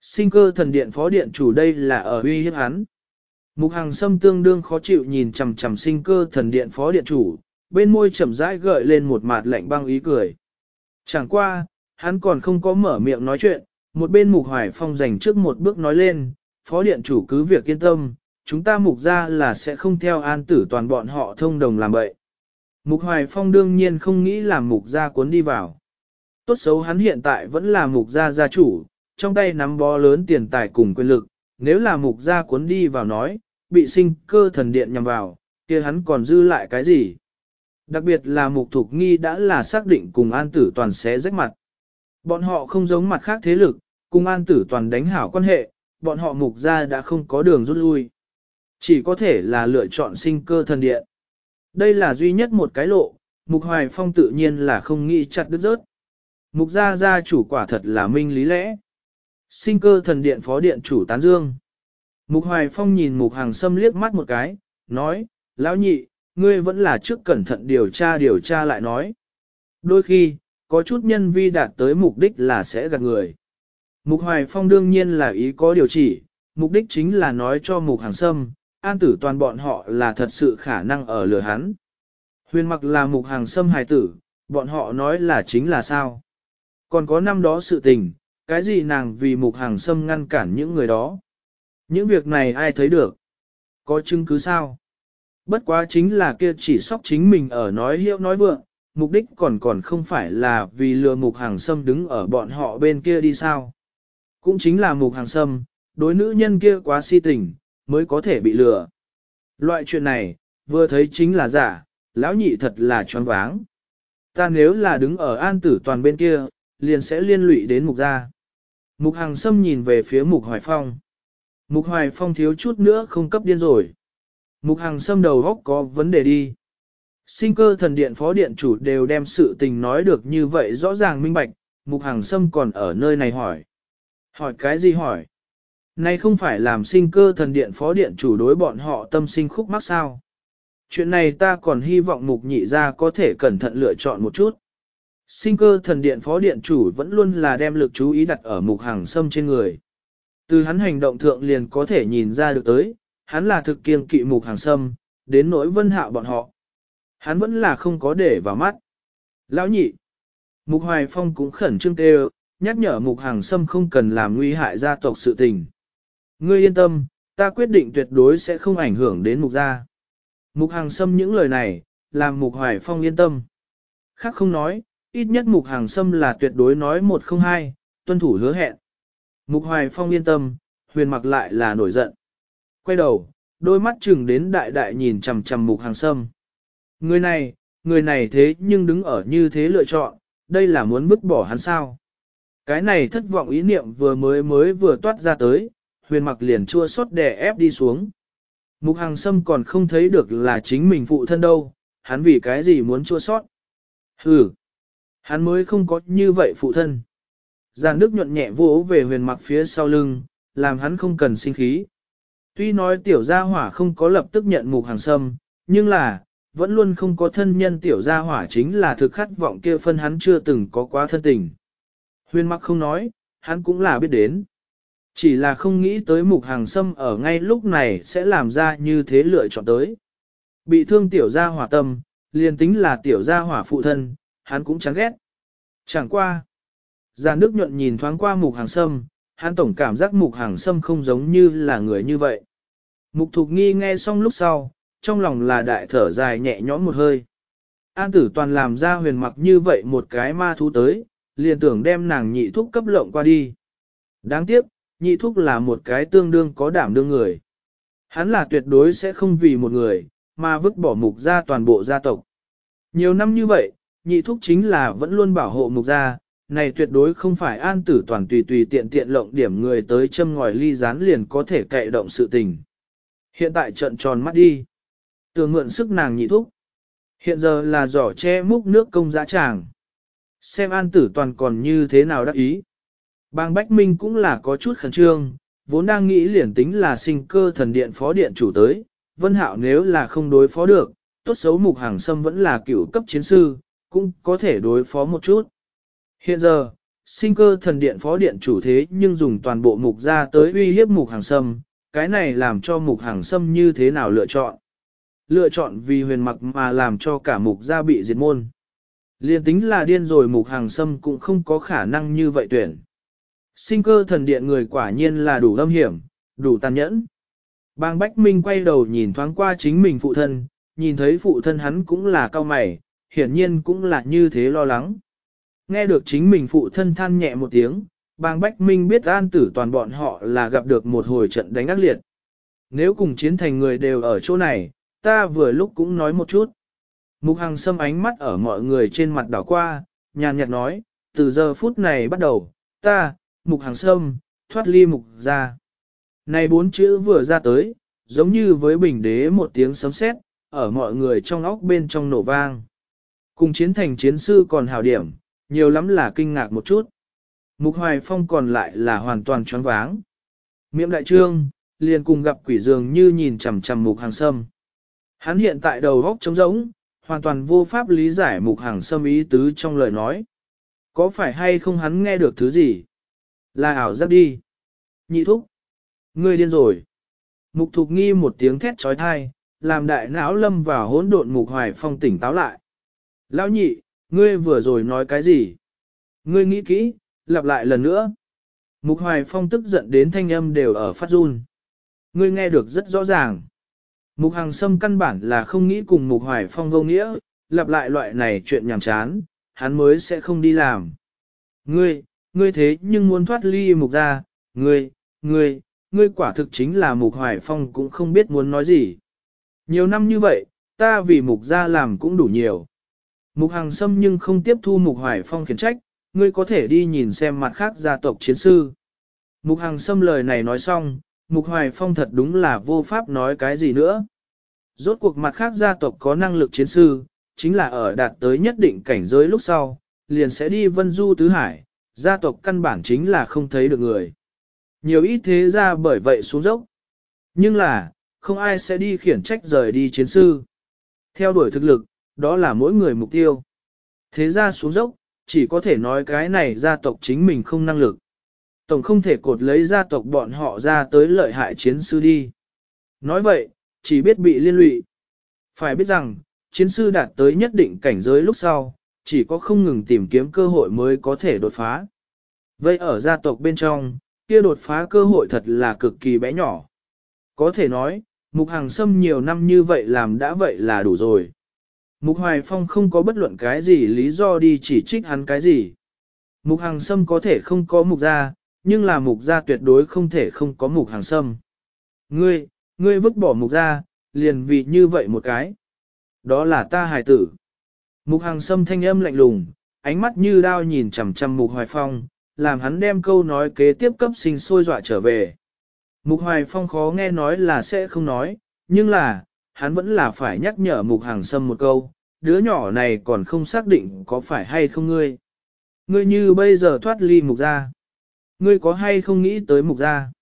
Sinh cơ thần điện phó điện chủ đây là ở uy hiếp hắn. Mục hàng sâm tương đương khó chịu nhìn chằm chằm sinh cơ thần điện phó điện chủ, bên môi chậm rãi gợi lên một mặt lạnh băng ý cười. Chẳng qua, hắn còn không có mở miệng nói chuyện, một bên mục hoài phong dành trước một bước nói lên, phó điện chủ cứ việc yên tâm, chúng ta mục ra là sẽ không theo an tử toàn bọn họ thông đồng làm bậy. Mục hoài phong đương nhiên không nghĩ làm mục gia cuốn đi vào. Tốt xấu hắn hiện tại vẫn là mục gia gia chủ, trong tay nắm bó lớn tiền tài cùng quyền lực, nếu là mục gia cuốn đi vào nói, bị sinh cơ thần điện nhằm vào, kia hắn còn dư lại cái gì? Đặc biệt là mục thục nghi đã là xác định cùng an tử toàn sẽ rách mặt. Bọn họ không giống mặt khác thế lực, cùng an tử toàn đánh hảo quan hệ, bọn họ mục gia đã không có đường rút lui. Chỉ có thể là lựa chọn sinh cơ thần điện. Đây là duy nhất một cái lộ, mục hoài phong tự nhiên là không nghĩ chặt đứt rớt. Mục gia gia chủ quả thật là minh lý lẽ. Sinh cơ thần điện phó điện chủ tán dương. Mục hoài phong nhìn mục hàng sâm liếc mắt một cái, nói, lão nhị, ngươi vẫn là trước cẩn thận điều tra điều tra lại nói. Đôi khi, có chút nhân vi đạt tới mục đích là sẽ gạt người. Mục Hoài Phong đương nhiên là ý có điều chỉ, mục đích chính là nói cho mục hàng sâm, an tử toàn bọn họ là thật sự khả năng ở lừa hắn. Huyền mặc là mục hàng sâm hài tử, bọn họ nói là chính là sao. Còn có năm đó sự tình, cái gì nàng vì mục hàng xâm ngăn cản những người đó. Những việc này ai thấy được? Có chứng cứ sao? Bất quá chính là kia chỉ sóc chính mình ở nói hiệu nói vượng, mục đích còn còn không phải là vì lừa mục hàng xâm đứng ở bọn họ bên kia đi sao. Cũng chính là mục hàng xâm, đối nữ nhân kia quá si tình, mới có thể bị lừa. Loại chuyện này, vừa thấy chính là giả, lão nhị thật là choáng váng. Ta nếu là đứng ở an tử toàn bên kia, liền sẽ liên lụy đến mục gia. Mục hàng sâm nhìn về phía mục hoài phong. Mục hoài phong thiếu chút nữa không cấp điên rồi. Mục hàng sâm đầu góc có vấn đề đi. Sinh cơ thần điện phó điện chủ đều đem sự tình nói được như vậy rõ ràng minh bạch, mục hàng sâm còn ở nơi này hỏi. Hỏi cái gì hỏi? Này không phải làm sinh cơ thần điện phó điện chủ đối bọn họ tâm sinh khúc mắc sao? Chuyện này ta còn hy vọng mục nhị ra có thể cẩn thận lựa chọn một chút. Sinh cơ thần điện phó điện chủ vẫn luôn là đem lực chú ý đặt ở mục hàng sâm trên người. Từ hắn hành động thượng liền có thể nhìn ra được tới, hắn là thực kiêng kỵ mục hàng sâm, đến nỗi vân hạo bọn họ. Hắn vẫn là không có để vào mắt. Lão nhị, mục hoài phong cũng khẩn trương tê nhắc nhở mục hàng sâm không cần làm nguy hại gia tộc sự tình. Ngươi yên tâm, ta quyết định tuyệt đối sẽ không ảnh hưởng đến mục gia. Mục hàng sâm những lời này, làm mục hoài phong yên tâm. Khác không nói, ít nhất mục hàng sâm là tuyệt đối nói một không hai, tuân thủ hứa hẹn. Mục hoài phong yên tâm, huyền mặc lại là nổi giận. Quay đầu, đôi mắt chừng đến đại đại nhìn chằm chằm mục hàng sâm. Người này, người này thế nhưng đứng ở như thế lựa chọn, đây là muốn vứt bỏ hắn sao. Cái này thất vọng ý niệm vừa mới mới vừa toát ra tới, huyền mặc liền chua xót đè ép đi xuống. Mục hàng sâm còn không thấy được là chính mình phụ thân đâu, hắn vì cái gì muốn chua xót? Hừ, hắn mới không có như vậy phụ thân. Giàn nước nhuận nhẹ vỗ về huyền mặc phía sau lưng, làm hắn không cần sinh khí. Tuy nói tiểu gia hỏa không có lập tức nhận mục hàng sâm, nhưng là, vẫn luôn không có thân nhân tiểu gia hỏa chính là thực khát vọng kia phân hắn chưa từng có quá thân tình. Huyền mặc không nói, hắn cũng là biết đến. Chỉ là không nghĩ tới mục hàng sâm ở ngay lúc này sẽ làm ra như thế lựa chọn tới. Bị thương tiểu gia hỏa tâm, liền tính là tiểu gia hỏa phụ thân, hắn cũng chán ghét. Chẳng qua. Già nước nhuận nhìn thoáng qua mục hàng sâm, hắn tổng cảm giác mục hàng sâm không giống như là người như vậy. Mục thục nghi nghe xong lúc sau, trong lòng là đại thở dài nhẹ nhõm một hơi. An tử toàn làm ra huyền mặc như vậy một cái ma thú tới, liền tưởng đem nàng nhị thúc cấp lộng qua đi. Đáng tiếc, nhị thúc là một cái tương đương có đảm đương người. Hắn là tuyệt đối sẽ không vì một người, mà vứt bỏ mục gia toàn bộ gia tộc. Nhiều năm như vậy, nhị thúc chính là vẫn luôn bảo hộ mục gia, này tuyệt đối không phải an tử toàn tùy tùy tiện tiện lộng điểm người tới châm ngòi ly rán liền có thể cậy động sự tình. Hiện tại trận tròn mắt đi. Tường mượn sức nàng nhị thúc. Hiện giờ là giỏ che múc nước công dã tràng. Xem an tử toàn còn như thế nào đắc ý. Bang Bách Minh cũng là có chút khẩn trương, vốn đang nghĩ liền tính là sinh cơ thần điện phó điện chủ tới, Vân Hạo nếu là không đối phó được, tốt xấu mục hàng sâm vẫn là cựu cấp chiến sư, cũng có thể đối phó một chút. Hiện giờ, sinh cơ thần điện phó điện chủ thế nhưng dùng toàn bộ mục ra tới uy hiếp mục hàng sâm, cái này làm cho mục hàng sâm như thế nào lựa chọn. Lựa chọn vì huyền mặc mà làm cho cả mục gia bị diệt môn. Liên tính là điên rồi mục hàng sâm cũng không có khả năng như vậy tuyển. Sinh cơ thần điện người quả nhiên là đủ âm hiểm, đủ tàn nhẫn. Bang Bách Minh quay đầu nhìn thoáng qua chính mình phụ thân, nhìn thấy phụ thân hắn cũng là cao mày, hiển nhiên cũng là như thế lo lắng. Nghe được chính mình phụ thân than nhẹ một tiếng, bang Bách Minh biết an tử toàn bọn họ là gặp được một hồi trận đánh ác liệt. Nếu cùng chiến thành người đều ở chỗ này, ta vừa lúc cũng nói một chút. Mục Hằng xâm ánh mắt ở mọi người trên mặt đảo qua, nhàn nhạt nói, từ giờ phút này bắt đầu, ta, Mục Hằng Sâm, thoát ly Mục ra. Này bốn chữ vừa ra tới, giống như với bình đế một tiếng sấm sét, ở mọi người trong óc bên trong nổ vang. Cùng chiến thành chiến sư còn hào điểm, nhiều lắm là kinh ngạc một chút. Mục Hoài Phong còn lại là hoàn toàn choáng váng. Miệng đại trương, liền cùng gặp quỷ dường như nhìn chằm chằm Mục Hàng Sâm. Hắn hiện tại đầu góc trống rỗng, hoàn toàn vô pháp lý giải Mục Hàng Sâm ý tứ trong lời nói. Có phải hay không hắn nghe được thứ gì? Là ảo giác đi. Nhị thúc. Ngươi điên rồi. Mục thục nghi một tiếng thét trói thai, làm đại não lâm vào hỗn độn Mục Hoài Phong tỉnh táo lại. Lão nhị, ngươi vừa rồi nói cái gì? Ngươi nghĩ kỹ, lặp lại lần nữa. Mục Hoài Phong tức giận đến thanh âm đều ở phát run. Ngươi nghe được rất rõ ràng. Mục Hằng Sâm căn bản là không nghĩ cùng Mục Hoài Phong vô nghĩa, lặp lại loại này chuyện nhảm chán, hắn mới sẽ không đi làm. Ngươi, ngươi thế nhưng muốn thoát ly Mục ra, ngươi, ngươi, ngươi quả thực chính là Mục Hoài Phong cũng không biết muốn nói gì. Nhiều năm như vậy, ta vì Mục ra làm cũng đủ nhiều. Mục Hằng Sâm nhưng không tiếp thu Mục Hoài Phong khiển trách, ngươi có thể đi nhìn xem mặt khác gia tộc chiến sư. Mục Hằng Sâm lời này nói xong, Mục Hoài Phong thật đúng là vô pháp nói cái gì nữa. Rốt cuộc mặt khác gia tộc có năng lực chiến sư, chính là ở đạt tới nhất định cảnh giới lúc sau, liền sẽ đi vân du tứ hải, gia tộc căn bản chính là không thấy được người. Nhiều ít thế ra bởi vậy xuống dốc. Nhưng là, không ai sẽ đi khiển trách rời đi chiến sư. Theo đuổi thực lực, đó là mỗi người mục tiêu. Thế ra xuống dốc, chỉ có thể nói cái này gia tộc chính mình không năng lực. Tổng không thể cột lấy gia tộc bọn họ ra tới lợi hại chiến sư đi. Nói vậy, chỉ biết bị liên lụy. Phải biết rằng, chiến sư đạt tới nhất định cảnh giới lúc sau, chỉ có không ngừng tìm kiếm cơ hội mới có thể đột phá. Vậy ở gia tộc bên trong, kia đột phá cơ hội thật là cực kỳ bé nhỏ. Có thể nói, Mục Hàng Sâm nhiều năm như vậy làm đã vậy là đủ rồi. Mục Hoài Phong không có bất luận cái gì lý do đi chỉ trích hắn cái gì. Mục Hàng Sâm có thể không có mục gia, nhưng là mục gia tuyệt đối không thể không có mục Hàng Sâm. Ngươi, ngươi vứt bỏ mục gia, liền vì như vậy một cái. Đó là ta hài tử. Mục Hàng Sâm thanh âm lạnh lùng, ánh mắt như đao nhìn chằm chằm Mục Hoài Phong, làm hắn đem câu nói kế tiếp cấp sinh sôi dọa trở về. Mục Hoài Phong khó nghe nói là sẽ không nói, nhưng là, hắn vẫn là phải nhắc nhở mục hàng sâm một câu, đứa nhỏ này còn không xác định có phải hay không ngươi. Ngươi như bây giờ thoát ly mục ra. Ngươi có hay không nghĩ tới mục ra.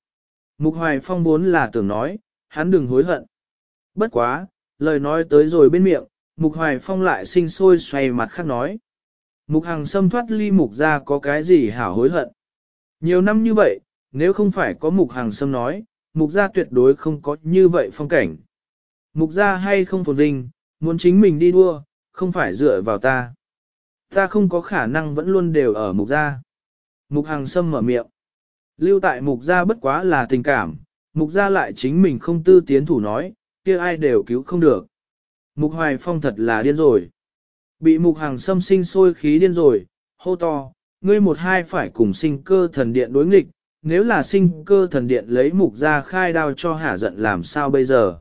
Mục hoài phong vốn là tưởng nói, hắn đừng hối hận. Bất quá, lời nói tới rồi bên miệng, mục hoài phong lại sinh sôi xoay mặt khác nói. Mục hàng sâm thoát ly mục ra có cái gì hảo hối hận. Nhiều năm như vậy, nếu không phải có mục hàng sâm nói, mục gia tuyệt đối không có như vậy phong cảnh. Mục gia hay không phồn vinh, muốn chính mình đi đua, không phải dựa vào ta. Ta không có khả năng vẫn luôn đều ở mục gia. Mục hàng sâm mở miệng. Lưu tại mục gia bất quá là tình cảm, mục gia lại chính mình không tư tiến thủ nói, kia ai đều cứu không được. Mục hoài phong thật là điên rồi. Bị mục hàng sâm sinh sôi khí điên rồi, hô to, ngươi một hai phải cùng sinh cơ thần điện đối nghịch, nếu là sinh cơ thần điện lấy mục ra khai đao cho hả giận làm sao bây giờ.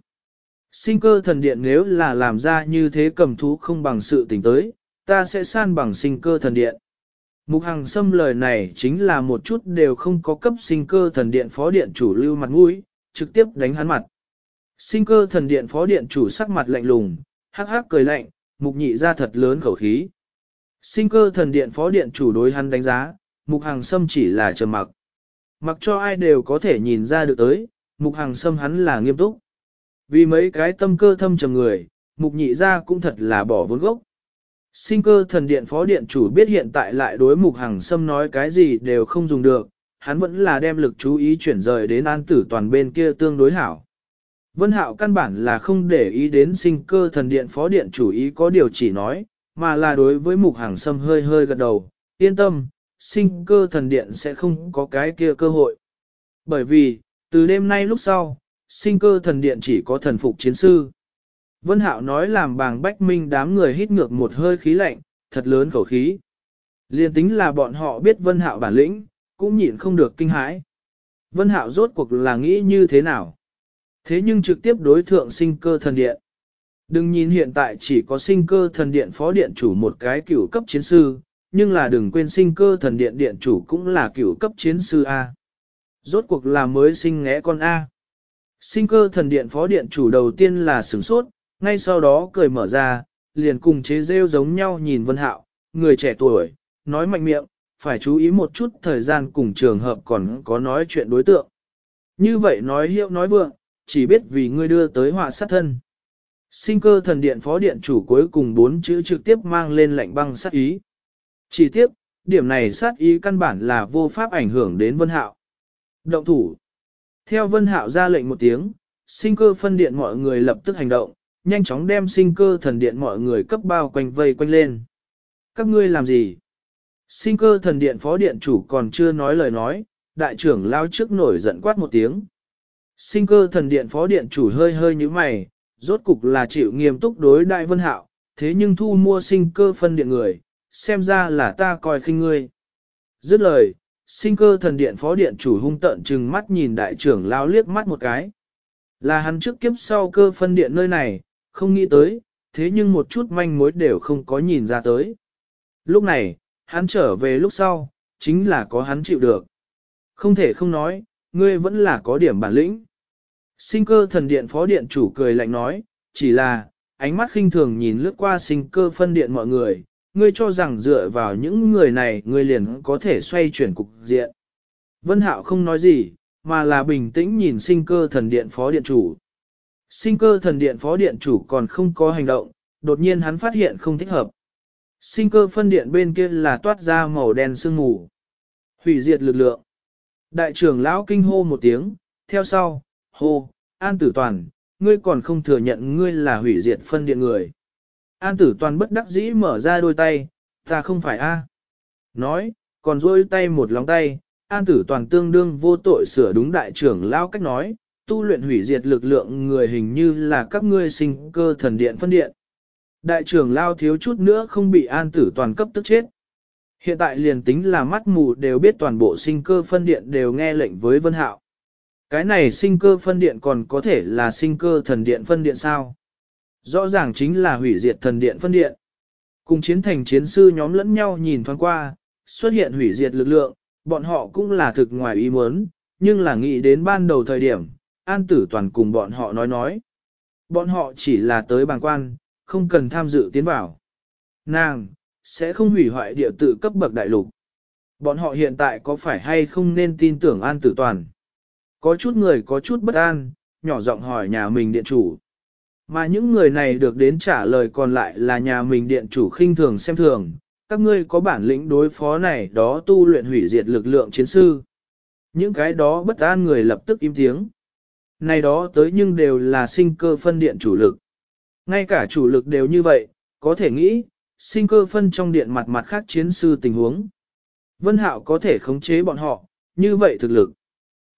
Sinh cơ thần điện nếu là làm ra như thế cầm thú không bằng sự tình tới, ta sẽ san bằng sinh cơ thần điện. Mục Hằng xâm lời này chính là một chút đều không có cấp sinh cơ thần điện phó điện chủ lưu mặt mũi, trực tiếp đánh hắn mặt. Sinh cơ thần điện phó điện chủ sắc mặt lạnh lùng, hắc hắc cười lạnh, mục nhị ra thật lớn khẩu khí. Sinh cơ thần điện phó điện chủ đối hắn đánh giá, mục Hằng xâm chỉ là trầm mặc. Mặc cho ai đều có thể nhìn ra được tới, mục Hằng xâm hắn là nghiêm túc. Vì mấy cái tâm cơ thâm trầm người, mục nhị ra cũng thật là bỏ vốn gốc. Sinh cơ thần điện phó điện chủ biết hiện tại lại đối mục hàng xâm nói cái gì đều không dùng được, hắn vẫn là đem lực chú ý chuyển rời đến an tử toàn bên kia tương đối hảo. Vân Hạo căn bản là không để ý đến sinh cơ thần điện phó điện chủ ý có điều chỉ nói, mà là đối với mục hàng xâm hơi hơi gật đầu, yên tâm, sinh cơ thần điện sẽ không có cái kia cơ hội. Bởi vì, từ đêm nay lúc sau, sinh cơ thần điện chỉ có thần phục chiến sư. Vân Hạo nói làm bàng bách minh đám người hít ngược một hơi khí lạnh, thật lớn khẩu khí. Liên tính là bọn họ biết Vân Hạo bản lĩnh, cũng nhịn không được kinh hãi. Vân Hạo rốt cuộc là nghĩ như thế nào? Thế nhưng trực tiếp đối thượng sinh cơ thần điện. Đừng nhìn hiện tại chỉ có sinh cơ thần điện phó điện chủ một cái cửu cấp chiến sư, nhưng là đừng quên sinh cơ thần điện điện chủ cũng là cửu cấp chiến sư A. Rốt cuộc là mới sinh ngẽ con A. Sinh cơ thần điện phó điện chủ đầu tiên là sửng sốt, ngay sau đó cười mở ra, liền cùng chế rêu giống nhau nhìn Vân Hạo, người trẻ tuổi, nói mạnh miệng, phải chú ý một chút thời gian cùng trường hợp còn có nói chuyện đối tượng. Như vậy nói hiệu nói vượng, chỉ biết vì ngươi đưa tới họa sát thân. Sinh cơ thần điện phó điện chủ cuối cùng bốn chữ trực tiếp mang lên lệnh băng sát ý. Chỉ tiếp, điểm này sát ý căn bản là vô pháp ảnh hưởng đến Vân Hạo. Động thủ. Theo Vân Hạo ra lệnh một tiếng, sinh cơ phân điện mọi người lập tức hành động, nhanh chóng đem sinh cơ thần điện mọi người cấp bao quanh vây quanh lên. Các ngươi làm gì? Sinh cơ thần điện phó điện chủ còn chưa nói lời nói, đại trưởng lao trước nổi giận quát một tiếng. Sinh cơ thần điện phó điện chủ hơi hơi như mày, rốt cục là chịu nghiêm túc đối đại vân hạo, thế nhưng thu mua sinh cơ phân điện người, xem ra là ta coi khinh ngươi. Dứt lời, sinh cơ thần điện phó điện chủ hung tận trừng mắt nhìn đại trưởng lao liếc mắt một cái. Là hắn trước kiếp sau cơ phân điện nơi này, không nghĩ tới, thế nhưng một chút manh mối đều không có nhìn ra tới. Lúc này, hắn trở về lúc sau, chính là có hắn chịu được. Không thể không nói, ngươi vẫn là có điểm bản lĩnh. Sinh cơ thần điện phó điện chủ cười lạnh nói, chỉ là, ánh mắt khinh thường nhìn lướt qua sinh cơ phân điện mọi người, ngươi cho rằng dựa vào những người này ngươi liền có thể xoay chuyển cục diện. Vân Hạo không nói gì, mà là bình tĩnh nhìn sinh cơ thần điện phó điện chủ. Sinh cơ thần điện phó điện chủ còn không có hành động, đột nhiên hắn phát hiện không thích hợp. Sinh cơ phân điện bên kia là toát ra màu đen sương mù. Hủy diệt lực lượng. Đại trưởng lão kinh hô một tiếng, theo sau, hô, an tử toàn, ngươi còn không thừa nhận ngươi là hủy diệt phân điện người. An tử toàn bất đắc dĩ mở ra đôi tay, ta không phải a. Nói, còn rôi tay một lòng tay, an tử toàn tương đương vô tội sửa đúng đại trưởng lao cách nói, tu luyện hủy diệt lực lượng người hình như là các ngươi sinh cơ thần điện phân điện. Đại trưởng lao thiếu chút nữa không bị an tử toàn cấp tức chết. Hiện tại liền tính là mắt mù đều biết toàn bộ sinh cơ phân điện đều nghe lệnh với Vân Hạo. Cái này sinh cơ phân điện còn có thể là sinh cơ thần điện phân điện sao? Rõ ràng chính là hủy diệt thần điện phân điện. Cùng chiến thành chiến sư nhóm lẫn nhau nhìn thoáng qua, xuất hiện hủy diệt lực lượng, bọn họ cũng là thực ngoài ý muốn, nhưng là nghĩ đến ban đầu thời điểm, an tử toàn cùng bọn họ nói nói. Bọn họ chỉ là tới bàng quan, không cần tham dự tiến vào. Nàng, sẽ không hủy hoại địa tự cấp bậc đại lục. Bọn họ hiện tại có phải hay không nên tin tưởng an tử toàn? Có chút người có chút bất an, nhỏ giọng hỏi nhà mình điện chủ. Mà những người này được đến trả lời còn lại là nhà mình điện chủ khinh thường xem thường, các ngươi có bản lĩnh đối phó này đó tu luyện hủy diệt lực lượng chiến sư. Những cái đó bất an người lập tức im tiếng. Này đó tới nhưng đều là sinh cơ phân điện chủ lực. Ngay cả chủ lực đều như vậy, có thể nghĩ, sinh cơ phân trong điện mặt mặt khác chiến sư tình huống. Vân Hạo có thể khống chế bọn họ, như vậy thực lực.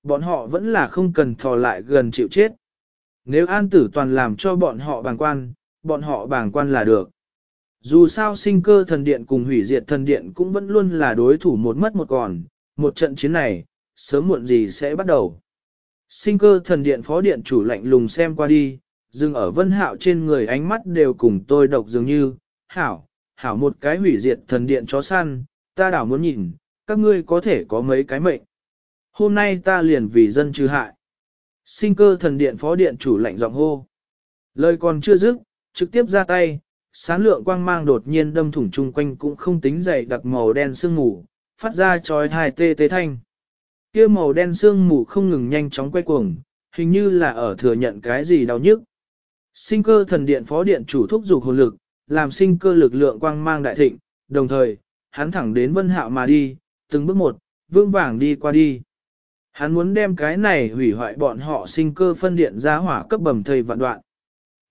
Bọn họ vẫn là không cần thò lại gần chịu chết. Nếu an tử toàn làm cho bọn họ bàng quan, bọn họ bàng quan là được. Dù sao sinh cơ thần điện cùng hủy diệt thần điện cũng vẫn luôn là đối thủ một mất một còn, một trận chiến này, sớm muộn gì sẽ bắt đầu. Sinh cơ thần điện phó điện chủ lạnh lùng xem qua đi, dừng ở vân hạo trên người ánh mắt đều cùng tôi độc dường như, hảo, hảo một cái hủy diệt thần điện chó săn, ta đảo muốn nhìn, các ngươi có thể có mấy cái mệnh. Hôm nay ta liền vì dân trừ hại. Sinh cơ thần điện phó điện chủ lạnh giọng hô. Lời còn chưa dứt, trực tiếp ra tay, sán lượng quang mang đột nhiên đâm thủng chung quanh cũng không tính dày đặc màu đen sương mù, phát ra chói hai tê tê thanh. kia màu đen sương mù không ngừng nhanh chóng quay cuồng, hình như là ở thừa nhận cái gì đau nhức. Sinh cơ thần điện phó điện chủ thúc dục hồn lực, làm sinh cơ lực lượng quang mang đại thịnh, đồng thời, hắn thẳng đến vân hạo mà đi, từng bước một, vương vàng đi qua đi. Hắn muốn đem cái này hủy hoại bọn họ sinh cơ phân điện ra hỏa cấp bầm thầy vạn đoạn.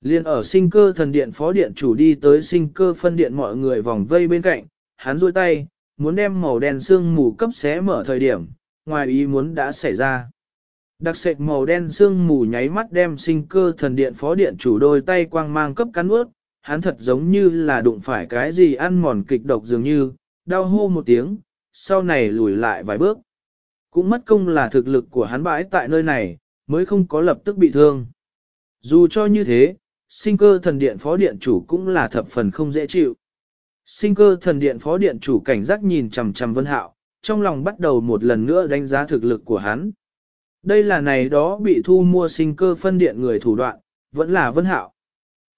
Liên ở sinh cơ thần điện phó điện chủ đi tới sinh cơ phân điện mọi người vòng vây bên cạnh, hắn duỗi tay, muốn đem màu đen xương mù cấp xé mở thời điểm, ngoài ý muốn đã xảy ra. Đặc sệt màu đen xương mù nháy mắt đem sinh cơ thần điện phó điện chủ đôi tay quang mang cấp cắn ướt, hắn thật giống như là đụng phải cái gì ăn mòn kịch độc dường như, đau hô một tiếng, sau này lùi lại vài bước. Cũng mất công là thực lực của hắn bãi tại nơi này, mới không có lập tức bị thương. Dù cho như thế, sinh cơ thần điện phó điện chủ cũng là thập phần không dễ chịu. Sinh cơ thần điện phó điện chủ cảnh giác nhìn chằm chằm vân hạo, trong lòng bắt đầu một lần nữa đánh giá thực lực của hắn. Đây là này đó bị thu mua sinh cơ phân điện người thủ đoạn, vẫn là vân hạo.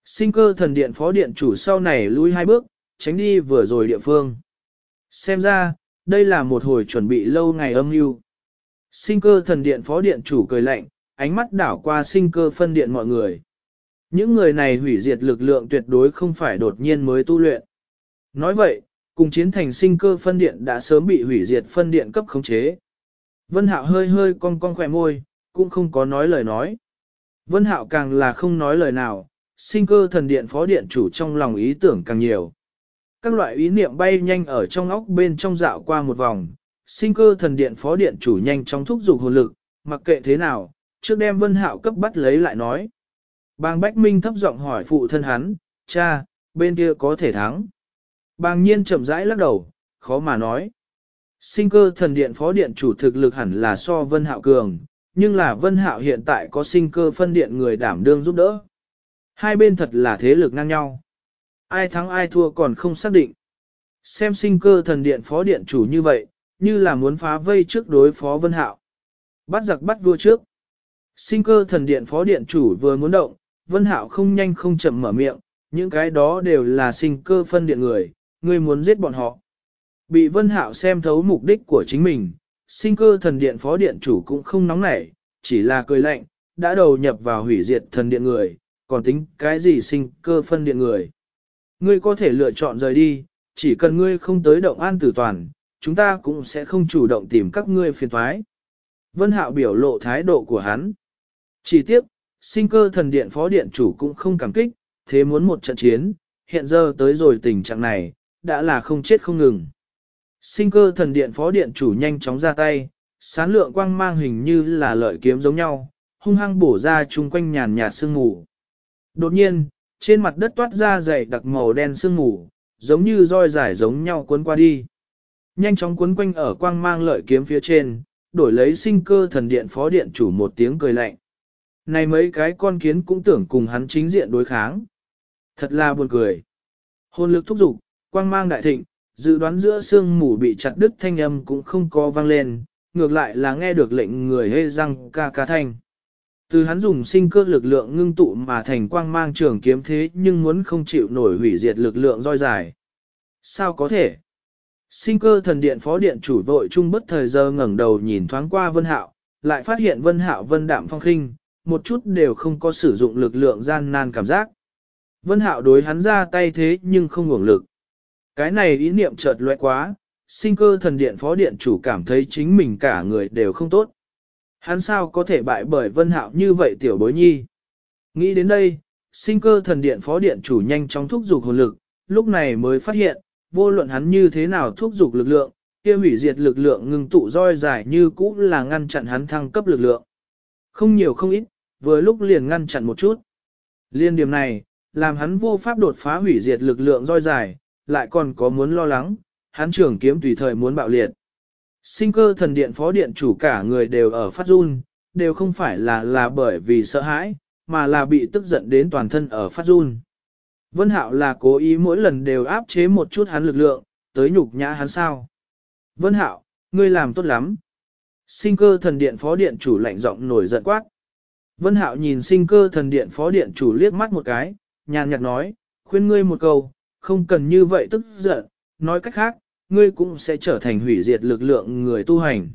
Sinh cơ thần điện phó điện chủ sau này lùi hai bước, tránh đi vừa rồi địa phương. Xem ra, đây là một hồi chuẩn bị lâu ngày âm mưu. Sinh cơ thần điện phó điện chủ cười lạnh, ánh mắt đảo qua sinh cơ phân điện mọi người. Những người này hủy diệt lực lượng tuyệt đối không phải đột nhiên mới tu luyện. Nói vậy, cùng chiến thành sinh cơ phân điện đã sớm bị hủy diệt phân điện cấp khống chế. Vân Hạo hơi hơi cong cong khỏe môi, cũng không có nói lời nói. Vân Hạo càng là không nói lời nào, sinh cơ thần điện phó điện chủ trong lòng ý tưởng càng nhiều. Các loại ý niệm bay nhanh ở trong óc bên trong dạo qua một vòng, sinh cơ thần điện phó điện chủ nhanh chóng thúc giục hồn lực, mặc kệ thế nào, trước đem Vân Hạo cấp bắt lấy lại nói. Bang Bách Minh thấp giọng hỏi phụ thân hắn, cha, bên kia có thể thắng. Bang nhiên chậm rãi lắc đầu, khó mà nói. Sinh cơ thần điện phó điện chủ thực lực hẳn là so Vân Hạo cường, nhưng là Vân Hạo hiện tại có sinh cơ phân điện người đảm đương giúp đỡ. Hai bên thật là thế lực ngang nhau. Ai thắng ai thua còn không xác định. Xem sinh cơ thần điện phó điện chủ như vậy, như là muốn phá vây trước đối phó Vân Hạo. Bắt giặc bắt vua trước. Sinh cơ thần điện phó điện chủ vừa muốn động, Vân Hạo không nhanh không chậm mở miệng, những cái đó đều là sinh cơ phân điện người, ngươi muốn giết bọn họ. Bị Vân Hạo xem thấu mục đích của chính mình, sinh cơ thần điện phó điện chủ cũng không nóng nảy, chỉ là cười lạnh, đã đầu nhập vào hủy diệt thần điện người, còn tính cái gì sinh cơ phân điện người. Ngươi có thể lựa chọn rời đi, chỉ cần ngươi không tới động an tử toàn, chúng ta cũng sẽ không chủ động tìm các ngươi phiền thoái. Vân Hạo biểu lộ thái độ của hắn. Chỉ tiếp, sinh cơ thần điện phó điện chủ cũng không cảm kích, thế muốn một trận chiến, hiện giờ tới rồi tình trạng này, đã là không chết không ngừng. Sinh cơ thần điện phó điện chủ nhanh chóng ra tay, sán lượng quang mang hình như là lợi kiếm giống nhau, hung hăng bổ ra chung quanh nhàn nhạt sương mù. Đột nhiên, trên mặt đất toát ra dày đặc màu đen sương mù, giống như roi rải giống nhau cuốn qua đi. Nhanh chóng cuốn quanh ở quang mang lợi kiếm phía trên, đổi lấy sinh cơ thần điện phó điện chủ một tiếng cười lạnh. Này mấy cái con kiến cũng tưởng cùng hắn chính diện đối kháng. Thật là buồn cười. Hồn lực thúc giục, quang mang đại thịnh, dự đoán giữa sương mù bị chặt đứt thanh âm cũng không có vang lên, ngược lại là nghe được lệnh người hê răng ca ca thanh. Từ hắn dùng sinh cơ lực lượng ngưng tụ mà thành quang mang trường kiếm thế nhưng muốn không chịu nổi hủy diệt lực lượng roi dài. Sao có thể? Sinh cơ thần điện phó điện chủ vội chung bất thời giờ ngẩng đầu nhìn thoáng qua vân hạo, lại phát hiện vân hạo vân đạm phong khinh, một chút đều không có sử dụng lực lượng gian nan cảm giác. Vân hạo đối hắn ra tay thế nhưng không ngủng lực. Cái này ý niệm chợt lóe quá, sinh cơ thần điện phó điện chủ cảm thấy chính mình cả người đều không tốt. Hắn sao có thể bại bởi vân hạo như vậy tiểu bối nhi. Nghĩ đến đây, sinh cơ thần điện phó điện chủ nhanh chóng thúc giục hồn lực, lúc này mới phát hiện, vô luận hắn như thế nào thúc giục lực lượng, kia hủy diệt lực lượng ngừng tụ roi dài như cũ là ngăn chặn hắn thăng cấp lực lượng. Không nhiều không ít, vừa lúc liền ngăn chặn một chút. Liên điểm này, làm hắn vô pháp đột phá hủy diệt lực lượng roi dài, lại còn có muốn lo lắng, hắn trưởng kiếm tùy thời muốn bạo liệt. Sinh cơ thần điện phó điện chủ cả người đều ở phát run, đều không phải là là bởi vì sợ hãi, mà là bị tức giận đến toàn thân ở phát run. Vân Hạo là cố ý mỗi lần đều áp chế một chút hắn lực lượng, tới nhục nhã hắn sao. Vân Hạo, ngươi làm tốt lắm. Sinh cơ thần điện phó điện chủ lạnh giọng nổi giận quát. Vân Hạo nhìn sinh cơ thần điện phó điện chủ liếc mắt một cái, nhàn nhạt nói, khuyên ngươi một câu, không cần như vậy tức giận, nói cách khác, ngươi cũng sẽ trở thành hủy diệt lực lượng người tu hành.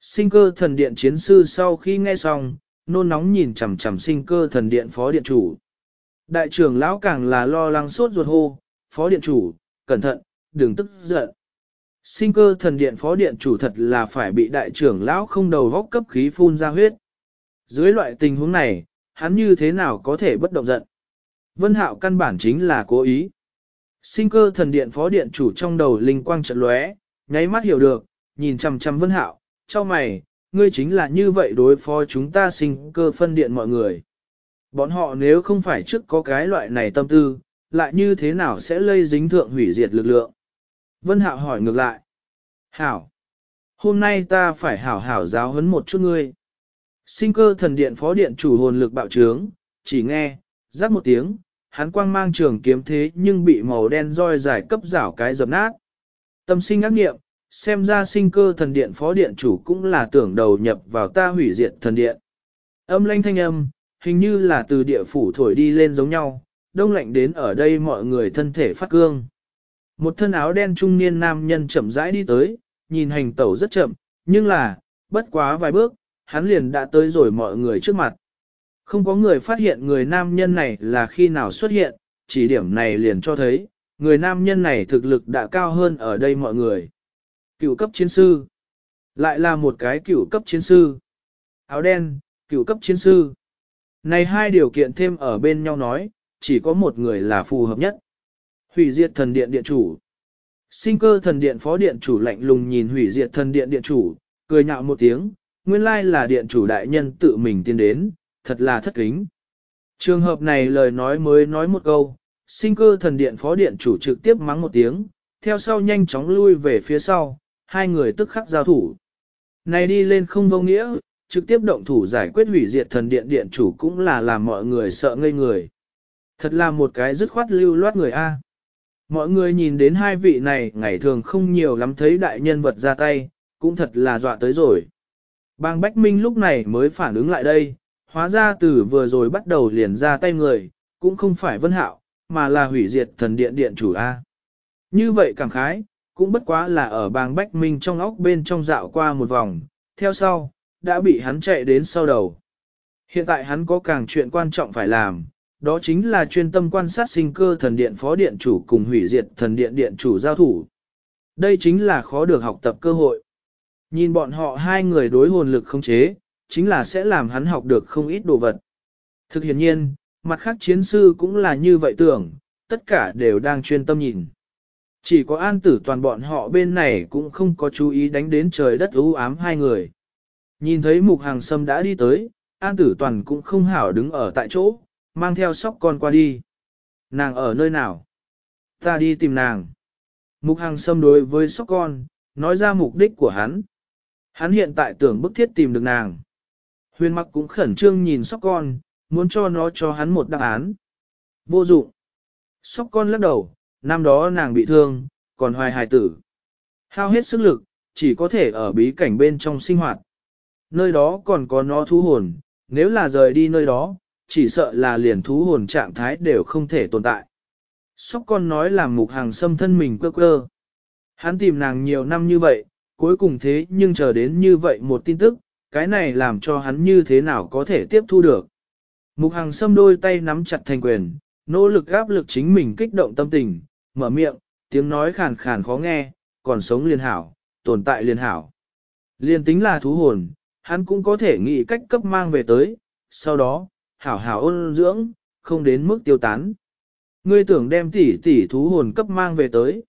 Sinh cơ thần điện chiến sư sau khi nghe xong, nôn nóng nhìn chằm chằm sinh cơ thần điện phó điện chủ. Đại trưởng lão càng là lo lắng sốt ruột hô, phó điện chủ, cẩn thận, đừng tức giận. Sinh cơ thần điện phó điện chủ thật là phải bị đại trưởng lão không đầu góc cấp khí phun ra huyết. Dưới loại tình huống này, hắn như thế nào có thể bất động giận? Vân hạo căn bản chính là cố ý. Sinh cơ thần điện phó điện chủ trong đầu linh quang trận lóe, nháy mắt hiểu được, nhìn chằm chằm vân hạo, cho mày, ngươi chính là như vậy đối phó chúng ta sinh cơ phân điện mọi người. Bọn họ nếu không phải trước có cái loại này tâm tư, lại như thế nào sẽ lây dính thượng hủy diệt lực lượng? Vân Hạo hỏi ngược lại. Hảo! Hôm nay ta phải hảo hảo giáo huấn một chút ngươi. Sinh cơ thần điện phó điện chủ hồn lực bạo trướng, chỉ nghe, rắc một tiếng, hắn quang mang trường kiếm thế nhưng bị màu đen roi dài cấp rảo cái dập nát. Tâm sinh ác nghiệm, xem ra sinh cơ thần điện phó điện chủ cũng là tưởng đầu nhập vào ta hủy diệt thần điện. Âm lanh thanh âm, hình như là từ địa phủ thổi đi lên giống nhau, đông lạnh đến ở đây mọi người thân thể phát cương. Một thân áo đen trung niên nam nhân chậm rãi đi tới, nhìn hành tẩu rất chậm, nhưng là, bất quá vài bước, hắn liền đã tới rồi mọi người trước mặt. Không có người phát hiện người nam nhân này là khi nào xuất hiện, chỉ điểm này liền cho thấy, người nam nhân này thực lực đã cao hơn ở đây mọi người. Cựu cấp chiến sư. Lại là một cái cựu cấp chiến sư. Áo đen, cựu cấp chiến sư. Này hai điều kiện thêm ở bên nhau nói, chỉ có một người là phù hợp nhất. Hủy diệt thần điện điện chủ. Sinh cơ thần điện phó điện chủ lạnh lùng nhìn hủy diệt thần điện điện chủ, cười nhạo một tiếng, nguyên lai là điện chủ đại nhân tự mình tiến đến, thật là thất kính. Trường hợp này lời nói mới nói một câu, sinh cơ thần điện phó điện chủ trực tiếp mắng một tiếng, theo sau nhanh chóng lui về phía sau, hai người tức khắc giao thủ. Này đi lên không vô nghĩa, trực tiếp động thủ giải quyết hủy diệt thần điện điện chủ cũng là làm mọi người sợ ngây người. Thật là một cái dứt khoát lưu loát người A. Mọi người nhìn đến hai vị này ngày thường không nhiều lắm thấy đại nhân vật ra tay, cũng thật là dọa tới rồi. Bang Bách Minh lúc này mới phản ứng lại đây, hóa ra từ vừa rồi bắt đầu liền ra tay người, cũng không phải vân hạo, mà là hủy diệt thần điện điện chủ A. Như vậy cảm khái, cũng bất quá là ở bang Bách Minh trong óc bên trong dạo qua một vòng, theo sau, đã bị hắn chạy đến sau đầu. Hiện tại hắn có càng chuyện quan trọng phải làm, đó chính là chuyên tâm quan sát sinh cơ thần điện phó điện chủ cùng hủy diệt thần điện điện chủ giao thủ. Đây chính là khó được học tập cơ hội. Nhìn bọn họ hai người đối hồn lực không chế, chính là sẽ làm hắn học được không ít đồ vật. Thực hiện nhiên, mặt khác chiến sư cũng là như vậy tưởng, tất cả đều đang chuyên tâm nhìn. Chỉ có an tử toàn bọn họ bên này cũng không có chú ý đánh đến trời đất u ám hai người. Nhìn thấy mục hàng sâm đã đi tới, an tử toàn cũng không hảo đứng ở tại chỗ, mang theo sóc con qua đi. Nàng ở nơi nào? Ta đi tìm nàng. Mục hàng sâm đối với sóc con, nói ra mục đích của hắn. Hắn hiện tại tưởng bức thiết tìm được nàng. Huyền mặc cũng khẩn trương nhìn sóc con, muốn cho nó cho hắn một đáp án. Vô dụng. Sóc con lắc đầu, năm đó nàng bị thương, còn hoài hài tử. Hao hết sức lực, chỉ có thể ở bí cảnh bên trong sinh hoạt. Nơi đó còn có nó thú hồn, nếu là rời đi nơi đó, chỉ sợ là liền thú hồn trạng thái đều không thể tồn tại. Sóc con nói làm mục hàng xâm thân mình quơ quơ. Hắn tìm nàng nhiều năm như vậy, cuối cùng thế nhưng chờ đến như vậy một tin tức, cái này làm cho hắn như thế nào có thể tiếp thu được. Mục hàng xâm đôi tay nắm chặt thành quyền, nỗ lực áp lực chính mình kích động tâm tình, mở miệng, tiếng nói khàn khàn khó nghe, còn sống liền hảo, tồn tại liền hảo. liền tính là thú hồn, hắn cũng có thể nghĩ cách cấp mang về tới, sau đó, hảo hảo ôn dưỡng, không đến mức tiêu tán. Ngươi tưởng đem tỷ tỷ thú hồn cấp mang về tới.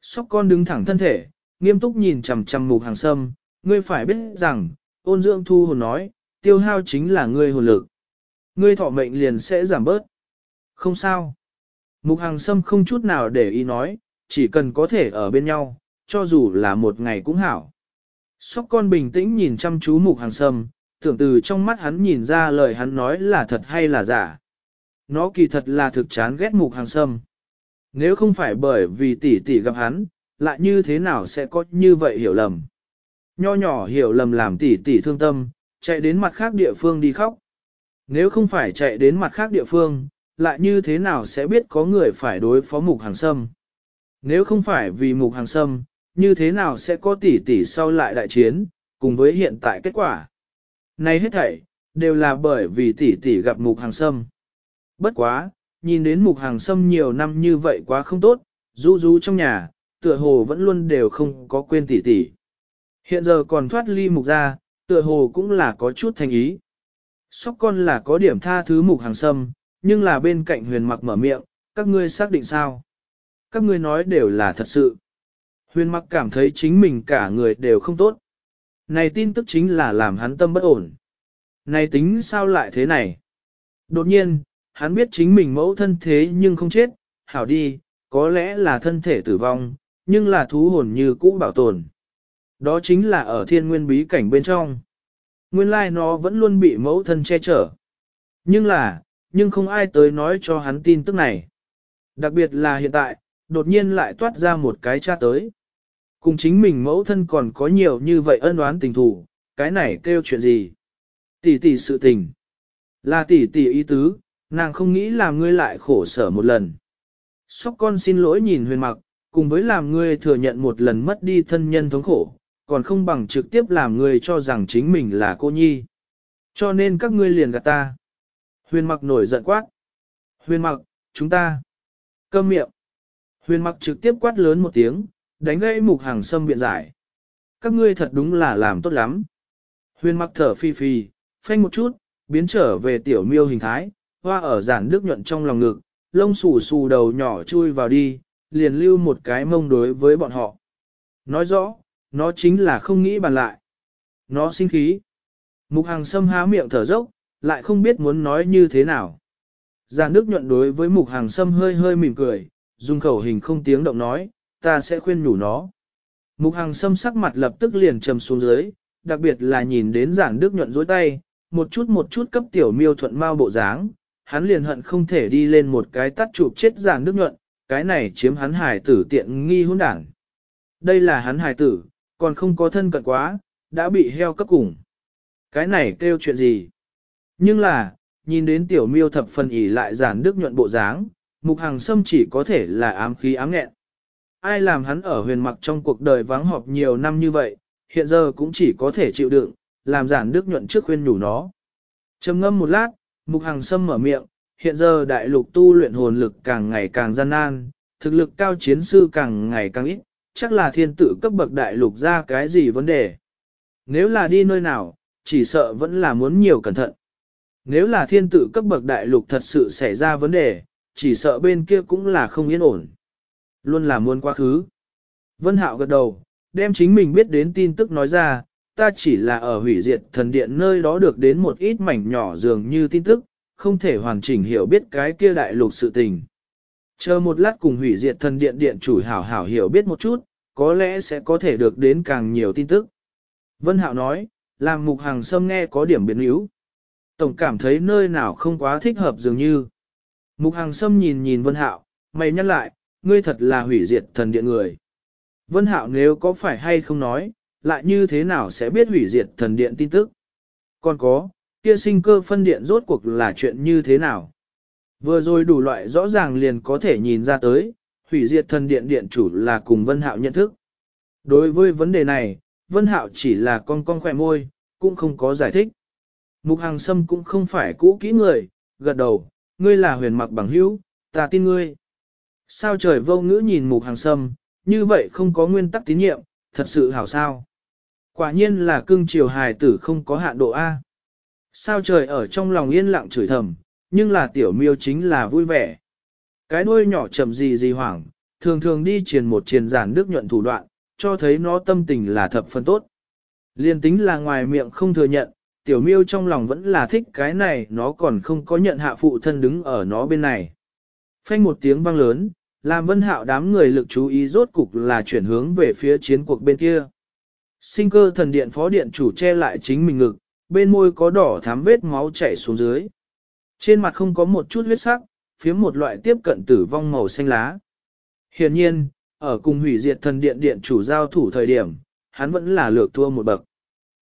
Sóc con đứng thẳng thân thể, nghiêm túc nhìn chằm chằm mục hàng sâm, ngươi phải biết rằng, ôn dưỡng thu hồn nói, tiêu hao chính là ngươi hồn lực. Ngươi thọ mệnh liền sẽ giảm bớt. Không sao. Mục hàng sâm không chút nào để ý nói, chỉ cần có thể ở bên nhau, cho dù là một ngày cũng hảo. Sóc con bình tĩnh nhìn chăm chú mục hàng sâm, tưởng từ trong mắt hắn nhìn ra lời hắn nói là thật hay là giả. Nó kỳ thật là thực chán ghét mục hàng sâm. Nếu không phải bởi vì tỷ tỷ gặp hắn, lại như thế nào sẽ có như vậy hiểu lầm. Nho nhỏ hiểu lầm làm tỷ tỷ thương tâm, chạy đến mặt khác địa phương đi khóc. Nếu không phải chạy đến mặt khác địa phương, lại như thế nào sẽ biết có người phải đối phó mục hàng sâm. Nếu không phải vì mục hàng sâm, như thế nào sẽ có tỷ tỷ sau lại đại chiến, cùng với hiện tại kết quả. Này hết thảy, đều là bởi vì tỷ tỷ gặp mục hàng sâm. Bất quá, nhìn đến mục hàng xâm nhiều năm như vậy quá không tốt, du du trong nhà, tựa hồ vẫn luôn đều không có quên tỷ tỷ. Hiện giờ còn thoát ly mục ra, tựa hồ cũng là có chút thành ý. Sóc con là có điểm tha thứ mục hàng xâm, nhưng là bên cạnh huyền mặc mở miệng, các ngươi xác định sao? Các ngươi nói đều là thật sự. Huyền mặc cảm thấy chính mình cả người đều không tốt. Này tin tức chính là làm hắn tâm bất ổn. Này tính sao lại thế này? Đột nhiên, hắn biết chính mình mẫu thân thế nhưng không chết, hảo đi, có lẽ là thân thể tử vong, nhưng là thú hồn như cũ bảo tồn. Đó chính là ở thiên nguyên bí cảnh bên trong. Nguyên lai nó vẫn luôn bị mẫu thân che chở. Nhưng là, nhưng không ai tới nói cho hắn tin tức này. Đặc biệt là hiện tại, đột nhiên lại toát ra một cái cha tới. Cùng chính mình mẫu thân còn có nhiều như vậy ân oán tình thù, cái này kêu chuyện gì? Tỷ tỷ sự tình. Là tỷ tỷ ý tứ, nàng không nghĩ làm ngươi lại khổ sở một lần. Sóc con xin lỗi nhìn huyền mặc, cùng với làm ngươi thừa nhận một lần mất đi thân nhân thống khổ, còn không bằng trực tiếp làm ngươi cho rằng chính mình là cô nhi. Cho nên các ngươi liền gạt ta. Huyền mặc nổi giận quát. Huyền mặc, chúng ta. Câm miệng. Huyền mặc trực tiếp quát lớn một tiếng, đánh gãy mục hàng sâm biện giải. Các ngươi thật đúng là làm tốt lắm. Huyền mặc thở phi phi, phanh một chút, biến trở về tiểu miêu hình thái, hoa ở giản nước nhuận trong lòng ngực, lông xù xù đầu nhỏ chui vào đi, liền lưu một cái mông đối với bọn họ. Nói rõ, nó chính là không nghĩ bàn lại. Nó sinh khí. Mục hàng sâm há miệng thở dốc, lại không biết muốn nói như thế nào. Giản nước nhuận đối với mục hàng sâm hơi hơi mỉm cười, dùng khẩu hình không tiếng động nói, ta sẽ khuyên nhủ nó. Mục Hằng sâm sắc mặt lập tức liền trầm xuống dưới, đặc biệt là nhìn đến giản đức nhuận dối tay, một chút một chút cấp tiểu miêu thuận mau bộ dáng, hắn liền hận không thể đi lên một cái tắt chụp chết giản đức nhuận, cái này chiếm hắn Hải tử tiện nghi hôn đảng. Đây là hắn Hải tử, còn không có thân cận quá, đã bị heo cấp cùng. Cái này kêu chuyện gì? Nhưng là, nhìn đến tiểu miêu thập phần ỉ lại giản đức nhuận bộ dáng, mục hàng sâm chỉ có thể là ám khí ám nghẹn. Ai làm hắn ở huyền mặc trong cuộc đời vắng họp nhiều năm như vậy, hiện giờ cũng chỉ có thể chịu đựng, làm giản đức nhuận trước khuyên nhủ nó. trầm ngâm một lát, mục hàng sâm mở miệng, hiện giờ đại lục tu luyện hồn lực càng ngày càng gian nan, thực lực cao chiến sư càng ngày càng ít, chắc là thiên tử cấp bậc đại lục ra cái gì vấn đề. Nếu là đi nơi nào, chỉ sợ vẫn là muốn nhiều cẩn thận. Nếu là thiên tử cấp bậc đại lục thật sự xảy ra vấn đề, chỉ sợ bên kia cũng là không yên ổn. Luôn là muốn quá khứ. Vân Hạo gật đầu, đem chính mình biết đến tin tức nói ra, ta chỉ là ở hủy diệt thần điện nơi đó được đến một ít mảnh nhỏ dường như tin tức, không thể hoàn chỉnh hiểu biết cái kia đại lục sự tình. Chờ một lát cùng hủy diệt thần điện điện chủ hảo hảo hiểu biết một chút, có lẽ sẽ có thể được đến càng nhiều tin tức. Vân Hạo nói, làm mục hàng sâm nghe có điểm biến yếu. Tổng cảm thấy nơi nào không quá thích hợp dường như. Mục hàng sâm nhìn nhìn Vân Hạo, mày nhắc lại, ngươi thật là hủy diệt thần điện người. Vân Hạo nếu có phải hay không nói, lại như thế nào sẽ biết hủy diệt thần điện tin tức. Còn có, kia sinh cơ phân điện rốt cuộc là chuyện như thế nào. Vừa rồi đủ loại rõ ràng liền có thể nhìn ra tới, hủy diệt thần điện điện chủ là cùng Vân Hạo nhận thức. Đối với vấn đề này, Vân Hạo chỉ là con con khỏe môi, cũng không có giải thích. Mục Hàng Sâm cũng không phải cũ kỹ người, gật đầu, ngươi là huyền mặc bằng hữu, ta tin ngươi. Sao trời vô ngữ nhìn Mục Hàng Sâm, như vậy không có nguyên tắc tín nhiệm, thật sự hảo sao. Quả nhiên là cưng chiều hài tử không có hạn độ A. Sao trời ở trong lòng yên lặng chửi thầm, nhưng là tiểu miêu chính là vui vẻ. Cái đuôi nhỏ chậm gì gì hoảng, thường thường đi truyền một truyền giản nước nhuận thủ đoạn, cho thấy nó tâm tình là thập phân tốt. Liên tính là ngoài miệng không thừa nhận, tiểu miêu trong lòng vẫn là thích cái này, nó còn không có nhận hạ phụ thân đứng ở nó bên này. Phanh một tiếng vang lớn, làm vân hạo đám người lực chú ý rốt cục là chuyển hướng về phía chiến cuộc bên kia. Sinh cơ thần điện phó điện chủ che lại chính mình ngực, bên môi có đỏ thám vết máu chảy xuống dưới. Trên mặt không có một chút huyết sắc, phía một loại tiếp cận tử vong màu xanh lá. Hiển nhiên, ở cùng hủy diệt thần điện điện chủ giao thủ thời điểm, hắn vẫn là lược thua một bậc.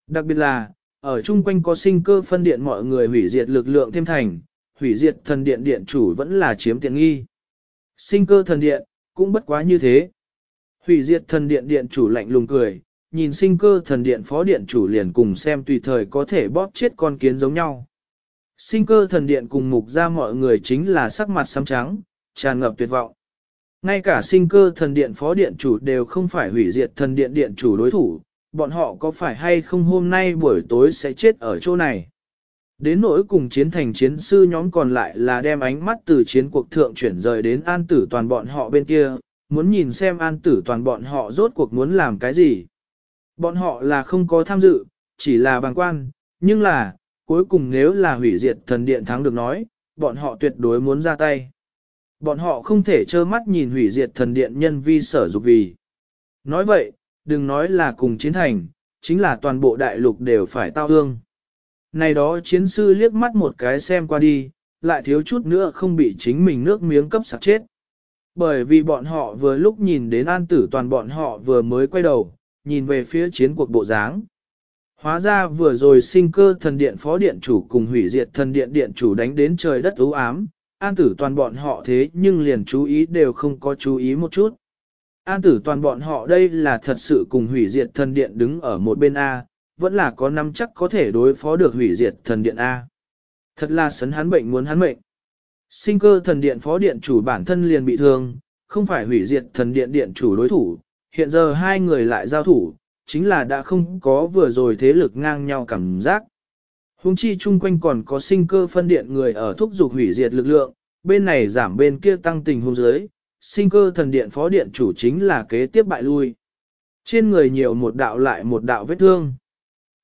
Đặc biệt là, ở chung quanh có sinh cơ phân điện mọi người hủy diệt lực lượng thêm thành, hủy diệt thần điện điện chủ vẫn là chiếm tiện nghi. Sinh cơ thần điện, cũng bất quá như thế. Hủy diệt thần điện điện chủ lạnh lùng cười, nhìn sinh cơ thần điện phó điện chủ liền cùng xem tùy thời có thể bóp chết con kiến giống nhau. Sinh cơ thần điện cùng mục ra mọi người chính là sắc mặt xám trắng, tràn ngập tuyệt vọng. Ngay cả sinh cơ thần điện phó điện chủ đều không phải hủy diệt thần điện điện chủ đối thủ, bọn họ có phải hay không hôm nay buổi tối sẽ chết ở chỗ này. Đến nỗi cùng chiến thành chiến sư nhóm còn lại là đem ánh mắt từ chiến cuộc thượng chuyển rời đến an tử toàn bọn họ bên kia, muốn nhìn xem an tử toàn bọn họ rốt cuộc muốn làm cái gì. Bọn họ là không có tham dự, chỉ là bằng quan, nhưng là, cuối cùng nếu là hủy diệt thần điện thắng được nói, bọn họ tuyệt đối muốn ra tay. Bọn họ không thể trơ mắt nhìn hủy diệt thần điện nhân vi sở dục vì. Nói vậy, đừng nói là cùng chiến thành, chính là toàn bộ đại lục đều phải tao ương. Này đó chiến sư liếc mắt một cái xem qua đi, lại thiếu chút nữa không bị chính mình nước miếng cấp sạc chết. Bởi vì bọn họ vừa lúc nhìn đến an tử toàn bọn họ vừa mới quay đầu, nhìn về phía chiến cuộc bộ dáng. Hóa ra vừa rồi sinh cơ thần điện phó điện chủ cùng hủy diệt thần điện điện chủ đánh đến trời đất ưu ám, an tử toàn bọn họ thế nhưng liền chú ý đều không có chú ý một chút. An tử toàn bọn họ đây là thật sự cùng hủy diệt thần điện đứng ở một bên A, vẫn là có năm chắc có thể đối phó được hủy diệt thần điện A. Thật là sấn hắn bệnh muốn hắn mệnh. Sinh cơ thần điện phó điện chủ bản thân liền bị thương, không phải hủy diệt thần điện điện chủ đối thủ, hiện giờ hai người lại giao thủ, chính là đã không có vừa rồi thế lực ngang nhau cảm giác. Hùng chi chung quanh còn có sinh cơ phân điện người ở thúc dục hủy diệt lực lượng, bên này giảm bên kia tăng tình hung dưới, sinh cơ thần điện phó điện chủ chính là kế tiếp bại lui. Trên người nhiều một đạo lại một đạo vết thương.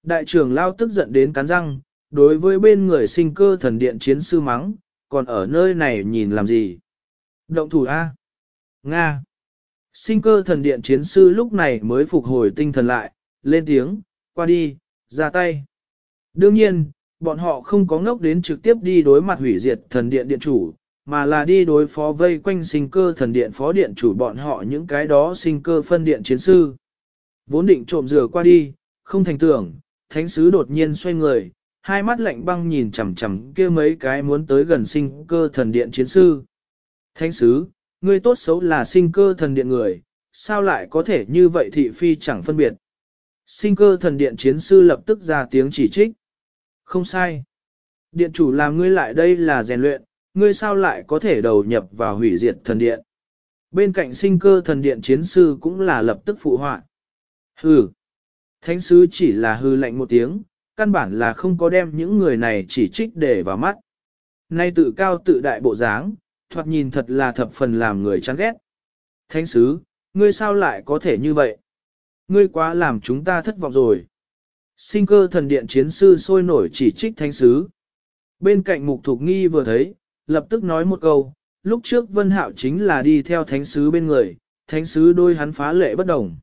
Đại trưởng lao tức giận đến cắn răng, đối với bên người sinh cơ thần điện chiến sư mắng, còn ở nơi này nhìn làm gì? Động thủ A. Nga. Sinh cơ thần điện chiến sư lúc này mới phục hồi tinh thần lại, lên tiếng, qua đi, ra tay. Đương nhiên, bọn họ không có ngốc đến trực tiếp đi đối mặt hủy diệt thần điện điện chủ, mà là đi đối phó vây quanh sinh cơ thần điện phó điện chủ bọn họ những cái đó sinh cơ phân điện chiến sư. Vốn định trộm rửa qua đi, không thành tưởng, thánh sứ đột nhiên xoay người, hai mắt lạnh băng nhìn chằm chằm kia mấy cái muốn tới gần sinh cơ thần điện chiến sư. Thánh sứ, ngươi tốt xấu là sinh cơ thần điện người, sao lại có thể như vậy thị phi chẳng phân biệt. Sinh cơ thần điện chiến sư lập tức ra tiếng chỉ trích. Không sai. Điện chủ làm ngươi lại đây là rèn luyện, ngươi sao lại có thể đầu nhập vào hủy diệt thần điện. Bên cạnh sinh cơ thần điện chiến sư cũng là lập tức phụ họa. Hừ. Thánh sứ chỉ là hư lạnh một tiếng, căn bản là không có đem những người này chỉ trích để vào mắt. Nay tự cao tự đại bộ dáng, thoạt nhìn thật là thập phần làm người chán ghét. Thánh sứ, ngươi sao lại có thể như vậy? Ngươi quá làm chúng ta thất vọng rồi. Sinh cơ thần điện chiến sư sôi nổi chỉ trích thánh sứ. Bên cạnh mục thục nghi vừa thấy, lập tức nói một câu, lúc trước vân hạo chính là đi theo thánh sứ bên người, thánh sứ đôi hắn phá lệ bất đồng.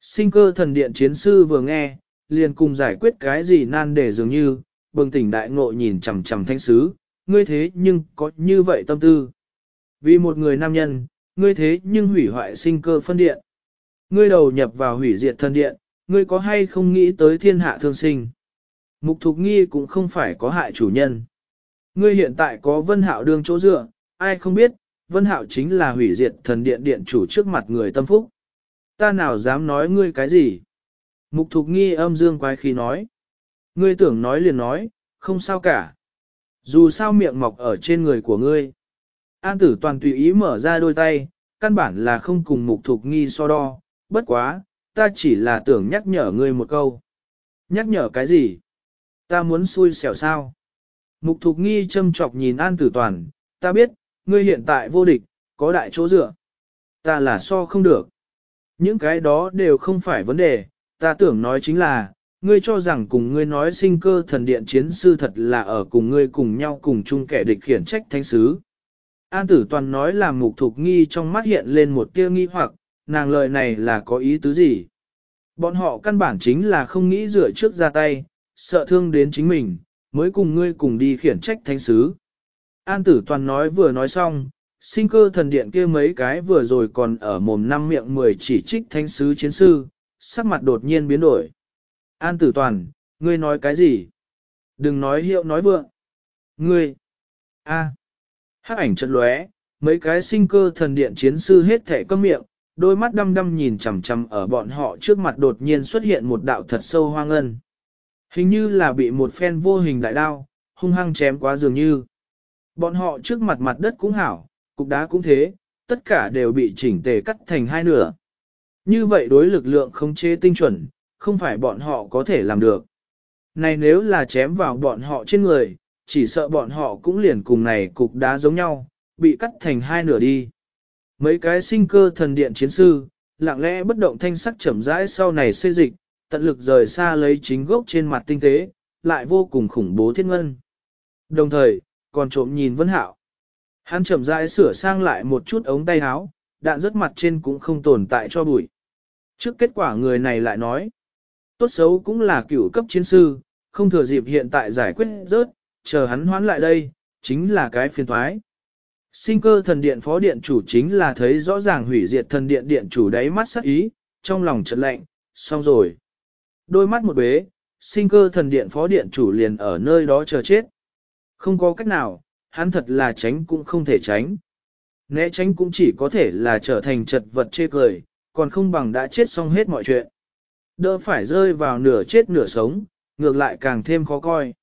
Sinh cơ thần điện chiến sư vừa nghe, liền cùng giải quyết cái gì nan để dường như, bừng tỉnh đại ngộ nhìn chằm chằm thanh sứ, ngươi thế nhưng có như vậy tâm tư. Vì một người nam nhân, ngươi thế nhưng hủy hoại sinh cơ phân điện. Ngươi đầu nhập vào hủy diệt thân điện, ngươi có hay không nghĩ tới thiên hạ thương sinh. Mục thục nghi cũng không phải có hại chủ nhân. Ngươi hiện tại có vân hạo đương chỗ dựa, ai không biết, vân hạo chính là hủy diệt thần điện điện chủ trước mặt người tâm phúc. Ta nào dám nói ngươi cái gì? Mục thục nghi âm dương quái khí nói. Ngươi tưởng nói liền nói, không sao cả. Dù sao miệng mọc ở trên người của ngươi. An tử toàn tùy ý mở ra đôi tay, căn bản là không cùng mục thục nghi so đo, bất quá, ta chỉ là tưởng nhắc nhở ngươi một câu. Nhắc nhở cái gì? Ta muốn xui xẻo sao? Mục thục nghi châm chọc nhìn an tử toàn, ta biết, ngươi hiện tại vô địch, có đại chỗ dựa. Ta là so không được. Những cái đó đều không phải vấn đề, ta tưởng nói chính là, ngươi cho rằng cùng ngươi nói sinh cơ thần điện chiến sư thật là ở cùng ngươi cùng nhau cùng chung kẻ địch khiển trách thánh sứ. An tử toàn nói là mục thục nghi trong mắt hiện lên một tia nghi hoặc, nàng lời này là có ý tứ gì? Bọn họ căn bản chính là không nghĩ rửa trước ra tay, sợ thương đến chính mình, mới cùng ngươi cùng đi khiển trách thánh sứ. An tử toàn nói vừa nói xong, sinh cơ thần điện kia mấy cái vừa rồi còn ở mồm năm miệng mười chỉ trích thánh sứ chiến sư, sắc mặt đột nhiên biến đổi. An tử toàn, ngươi nói cái gì? Đừng nói hiệu nói vượng. Ngươi! a, hắc ảnh chật lóe, mấy cái sinh cơ thần điện chiến sư hết thể câm miệng, đôi mắt đăm đăm nhìn chằm chằm ở bọn họ trước mặt đột nhiên xuất hiện một đạo thật sâu hoang ân Hình như là bị một phen vô hình đại đao, hung hăng chém quá dường như. Bọn họ trước mặt mặt đất cũng hảo, cục đá cũng thế, tất cả đều bị chỉnh tề cắt thành hai nửa. Như vậy đối lực lượng không chế tinh chuẩn, không phải bọn họ có thể làm được. Này nếu là chém vào bọn họ trên người, chỉ sợ bọn họ cũng liền cùng này cục đá giống nhau, bị cắt thành hai nửa đi. Mấy cái sinh cơ thần điện chiến sư, lặng lẽ bất động thanh sắc chậm rãi sau này xây dịch, tận lực rời xa lấy chính gốc trên mặt tinh tế, lại vô cùng khủng bố thiên ngân. Đồng thời, còn trộm nhìn Vân Hạo. Hắn chậm rãi sửa sang lại một chút ống tay áo, đạn rất mặt trên cũng không tồn tại cho bụi. Trước kết quả người này lại nói, tốt xấu cũng là cựu cấp chiến sư, không thừa dịp hiện tại giải quyết rớt, chờ hắn hoán lại đây, chính là cái phiền thoái. Sinh cơ thần điện phó điện chủ chính là thấy rõ ràng hủy diệt thần điện điện chủ đáy mắt sắc ý, trong lòng chợt lạnh, xong rồi. Đôi mắt một bế, sinh cơ thần điện phó điện chủ liền ở nơi đó chờ chết. Không có cách nào, hắn thật là tránh cũng không thể tránh. Né tránh cũng chỉ có thể là trở thành chật vật chê cười, còn không bằng đã chết xong hết mọi chuyện. Đỡ phải rơi vào nửa chết nửa sống, ngược lại càng thêm khó coi.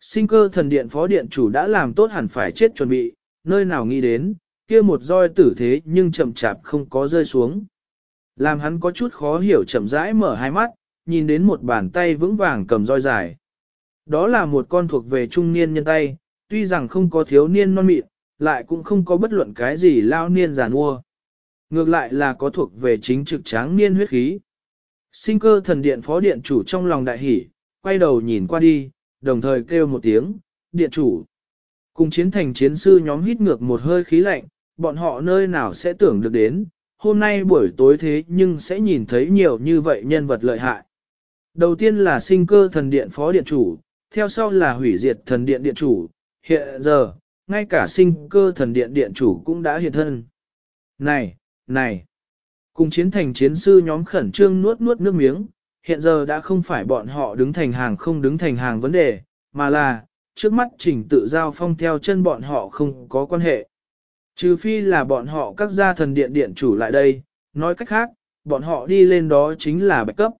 Sinh cơ thần điện phó điện chủ đã làm tốt hẳn phải chết chuẩn bị, nơi nào nghĩ đến, kia một roi tử thế nhưng chậm chạp không có rơi xuống. Làm hắn có chút khó hiểu chậm rãi mở hai mắt, nhìn đến một bàn tay vững vàng cầm roi dài. Đó là một con thuộc về trung niên nhân tay, tuy rằng không có thiếu niên non mịn, lại cũng không có bất luận cái gì lao niên giàn ua. Ngược lại là có thuộc về chính trực tráng niên huyết khí. Sinh cơ thần điện phó điện chủ trong lòng đại hỷ, quay đầu nhìn qua đi, đồng thời kêu một tiếng, điện chủ. Cùng chiến thành chiến sư nhóm hít ngược một hơi khí lạnh, bọn họ nơi nào sẽ tưởng được đến, hôm nay buổi tối thế nhưng sẽ nhìn thấy nhiều như vậy nhân vật lợi hại. Đầu tiên là sinh cơ thần điện phó điện chủ, theo sau là hủy diệt thần điện điện chủ, hiện giờ, ngay cả sinh cơ thần điện điện chủ cũng đã hiện thân. Này, này, cùng chiến thành chiến sư nhóm khẩn trương nuốt nuốt nước miếng, hiện giờ đã không phải bọn họ đứng thành hàng không đứng thành hàng vấn đề, mà là, trước mắt trình tự giao phong theo chân bọn họ không có quan hệ. Trừ phi là bọn họ các gia thần điện điện chủ lại đây, nói cách khác, bọn họ đi lên đó chính là bạch cấp.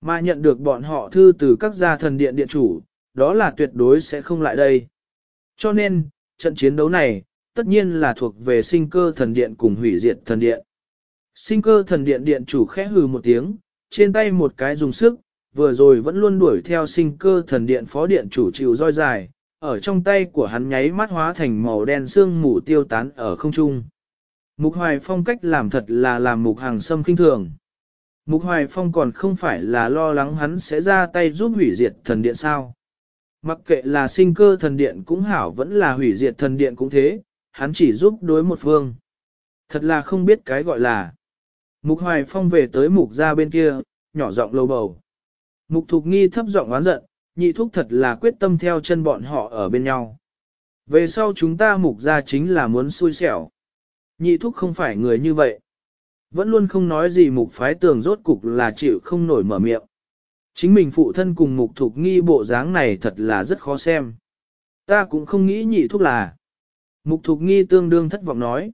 Mà nhận được bọn họ thư từ các gia thần điện điện chủ, đó là tuyệt đối sẽ không lại đây. Cho nên, trận chiến đấu này, tất nhiên là thuộc về sinh cơ thần điện cùng hủy diệt thần điện. Sinh cơ thần điện điện chủ khẽ hừ một tiếng, trên tay một cái dùng sức, vừa rồi vẫn luôn đuổi theo sinh cơ thần điện phó điện chủ chịu roi dài, ở trong tay của hắn nháy mắt hóa thành màu đen xương mù tiêu tán ở không trung. Mục Hoài Phong cách làm thật là làm mục hàng sâm kinh thường. Mục Hoài Phong còn không phải là lo lắng hắn sẽ ra tay giúp hủy diệt thần điện sao. Mặc kệ là sinh cơ thần điện cũng hảo vẫn là hủy diệt thần điện cũng thế, hắn chỉ giúp đối một phương. Thật là không biết cái gọi là. Mục Hoài Phong về tới mục ra bên kia, nhỏ giọng lầu bầu. Mục Thục Nghi thấp giọng oán giận, nhị thúc thật là quyết tâm theo chân bọn họ ở bên nhau. Về sau chúng ta mục ra chính là muốn xui xẻo. Nhị thúc không phải người như vậy. Vẫn luôn không nói gì mục phái tường rốt cục là chịu không nổi mở miệng. Chính mình phụ thân cùng mục thục nghi bộ dáng này thật là rất khó xem. Ta cũng không nghĩ nhị thúc là. Mục thục nghi tương đương thất vọng nói.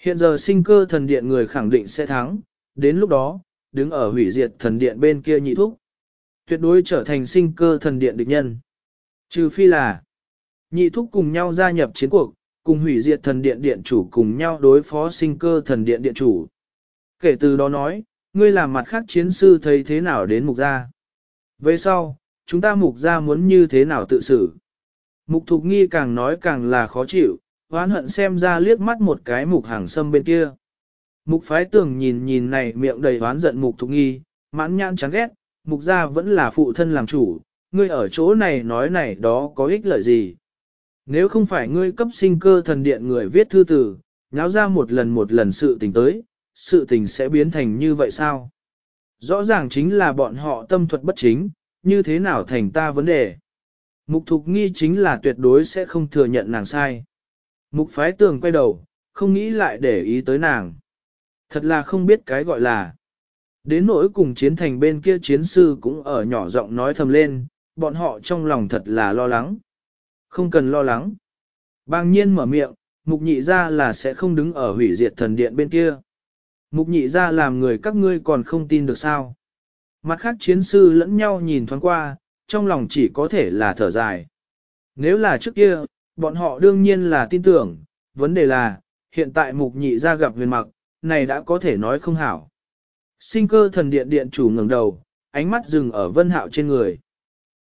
Hiện giờ sinh cơ thần điện người khẳng định sẽ thắng, đến lúc đó, đứng ở hủy diệt thần điện bên kia nhị thúc. Tuyệt đối trở thành sinh cơ thần điện địch nhân. Trừ phi là, nhị thúc cùng nhau gia nhập chiến cuộc, cùng hủy diệt thần điện điện chủ cùng nhau đối phó sinh cơ thần điện điện chủ. Kể từ đó nói, ngươi làm mặt khác chiến sư thấy thế nào đến mục gia. Về sau, chúng ta mục gia muốn như thế nào tự xử. Mục thục nghi càng nói càng là khó chịu, hoán hận xem ra liếc mắt một cái mục hàng sâm bên kia. Mục phái tưởng nhìn nhìn này miệng đầy hoán giận mục thục nghi, mãn nhãn chán ghét, mục gia vẫn là phụ thân làm chủ, ngươi ở chỗ này nói này đó có ích lợi gì. Nếu không phải ngươi cấp sinh cơ thần điện người viết thư tử, nháo ra một lần một lần sự tình tới, sự tình sẽ biến thành như vậy sao? Rõ ràng chính là bọn họ tâm thuật bất chính, như thế nào thành ta vấn đề. Mục thục nghi chính là tuyệt đối sẽ không thừa nhận nàng sai. Mục phái tường quay đầu, không nghĩ lại để ý tới nàng. Thật là không biết cái gọi là. Đến nỗi cùng chiến thành bên kia chiến sư cũng ở nhỏ giọng nói thầm lên, bọn họ trong lòng thật là lo lắng. Không cần lo lắng. Bang nhiên mở miệng, mục nhị ra là sẽ không đứng ở hủy diệt thần điện bên kia. Mục nhị ra làm người các ngươi còn không tin được sao. Mặt khác chiến sư lẫn nhau nhìn thoáng qua, trong lòng chỉ có thể là thở dài. Nếu là trước kia, bọn họ đương nhiên là tin tưởng, vấn đề là, hiện tại mục nhị ra gặp huyền mặc, này đã có thể nói không hảo. Sinh cơ thần điện điện chủ ngẩng đầu, ánh mắt dừng ở vân hạo trên người.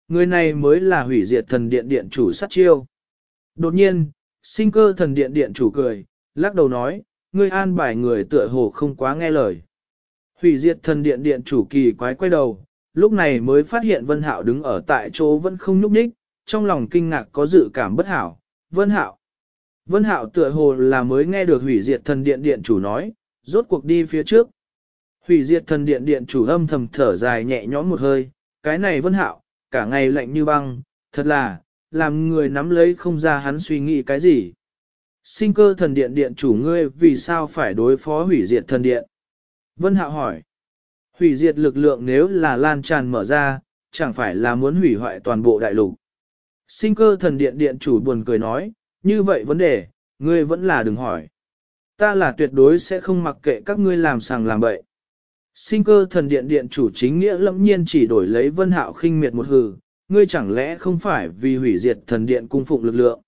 Người này mới là hủy diệt thần điện điện chủ sát chiêu. Đột nhiên, sinh cơ thần điện điện chủ cười, lắc đầu nói, ngươi an bài người tựa hồ không quá nghe lời. Hủy diệt thần điện điện chủ kỳ quái quay đầu, lúc này mới phát hiện Vân Hạo đứng ở tại chỗ vẫn không nhúc nhích, trong lòng kinh ngạc có dự cảm bất hảo. Vân Hạo. Vân Hạo tựa hồ là mới nghe được hủy diệt thần điện điện chủ nói, rốt cuộc đi phía trước. Hủy diệt thần điện điện chủ âm thầm thở dài nhẹ nhõm một hơi, cái này Vân Hạo, cả ngày lạnh như băng, thật là, làm người nắm lấy không ra hắn suy nghĩ cái gì. Sinh cơ thần điện điện chủ ngươi vì sao phải đối phó hủy diệt thần điện? Vân Hạo hỏi. Hủy diệt lực lượng nếu là lan tràn mở ra, chẳng phải là muốn hủy hoại toàn bộ đại lục. Sinh cơ thần điện điện chủ buồn cười nói, như vậy vấn đề, ngươi vẫn là đừng hỏi. Ta là tuyệt đối sẽ không mặc kệ các ngươi làm sàng làm bậy. Sinh cơ thần điện điện chủ chính nghĩa lẫm nhiên chỉ đổi lấy vân hạo khinh miệt một hừ, ngươi chẳng lẽ không phải vì hủy diệt thần điện cung phụng lực lượng.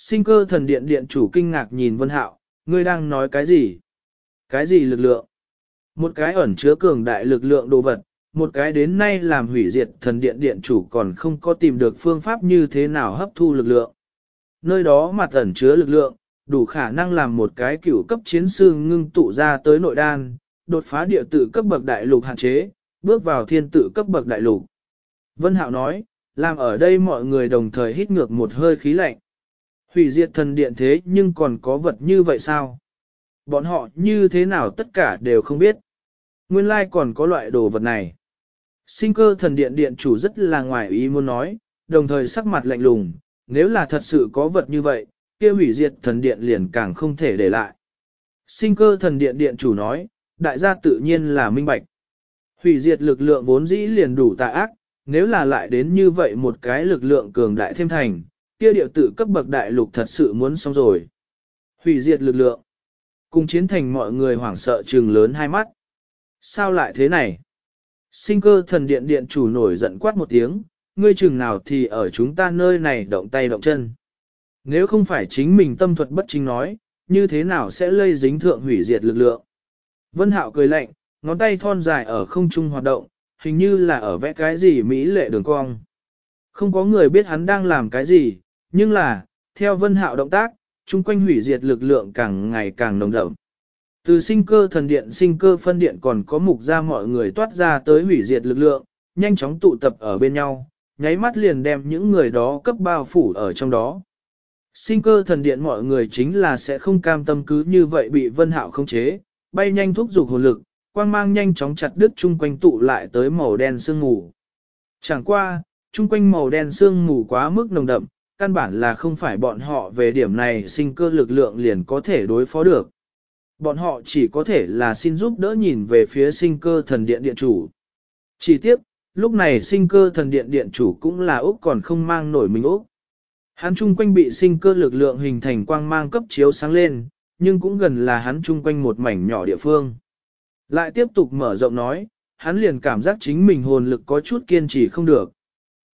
Sinh cơ thần điện điện chủ kinh ngạc nhìn vân hạo, ngươi đang nói cái gì? Cái gì lực lượng? Một cái ẩn chứa cường đại lực lượng đồ vật, một cái đến nay làm hủy diệt thần điện điện chủ còn không có tìm được phương pháp như thế nào hấp thu lực lượng. Nơi đó mặt ẩn chứa lực lượng, đủ khả năng làm một cái cửu cấp chiến sư ngưng tụ ra tới nội đan, đột phá địa tự cấp bậc đại lục hạn chế, bước vào thiên tử cấp bậc đại lục. Vân Hạo nói, làm ở đây mọi người đồng thời hít ngược một hơi khí lạnh. Hủy diệt thần điện thế nhưng còn có vật như vậy sao? Bọn họ như thế nào tất cả đều không biết. Nguyên lai còn có loại đồ vật này. Sinh cơ thần điện điện chủ rất là ngoài ý muốn nói, đồng thời sắc mặt lạnh lùng, nếu là thật sự có vật như vậy, kia hủy diệt thần điện liền càng không thể để lại. Sinh cơ thần điện điện chủ nói, đại gia tự nhiên là minh bạch. Hủy diệt lực lượng vốn dĩ liền đủ tà ác, nếu là lại đến như vậy một cái lực lượng cường đại thêm thành, kia điệu Tử cấp bậc đại lục thật sự muốn xong rồi. Hủy diệt lực lượng. Cùng chiến thành mọi người hoảng sợ trừng lớn hai mắt. Sao lại thế này? Sinh cơ thần điện điện chủ nổi giận quát một tiếng, ngươi chừng nào thì ở chúng ta nơi này động tay động chân. Nếu không phải chính mình tâm thuật bất chính nói, như thế nào sẽ lây dính thượng hủy diệt lực lượng? Vân Hạo cười lạnh, ngón tay thon dài ở không trung hoạt động, hình như là ở vẽ cái gì mỹ lệ đường cong. Không có người biết hắn đang làm cái gì, nhưng là, theo Vân Hạo động tác, chung quanh hủy diệt lực lượng càng ngày càng nồng đậm. Từ sinh cơ thần điện sinh cơ phân điện còn có mục ra mọi người toát ra tới hủy diệt lực lượng, nhanh chóng tụ tập ở bên nhau, nháy mắt liền đem những người đó cấp bao phủ ở trong đó. Sinh cơ thần điện mọi người chính là sẽ không cam tâm cứ như vậy bị vân hạo khống chế, bay nhanh thúc giục hồn lực, quang mang nhanh chóng chặt đứt chung quanh tụ lại tới màu đen sương mù. Chẳng qua, chung quanh màu đen sương mù quá mức nồng đậm, căn bản là không phải bọn họ về điểm này sinh cơ lực lượng liền có thể đối phó được. Bọn họ chỉ có thể là xin giúp đỡ nhìn về phía sinh cơ thần điện điện chủ. Chỉ tiếp, lúc này sinh cơ thần điện điện chủ cũng là Úc còn không mang nổi mình Úc. Hắn chung quanh bị sinh cơ lực lượng hình thành quang mang cấp chiếu sáng lên, nhưng cũng gần là hắn chung quanh một mảnh nhỏ địa phương. Lại tiếp tục mở rộng nói, hắn liền cảm giác chính mình hồn lực có chút kiên trì không được.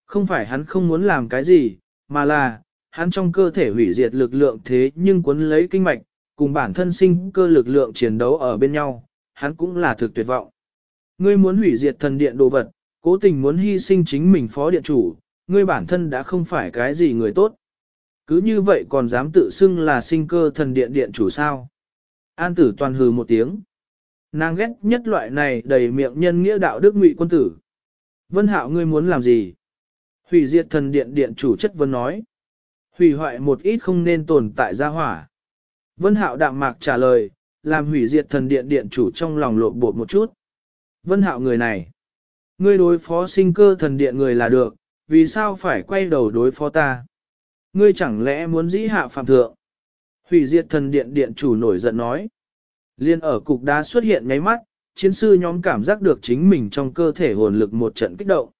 Không phải hắn không muốn làm cái gì, mà là, hắn trong cơ thể hủy diệt lực lượng thế nhưng cuốn lấy kinh mạch, cùng bản thân sinh cơ lực lượng chiến đấu ở bên nhau, hắn cũng là thực tuyệt vọng. Ngươi muốn hủy diệt thần điện đồ vật, cố tình muốn hy sinh chính mình phó điện chủ, ngươi bản thân đã không phải cái gì người tốt. Cứ như vậy còn dám tự xưng là sinh cơ thần điện điện chủ sao. An tử toàn hừ một tiếng. Nàng ghét nhất loại này đầy miệng nhân nghĩa đạo đức ngụy quân tử. Vân hạo ngươi muốn làm gì? Hủy diệt thần điện điện chủ chất vấn nói. Hủy hoại một ít không nên tồn tại gia hỏa. Vân hạo đạm mạc trả lời, làm hủy diệt thần điện điện chủ trong lòng lộn bột một chút. Vân hạo người này. Ngươi đối phó sinh cơ thần điện người là được, vì sao phải quay đầu đối phó ta? Ngươi chẳng lẽ muốn dĩ hạ phạm thượng? Hủy diệt thần điện điện chủ nổi giận nói. Liên ở cục đá xuất hiện nháy mắt, chiến sư nhóm cảm giác được chính mình trong cơ thể hồn lực một trận kích động.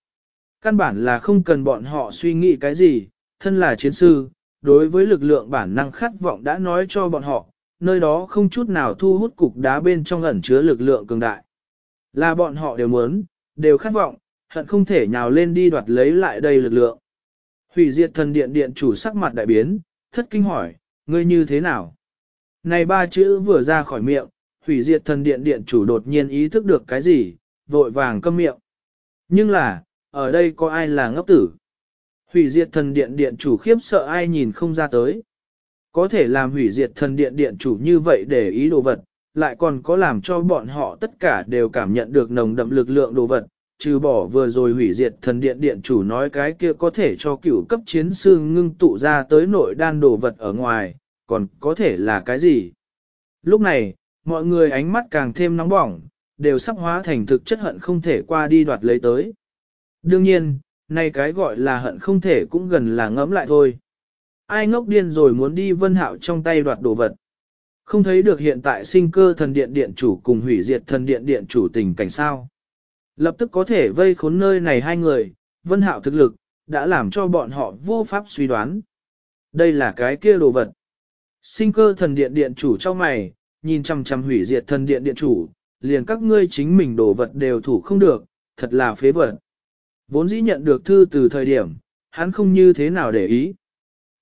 Căn bản là không cần bọn họ suy nghĩ cái gì, thân là chiến sư, đối với lực lượng bản năng khát vọng đã nói cho bọn họ, nơi đó không chút nào thu hút cục đá bên trong ẩn chứa lực lượng cường đại. Là bọn họ đều muốn, đều khát vọng, hận không thể nhào lên đi đoạt lấy lại đây lực lượng. Hủy diệt thần điện điện chủ sắc mặt đại biến, thất kinh hỏi, ngươi như thế nào? Này ba chữ vừa ra khỏi miệng, hủy diệt thần điện điện chủ đột nhiên ý thức được cái gì, vội vàng câm miệng. Nhưng là, ở đây có ai là ngốc tử? Hủy diệt thần điện điện chủ khiếp sợ ai nhìn không ra tới. Có thể làm hủy diệt thần điện điện chủ như vậy để ý đồ vật, lại còn có làm cho bọn họ tất cả đều cảm nhận được nồng đậm lực lượng đồ vật, trừ bỏ vừa rồi hủy diệt thần điện điện chủ nói cái kia có thể cho cửu cấp chiến sư ngưng tụ ra tới nội đan đồ vật ở ngoài, còn có thể là cái gì? Lúc này, mọi người ánh mắt càng thêm nóng bỏng, đều sắp hóa thành thực chất hận không thể qua đi đoạt lấy tới. Đương nhiên, nay cái gọi là hận không thể cũng gần là ngẫm lại thôi. Ai ngốc điên rồi muốn đi vân hạo trong tay đoạt đồ vật. Không thấy được hiện tại sinh cơ thần điện điện chủ cùng hủy diệt thần điện điện chủ tình cảnh sao. Lập tức có thể vây khốn nơi này hai người, vân hạo thực lực, đã làm cho bọn họ vô pháp suy đoán. Đây là cái kia đồ vật. Sinh cơ thần điện điện chủ cho mày, nhìn chăm chăm hủy diệt thần điện điện chủ, liền các ngươi chính mình đồ vật đều thủ không được, thật là phế vật. Vốn dĩ nhận được thư từ thời điểm, hắn không như thế nào để ý.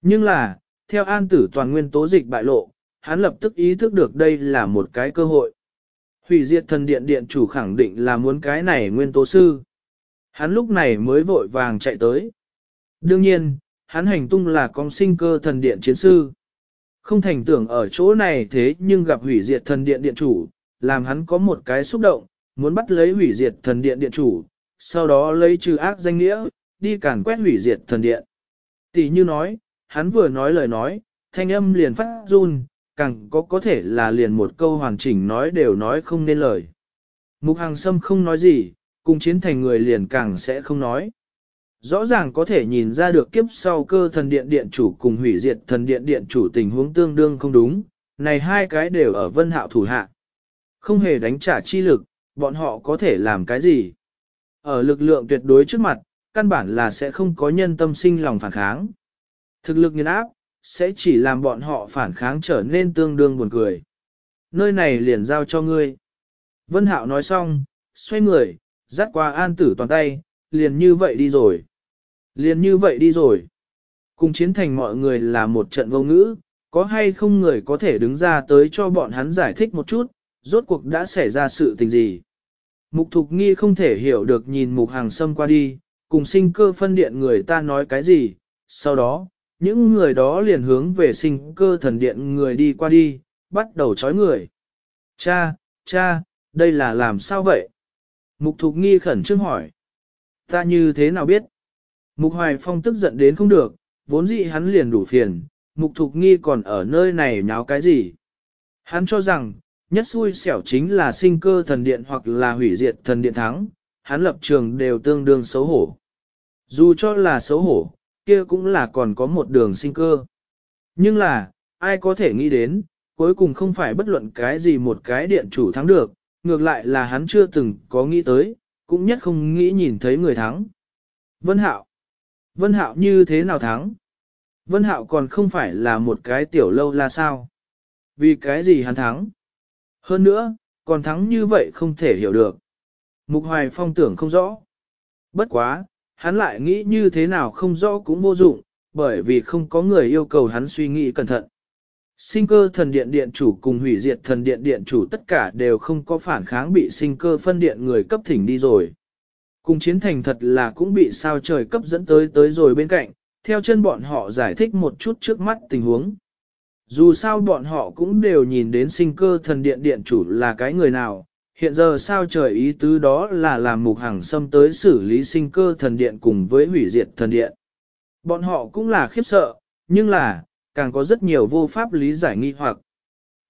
Nhưng là, theo an tử toàn nguyên tố dịch bại lộ, hắn lập tức ý thức được đây là một cái cơ hội. Hủy diệt thần điện điện chủ khẳng định là muốn cái này nguyên tố sư. Hắn lúc này mới vội vàng chạy tới. Đương nhiên, hắn hành tung là con sinh cơ thần điện chiến sư. Không thành tưởng ở chỗ này thế nhưng gặp hủy diệt thần điện điện chủ, làm hắn có một cái xúc động, muốn bắt lấy hủy diệt thần điện điện chủ, sau đó lấy trừ ác danh nghĩa, đi càn quét hủy diệt thần điện. Tỷ như nói, hắn vừa nói lời nói, thanh âm liền phát run, càng có có thể là liền một câu hoàn chỉnh nói đều nói không nên lời. Mục hàng sâm không nói gì, cùng chiến thành người liền càng sẽ không nói. Rõ ràng có thể nhìn ra được kiếp sau cơ thần điện điện chủ cùng hủy diệt thần điện điện chủ tình huống tương đương không đúng, này hai cái đều ở vân hạo thủ hạ. Không hề đánh trả chi lực, bọn họ có thể làm cái gì? Ở lực lượng tuyệt đối trước mặt, căn bản là sẽ không có nhân tâm sinh lòng phản kháng. Thực lực nghiền áp, sẽ chỉ làm bọn họ phản kháng trở nên tương đương buồn cười. Nơi này liền giao cho ngươi. Vân Hạo nói xong, xoay người, dắt qua an tử toàn tay, liền như vậy đi rồi. Liền như vậy đi rồi. Cùng chiến thành mọi người là một trận vô ngữ, có hay không người có thể đứng ra tới cho bọn hắn giải thích một chút, rốt cuộc đã xảy ra sự tình gì. Mục Thục Nghi không thể hiểu được nhìn Mục Hàng Sâm qua đi, cùng sinh cơ phân điện người ta nói cái gì, sau đó, những người đó liền hướng về sinh cơ thần điện người đi qua đi, bắt đầu chói người. Cha, cha, đây là làm sao vậy? Mục Thục Nghi khẩn trương hỏi. Ta như thế nào biết? Mục Hoài Phong tức giận đến không được, vốn dĩ hắn liền đủ phiền, Mục Thục Nghi còn ở nơi này nháo cái gì? Hắn cho rằng, nhất xui xẻo chính là sinh cơ thần điện hoặc là hủy diệt thần điện thắng, hắn lập trường đều tương đương xấu hổ. Dù cho là xấu hổ, kia cũng là còn có một đường sinh cơ. Nhưng là, ai có thể nghĩ đến, cuối cùng không phải bất luận cái gì một cái điện chủ thắng được, ngược lại là hắn chưa từng có nghĩ tới, cũng nhất không nghĩ nhìn thấy người thắng. Vân Hạo Vân Hạo như thế nào thắng? Vân Hạo còn không phải là một cái tiểu lâu là sao? Vì cái gì hắn thắng? Hơn nữa, còn thắng như vậy không thể hiểu được. Mục Hoài Phong tưởng không rõ. Bất quá, hắn lại nghĩ như thế nào không rõ cũng vô dụng, bởi vì không có người yêu cầu hắn suy nghĩ cẩn thận. Sinh cơ thần điện điện chủ cùng hủy diệt thần điện điện chủ tất cả đều không có phản kháng bị sinh cơ phân điện người cấp thỉnh đi rồi. Cùng chiến thành thật là cũng bị sao trời cấp dẫn tới tới rồi bên cạnh, theo chân bọn họ giải thích một chút trước mắt tình huống. Dù sao bọn họ cũng đều nhìn đến sinh cơ thần điện điện chủ là cái người nào, hiện giờ sao trời ý tứ đó là làm mục hàng xâm tới xử lý sinh cơ thần điện cùng với hủy diệt thần điện. Bọn họ cũng là khiếp sợ, nhưng là, càng có rất nhiều vô pháp lý giải nghi hoặc.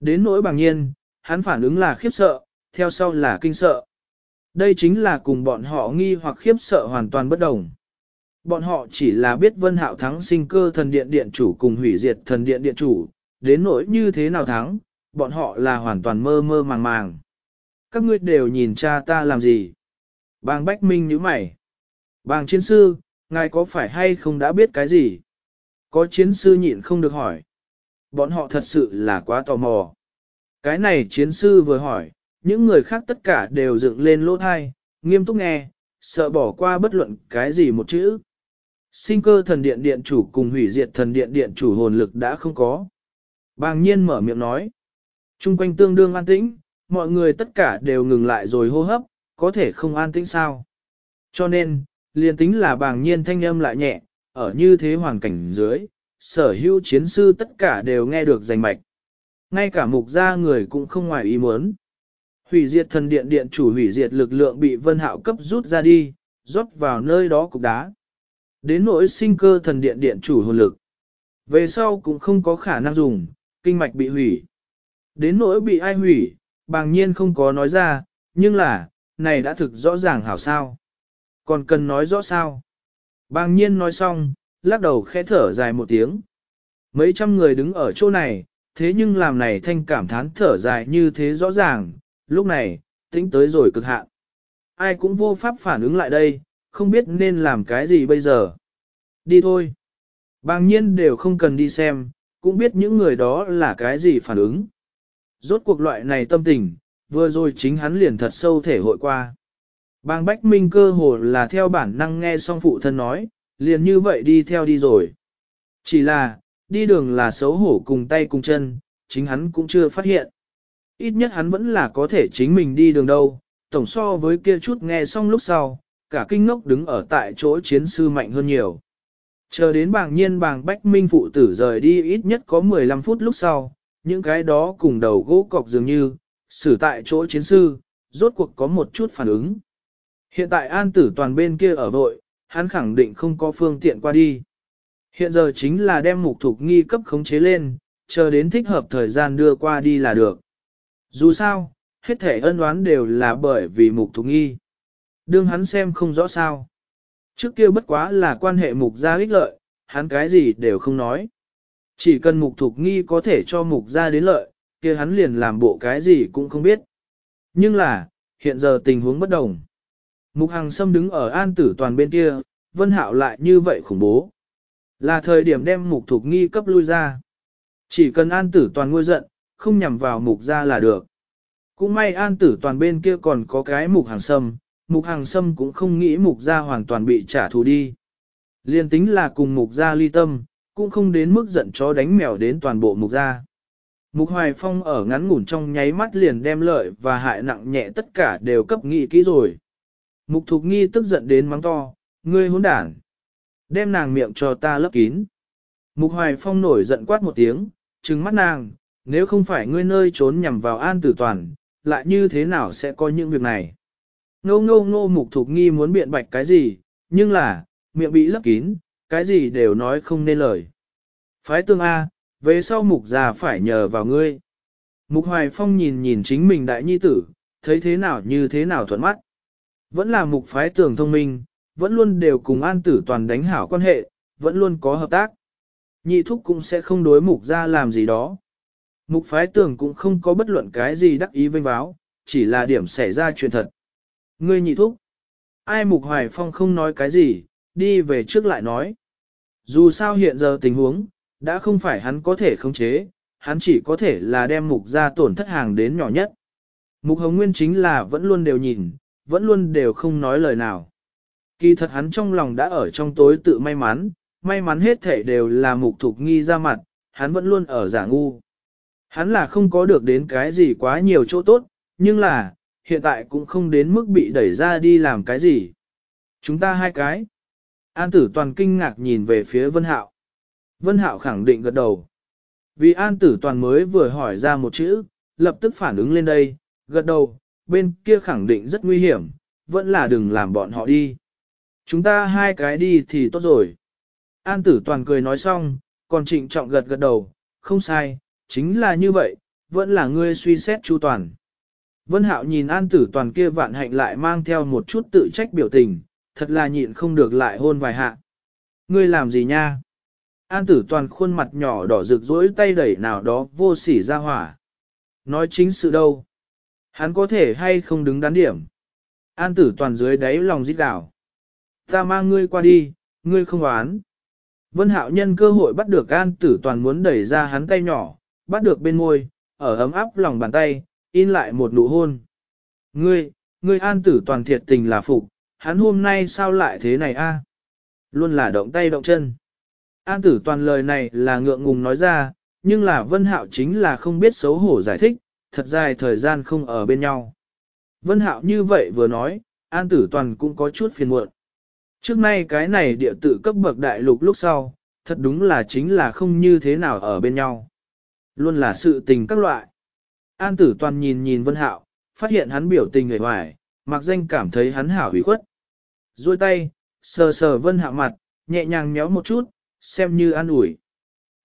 Đến nỗi bằng nhiên, hắn phản ứng là khiếp sợ, theo sau là kinh sợ. Đây chính là cùng bọn họ nghi hoặc khiếp sợ hoàn toàn bất đồng. Bọn họ chỉ là biết vân hạo thắng sinh cơ thần điện điện chủ cùng hủy diệt thần điện điện chủ, đến nỗi như thế nào thắng, bọn họ là hoàn toàn mơ mơ màng màng. Các ngươi đều nhìn cha ta làm gì? Bang Bách Minh như mày. Bang chiến sư, ngài có phải hay không đã biết cái gì? Có chiến sư nhịn không được hỏi. Bọn họ thật sự là quá tò mò. Cái này chiến sư vừa hỏi, những người khác tất cả đều dựng lên lỗ thai, nghiêm túc nghe, sợ bỏ qua bất luận cái gì một chữ. Sinh cơ thần điện điện chủ cùng hủy diệt thần điện điện chủ hồn lực đã không có. Bàng nhiên mở miệng nói. Trung quanh tương đương an tĩnh, mọi người tất cả đều ngừng lại rồi hô hấp, có thể không an tĩnh sao. Cho nên, liền tính là bàng nhiên thanh âm lại nhẹ, ở như thế hoàn cảnh dưới, sở hữu chiến sư tất cả đều nghe được rành mạch. Ngay cả mục gia người cũng không ngoài ý muốn. Hủy diệt thần điện điện chủ hủy diệt lực lượng bị vân hạo cấp rút ra đi, rót vào nơi đó cục đá. Đến nỗi sinh cơ thần điện điện chủ hồn lực. Về sau cũng không có khả năng dùng, kinh mạch bị hủy. Đến nỗi bị ai hủy, bàng nhiên không có nói ra, nhưng là, này đã thực rõ ràng hảo sao. Còn cần nói rõ sao. Bàng nhiên nói xong, lắc đầu khẽ thở dài một tiếng. Mấy trăm người đứng ở chỗ này, thế nhưng làm này thanh cảm thán thở dài như thế rõ ràng, lúc này, tính tới rồi cực hạn. Ai cũng vô pháp phản ứng lại đây, không biết nên làm cái gì bây giờ. Đi thôi. Bàng nhiên đều không cần đi xem, cũng biết những người đó là cái gì phản ứng. Rốt cuộc loại này tâm tình, vừa rồi chính hắn liền thật sâu thể hội qua. Bang Bách Minh cơ hồ là theo bản năng nghe xong phụ thân nói, liền như vậy đi theo đi rồi. Chỉ là, đi đường là xấu hổ cùng tay cùng chân, chính hắn cũng chưa phát hiện. Ít nhất hắn vẫn là có thể chính mình đi đường đâu, tổng so với kia chút nghe xong lúc sau, cả kinh ngốc đứng ở tại chỗ chiến sư mạnh hơn nhiều. Chờ đến bảng nhiên bàng Bách Minh phụ tử rời đi ít nhất có 15 phút lúc sau, những cái đó cùng đầu gỗ cọc dường như, xử tại chỗ chiến sư, rốt cuộc có một chút phản ứng. Hiện tại an tử toàn bên kia ở vội, hắn khẳng định không có phương tiện qua đi. Hiện giờ chính là đem mục thục nghi cấp khống chế lên, chờ đến thích hợp thời gian đưa qua đi là được. Dù sao, hết thể ân oán đều là bởi vì mục thục nghi. Đương hắn xem không rõ sao. Trước kia bất quá là quan hệ mục gia ích lợi, hắn cái gì đều không nói. Chỉ cần mục thục nghi có thể cho mục gia đến lợi, kia hắn liền làm bộ cái gì cũng không biết. Nhưng là, hiện giờ tình huống bất đồng. Mục Hằng Sâm đứng ở an tử toàn bên kia, Vân Hạo lại như vậy khủng bố. Là thời điểm đem mục thục nghi cấp lui ra. Chỉ cần an tử toàn ngôi giận, không nhằm vào mục ra là được. Cũng may an tử toàn bên kia còn có cái mục hàng sâm, mục hàng sâm cũng không nghĩ mục gia hoàn toàn bị trả thù đi. Liên tính là cùng mục gia ly tâm, cũng không đến mức giận chó đánh mèo đến toàn bộ mục gia. Mục Hoài Phong ở ngắn ngủn trong nháy mắt liền đem lợi và hại nặng nhẹ tất cả đều cấp nghị kỹ rồi. Mục Thục Nghi tức giận đến mắng to, ngươi hỗn đản. Đem nàng miệng cho ta lấp kín. Mục Hoài Phong nổi giận quát một tiếng, trừng mắt nàng, nếu không phải ngươi nơi trốn nhằm vào an tử toàn, lại như thế nào sẽ có những việc này. Ngô ngô ngô Mục Thục Nghi muốn biện bạch cái gì, nhưng là, miệng bị lấp kín, cái gì đều nói không nên lời. Phái tương A, về sau Mục già phải nhờ vào ngươi. Mục Hoài Phong nhìn nhìn chính mình đại nhi tử, thấy thế nào như thế nào thuận mắt. Vẫn là mục phái tường thông minh, vẫn luôn đều cùng an tử toàn đánh hảo quan hệ, vẫn luôn có hợp tác. Nhị thúc cũng sẽ không đối mục ra làm gì đó. Mục phái tường cũng không có bất luận cái gì đắc ý vinh báo, chỉ là điểm xảy ra chuyện thật. Ngươi nhị thúc. Ai mục hoài phong không nói cái gì, đi về trước lại nói. Dù sao hiện giờ tình huống, đã không phải hắn có thể khống chế, hắn chỉ có thể là đem mục ra tổn thất hàng đến nhỏ nhất. Mục hồng nguyên chính là vẫn luôn đều nhìn, vẫn luôn đều không nói lời nào. Kỳ thật hắn trong lòng đã ở trong tối tự may mắn, may mắn hết thể đều là mục thục nghi ra mặt, hắn vẫn luôn ở giả ngu. Hắn là không có được đến cái gì quá nhiều chỗ tốt, nhưng là, hiện tại cũng không đến mức bị đẩy ra đi làm cái gì. Chúng ta hai cái. An tử toàn kinh ngạc nhìn về phía Vân Hạo. Vân Hạo khẳng định gật đầu. Vì An tử toàn mới vừa hỏi ra một chữ, lập tức phản ứng lên đây, gật đầu, bên kia khẳng định rất nguy hiểm, vẫn là đừng làm bọn họ đi. Chúng ta hai cái đi thì tốt rồi. An tử toàn cười nói xong, còn trịnh trọng gật gật đầu, không sai, chính là như vậy, vẫn là ngươi suy xét chu toàn. Vân Hạo nhìn An tử toàn kia vạn hạnh lại mang theo một chút tự trách biểu tình, thật là nhịn không được lại hôn vài hạ. Ngươi làm gì nha? An tử toàn khuôn mặt nhỏ đỏ rực rỗi tay đẩy nào đó vô sỉ ra hỏa. Nói chính sự đâu? Hắn có thể hay không đứng đắn điểm. An tử toàn dưới đáy lòng rít đảo. Ta mang ngươi qua đi, ngươi không oán. Vân hạo nhân cơ hội bắt được an tử toàn muốn đẩy ra hắn tay nhỏ, bắt được bên môi, ở ấm áp lòng bàn tay, in lại một nụ hôn. Ngươi, ngươi an tử toàn thiệt tình là phục, hắn hôm nay sao lại thế này a? Luôn là động tay động chân. An tử toàn lời này là ngượng ngùng nói ra, nhưng là Vân Hạo chính là không biết xấu hổ giải thích, thật dài thời gian không ở bên nhau. Vân Hạo như vậy vừa nói, An tử toàn cũng có chút phiền muộn. Trước nay cái này địa tự cấp bậc đại lục lúc sau, thật đúng là chính là không như thế nào ở bên nhau. Luôn là sự tình các loại. An tử toàn nhìn nhìn Vân Hạo, phát hiện hắn biểu tình người hoài, mặc danh cảm thấy hắn hảo hủy khuất. Rồi tay, sờ sờ Vân Hạo mặt, nhẹ nhàng méo một chút, xem như an ủi.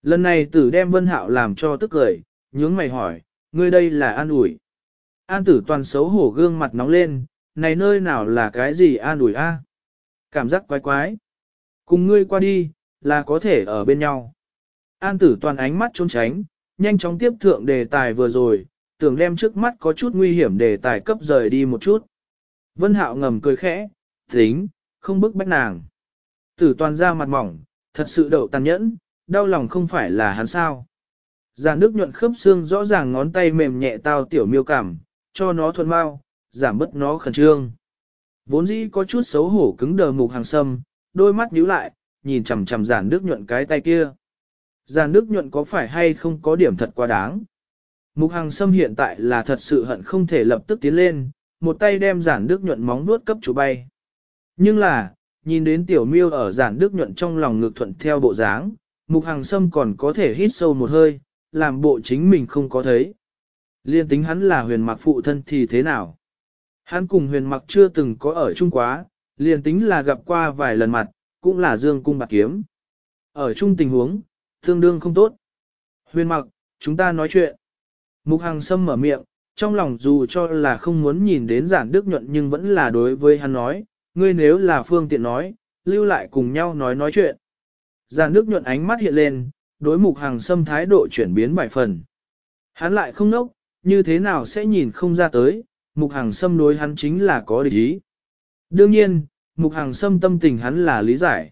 Lần này tử đem Vân Hạo làm cho tức cười, nhướng mày hỏi, ngươi đây là an ủi. An tử toàn xấu hổ gương mặt nóng lên, này nơi nào là cái gì an ủi a? Cảm giác quái quái. Cùng ngươi qua đi, là có thể ở bên nhau. An tử toàn ánh mắt trốn tránh, nhanh chóng tiếp thượng đề tài vừa rồi, tưởng đem trước mắt có chút nguy hiểm để tài cấp rời đi một chút. Vân Hạo ngầm cười khẽ, tính, không bức bách nàng. Tử toàn ra mặt mỏng, thật sự đậu tàn nhẫn, đau lòng không phải là hắn sao. Giàn nước nhuận khớp xương rõ ràng ngón tay mềm nhẹ tao tiểu miêu cảm, cho nó thuần mau, giảm bớt nó khẩn trương. Vốn dĩ có chút xấu hổ cứng đờ mục hàng sâm, đôi mắt nhíu lại, nhìn chằm chằm giản nước nhuận cái tay kia. Giản nước nhuận có phải hay không có điểm thật quá đáng? Mục Hằng sâm hiện tại là thật sự hận không thể lập tức tiến lên, một tay đem giản Đức nhuận móng nuốt cấp chủ bay. Nhưng là, nhìn đến tiểu miêu ở giản Đức nhuận trong lòng ngược thuận theo bộ dáng, mục Hằng sâm còn có thể hít sâu một hơi, làm bộ chính mình không có thấy. Liên tính hắn là huyền mặc phụ thân thì thế nào? Hắn cùng huyền mặc chưa từng có ở chung quá, liền tính là gặp qua vài lần mặt, cũng là dương cung bạc kiếm. Ở chung tình huống, tương đương không tốt. Huyền mặc, chúng ta nói chuyện. Mục Hằng Sâm mở miệng, trong lòng dù cho là không muốn nhìn đến giản đức nhuận nhưng vẫn là đối với hắn nói, ngươi nếu là phương tiện nói, lưu lại cùng nhau nói nói chuyện. Giản đức nhuận ánh mắt hiện lên, đối mục Hằng Sâm thái độ chuyển biến vài phần. Hắn lại không nốc, như thế nào sẽ nhìn không ra tới, mục Hằng Sâm đối hắn chính là có địch ý. Đương nhiên, mục Hằng Sâm tâm tình hắn là lý giải.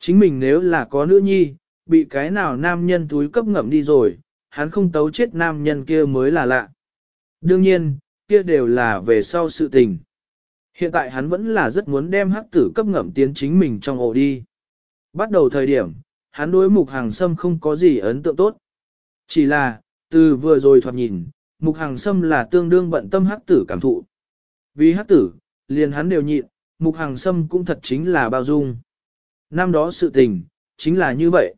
Chính mình nếu là có nữ nhi, bị cái nào nam nhân túi cấp ngậm đi rồi, hắn không tấu chết nam nhân kia mới là lạ. Đương nhiên, kia đều là về sau sự tình. Hiện tại hắn vẫn là rất muốn đem hắc tử cấp ngậm tiến chính mình trong ổ đi. Bắt đầu thời điểm, hắn đối mục hàng sâm không có gì ấn tượng tốt. Chỉ là, từ vừa rồi thoạt nhìn, mục hàng sâm là tương đương bận tâm hắc tử cảm thụ. Vì hắc tử, liền hắn đều nhịn, mục hàng sâm cũng thật chính là bao dung. Năm đó sự tình, chính là như vậy.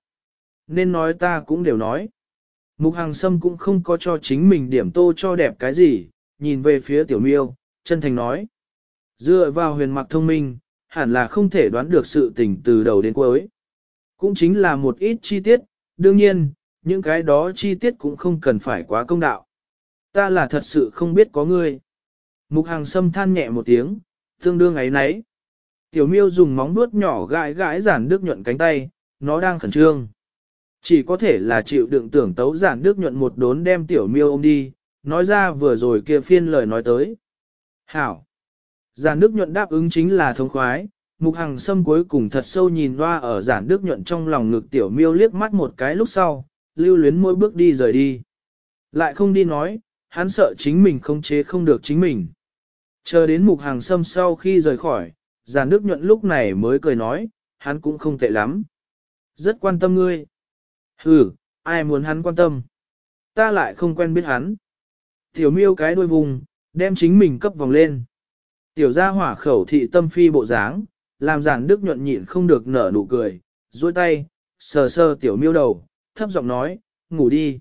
Nên nói ta cũng đều nói. Mục hàng sâm cũng không có cho chính mình điểm tô cho đẹp cái gì, nhìn về phía tiểu miêu, chân thành nói. Dựa vào huyền mặc thông minh, hẳn là không thể đoán được sự tình từ đầu đến cuối. Cũng chính là một ít chi tiết, đương nhiên, những cái đó chi tiết cũng không cần phải quá công đạo. Ta là thật sự không biết có ngươi. Mục hàng sâm than nhẹ một tiếng, tương đương ấy nấy. Tiểu miêu dùng móng vuốt nhỏ gãi gãi giản đức nhuận cánh tay, nó đang khẩn trương. Chỉ có thể là chịu đựng tưởng tấu giản đức nhuận một đốn đem tiểu miêu ôm đi, nói ra vừa rồi kia phiên lời nói tới. Hảo! Giản đức nhuận đáp ứng chính là thông khoái, mục hàng sâm cuối cùng thật sâu nhìn loa ở giản đức nhuận trong lòng ngực tiểu miêu liếc mắt một cái lúc sau, lưu luyến mỗi bước đi rời đi. Lại không đi nói, hắn sợ chính mình không chế không được chính mình. Chờ đến mục hàng sâm sau khi rời khỏi, giàn đức nhuận lúc này mới cười nói, hắn cũng không tệ lắm. Rất quan tâm ngươi. Hừ, ai muốn hắn quan tâm? Ta lại không quen biết hắn. Tiểu miêu cái đuôi vùng, đem chính mình cấp vòng lên. Tiểu gia hỏa khẩu thị tâm phi bộ dáng, làm giản đức nhuận nhịn không được nở nụ cười, duỗi tay, sờ sờ tiểu miêu đầu, thấp giọng nói, ngủ đi.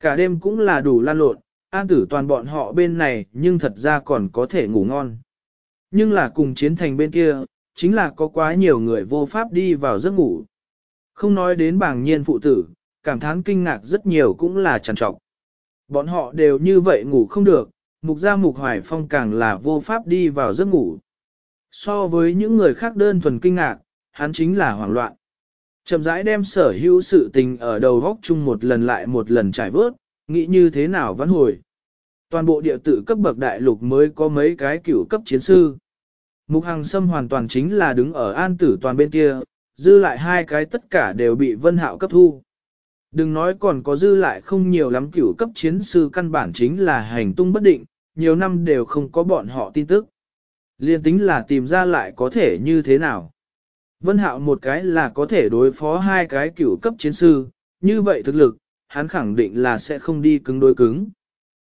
Cả đêm cũng là đủ lan lộn, an tử toàn bọn họ bên này nhưng thật ra còn có thể ngủ ngon. Nhưng là cùng chiến thành bên kia, chính là có quá nhiều người vô pháp đi vào giấc ngủ. Không nói đến bảng nhiên phụ tử, cảm thán kinh ngạc rất nhiều cũng là trằn trọc. Bọn họ đều như vậy ngủ không được, mục gia mục hoài phong càng là vô pháp đi vào giấc ngủ. So với những người khác đơn thuần kinh ngạc, hắn chính là hoảng loạn. Chậm rãi đem sở hữu sự tình ở đầu góc chung một lần lại một lần trải vớt, nghĩ như thế nào vẫn hồi. Toàn bộ địa tử cấp bậc đại lục mới có mấy cái cửu cấp chiến sư. Mục Hằng Sâm hoàn toàn chính là đứng ở an tử toàn bên kia, dư lại hai cái tất cả đều bị vân hạo cấp thu. Đừng nói còn có dư lại không nhiều lắm cửu cấp chiến sư căn bản chính là hành tung bất định, nhiều năm đều không có bọn họ tin tức. Liên tính là tìm ra lại có thể như thế nào. Vân Hạo một cái là có thể đối phó hai cái cửu cấp chiến sư, như vậy thực lực, hắn khẳng định là sẽ không đi cứng đối cứng.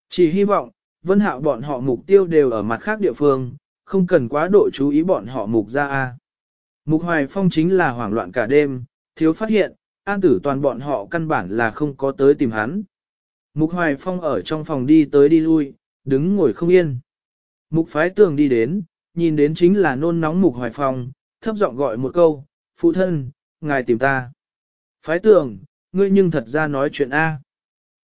Chỉ hy vọng, Vân Hạo bọn họ mục tiêu đều ở mặt khác địa phương, không cần quá độ chú ý bọn họ mục ra A. Mục Hoài Phong chính là hoảng loạn cả đêm, thiếu phát hiện, an tử toàn bọn họ căn bản là không có tới tìm hắn. Mục Hoài Phong ở trong phòng đi tới đi lui, đứng ngồi không yên. Mục phái tường đi đến, nhìn đến chính là nôn nóng Mục Hoài Phong, thấp giọng gọi một câu, phụ thân, ngài tìm ta. Phái tường, ngươi nhưng thật ra nói chuyện A.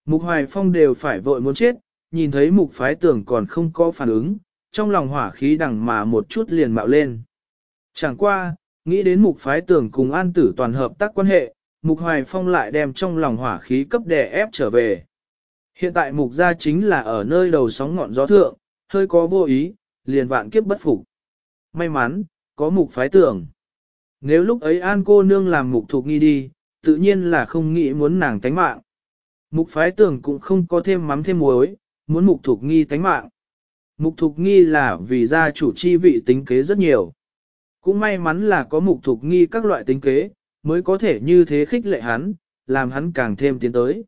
Mục Hoài Phong đều phải vội muốn chết, nhìn thấy mục phái tường còn không có phản ứng, trong lòng hỏa khí đằng mà một chút liền mạo lên. Chẳng qua, nghĩ đến mục phái tưởng cùng an tử toàn hợp tác quan hệ, mục hoài phong lại đem trong lòng hỏa khí cấp đè ép trở về. Hiện tại mục gia chính là ở nơi đầu sóng ngọn gió thượng, hơi có vô ý, liền vạn kiếp bất phục. May mắn, có mục phái tưởng. Nếu lúc ấy an cô nương làm mục thuộc nghi đi, tự nhiên là không nghĩ muốn nàng tánh mạng. Mục phái tưởng cũng không có thêm mắm thêm muối, muốn mục thuộc nghi tánh mạng. Mục thuộc nghi là vì gia chủ chi vị tính kế rất nhiều. Cũng may mắn là có mục thục nghi các loại tính kế, mới có thể như thế khích lệ hắn, làm hắn càng thêm tiến tới.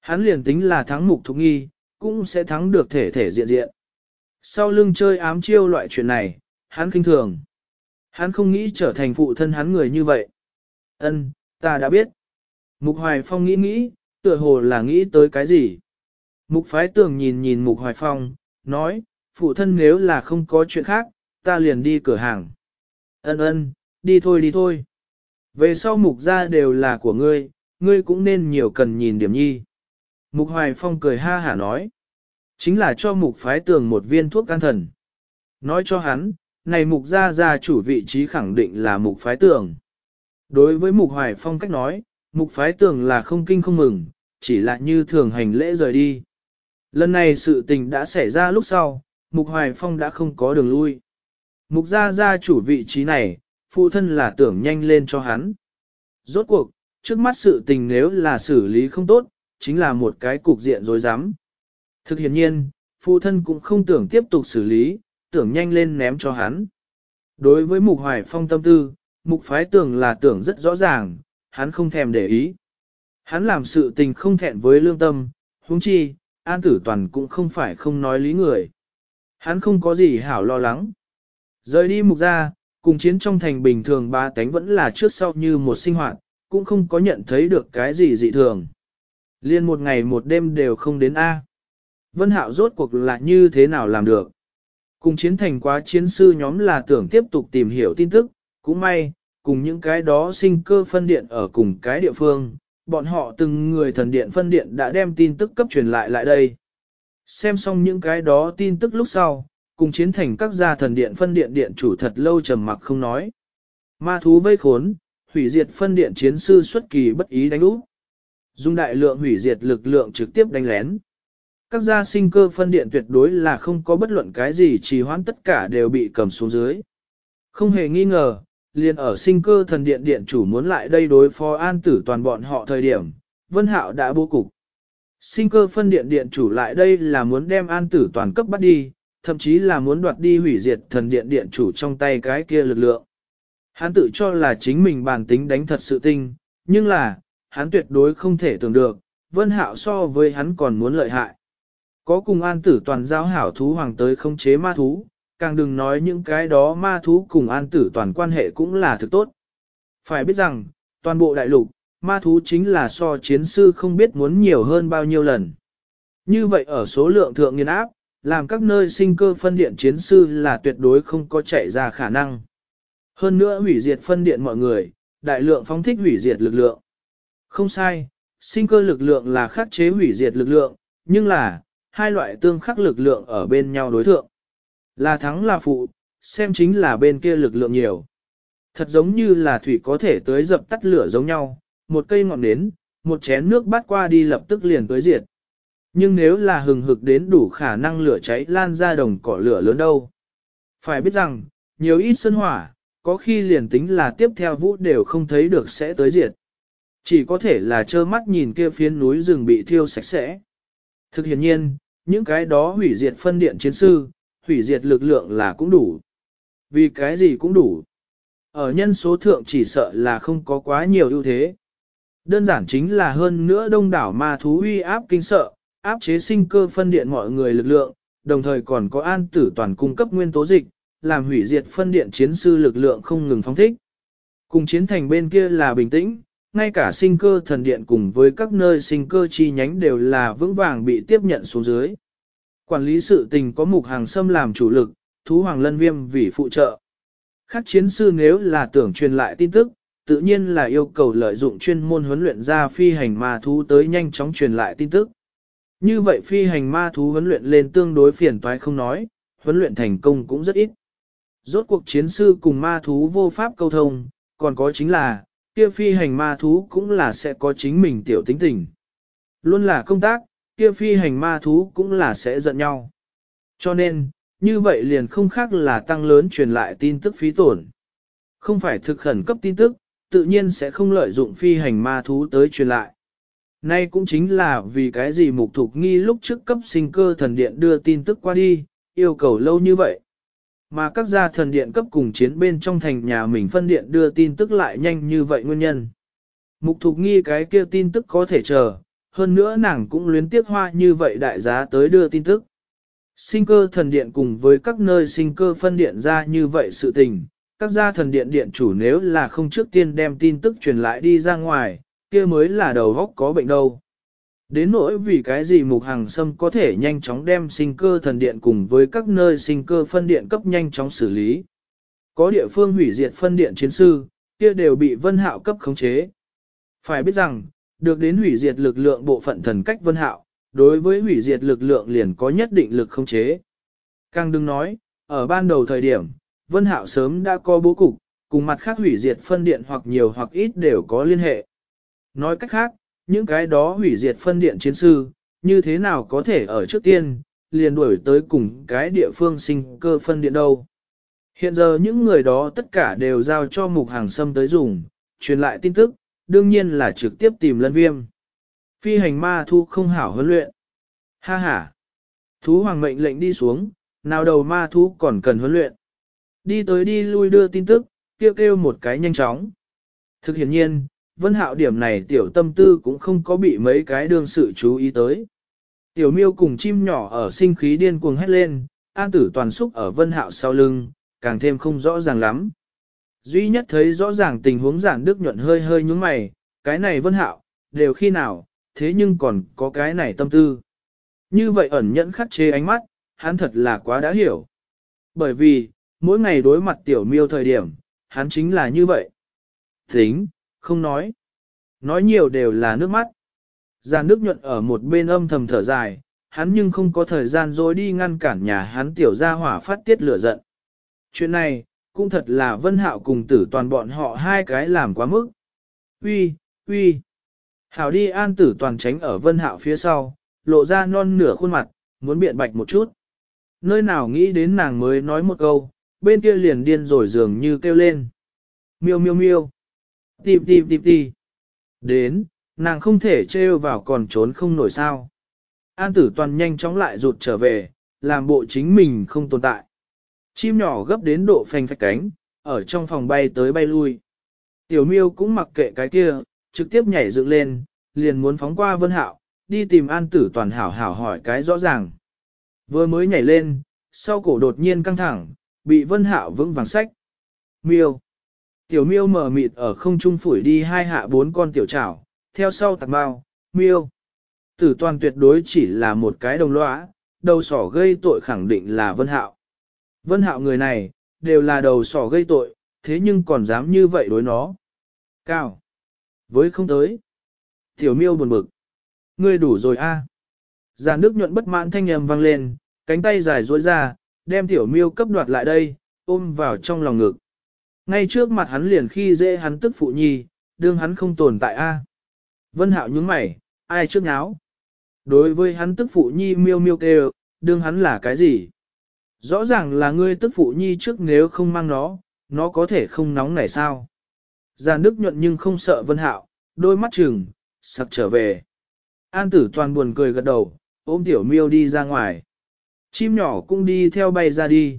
Hắn liền tính là thắng mục thục nghi, cũng sẽ thắng được thể thể diện diện. Sau lưng chơi ám chiêu loại chuyện này, hắn kinh thường. Hắn không nghĩ trở thành phụ thân hắn người như vậy. Ân, ta đã biết. Mục Hoài Phong nghĩ nghĩ, tựa hồ là nghĩ tới cái gì. Mục phái tường nhìn nhìn Mục Hoài Phong, nói, phụ thân nếu là không có chuyện khác, ta liền đi cửa hàng. Ân ân, đi thôi đi thôi. Về sau mục ra đều là của ngươi, ngươi cũng nên nhiều cần nhìn điểm nhi. Mục Hoài Phong cười ha hả nói. Chính là cho mục phái tường một viên thuốc can thần. Nói cho hắn, này mục ra ra chủ vị trí khẳng định là mục phái tường. Đối với mục Hoài Phong cách nói, mục phái tường là không kinh không mừng, chỉ là như thường hành lễ rời đi. Lần này sự tình đã xảy ra lúc sau, Mục Hoài Phong đã không có đường lui. Mục gia gia chủ vị trí này, phụ thân là tưởng nhanh lên cho hắn. Rốt cuộc, trước mắt sự tình nếu là xử lý không tốt, chính là một cái cục diện rối rắm. Thực hiện nhiên, phụ thân cũng không tưởng tiếp tục xử lý, tưởng nhanh lên ném cho hắn. Đối với Mục Hoài Phong tâm tư, Mục Phái tưởng là tưởng rất rõ ràng, hắn không thèm để ý. Hắn làm sự tình không thẹn với lương tâm, huống chi, An Tử Toàn cũng không phải không nói lý người. Hắn không có gì hảo lo lắng. Rời đi mục ra, cùng chiến trong thành bình thường ba tánh vẫn là trước sau như một sinh hoạt, cũng không có nhận thấy được cái gì dị thường. Liên một ngày một đêm đều không đến A. Vân Hạo rốt cuộc là như thế nào làm được. Cùng chiến thành quá chiến sư nhóm là tưởng tiếp tục tìm hiểu tin tức, cũng may, cùng những cái đó sinh cơ phân điện ở cùng cái địa phương, bọn họ từng người thần điện phân điện đã đem tin tức cấp truyền lại lại đây. Xem xong những cái đó tin tức lúc sau, cùng chiến thành các gia thần điện phân điện điện chủ thật lâu trầm mặc không nói. Ma thú vây khốn, hủy diệt phân điện chiến sư xuất kỳ bất ý đánh úp. Dùng đại lượng hủy diệt lực lượng trực tiếp đánh lén. Các gia sinh cơ phân điện tuyệt đối là không có bất luận cái gì trì hoãn tất cả đều bị cầm xuống dưới. Không hề nghi ngờ, liền ở sinh cơ thần điện điện chủ muốn lại đây đối phó an tử toàn bọn họ thời điểm, Vân Hạo đã bố cục. Sinh cơ phân điện điện chủ lại đây là muốn đem an tử toàn cấp bắt đi, thậm chí là muốn đoạt đi hủy diệt thần điện điện chủ trong tay cái kia lực lượng. Hắn tự cho là chính mình bản tính đánh thật sự tinh, nhưng là, hắn tuyệt đối không thể tưởng được, Vân Hạo so với hắn còn muốn lợi hại. Có cùng an tử toàn giao hảo thú hoàng tới không chế ma thú, càng đừng nói những cái đó ma thú cùng an tử toàn quan hệ cũng là thực tốt. Phải biết rằng, toàn bộ đại lục, ma thú chính là so chiến sư không biết muốn nhiều hơn bao nhiêu lần. Như vậy ở số lượng thượng nghiên áp, làm các nơi sinh cơ phân điện chiến sư là tuyệt đối không có chạy ra khả năng. Hơn nữa hủy diệt phân điện mọi người, đại lượng phóng thích hủy diệt lực lượng. Không sai, sinh cơ lực lượng là khắc chế hủy diệt lực lượng, nhưng là, hai loại tương khắc lực lượng ở bên nhau đối thượng. Là thắng là phụ, xem chính là bên kia lực lượng nhiều. Thật giống như là thủy có thể tới dập tắt lửa giống nhau, một cây ngọn nến, một chén nước bắt qua đi lập tức liền tới diệt. Nhưng nếu là hừng hực đến đủ khả năng lửa cháy lan ra đồng cỏ lửa lớn đâu. Phải biết rằng, nhiều ít sân hỏa, có khi liền tính là tiếp theo vũ đều không thấy được sẽ tới diệt. Chỉ có thể là trơ mắt nhìn kia phiến núi rừng bị thiêu sạch sẽ. Thực hiện nhiên, những cái đó hủy diệt phân điện chiến sư, hủy diệt lực lượng là cũng đủ. Vì cái gì cũng đủ. Ở nhân số thượng chỉ sợ là không có quá nhiều ưu thế. Đơn giản chính là hơn nữa đông đảo ma thú uy áp kinh sợ, áp chế sinh cơ phân điện mọi người lực lượng, đồng thời còn có an tử toàn cung cấp nguyên tố dịch, làm hủy diệt phân điện chiến sư lực lượng không ngừng phóng thích. Cùng chiến thành bên kia là bình tĩnh, ngay cả sinh cơ thần điện cùng với các nơi sinh cơ chi nhánh đều là vững vàng bị tiếp nhận xuống dưới. Quản lý sự tình có mục hàng xâm làm chủ lực, thú hoàng lân viêm vì phụ trợ. Khác chiến sư nếu là tưởng truyền lại tin tức, tự nhiên là yêu cầu lợi dụng chuyên môn huấn luyện ra phi hành ma thú tới nhanh chóng truyền lại tin tức. Như vậy phi hành ma thú huấn luyện lên tương đối phiền toái không nói, huấn luyện thành công cũng rất ít. Rốt cuộc chiến sư cùng ma thú vô pháp câu thông, còn có chính là, kia phi hành ma thú cũng là sẽ có chính mình tiểu tính tình. Luôn là công tác, kia phi hành ma thú cũng là sẽ giận nhau. Cho nên, như vậy liền không khác là tăng lớn truyền lại tin tức phí tổn. Không phải thực khẩn cấp tin tức, tự nhiên sẽ không lợi dụng phi hành ma thú tới truyền lại. Nay cũng chính là vì cái gì mục thục nghi lúc trước cấp sinh cơ thần điện đưa tin tức qua đi, yêu cầu lâu như vậy. Mà các gia thần điện cấp cùng chiến bên trong thành nhà mình phân điện đưa tin tức lại nhanh như vậy nguyên nhân. Mục thục nghi cái kia tin tức có thể chờ, hơn nữa nàng cũng luyến tiếc hoa như vậy đại giá tới đưa tin tức. Sinh cơ thần điện cùng với các nơi sinh cơ phân điện ra như vậy sự tình, các gia thần điện điện chủ nếu là không trước tiên đem tin tức truyền lại đi ra ngoài, kia mới là đầu góc có bệnh đâu. Đến nỗi vì cái gì mục hàng sâm có thể nhanh chóng đem sinh cơ thần điện cùng với các nơi sinh cơ phân điện cấp nhanh chóng xử lý. Có địa phương hủy diệt phân điện chiến sư, kia đều bị vân hạo cấp khống chế. Phải biết rằng, được đến hủy diệt lực lượng bộ phận thần cách vân hạo, đối với hủy diệt lực lượng liền có nhất định lực khống chế. Càng đừng nói, ở ban đầu thời điểm, vân hạo sớm đã có bố cục, cùng mặt khác hủy diệt phân điện hoặc nhiều hoặc ít đều có liên hệ. Nói cách khác, những cái đó hủy diệt phân điện chiến sư, như thế nào có thể ở trước tiên, liền đuổi tới cùng cái địa phương sinh cơ phân điện đâu. Hiện giờ những người đó tất cả đều giao cho mục hàng xâm tới dùng, truyền lại tin tức, đương nhiên là trực tiếp tìm lân viêm. Phi hành ma thu không hảo huấn luyện. Ha ha. Thú hoàng mệnh lệnh đi xuống, nào đầu ma thú còn cần huấn luyện. Đi tới đi lui đưa tin tức, kêu kêu một cái nhanh chóng. Thực hiện nhiên, vân hạo điểm này tiểu tâm tư cũng không có bị mấy cái đương sự chú ý tới. Tiểu miêu cùng chim nhỏ ở sinh khí điên cuồng hét lên, an tử toàn xúc ở vân hạo sau lưng, càng thêm không rõ ràng lắm. Duy nhất thấy rõ ràng tình huống giản đức nhuận hơi hơi nhúng mày, cái này vân hạo, đều khi nào, thế nhưng còn có cái này tâm tư. Như vậy ẩn nhẫn khắc chế ánh mắt, hắn thật là quá đã hiểu. Bởi vì, mỗi ngày đối mặt tiểu miêu thời điểm, hắn chính là như vậy. Tính, không nói. Nói nhiều đều là nước mắt. Giàn nước nhuận ở một bên âm thầm thở dài, hắn nhưng không có thời gian dối đi ngăn cản nhà hắn tiểu ra hỏa phát tiết lửa giận. Chuyện này, cũng thật là vân hạo cùng tử toàn bọn họ hai cái làm quá mức. Uy, uy. Hảo đi an tử toàn tránh ở vân hạo phía sau, lộ ra non nửa khuôn mặt, muốn biện bạch một chút. Nơi nào nghĩ đến nàng mới nói một câu, bên kia liền điên rồi dường như kêu lên. Miêu miêu miêu. Tìm tìm tìm tìm. Đến, nàng không thể trêu vào còn trốn không nổi sao. An tử toàn nhanh chóng lại rụt trở về, làm bộ chính mình không tồn tại. Chim nhỏ gấp đến độ phanh phạch cánh, ở trong phòng bay tới bay lui. Tiểu miêu cũng mặc kệ cái kia, trực tiếp nhảy dựng lên, liền muốn phóng qua vân hạo, đi tìm an tử toàn hảo hảo hỏi cái rõ ràng. Vừa mới nhảy lên, sau cổ đột nhiên căng thẳng, bị vân hạo vững vàng sách. Miêu. Tiểu miêu mở mịt ở không trung phủi đi hai hạ bốn con tiểu chảo theo sau tạc bao, miêu. Tử toàn tuyệt đối chỉ là một cái đồng lõa, đầu sỏ gây tội khẳng định là vân hạo. Vân hạo người này, đều là đầu sỏ gây tội, thế nhưng còn dám như vậy đối nó. Cao. Với không tới. Tiểu miêu buồn bực. Ngươi đủ rồi a. À. Già nước nhuận bất mãn thanh âm vang lên, cánh tay dài duỗi ra, đem tiểu miêu cấp đoạt lại đây, ôm vào trong lòng ngực. Ngay trước mặt hắn liền khi dễ hắn tức phụ nhi, đương hắn không tồn tại a. Vân hạo nhướng mày, ai trước nháo? Đối với hắn tức phụ nhi miêu miêu kêu, đương hắn là cái gì? Rõ ràng là ngươi tức phụ nhi trước nếu không mang nó, nó có thể không nóng nảy sao? Giàn Đức nhuận nhưng không sợ Vân Hạo, đôi mắt trừng, sặc trở về. An tử toàn buồn cười gật đầu, ôm tiểu miêu đi ra ngoài. Chim nhỏ cũng đi theo bay ra đi.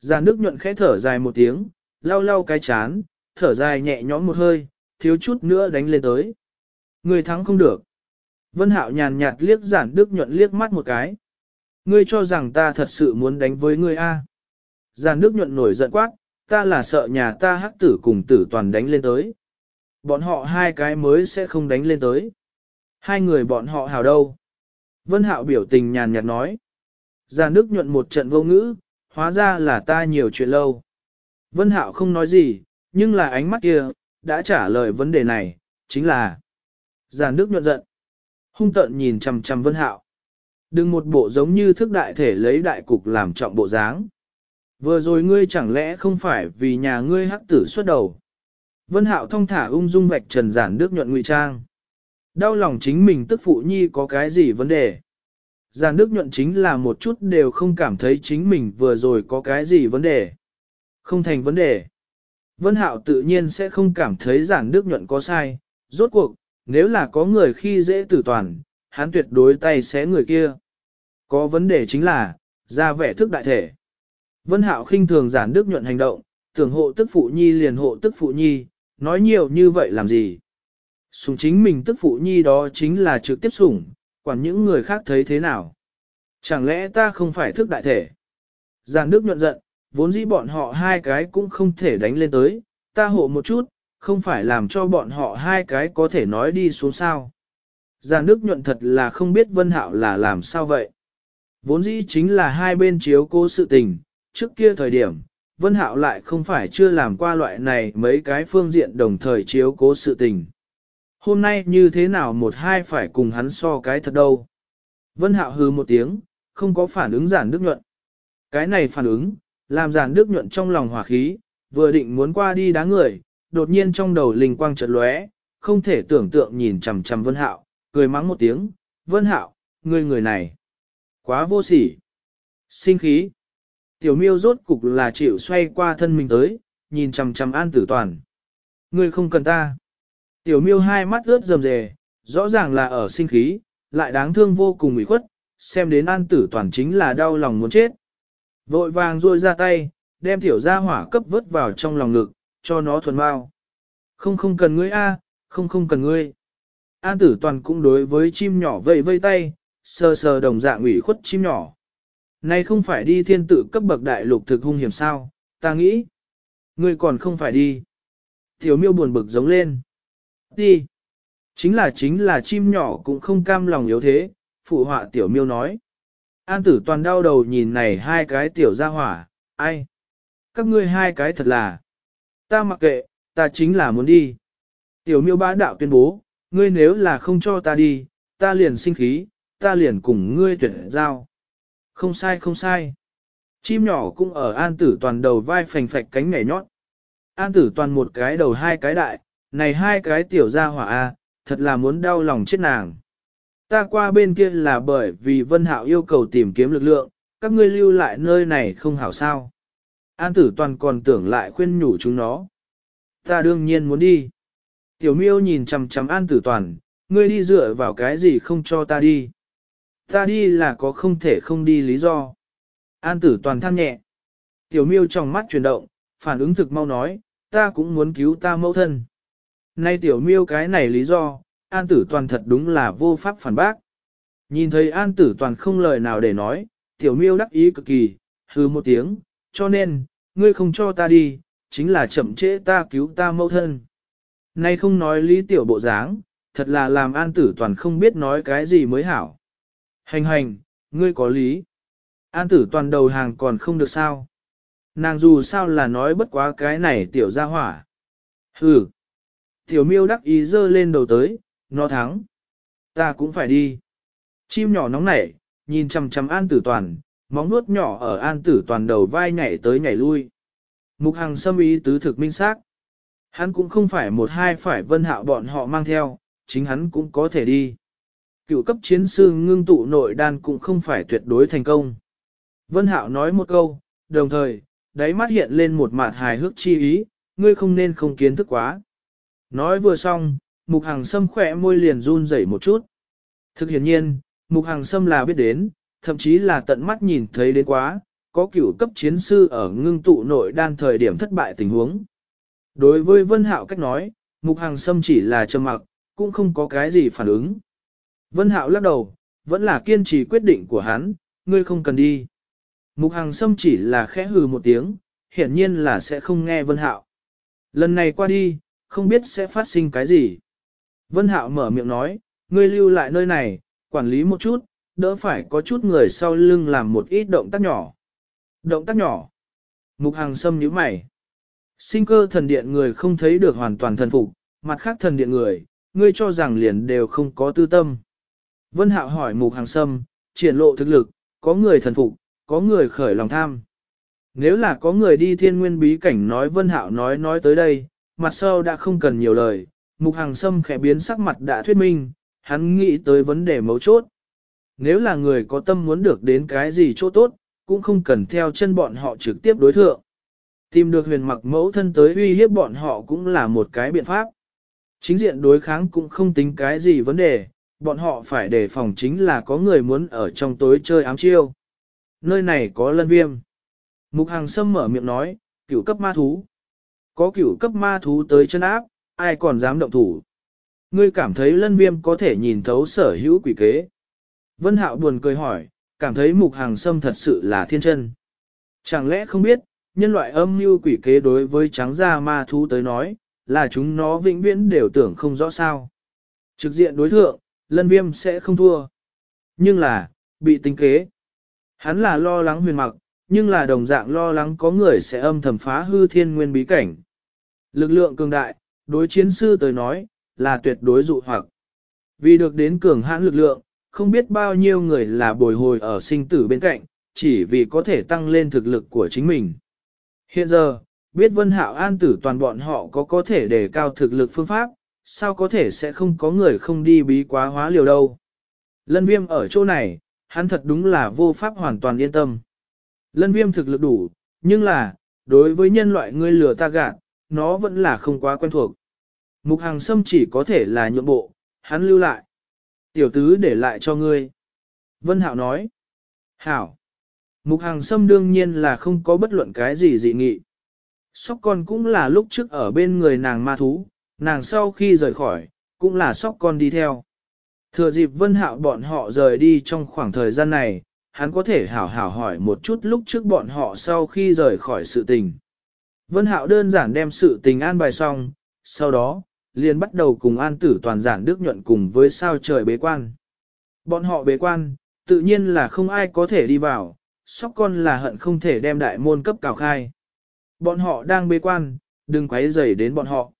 Giàn Đức nhuận khẽ thở dài một tiếng, lau lau cái chán, thở dài nhẹ nhõm một hơi, thiếu chút nữa đánh lên tới. Người thắng không được. Vân Hạo nhàn nhạt liếc giản đức nhuận liếc mắt một cái. Ngươi cho rằng ta thật sự muốn đánh với ngươi a? Giản đức nhuận nổi giận quát, ta là sợ nhà ta hắc tử cùng tử toàn đánh lên tới. Bọn họ hai cái mới sẽ không đánh lên tới. Hai người bọn họ hào đâu? Vân Hạo biểu tình nhàn nhạt nói. Giản đức nhuận một trận vô ngữ, hóa ra là ta nhiều chuyện lâu. Vân Hạo không nói gì, nhưng là ánh mắt kia, đã trả lời vấn đề này, chính là Giàn Đức nhuận giận. Hung tợn nhìn chằm chằm Vân Hạo. Đừng một bộ giống như thức đại thể lấy đại cục làm trọng bộ dáng. Vừa rồi ngươi chẳng lẽ không phải vì nhà ngươi hắc tử xuất đầu. Vân Hạo thông thả ung dung vạch trần giản Đức nhuận ngụy trang. Đau lòng chính mình tức phụ nhi có cái gì vấn đề. Giản Đức nhuận chính là một chút đều không cảm thấy chính mình vừa rồi có cái gì vấn đề. Không thành vấn đề. Vân Hạo tự nhiên sẽ không cảm thấy giản Đức nhuận có sai. Rốt cuộc, nếu là có người khi dễ tử toàn, hắn tuyệt đối tay xé người kia. Có vấn đề chính là, ra vẻ thức đại thể. Vân Hạo khinh thường giản đức nhuận hành động, tưởng hộ tức phụ nhi liền hộ tức phụ nhi, nói nhiều như vậy làm gì. Sùng chính mình tức phụ nhi đó chính là trực tiếp sủng, quản những người khác thấy thế nào. Chẳng lẽ ta không phải thức đại thể? Giản đức nhuận giận, vốn dĩ bọn họ hai cái cũng không thể đánh lên tới, ta hộ một chút, không phải làm cho bọn họ hai cái có thể nói đi xuống sao. Giàn nước nhuận thật là không biết Vân Hạo là làm sao vậy. Vốn dĩ chính là hai bên chiếu cố sự tình, trước kia thời điểm, Vân Hạo lại không phải chưa làm qua loại này mấy cái phương diện đồng thời chiếu cố sự tình. Hôm nay như thế nào một hai phải cùng hắn so cái thật đâu. Vân Hạo hừ một tiếng, không có phản ứng giản Đức nhuận. Cái này phản ứng, làm giản Đức nhuận trong lòng hỏa khí, vừa định muốn qua đi đá người, đột nhiên trong đầu linh quang chợt lóe, không thể tưởng tượng nhìn chằm chằm Vân Hạo, cười mắng một tiếng, "Vân Hạo, ngươi người này, quá vô sỉ." Sinh khí. Tiểu Miêu rốt cục là chịu xoay qua thân mình tới, nhìn chằm chằm An Tử Toàn. "Ngươi không cần ta." Tiểu Miêu hai mắt ướt rầm rề, rõ ràng là ở sinh khí, lại đáng thương vô cùng ủy khuất, xem đến An Tử Toàn chính là đau lòng muốn chết. Vội vàng ruôi ra tay, đem tiểu gia hỏa cấp vớt vào trong lòng ngực, cho nó thuần bao. Không không cần ngươi a, không không cần ngươi. An tử toàn cũng đối với chim nhỏ vây vây tay, sờ sờ đồng dạng ủy khuất chim nhỏ. Này không phải đi thiên tự cấp bậc đại lục thực hung hiểm sao, ta nghĩ. Ngươi còn không phải đi. Tiểu miêu buồn bực giống lên. Đi. Chính là chính là chim nhỏ cũng không cam lòng yếu thế, phụ họa tiểu miêu nói. An tử toàn đau đầu nhìn này hai cái tiểu ra hỏa, ai? Các ngươi hai cái thật là. Ta mặc kệ, ta chính là muốn đi. Tiểu miêu bá đạo tuyên bố, ngươi nếu là không cho ta đi, ta liền sinh khí, ta liền cùng ngươi tuyển giao. Không sai không sai. Chim nhỏ cũng ở an tử toàn đầu vai phành phạch cánh nhảy nhót. An tử toàn một cái đầu hai cái đại, này hai cái tiểu ra hỏa A, thật là muốn đau lòng chết nàng. Ta qua bên kia là bởi vì Vân Hạo yêu cầu tìm kiếm lực lượng, các ngươi lưu lại nơi này không hảo sao. An tử toàn còn tưởng lại khuyên nhủ chúng nó. Ta đương nhiên muốn đi. Tiểu miêu nhìn chằm chằm an tử toàn, ngươi đi dựa vào cái gì không cho ta đi. Ta đi là có không thể không đi lý do. An tử toàn than nhẹ. Tiểu miêu trong mắt chuyển động, phản ứng thực mau nói, ta cũng muốn cứu ta mẫu thân. Nay tiểu miêu cái này lý do, an tử toàn thật đúng là vô pháp phản bác. Nhìn thấy an tử toàn không lời nào để nói, tiểu miêu đắc ý cực kỳ, hừ một tiếng, cho nên, ngươi không cho ta đi, chính là chậm trễ ta cứu ta mẫu thân. Nay không nói lý tiểu bộ dáng, thật là làm an tử toàn không biết nói cái gì mới hảo. Hành hành, ngươi có lý. An tử toàn đầu hàng còn không được sao. Nàng dù sao là nói bất quá cái này tiểu ra hỏa. Hừ. Tiểu miêu đắc ý dơ lên đầu tới, nó thắng. Ta cũng phải đi. Chim nhỏ nóng nảy, nhìn chằm chằm an tử toàn, móng nuốt nhỏ ở an tử toàn đầu vai nhảy tới nhảy lui. Mục Hằng xâm ý tứ thực minh xác. Hắn cũng không phải một hai phải vân hạo bọn họ mang theo, chính hắn cũng có thể đi. Cựu cấp chiến sư ngưng tụ nội đan cũng không phải tuyệt đối thành công. Vân hạo nói một câu, đồng thời, đáy mắt hiện lên một mặt hài hước chi ý, ngươi không nên không kiến thức quá. Nói vừa xong, mục Hằng sâm khỏe môi liền run rẩy một chút. Thực hiện nhiên, mục Hằng sâm là biết đến, thậm chí là tận mắt nhìn thấy đến quá, có cửu cấp chiến sư ở ngưng tụ nội đan thời điểm thất bại tình huống. Đối với Vân Hạo cách nói, Mục Hàng Sâm chỉ là trầm mặc, cũng không có cái gì phản ứng. Vân Hạo lắc đầu, vẫn là kiên trì quyết định của hắn, ngươi không cần đi. Mục Hàng Sâm chỉ là khẽ hừ một tiếng, hiển nhiên là sẽ không nghe Vân Hạo. Lần này qua đi, không biết sẽ phát sinh cái gì. Vân Hạo mở miệng nói, ngươi lưu lại nơi này, quản lý một chút, đỡ phải có chút người sau lưng làm một ít động tác nhỏ. Động tác nhỏ. Mục Hằng Sâm nhíu mày. Sinh cơ thần điện người không thấy được hoàn toàn thần phục, mặt khác thần điện người, ngươi cho rằng liền đều không có tư tâm. Vân Hạo hỏi Mục Hằng Sâm, triển lộ thực lực, có người thần phục, có người khởi lòng tham. Nếu là có người đi thiên nguyên bí cảnh nói Vân Hạo nói nói tới đây, mặt sau đã không cần nhiều lời, Mục Hàng Sâm khẽ biến sắc mặt đã thuyết minh, hắn nghĩ tới vấn đề mấu chốt. Nếu là người có tâm muốn được đến cái gì chỗ tốt, cũng không cần theo chân bọn họ trực tiếp đối thượng. Tìm được huyền mặc mẫu thân tới uy hiếp bọn họ cũng là một cái biện pháp. Chính diện đối kháng cũng không tính cái gì vấn đề, bọn họ phải đề phòng chính là có người muốn ở trong tối chơi ám chiêu. Nơi này có lân viêm. Mục hàng sâm mở miệng nói, cửu cấp ma thú. Có cửu cấp ma thú tới chân áp, ai còn dám động thủ. Ngươi cảm thấy lân viêm có thể nhìn thấu sở hữu quỷ kế. Vân Hạo buồn cười hỏi, cảm thấy mục hàng sâm thật sự là thiên chân. Chẳng lẽ không biết, nhân loại âm mưu quỷ kế đối với trắng da ma thú tới nói, là chúng nó vĩnh viễn đều tưởng không rõ sao. Trực diện đối thượng, lân viêm sẽ không thua. Nhưng là, bị tính kế. Hắn là lo lắng huyền mặc, nhưng là đồng dạng lo lắng có người sẽ âm thầm phá hư thiên nguyên bí cảnh. Lực lượng cường đại, đối chiến sư tới nói, là tuyệt đối dụ hoặc. Vì được đến cường hãn lực lượng, không biết bao nhiêu người là bồi hồi ở sinh tử bên cạnh, chỉ vì có thể tăng lên thực lực của chính mình. Hiện giờ, biết Vân Hạo An tử toàn bọn họ có có thể đề cao thực lực phương pháp, sao có thể sẽ không có người không đi bí quá hóa liều đâu. Lân viêm ở chỗ này, hắn thật đúng là vô pháp hoàn toàn yên tâm. Lân viêm thực lực đủ, nhưng là, đối với nhân loại ngươi lừa ta gạt, nó vẫn là không quá quen thuộc. Mục hàng sâm chỉ có thể là nhượng bộ, hắn lưu lại. Tiểu tứ để lại cho ngươi. Vân Hạo nói. Hảo. Mục hàng sâm đương nhiên là không có bất luận cái gì dị nghị. Sóc con cũng là lúc trước ở bên người nàng ma thú, nàng sau khi rời khỏi, cũng là sóc con đi theo. Thừa dịp vân hạo bọn họ rời đi trong khoảng thời gian này, hắn có thể hảo hảo hỏi một chút lúc trước bọn họ sau khi rời khỏi sự tình. Vân hạo đơn giản đem sự tình an bài xong, sau đó, liền bắt đầu cùng an tử toàn giản đức nhuận cùng với sao trời bế quan. Bọn họ bế quan, tự nhiên là không ai có thể đi vào, sóc con là hận không thể đem đại môn cấp cào khai. Bọn họ đang bế quan, đừng quấy rầy đến bọn họ.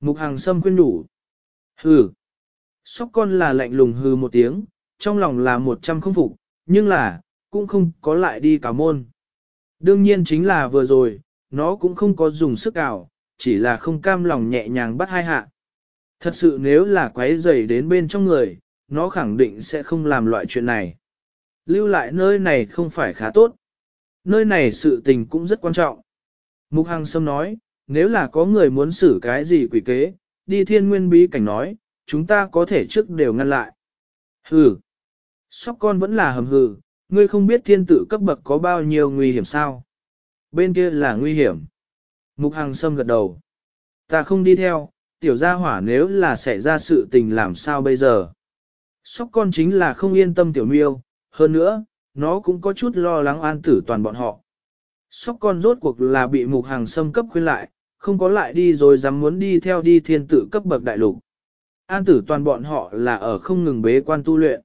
Mục hàng sâm khuyên đủ. Hừ. Sóc con là lạnh lùng hừ một tiếng, trong lòng là một trăm không phục, nhưng là, cũng không có lại đi cả môn. Đương nhiên chính là vừa rồi, nó cũng không có dùng sức ảo, chỉ là không cam lòng nhẹ nhàng bắt hai hạ. Thật sự nếu là quấy rầy đến bên trong người, nó khẳng định sẽ không làm loại chuyện này. Lưu lại nơi này không phải khá tốt. Nơi này sự tình cũng rất quan trọng. Mục Hằng Sâm nói, nếu là có người muốn xử cái gì quỷ kế, đi thiên nguyên bí cảnh nói, chúng ta có thể trước đều ngăn lại. Hừ. Sóc con vẫn là hầm hừ, ngươi không biết thiên tử cấp bậc có bao nhiêu nguy hiểm sao. Bên kia là nguy hiểm. Mục Hằng Sâm gật đầu. Ta không đi theo, tiểu gia hỏa nếu là xảy ra sự tình làm sao bây giờ. Sóc con chính là không yên tâm tiểu miêu, hơn nữa, nó cũng có chút lo lắng an tử toàn bọn họ. Sóc con rốt cuộc là bị mục hàng xâm cấp khuyên lại, không có lại đi rồi dám muốn đi theo đi thiên tử cấp bậc đại lục. An tử toàn bọn họ là ở không ngừng bế quan tu luyện.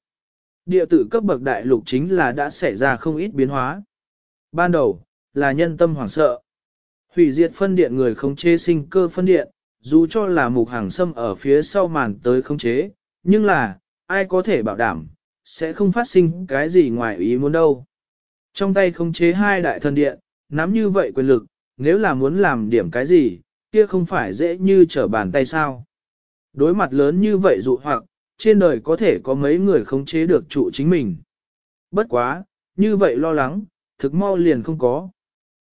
Địa tử cấp bậc đại lục chính là đã xảy ra không ít biến hóa. Ban đầu, là nhân tâm hoảng sợ. Hủy diệt phân điện người không chế sinh cơ phân điện, dù cho là mục hàng xâm ở phía sau màn tới không chế, nhưng là, ai có thể bảo đảm, sẽ không phát sinh cái gì ngoài ý muốn đâu. Trong tay không chế hai đại thần điện, nắm như vậy quyền lực, nếu là muốn làm điểm cái gì, kia không phải dễ như trở bàn tay sao. Đối mặt lớn như vậy dụ hoặc, trên đời có thể có mấy người khống chế được trụ chính mình. Bất quá, như vậy lo lắng, thực mau liền không có.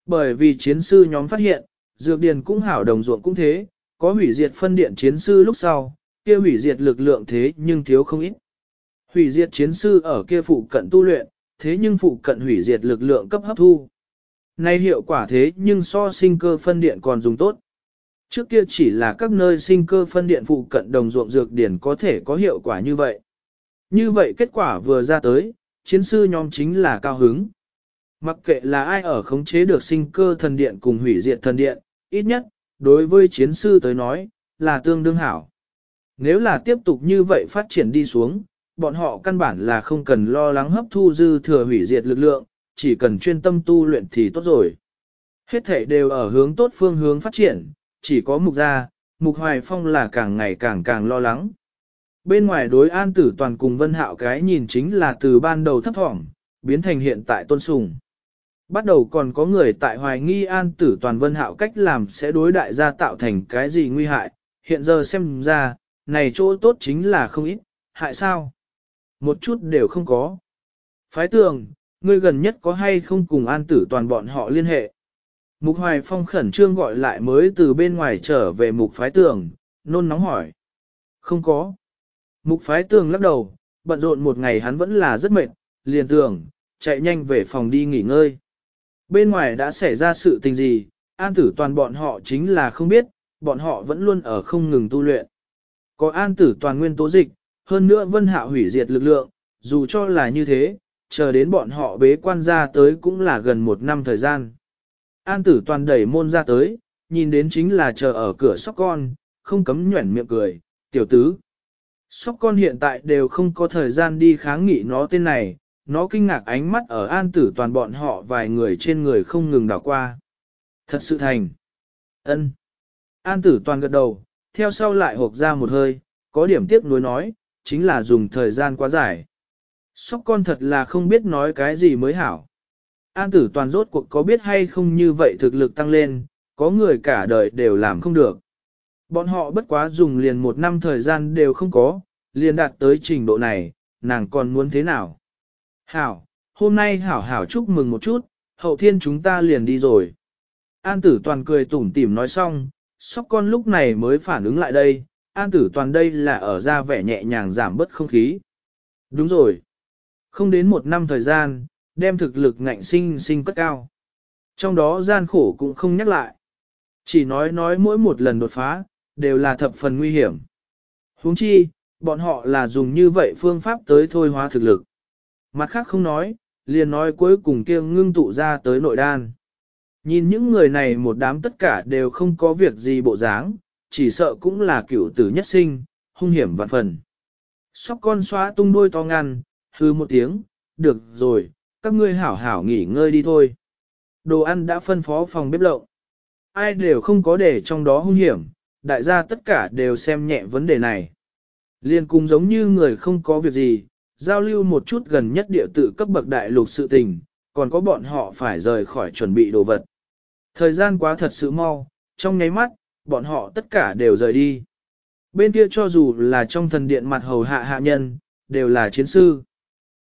Bởi vì chiến sư nhóm phát hiện, dược điền cũng hảo đồng ruộng cũng thế, có hủy diệt phân điện chiến sư lúc sau, kia hủy diệt lực lượng thế nhưng thiếu không ít. Hủy diệt chiến sư ở kia phụ cận tu luyện, thế nhưng phụ cận hủy diệt lực lượng cấp hấp thu. Nay hiệu quả thế nhưng so sinh cơ phân điện còn dùng tốt. Trước kia chỉ là các nơi sinh cơ phân điện phụ cận đồng ruộng dược điển có thể có hiệu quả như vậy. Như vậy kết quả vừa ra tới, chiến sư nhóm chính là cao hứng. Mặc kệ là ai ở khống chế được sinh cơ thần điện cùng hủy diệt thần điện, ít nhất, đối với chiến sư tới nói, là tương đương hảo. Nếu là tiếp tục như vậy phát triển đi xuống, bọn họ căn bản là không cần lo lắng hấp thu dư thừa hủy diệt lực lượng, chỉ cần chuyên tâm tu luyện thì tốt rồi. Hết thể đều ở hướng tốt phương hướng phát triển, chỉ có mục gia, mục hoài phong là càng ngày càng càng lo lắng. Bên ngoài đối an tử toàn cùng vân hạo cái nhìn chính là từ ban đầu thấp thỏm, biến thành hiện tại tôn sùng. Bắt đầu còn có người tại hoài nghi an tử toàn vân hạo cách làm sẽ đối đại gia tạo thành cái gì nguy hại, hiện giờ xem ra, này chỗ tốt chính là không ít, hại sao? Một chút đều không có. Phái tường, ngươi gần nhất có hay không cùng an tử toàn bọn họ liên hệ? Mục Hoài Phong khẩn trương gọi lại mới từ bên ngoài trở về mục phái tường, nôn nóng hỏi. Không có. Mục phái tường lắc đầu, bận rộn một ngày hắn vẫn là rất mệt, liền tưởng, chạy nhanh về phòng đi nghỉ ngơi. Bên ngoài đã xảy ra sự tình gì, an tử toàn bọn họ chính là không biết, bọn họ vẫn luôn ở không ngừng tu luyện. Có an tử toàn nguyên tố dịch, hơn nữa vân hạ hủy diệt lực lượng, dù cho là như thế, chờ đến bọn họ bế quan ra tới cũng là gần một năm thời gian. An tử toàn đẩy môn ra tới, nhìn đến chính là chờ ở cửa sóc con, không cấm nhuẩn miệng cười, tiểu tứ. Sóc con hiện tại đều không có thời gian đi kháng nghị nó tên này, nó kinh ngạc ánh mắt ở an tử toàn bọn họ vài người trên người không ngừng đảo qua. Thật sự thành. ân. An tử toàn gật đầu, theo sau lại hộp ra một hơi, có điểm tiếc nuối nói, chính là dùng thời gian quá dài. Sóc con thật là không biết nói cái gì mới hảo. An tử toàn rốt cuộc có biết hay không như vậy thực lực tăng lên, có người cả đời đều làm không được. Bọn họ bất quá dùng liền một năm thời gian đều không có, liền đạt tới trình độ này, nàng còn muốn thế nào? Hảo, hôm nay hảo hảo chúc mừng một chút, hậu thiên chúng ta liền đi rồi. An tử toàn cười tủm tỉm nói xong, sóc con lúc này mới phản ứng lại đây, an tử toàn đây là ở ra vẻ nhẹ nhàng giảm bớt không khí. Đúng rồi. Không đến một năm thời gian, đem thực lực ngạnh sinh sinh cất cao. Trong đó gian khổ cũng không nhắc lại. Chỉ nói nói mỗi một lần đột phá, đều là thập phần nguy hiểm. huống chi, bọn họ là dùng như vậy phương pháp tới thôi hóa thực lực. Mặt khác không nói, liền nói cuối cùng kia ngưng tụ ra tới nội đan. Nhìn những người này một đám tất cả đều không có việc gì bộ dáng, chỉ sợ cũng là cửu tử nhất sinh, hung hiểm vạn phần. Sóc con xóa tung đôi to ngăn, hư một tiếng, được rồi, các ngươi hảo hảo nghỉ ngơi đi thôi. Đồ ăn đã phân phó phòng bếp lộng. Ai đều không có để trong đó hung hiểm, đại gia tất cả đều xem nhẹ vấn đề này. Liên cùng giống như người không có việc gì, giao lưu một chút gần nhất địa tự cấp bậc đại lục sự tình, còn có bọn họ phải rời khỏi chuẩn bị đồ vật. Thời gian quá thật sự mau, trong nháy mắt, bọn họ tất cả đều rời đi. Bên kia cho dù là trong thần điện mặt hầu hạ hạ nhân, đều là chiến sư.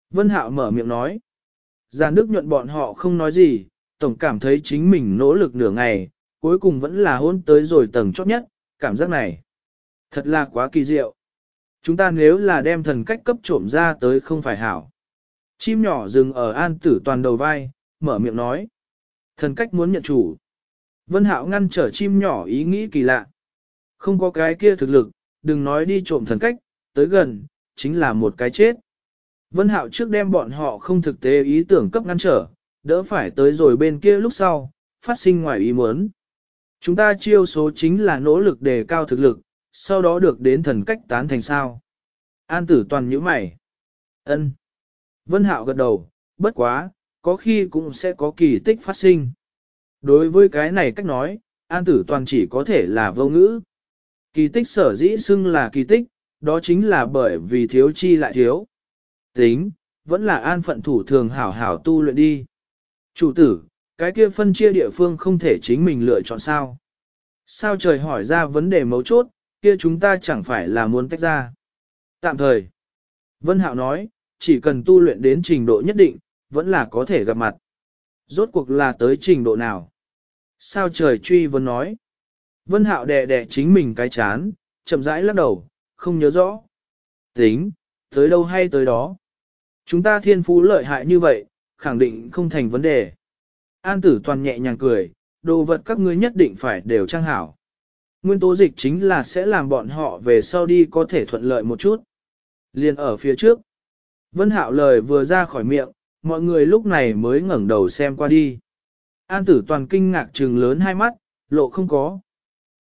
Vân Hạo mở miệng nói. Giàn Đức nhuận bọn họ không nói gì, tổng cảm thấy chính mình nỗ lực nửa ngày, cuối cùng vẫn là hôn tới rồi tầng chót nhất, cảm giác này. Thật là quá kỳ diệu. Chúng ta nếu là đem thần cách cấp trộm ra tới không phải hảo. Chim nhỏ dừng ở an tử toàn đầu vai, mở miệng nói. Thần cách muốn nhận chủ. Vân Hạo ngăn trở chim nhỏ ý nghĩ kỳ lạ. Không có cái kia thực lực, đừng nói đi trộm thần cách, tới gần, chính là một cái chết. Vân Hạo trước đem bọn họ không thực tế ý tưởng cấp ngăn trở, đỡ phải tới rồi bên kia lúc sau, phát sinh ngoài ý muốn. Chúng ta chiêu số chính là nỗ lực đề cao thực lực, sau đó được đến thần cách tán thành sao. An tử toàn nhíu mày. ân. Vân Hạo gật đầu, bất quá, có khi cũng sẽ có kỳ tích phát sinh. Đối với cái này cách nói, an tử toàn chỉ có thể là vô ngữ. Kỳ tích sở dĩ xưng là kỳ tích, đó chính là bởi vì thiếu chi lại thiếu. Tính, vẫn là an phận thủ thường hảo hảo tu luyện đi. Chủ tử, cái kia phân chia địa phương không thể chính mình lựa chọn sao. Sao trời hỏi ra vấn đề mấu chốt, kia chúng ta chẳng phải là muốn tách ra. Tạm thời, Vân Hạo nói, chỉ cần tu luyện đến trình độ nhất định, vẫn là có thể gặp mặt. Rốt cuộc là tới trình độ nào? Sao trời truy vấn nói. Vân Hạo đè đè chính mình cái chán, chậm rãi lắc đầu, không nhớ rõ. Tính, tới đâu hay tới đó. Chúng ta thiên phú lợi hại như vậy, khẳng định không thành vấn đề. An tử toàn nhẹ nhàng cười, đồ vật các ngươi nhất định phải đều trang hảo. Nguyên tố dịch chính là sẽ làm bọn họ về sau đi có thể thuận lợi một chút. Liên ở phía trước. Vân Hạo lời vừa ra khỏi miệng, mọi người lúc này mới ngẩng đầu xem qua đi. An tử toàn kinh ngạc trừng lớn hai mắt, lộ không có.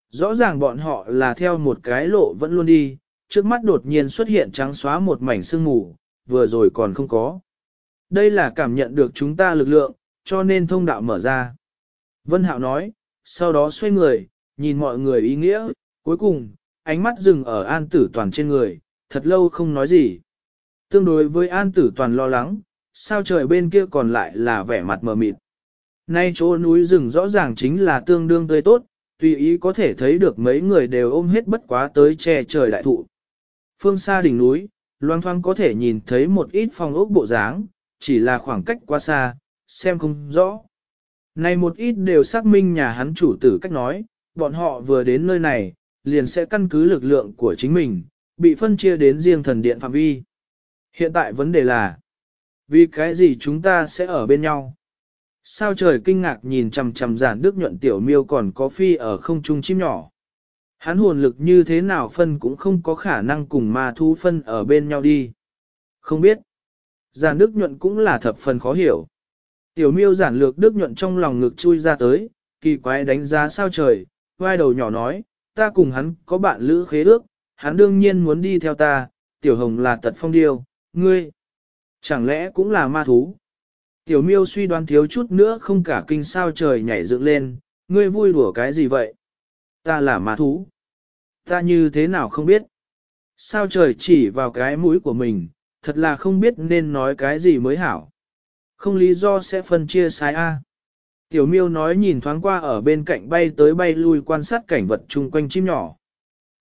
Rõ ràng bọn họ là theo một cái lộ vẫn luôn đi, trước mắt đột nhiên xuất hiện trắng xóa một mảnh sương mù, vừa rồi còn không có. Đây là cảm nhận được chúng ta lực lượng, cho nên thông đạo mở ra. Vân Hạo nói, sau đó xoay người, nhìn mọi người ý nghĩa, cuối cùng, ánh mắt dừng ở an tử toàn trên người, thật lâu không nói gì. Tương đối với an tử toàn lo lắng, sao trời bên kia còn lại là vẻ mặt mờ mịt. Nay chỗ núi rừng rõ ràng chính là tương đương tươi tốt, tùy ý có thể thấy được mấy người đều ôm hết bất quá tới che trời đại thụ. Phương xa đỉnh núi, loang thoang có thể nhìn thấy một ít phong ốc bộ dáng, chỉ là khoảng cách quá xa, xem không rõ. Này một ít đều xác minh nhà hắn chủ tử cách nói, bọn họ vừa đến nơi này, liền sẽ căn cứ lực lượng của chính mình, bị phân chia đến riêng thần điện phạm vi. Hiện tại vấn đề là, vì cái gì chúng ta sẽ ở bên nhau? Sao trời kinh ngạc nhìn chằm chằm giản đức nhuận tiểu miêu còn có phi ở không trung chim nhỏ. Hắn hồn lực như thế nào phân cũng không có khả năng cùng ma thú phân ở bên nhau đi. Không biết. Giản đức nhuận cũng là thập phần khó hiểu. Tiểu miêu giản lược đức nhuận trong lòng ngực chui ra tới, kỳ quái đánh giá sao trời, vai đầu nhỏ nói, ta cùng hắn có bạn lữ khế ước, hắn đương nhiên muốn đi theo ta, tiểu hồng là tật phong điêu, ngươi. Chẳng lẽ cũng là ma thú? Tiểu miêu suy đoán thiếu chút nữa không cả kinh sao trời nhảy dựng lên, ngươi vui đùa cái gì vậy? Ta là ma thú. Ta như thế nào không biết? Sao trời chỉ vào cái mũi của mình, thật là không biết nên nói cái gì mới hảo. Không lý do sẽ phân chia sai A. Tiểu miêu nói nhìn thoáng qua ở bên cạnh bay tới bay lui quan sát cảnh vật chung quanh chim nhỏ.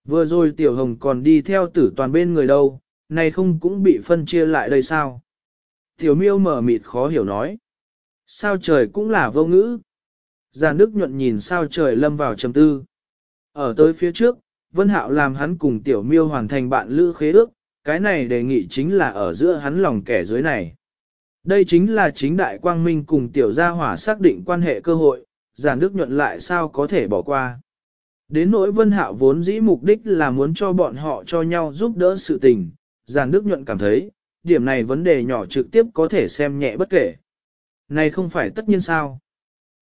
Vừa rồi tiểu hồng còn đi theo tử toàn bên người đâu, này không cũng bị phân chia lại đây sao? Tiểu miêu mở mịt khó hiểu nói. Sao trời cũng là vô ngữ. Giàn Đức nhuận nhìn sao trời lâm vào trầm tư. Ở tới phía trước, Vân Hạo làm hắn cùng tiểu miêu hoàn thành bạn lữ khế ước, cái này đề nghị chính là ở giữa hắn lòng kẻ dưới này. Đây chính là chính đại quang minh cùng tiểu gia hỏa xác định quan hệ cơ hội, giản đức nhuận lại sao có thể bỏ qua. Đến nỗi vân hạo vốn dĩ mục đích là muốn cho bọn họ cho nhau giúp đỡ sự tình, giản đức nhuận cảm thấy, điểm này vấn đề nhỏ trực tiếp có thể xem nhẹ bất kể. Này không phải tất nhiên sao.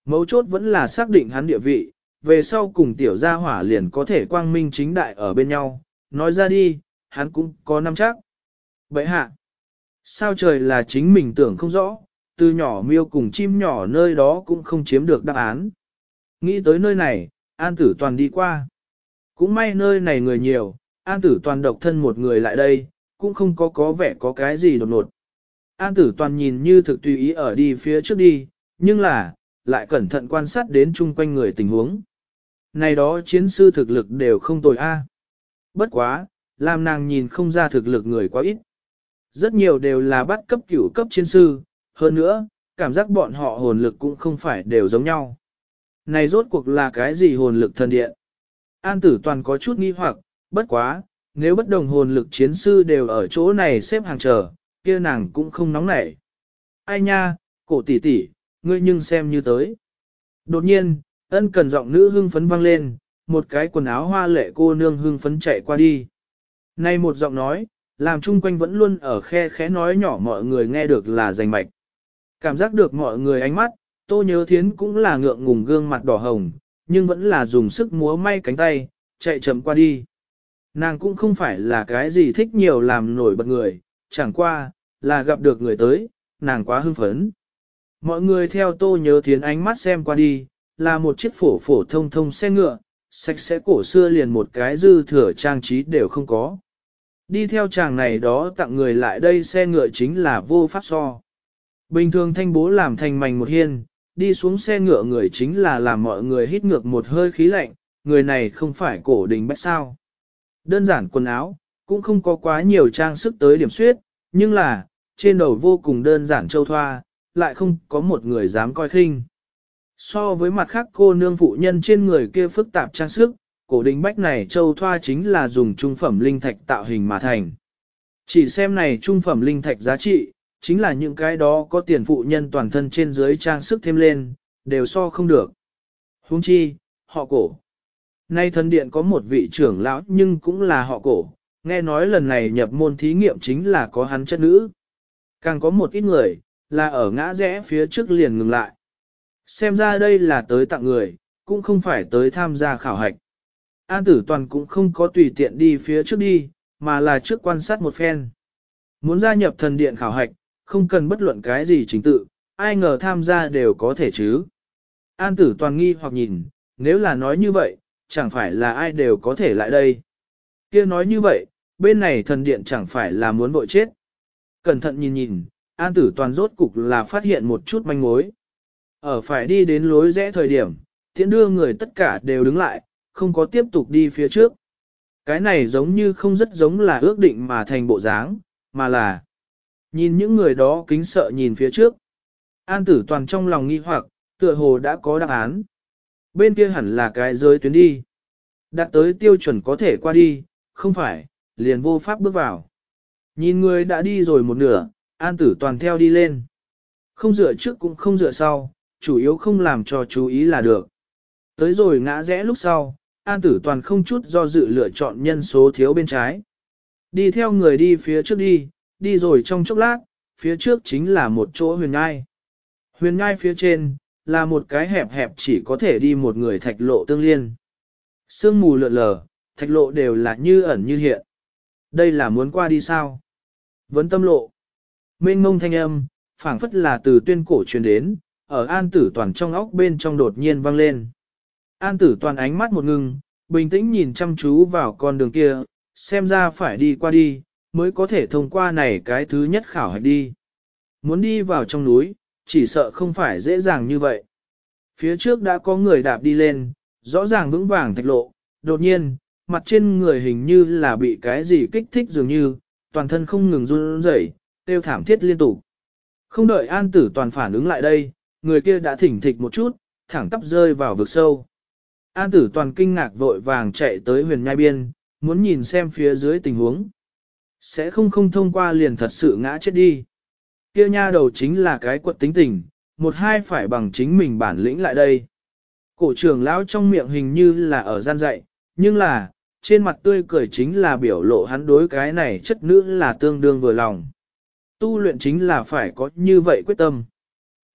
Mấu chốt vẫn là xác định hắn địa vị, về sau cùng tiểu gia hỏa liền có thể quang minh chính đại ở bên nhau, nói ra đi, hắn cũng có năm chắc. Vậy hạ, sao trời là chính mình tưởng không rõ, từ nhỏ miêu cùng chim nhỏ nơi đó cũng không chiếm được đáp án. Nghĩ tới nơi này, an tử toàn đi qua. Cũng may nơi này người nhiều, an tử toàn độc thân một người lại đây, cũng không có có vẻ có cái gì đột nột. An tử toàn nhìn như thực tùy ý ở đi phía trước đi, nhưng là, lại cẩn thận quan sát đến chung quanh người tình huống. Này đó chiến sư thực lực đều không tồi a. Bất quá, làm nàng nhìn không ra thực lực người quá ít. Rất nhiều đều là bắt cấp cửu cấp chiến sư, hơn nữa, cảm giác bọn họ hồn lực cũng không phải đều giống nhau. Này rốt cuộc là cái gì hồn lực thần điện? An tử toàn có chút nghi hoặc, bất quá, nếu bất đồng hồn lực chiến sư đều ở chỗ này xếp hàng chờ, kia nàng cũng không nóng nảy. Ai nha, cổ tỷ tỷ, ngươi nhưng xem như tới. Đột nhiên, ân cần giọng nữ hưng phấn vang lên, một cái quần áo hoa lệ cô nương hưng phấn chạy qua đi. Này một giọng nói, làm chung quanh vẫn luôn ở khe khẽ nói nhỏ mọi người nghe được là rành mạch. Cảm giác được mọi người ánh mắt, tô nhớ thiến cũng là ngượng ngùng gương mặt đỏ hồng, nhưng vẫn là dùng sức múa may cánh tay, chạy chậm qua đi. Nàng cũng không phải là cái gì thích nhiều làm nổi bật người, chẳng qua, là gặp được người tới, nàng quá hưng phấn. Mọi người theo tô nhớ thiến ánh mắt xem qua đi, là một chiếc phổ phổ thông thông xe ngựa, sạch sẽ cổ xưa liền một cái dư thừa trang trí đều không có. Đi theo chàng này đó tặng người lại đây xe ngựa chính là vô pháp so. Bình thường thanh bố làm thành mảnh một hiên, đi xuống xe ngựa người chính là làm mọi người hít ngược một hơi khí lạnh, người này không phải cổ đình bách sao. Đơn giản quần áo, cũng không có quá nhiều trang sức tới điểm suyết, nhưng là, trên đầu vô cùng đơn giản châu thoa, lại không có một người dám coi khinh. So với mặt khác cô nương phụ nhân trên người kia phức tạp trang sức, cổ đình bách này châu thoa chính là dùng trung phẩm linh thạch tạo hình mà thành. Chỉ xem này trung phẩm linh thạch giá trị, chính là những cái đó có tiền phụ nhân toàn thân trên dưới trang sức thêm lên, đều so không được. Huống chi, họ cổ. Nay thần điện có một vị trưởng lão nhưng cũng là họ cổ, nghe nói lần này nhập môn thí nghiệm chính là có hắn chất nữ. Càng có một ít người, là ở ngã rẽ phía trước liền ngừng lại. Xem ra đây là tới tặng người, cũng không phải tới tham gia khảo hạch. An tử toàn cũng không có tùy tiện đi phía trước đi, mà là trước quan sát một phen. Muốn gia nhập thần điện khảo hạch, không cần bất luận cái gì chính tự, ai ngờ tham gia đều có thể chứ. An tử toàn nghi hoặc nhìn, nếu là nói như vậy, chẳng phải là ai đều có thể lại đây. kia nói như vậy, bên này thần điện chẳng phải là muốn vội chết. Cẩn thận nhìn nhìn, an tử toàn rốt cục là phát hiện một chút manh mối. Ở phải đi đến lối rẽ thời điểm, tiễn đưa người tất cả đều đứng lại, không có tiếp tục đi phía trước. Cái này giống như không rất giống là ước định mà thành bộ dáng, mà là nhìn những người đó kính sợ nhìn phía trước. An tử toàn trong lòng nghi hoặc, tựa hồ đã có đáp án. Bên kia hẳn là cái giới tuyến đi. Đạt tới tiêu chuẩn có thể qua đi, không phải, liền vô pháp bước vào. Nhìn người đã đi rồi một nửa, an tử toàn theo đi lên. Không dựa trước cũng không dựa sau, chủ yếu không làm cho chú ý là được. Tới rồi ngã rẽ lúc sau, an tử toàn không chút do dự lựa chọn nhân số thiếu bên trái. Đi theo người đi phía trước đi, đi rồi trong chốc lát, phía trước chính là một chỗ huyền ngai. Huyền ngai phía trên, là một cái hẹp hẹp chỉ có thể đi một người thạch lộ tương liên. Sương mù lượn lờ, thạch lộ đều là như ẩn như hiện. Đây là muốn qua đi sao? Vấn tâm lộ. Mênh mông thanh âm, phảng phất là từ tuyên cổ truyền đến, ở an tử toàn trong óc bên trong đột nhiên vang lên. An tử toàn ánh mắt một ngừng, bình tĩnh nhìn chăm chú vào con đường kia, xem ra phải đi qua đi, mới có thể thông qua này cái thứ nhất khảo hạch đi. Muốn đi vào trong núi, chỉ sợ không phải dễ dàng như vậy. Phía trước đã có người đạp đi lên, rõ ràng vững vàng thạch lộ, đột nhiên, mặt trên người hình như là bị cái gì kích thích dường như, toàn thân không ngừng run rẩy, tiêu thảm thiết liên tục. Không đợi an tử toàn phản ứng lại đây, người kia đã thỉnh thịch một chút, thẳng tắp rơi vào vực sâu. An tử toàn kinh ngạc vội vàng chạy tới huyền nhai biên, muốn nhìn xem phía dưới tình huống. Sẽ không không thông qua liền thật sự ngã chết đi. Kia nha đầu chính là cái quật tính tình, một hai phải bằng chính mình bản lĩnh lại đây. Cổ trưởng lão trong miệng hình như là ở gian dạy, nhưng là, trên mặt tươi cười chính là biểu lộ hắn đối cái này chất nữ là tương đương vừa lòng. Tu luyện chính là phải có như vậy quyết tâm.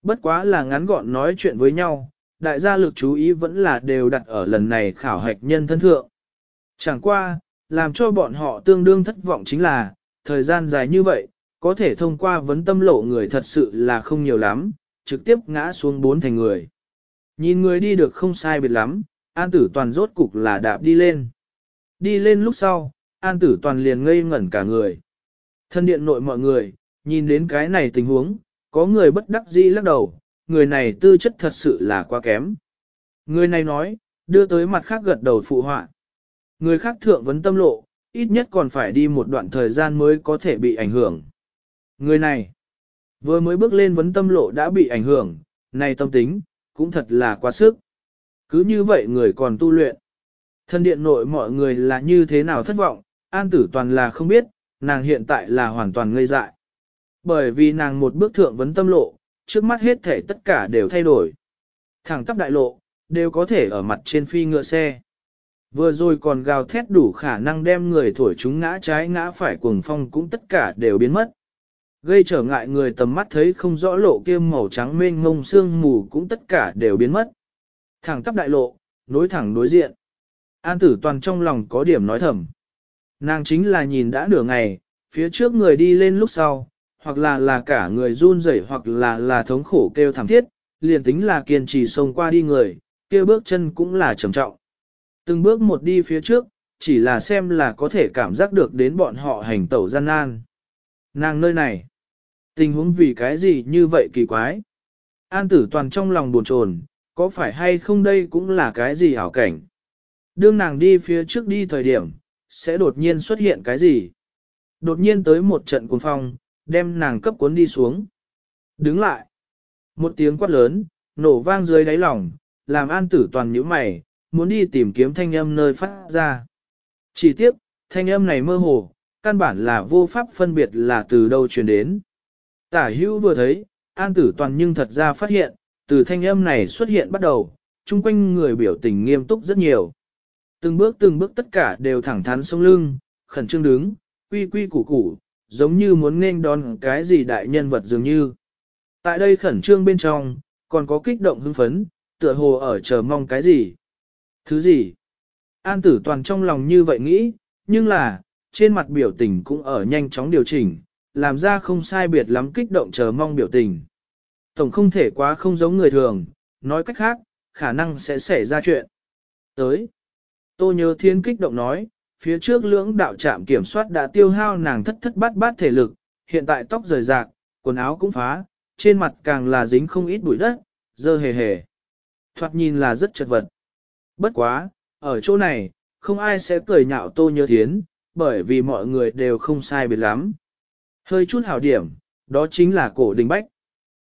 Bất quá là ngắn gọn nói chuyện với nhau, đại gia lực chú ý vẫn là đều đặt ở lần này khảo hạch nhân thân thượng. Chẳng qua, làm cho bọn họ tương đương thất vọng chính là, thời gian dài như vậy, có thể thông qua vấn tâm lộ người thật sự là không nhiều lắm, trực tiếp ngã xuống bốn thành người. Nhìn người đi được không sai biệt lắm, an tử toàn rốt cục là đạp đi lên. Đi lên lúc sau, an tử toàn liền ngây ngẩn cả người. Thân điện nội mọi người, nhìn đến cái này tình huống, có người bất đắc dĩ lắc đầu, người này tư chất thật sự là quá kém. Người này nói, đưa tới mặt khác gật đầu phụ họa. Người khác thượng vấn tâm lộ, ít nhất còn phải đi một đoạn thời gian mới có thể bị ảnh hưởng. Người này, vừa mới bước lên vấn tâm lộ đã bị ảnh hưởng, này tâm tính, cũng thật là quá sức. Cứ như vậy người còn tu luyện. Thân điện nội mọi người là như thế nào thất vọng, an tử toàn là không biết, nàng hiện tại là hoàn toàn ngây dại. Bởi vì nàng một bước thượng vấn tâm lộ, trước mắt hết thể tất cả đều thay đổi. Thẳng tắp đại lộ, đều có thể ở mặt trên phi ngựa xe. Vừa rồi còn gào thét đủ khả năng đem người thổi chúng ngã trái ngã phải cuồng phong cũng tất cả đều biến mất. Gây trở ngại người tầm mắt thấy không rõ lộ kia màu trắng mênh ngông sương mù cũng tất cả đều biến mất. Thẳng tắp đại lộ, nối thẳng đối diện. An tử toàn trong lòng có điểm nói thầm. Nàng chính là nhìn đã nửa ngày, phía trước người đi lên lúc sau, hoặc là là cả người run rẩy hoặc là là thống khổ kêu thảm thiết, liền tính là kiên trì xông qua đi người, kia bước chân cũng là trầm trọng. Từng bước một đi phía trước, chỉ là xem là có thể cảm giác được đến bọn họ hành tẩu gian nan. Nàng nơi này, tình huống vì cái gì như vậy kỳ quái. An tử toàn trong lòng buồn chồn, có phải hay không đây cũng là cái gì ảo cảnh. Đương nàng đi phía trước đi thời điểm, sẽ đột nhiên xuất hiện cái gì. Đột nhiên tới một trận cuồng phong, đem nàng cấp cuốn đi xuống. Đứng lại. Một tiếng quát lớn, nổ vang dưới đáy lòng, làm an tử toàn nhíu mày, muốn đi tìm kiếm thanh âm nơi phát ra. Chỉ tiếp, thanh âm này mơ hồ, căn bản là vô pháp phân biệt là từ đâu truyền đến. Tả hữu vừa thấy, an tử toàn nhưng thật ra phát hiện, từ thanh âm này xuất hiện bắt đầu, chung quanh người biểu tình nghiêm túc rất nhiều. Từng bước từng bước tất cả đều thẳng thắn sông lưng, khẩn trương đứng, quy quy củ củ, giống như muốn nên đón cái gì đại nhân vật dường như. Tại đây khẩn trương bên trong, còn có kích động hưng phấn, tựa hồ ở chờ mong cái gì. Thứ gì? An tử toàn trong lòng như vậy nghĩ, nhưng là, trên mặt biểu tình cũng ở nhanh chóng điều chỉnh, làm ra không sai biệt lắm kích động chờ mong biểu tình. Tổng không thể quá không giống người thường, nói cách khác, khả năng sẽ xảy ra chuyện. Tới, tôi nhớ thiên kích động nói, phía trước lưỡng đạo trạm kiểm soát đã tiêu hao nàng thất thất bát bát thể lực, hiện tại tóc rời rạc, quần áo cũng phá, trên mặt càng là dính không ít bụi đất, dơ hề hề. Thoạt nhìn là rất chật vật. Bất quá, ở chỗ này, không ai sẽ cười nhạo tô nhớ thiến, bởi vì mọi người đều không sai biệt lắm. Hơi chút hảo điểm, đó chính là cổ đình bách.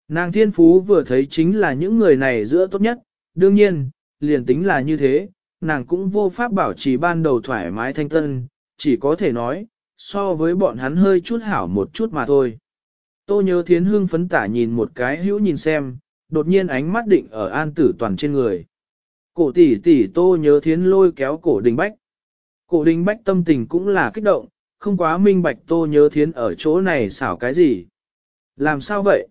Nàng thiên phú vừa thấy chính là những người này giữa tốt nhất, đương nhiên, liền tính là như thế, nàng cũng vô pháp bảo trì ban đầu thoải mái thanh tân, chỉ có thể nói, so với bọn hắn hơi chút hảo một chút mà thôi. Tô nhớ thiến hương phấn tả nhìn một cái hữu nhìn xem, đột nhiên ánh mắt định ở an tử toàn trên người. Cổ tỷ tỷ tô nhớ thiến lôi kéo cổ đình bách. Cổ đình bách tâm tình cũng là kích động, không quá minh bạch tô nhớ thiến ở chỗ này xảo cái gì. Làm sao vậy?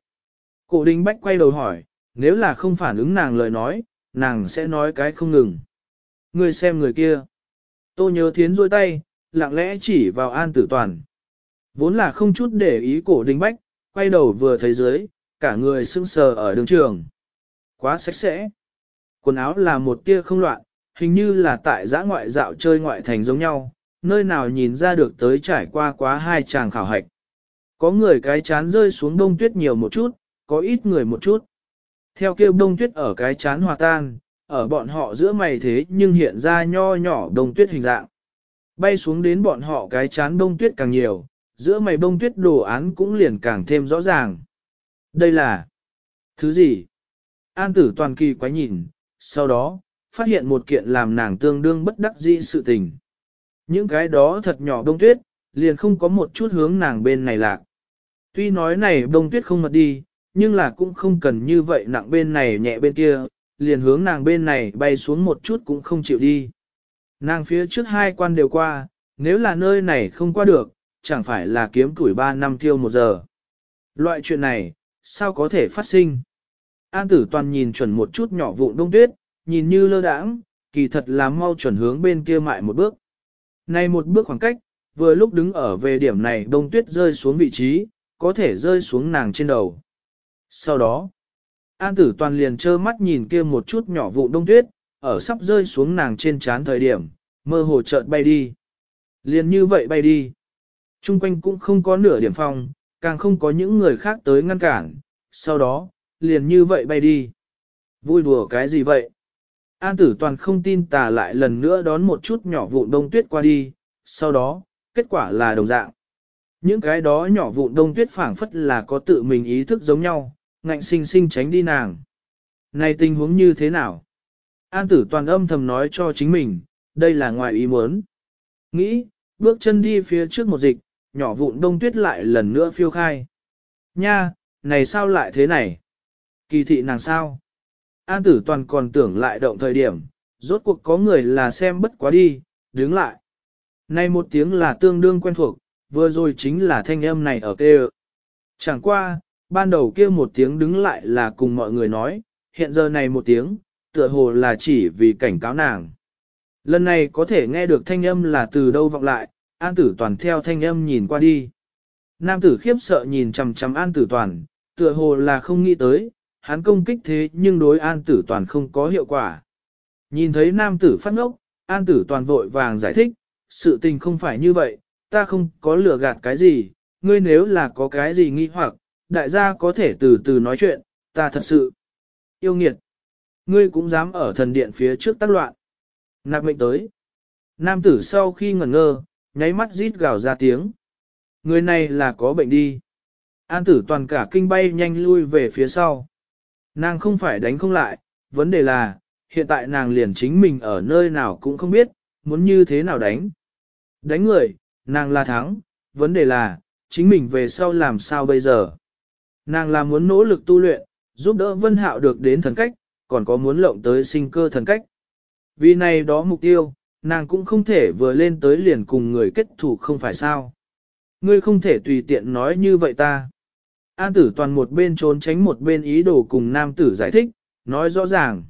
Cổ đình bách quay đầu hỏi, nếu là không phản ứng nàng lời nói, nàng sẽ nói cái không ngừng. Người xem người kia. Tô nhớ thiến rôi tay, lặng lẽ chỉ vào an tử toàn. Vốn là không chút để ý cổ đình bách, quay đầu vừa thấy dưới, cả người sững sờ ở đường trường. Quá sạch sẽ. Quần áo là một tia không loạn, hình như là tại giã ngoại dạo chơi ngoại thành giống nhau, nơi nào nhìn ra được tới trải qua quá hai chàng khảo hạch. Có người cái chán rơi xuống đông tuyết nhiều một chút, có ít người một chút. Theo kêu đông tuyết ở cái chán hòa tan, ở bọn họ giữa mày thế nhưng hiện ra nho nhỏ đông tuyết hình dạng. Bay xuống đến bọn họ cái chán đông tuyết càng nhiều, giữa mày đông tuyết đồ án cũng liền càng thêm rõ ràng. Đây là thứ gì? An tử toàn kỳ quái nhìn, sau đó, phát hiện một kiện làm nàng tương đương bất đắc dĩ sự tình. Những cái đó thật nhỏ đông tuyết, liền không có một chút hướng nàng bên này lạc. Tuy nói này đông tuyết không mật đi, nhưng là cũng không cần như vậy nặng bên này nhẹ bên kia, liền hướng nàng bên này bay xuống một chút cũng không chịu đi. Nàng phía trước hai quan đều qua, nếu là nơi này không qua được, chẳng phải là kiếm tuổi ba năm tiêu một giờ. Loại chuyện này, sao có thể phát sinh? An tử toàn nhìn chuẩn một chút nhỏ vụn đông tuyết, nhìn như lơ đãng, kỳ thật là mau chuẩn hướng bên kia mại một bước. Này một bước khoảng cách, vừa lúc đứng ở về điểm này đông tuyết rơi xuống vị trí, có thể rơi xuống nàng trên đầu. Sau đó, An tử toàn liền trơ mắt nhìn kia một chút nhỏ vụ đông tuyết, ở sắp rơi xuống nàng trên trán thời điểm, mơ hồ chợt bay đi. Liền như vậy bay đi. Trung quanh cũng không có nửa điểm phong, càng không có những người khác tới ngăn cản, sau đó, liền như vậy bay đi. Vui đùa cái gì vậy? An tử toàn không tin tà lại lần nữa đón một chút nhỏ vụn đông tuyết qua đi, sau đó, kết quả là đồng dạng. Những cái đó nhỏ vụn đông tuyết phảng phất là có tự mình ý thức giống nhau, ngạnh sinh sinh tránh đi nàng. Này tình huống như thế nào? An tử toàn âm thầm nói cho chính mình, đây là ngoài ý muốn. Nghĩ, bước chân đi phía trước một dịch, nhỏ vụn đông tuyết lại lần nữa phiêu khai. Nha, này sao lại thế này? Kỳ thị nàng sao? An tử toàn còn tưởng lại động thời điểm, rốt cuộc có người là xem bất quá đi, đứng lại. Này một tiếng là tương đương quen thuộc, vừa rồi chính là thanh âm này ở kê Chẳng qua, ban đầu kia một tiếng đứng lại là cùng mọi người nói, hiện giờ này một tiếng, tựa hồ là chỉ vì cảnh cáo nàng. Lần này có thể nghe được thanh âm là từ đâu vọng lại, an tử toàn theo thanh âm nhìn qua đi. Nam tử khiếp sợ nhìn chằm chằm an tử toàn, tựa hồ là không nghĩ tới, hắn công kích thế nhưng đối an tử toàn không có hiệu quả. Nhìn thấy nam tử phát ngốc, an tử toàn vội vàng giải thích, sự tình không phải như vậy, ta không có lừa gạt cái gì, ngươi nếu là có cái gì nghi hoặc, đại gia có thể từ từ nói chuyện, ta thật sự yêu nghiệt. Ngươi cũng dám ở thần điện phía trước tác loạn. Nạp mệnh tới. Nam tử sau khi ngẩn ngơ, nháy mắt rít gào ra tiếng. Người này là có bệnh đi. An tử toàn cả kinh bay nhanh lui về phía sau. Nàng không phải đánh không lại, vấn đề là, hiện tại nàng liền chính mình ở nơi nào cũng không biết, muốn như thế nào đánh. Đánh người, nàng là thắng, vấn đề là, chính mình về sau làm sao bây giờ. Nàng là muốn nỗ lực tu luyện, giúp đỡ Vân Hạo được đến thần cách, còn có muốn lộng tới sinh cơ thần cách. Vì này đó mục tiêu, nàng cũng không thể vừa lên tới liền cùng người kết thủ không phải sao. Ngươi không thể tùy tiện nói như vậy ta. An tử toàn một bên trốn tránh một bên ý đồ cùng nam tử giải thích, nói rõ ràng.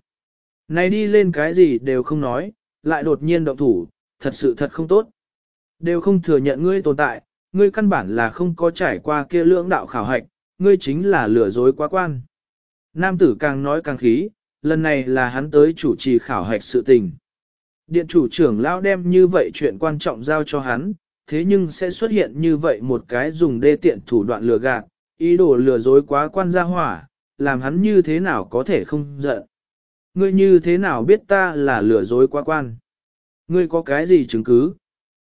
Này đi lên cái gì đều không nói, lại đột nhiên động thủ, thật sự thật không tốt. Đều không thừa nhận ngươi tồn tại, ngươi căn bản là không có trải qua kia lưỡng đạo khảo hạch, ngươi chính là lừa dối quá quan. Nam tử càng nói càng khí, lần này là hắn tới chủ trì khảo hạch sự tình. Điện chủ trưởng lão đem như vậy chuyện quan trọng giao cho hắn, thế nhưng sẽ xuất hiện như vậy một cái dùng đê tiện thủ đoạn lừa gạt, ý đồ lừa dối quá quan gia hỏa, làm hắn như thế nào có thể không giận. Ngươi như thế nào biết ta là lừa dối quá quan? Ngươi có cái gì chứng cứ?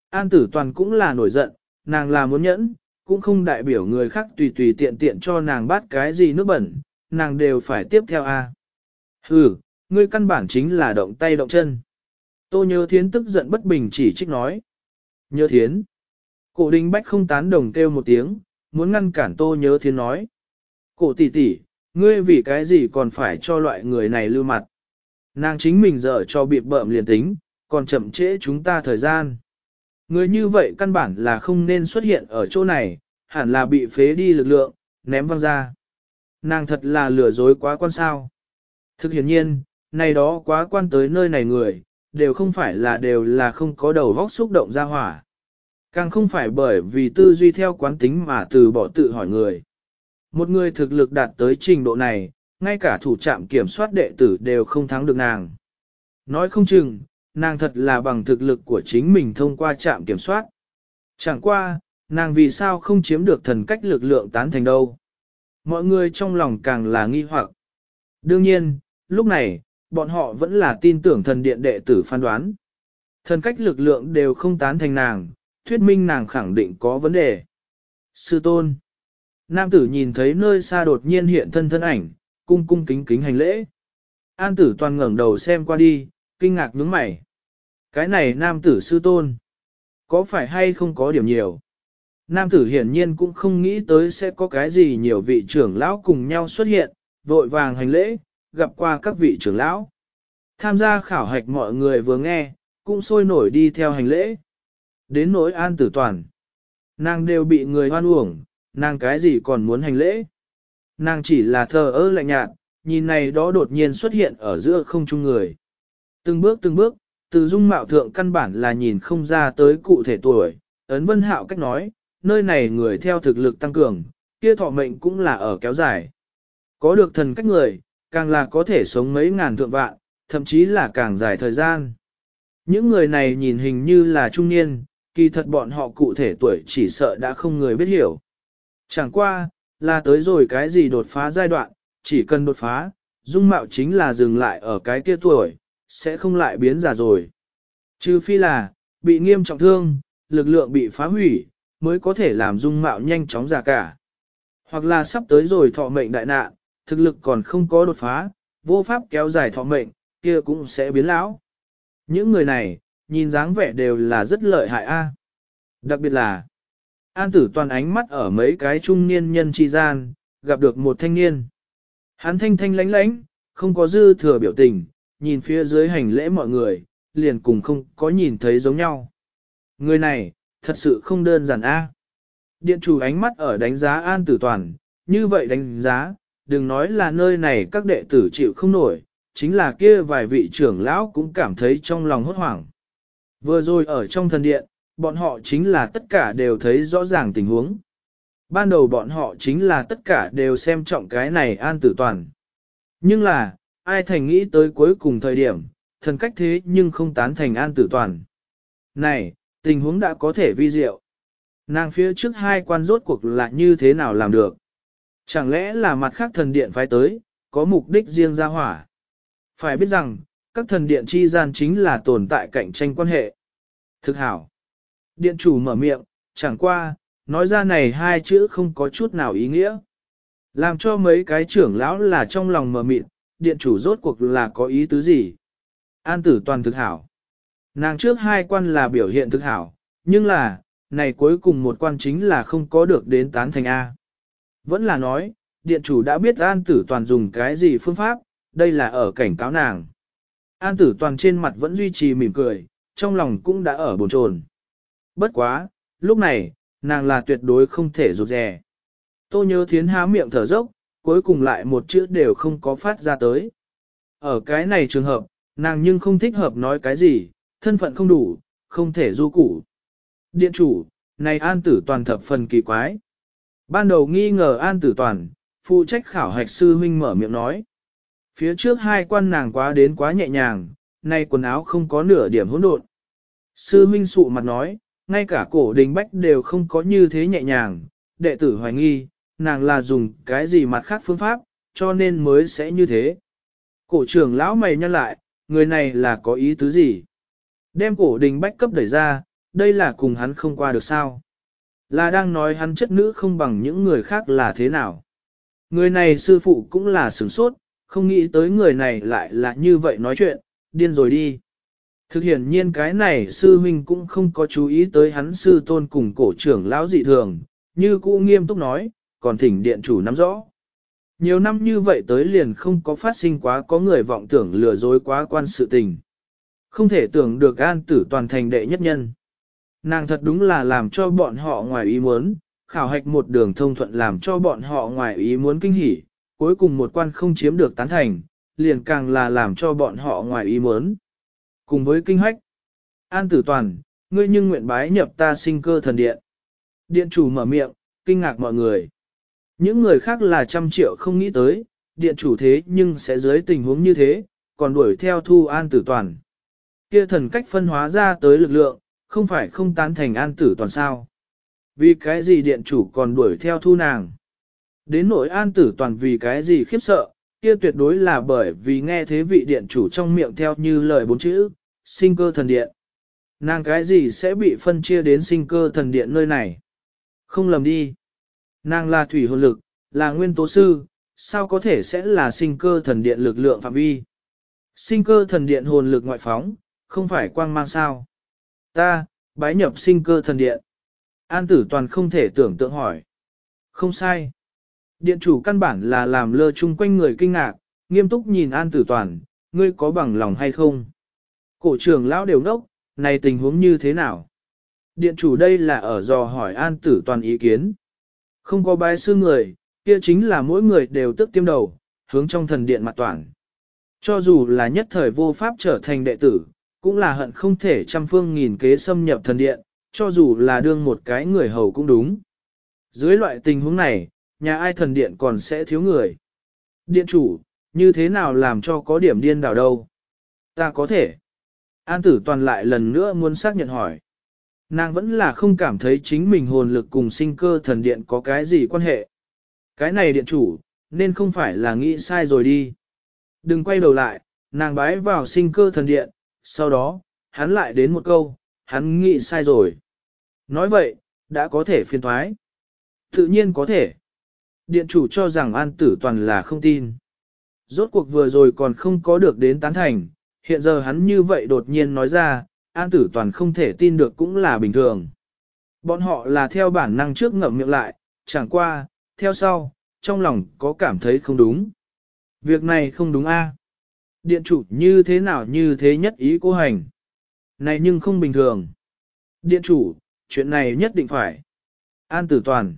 An tử toàn cũng là nổi giận, nàng là muốn nhẫn, cũng không đại biểu người khác tùy tùy tiện tiện cho nàng bắt cái gì nước bẩn, nàng đều phải tiếp theo a. À? Ừ, ngươi căn bản chính là động tay động chân. Tô nhớ thiến tức giận bất bình chỉ trích nói. Nhớ thiến. Cổ đình bách không tán đồng kêu một tiếng, muốn ngăn cản tô nhớ thiến nói. Cổ tỷ tỷ, ngươi vì cái gì còn phải cho loại người này lưu mặt. Nàng chính mình dở cho bị bợm liền tính, còn chậm trễ chúng ta thời gian. Người như vậy căn bản là không nên xuất hiện ở chỗ này, hẳn là bị phế đi lực lượng, ném văng ra. Nàng thật là lừa dối quá quan sao. Thực hiện nhiên, này đó quá quan tới nơi này người, đều không phải là đều là không có đầu vóc xúc động ra hỏa. Càng không phải bởi vì tư duy theo quán tính mà từ bỏ tự hỏi người. Một người thực lực đạt tới trình độ này, ngay cả thủ trạm kiểm soát đệ tử đều không thắng được nàng. Nói không chừng, nàng thật là bằng thực lực của chính mình thông qua trạm kiểm soát. Chẳng qua, nàng vì sao không chiếm được thần cách lực lượng tán thành đâu. Mọi người trong lòng càng là nghi hoặc. Đương nhiên, lúc này, bọn họ vẫn là tin tưởng thần điện đệ tử phán đoán. Thần cách lực lượng đều không tán thành nàng, thuyết minh nàng khẳng định có vấn đề. Sư tôn. Nam tử nhìn thấy nơi xa đột nhiên hiện thân thân ảnh, cung cung kính kính hành lễ. An tử toàn ngẩng đầu xem qua đi, kinh ngạc nhướng mày. Cái này nam tử sư tôn. Có phải hay không có điểm nhiều? Nam tử hiển nhiên cũng không nghĩ tới sẽ có cái gì nhiều vị trưởng lão cùng nhau xuất hiện, vội vàng hành lễ, gặp qua các vị trưởng lão. Tham gia khảo hạch mọi người vừa nghe, cũng sôi nổi đi theo hành lễ. Đến nỗi an tử toàn. Nàng đều bị người hoan uổng, nàng cái gì còn muốn hành lễ. Nàng chỉ là thờ ơ lạnh nhạt, nhìn này đó đột nhiên xuất hiện ở giữa không trung người. Từng bước từng bước, từ dung mạo thượng căn bản là nhìn không ra tới cụ thể tuổi, ấn vân hạo cách nói, nơi này người theo thực lực tăng cường, kia thọ mệnh cũng là ở kéo dài. Có được thần cách người, càng là có thể sống mấy ngàn thượng vạn, thậm chí là càng dài thời gian. Những người này nhìn hình như là trung niên, kỳ thật bọn họ cụ thể tuổi chỉ sợ đã không người biết hiểu. Chẳng qua, là tới rồi cái gì đột phá giai đoạn, chỉ cần đột phá, dung mạo chính là dừng lại ở cái kia tuổi, sẽ không lại biến già rồi. Trừ phi là, bị nghiêm trọng thương, lực lượng bị phá hủy, mới có thể làm dung mạo nhanh chóng già cả. Hoặc là sắp tới rồi thọ mệnh đại nạn, thực lực còn không có đột phá, vô pháp kéo dài thọ mệnh, kia cũng sẽ biến lão. Những người này, nhìn dáng vẻ đều là rất lợi hại a. Đặc biệt là, an tử toàn ánh mắt ở mấy cái trung niên nhân chi gian, gặp được một thanh niên. Hắn thanh thanh lánh lánh, không có dư thừa biểu tình, nhìn phía dưới hành lễ mọi người, liền cùng không có nhìn thấy giống nhau. Người này, thật sự không đơn giản a. Điện chủ ánh mắt ở đánh giá an tử toàn, như vậy đánh giá, đừng nói là nơi này các đệ tử chịu không nổi, chính là kia vài vị trưởng lão cũng cảm thấy trong lòng hốt hoảng. Vừa rồi ở trong thần điện, bọn họ chính là tất cả đều thấy rõ ràng tình huống. Ban đầu bọn họ chính là tất cả đều xem trọng cái này an tử toàn. Nhưng là, ai thành nghĩ tới cuối cùng thời điểm, thần cách thế nhưng không tán thành an tử toàn. Này, tình huống đã có thể vi diệu. Nàng phía trước hai quan rốt cuộc là như thế nào làm được? Chẳng lẽ là mặt khác thần điện phái tới, có mục đích riêng ra hỏa? Phải biết rằng, các thần điện chi gian chính là tồn tại cạnh tranh quan hệ. Thực hảo. Điện chủ mở miệng, chẳng qua, nói ra này hai chữ không có chút nào ý nghĩa. Làm cho mấy cái trưởng lão là trong lòng mở mịt, điện chủ rốt cuộc là có ý tứ gì? An tử toàn thực hảo. Nàng trước hai quan là biểu hiện thực hảo, nhưng là, này cuối cùng một quan chính là không có được đến tán thành A. Vẫn là nói, điện chủ đã biết an tử toàn dùng cái gì phương pháp, đây là ở cảnh cáo nàng. An tử toàn trên mặt vẫn duy trì mỉm cười, trong lòng cũng đã ở bồn chồn. Bất quá, lúc này, nàng là tuyệt đối không thể rụt rè. Tô nhớ thiến há miệng thở dốc, cuối cùng lại một chữ đều không có phát ra tới. Ở cái này trường hợp, nàng nhưng không thích hợp nói cái gì, thân phận không đủ, không thể du củ. Điện chủ, này an tử toàn thập phần kỳ quái. Ban đầu nghi ngờ an tử toàn, phụ trách khảo hạch sư huynh mở miệng nói. Phía trước hai quan nàng quá đến quá nhẹ nhàng, nay quần áo không có nửa điểm hỗn độn. Sư huynh sụ mặt nói, ngay cả cổ đình bách đều không có như thế nhẹ nhàng, đệ tử hoài nghi, nàng là dùng cái gì mặt khác phương pháp, cho nên mới sẽ như thế. Cổ trưởng lão mày nhăn lại, người này là có ý tứ gì? Đem cổ đình bách cấp đẩy ra, đây là cùng hắn không qua được sao? Là đang nói hắn chất nữ không bằng những người khác là thế nào? Người này sư phụ cũng là sửng sốt, không nghĩ tới người này lại là như vậy nói chuyện, điên rồi đi. Thực hiện nhiên cái này sư huynh cũng không có chú ý tới hắn sư tôn cùng cổ trưởng lão dị thường, như cũ nghiêm túc nói, còn thỉnh điện chủ nắm rõ. Nhiều năm như vậy tới liền không có phát sinh quá có người vọng tưởng lừa dối quá quan sự tình. Không thể tưởng được an tử toàn thành đệ nhất nhân. Nàng thật đúng là làm cho bọn họ ngoài ý muốn, khảo hạch một đường thông thuận làm cho bọn họ ngoài ý muốn kinh hỉ, cuối cùng một quan không chiếm được tán thành, liền càng là làm cho bọn họ ngoài ý muốn. Cùng với kinh hách, an tử toàn, ngươi nhưng nguyện bái nhập ta sinh cơ thần điện. Điện chủ mở miệng, kinh ngạc mọi người. Những người khác là trăm triệu không nghĩ tới, điện chủ thế nhưng sẽ dưới tình huống như thế, còn đuổi theo thu an tử toàn. Kia thần cách phân hóa ra tới lực lượng, không phải không tán thành an tử toàn sao. Vì cái gì điện chủ còn đuổi theo thu nàng? Đến nỗi an tử toàn vì cái gì khiếp sợ, kia tuyệt đối là bởi vì nghe thế vị điện chủ trong miệng theo như lời bốn chữ, sinh cơ thần điện. Nàng cái gì sẽ bị phân chia đến sinh cơ thần điện nơi này? Không lầm đi. Nàng là thủy hồn lực, là nguyên tố sư, sao có thể sẽ là sinh cơ thần điện lực lượng phạm vi? Sinh cơ thần điện hồn lực ngoại phóng, không phải quang mang sao? Ta, bái nhập sinh cơ thần điện. An tử toàn không thể tưởng tượng hỏi. Không sai. Điện chủ căn bản là làm lơ chung quanh người kinh ngạc, nghiêm túc nhìn an tử toàn, ngươi có bằng lòng hay không? Cổ trưởng lão đều nốc, này tình huống như thế nào? Điện chủ đây là ở dò hỏi an tử toàn ý kiến. Không có bái sư người, kia chính là mỗi người đều tức tiêm đầu, hướng trong thần điện mặt toàn. Cho dù là nhất thời vô pháp trở thành đệ tử, cũng là hận không thể trăm phương nghìn kế xâm nhập thần điện, cho dù là đương một cái người hầu cũng đúng. Dưới loại tình huống này, nhà ai thần điện còn sẽ thiếu người. Điện chủ, như thế nào làm cho có điểm điên đảo đâu? Ta có thể. An tử toàn lại lần nữa muốn xác nhận hỏi. Nàng vẫn là không cảm thấy chính mình hồn lực cùng sinh cơ thần điện có cái gì quan hệ. Cái này điện chủ, nên không phải là nghĩ sai rồi đi. Đừng quay đầu lại, nàng bái vào sinh cơ thần điện, sau đó, hắn lại đến một câu, hắn nghĩ sai rồi. Nói vậy, đã có thể phiên thoái. Tự nhiên có thể. Điện chủ cho rằng an tử toàn là không tin. Rốt cuộc vừa rồi còn không có được đến tán thành, hiện giờ hắn như vậy đột nhiên nói ra, an tử toàn không thể tin được cũng là bình thường. Bọn họ là theo bản năng trước ngậm miệng lại, chẳng qua, theo sau, trong lòng có cảm thấy không đúng. Việc này không đúng a. Điện chủ như thế nào như thế nhất ý cô hành. Này nhưng không bình thường. Điện chủ, chuyện này nhất định phải. An tử toàn.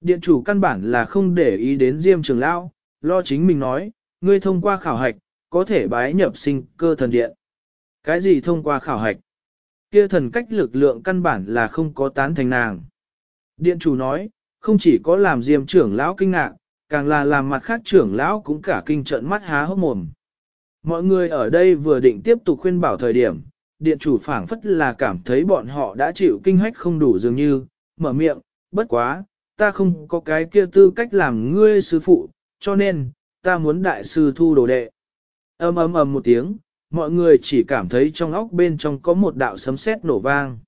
Điện chủ căn bản là không để ý đến Diêm Trường Lão, lo chính mình nói, ngươi thông qua khảo hạch, có thể bái nhập sinh cơ thần điện. Cái gì thông qua khảo hạch? Kia thần cách lực lượng căn bản là không có tán thành nàng. Điện chủ nói, không chỉ có làm Diêm trưởng lão kinh ngạc, càng là làm mặt khác trưởng lão cũng cả kinh trận mắt há hốc mồm. Mọi người ở đây vừa định tiếp tục khuyên bảo thời điểm, điện chủ phảng phất là cảm thấy bọn họ đã chịu kinh hách không đủ dường như, mở miệng, bất quá, ta không có cái kia tư cách làm ngươi sư phụ, cho nên, ta muốn đại sư thu đồ đệ. ầm ầm ầm một tiếng, mọi người chỉ cảm thấy trong óc bên trong có một đạo sấm sét nổ vang.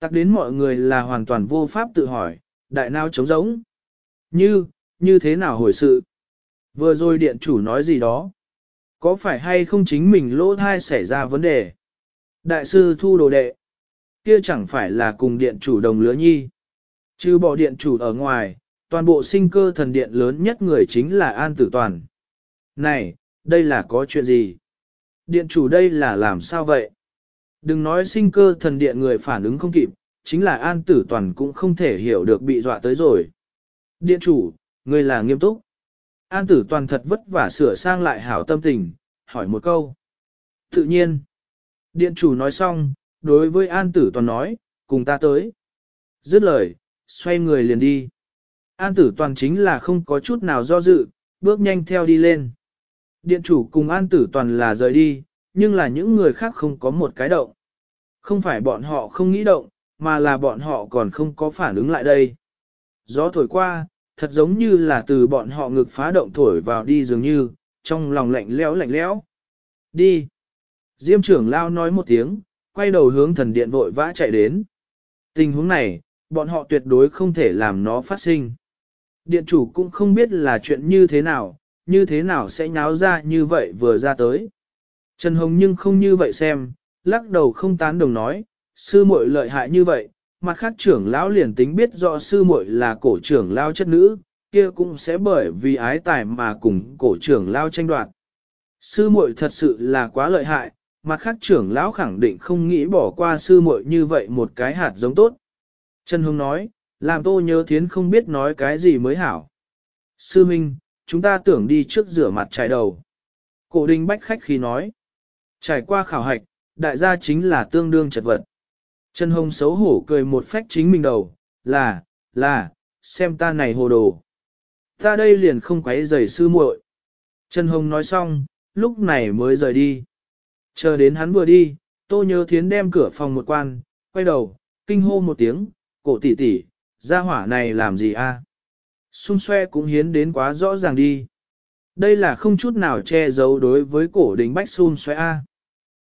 Tắc đến mọi người là hoàn toàn vô pháp tự hỏi, đại nào trống rỗng. Như, như thế nào hồi sự? Vừa rồi điện chủ nói gì đó? Có phải hay không chính mình lỗ thai xảy ra vấn đề? Đại sư thu đồ đệ. Kia chẳng phải là cùng điện chủ đồng lứa nhi. Chứ bỏ điện chủ ở ngoài, Toàn bộ sinh cơ thần điện lớn nhất người chính là An Tử Toàn. Này, đây là có chuyện gì? Điện chủ đây là làm sao vậy? Đừng nói sinh cơ thần điện người phản ứng không kịp, chính là An Tử Toàn cũng không thể hiểu được bị dọa tới rồi. Điện chủ, người là nghiêm túc. An Tử Toàn thật vất vả sửa sang lại hảo tâm tình, hỏi một câu. Tự nhiên. Điện chủ nói xong, đối với An Tử Toàn nói, cùng ta tới. Dứt lời, xoay người liền đi. An Tử Toàn chính là không có chút nào do dự, bước nhanh theo đi lên. Điện chủ cùng An Tử Toàn là rời đi, nhưng là những người khác không có một cái động. Không phải bọn họ không nghĩ động, mà là bọn họ còn không có phản ứng lại đây. Gió thổi qua, thật giống như là từ bọn họ ngực phá động thổi vào đi dường như, trong lòng lạnh lẽo lạnh lẽo. Đi. Diêm trưởng lao nói một tiếng, quay đầu hướng thần điện vội vã chạy đến. Tình huống này, bọn họ tuyệt đối không thể làm nó phát sinh. Điện chủ cũng không biết là chuyện như thế nào, như thế nào sẽ nháo ra như vậy vừa ra tới. Trần Hồng nhưng không như vậy xem, lắc đầu không tán đồng nói, sư muội lợi hại như vậy, mặt khác trưởng lão liền tính biết rõ sư muội là cổ trưởng lao chất nữ, kia cũng sẽ bởi vì ái tài mà cùng cổ trưởng lao tranh đoạt. Sư muội thật sự là quá lợi hại, mặt khác trưởng lão khẳng định không nghĩ bỏ qua sư muội như vậy một cái hạt giống tốt. Trần Hồng nói, làm tô nhớ thiến không biết nói cái gì mới hảo. Sư Minh, chúng ta tưởng đi trước rửa mặt trải đầu. Cổ đình bách khách khi nói, trải qua khảo hạch, đại gia chính là tương đương chật vật. Trần Hồng xấu hổ cười một phách chính mình đầu, là, là, xem ta này hồ đồ. Ta đây liền không quấy rầy sư muội. Trần Hồng nói xong, lúc này mới rời đi. Chờ đến hắn vừa đi, Tô Nhớ Thiến đem cửa phòng một quan, quay đầu, kinh hô một tiếng, cổ tỷ tỷ, gia hỏa này làm gì a? Xung xoe cũng hiến đến quá rõ ràng đi. Đây là không chút nào che giấu đối với cổ đình bách xung xoe a.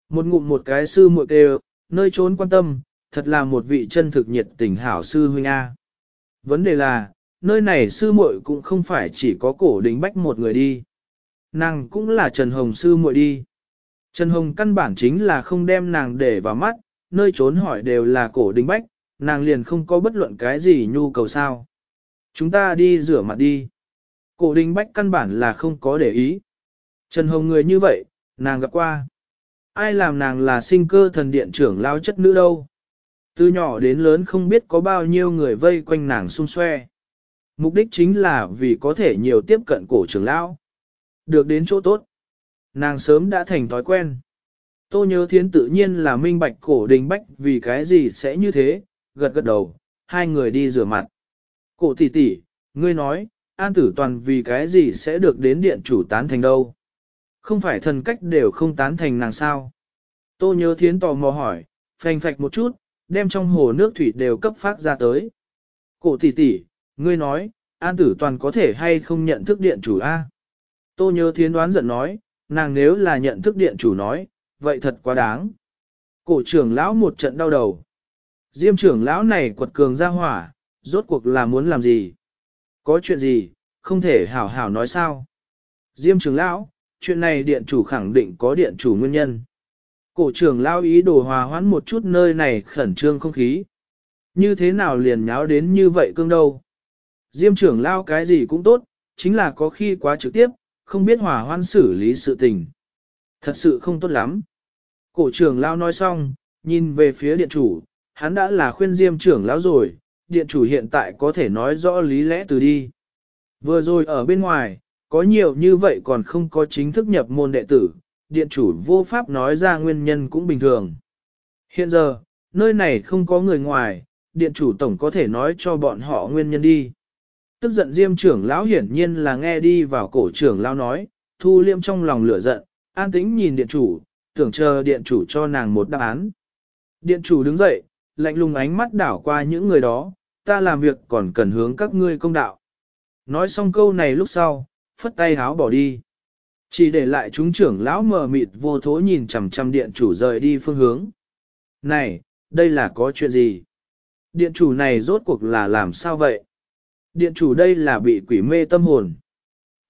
Một ngụm một cái sư muội đều, nơi trốn quan tâm, thật là một vị chân thực nhiệt tình hảo sư huynh A. Vấn đề là, nơi này sư muội cũng không phải chỉ có cổ đình bách một người đi. Nàng cũng là Trần Hồng sư muội đi. Trần Hồng căn bản chính là không đem nàng để vào mắt, nơi trốn hỏi đều là cổ đình bách, nàng liền không có bất luận cái gì nhu cầu sao. Chúng ta đi rửa mặt đi. Cổ đình bách căn bản là không có để ý. Trần Hồng người như vậy, nàng gặp qua. Ai làm nàng là sinh cơ thần điện trưởng lao chất nữ đâu. Từ nhỏ đến lớn không biết có bao nhiêu người vây quanh nàng xung xoe. Mục đích chính là vì có thể nhiều tiếp cận cổ trưởng lão. Được đến chỗ tốt. Nàng sớm đã thành thói quen. Tô nhớ thiến tự nhiên là minh bạch cổ đình bách vì cái gì sẽ như thế, gật gật đầu, hai người đi rửa mặt. Cổ tỷ tỷ, ngươi nói, an tử toàn vì cái gì sẽ được đến điện chủ tán thành đâu. Không phải thần cách đều không tán thành nàng sao. Tô nhớ thiến tò mò hỏi, phanh phạch một chút, đem trong hồ nước thủy đều cấp phát ra tới. Cổ tỷ tỷ, ngươi nói, an tử toàn có thể hay không nhận thức điện chủ A. Tô nhớ thiến đoán giận nói, nàng nếu là nhận thức điện chủ nói, vậy thật quá đáng. Cổ trưởng lão một trận đau đầu. Diêm trưởng lão này quật cường ra hỏa, rốt cuộc là muốn làm gì? Có chuyện gì, không thể hảo hảo nói sao? Diêm trưởng lão, chuyện này điện chủ khẳng định có điện chủ nguyên nhân. Cổ trưởng lão ý đồ hòa hoãn một chút nơi này khẩn trương không khí. Như thế nào liền nháo đến như vậy cương đâu. Diêm trưởng lão cái gì cũng tốt, chính là có khi quá trực tiếp, không biết hòa hoãn xử lý sự tình. Thật sự không tốt lắm. Cổ trưởng lão nói xong, nhìn về phía điện chủ, hắn đã là khuyên diêm trưởng lão rồi, điện chủ hiện tại có thể nói rõ lý lẽ từ đi. Vừa rồi ở bên ngoài, có nhiều như vậy còn không có chính thức nhập môn đệ tử, điện chủ vô pháp nói ra nguyên nhân cũng bình thường. Hiện giờ, nơi này không có người ngoài, điện chủ tổng có thể nói cho bọn họ nguyên nhân đi. Tức giận diêm trưởng lão hiển nhiên là nghe đi vào cổ trưởng lão nói, thu liêm trong lòng lửa giận, an tĩnh nhìn điện chủ, tưởng chờ điện chủ cho nàng một đáp án. Điện chủ đứng dậy, lạnh lùng ánh mắt đảo qua những người đó, ta làm việc còn cần hướng các ngươi công đạo. Nói xong câu này lúc sau, phất tay háo bỏ đi. Chỉ để lại chúng trưởng lão mờ mịt vô thố nhìn chằm chằm điện chủ rời đi phương hướng. Này, đây là có chuyện gì? Điện chủ này rốt cuộc là làm sao vậy? Điện chủ đây là bị quỷ mê tâm hồn.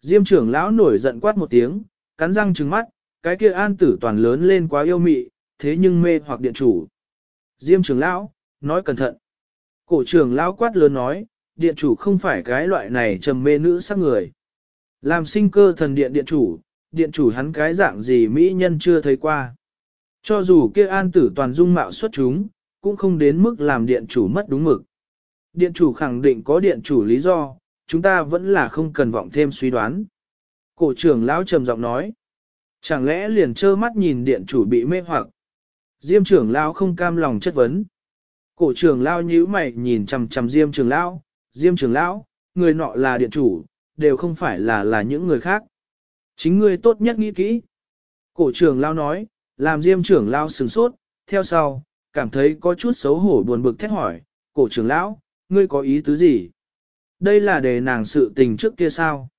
Diêm trưởng lão nổi giận quát một tiếng, cắn răng trừng mắt, cái kia an tử toàn lớn lên quá yêu mị, thế nhưng mê hoặc điện chủ. Diêm trưởng lão, nói cẩn thận. Cổ trưởng lão quát lớn nói, điện chủ không phải cái loại này trầm mê nữ sắc người. Làm sinh cơ thần điện điện chủ, điện chủ hắn cái dạng gì mỹ nhân chưa thấy qua. Cho dù kia an tử toàn dung mạo xuất chúng, cũng không đến mức làm điện chủ mất đúng mực. Điện chủ khẳng định có điện chủ lý do, chúng ta vẫn là không cần vọng thêm suy đoán. Cổ trưởng lão trầm giọng nói. Chẳng lẽ liền trơ mắt nhìn điện chủ bị mê hoặc. Diêm trưởng lão không cam lòng chất vấn. Cổ trưởng lão nhíu mày nhìn chằm chằm Diêm trưởng lão, Diêm trưởng lão, người nọ là điện chủ, đều không phải là là những người khác. Chính ngươi tốt nhất nghĩ kỹ. Cổ trưởng lão nói, làm Diêm trưởng lão sửng sốt, theo sau, cảm thấy có chút xấu hổ buồn bực thét hỏi, cổ trưởng lão, ngươi có ý tứ gì? Đây là để nàng sự tình trước kia sao?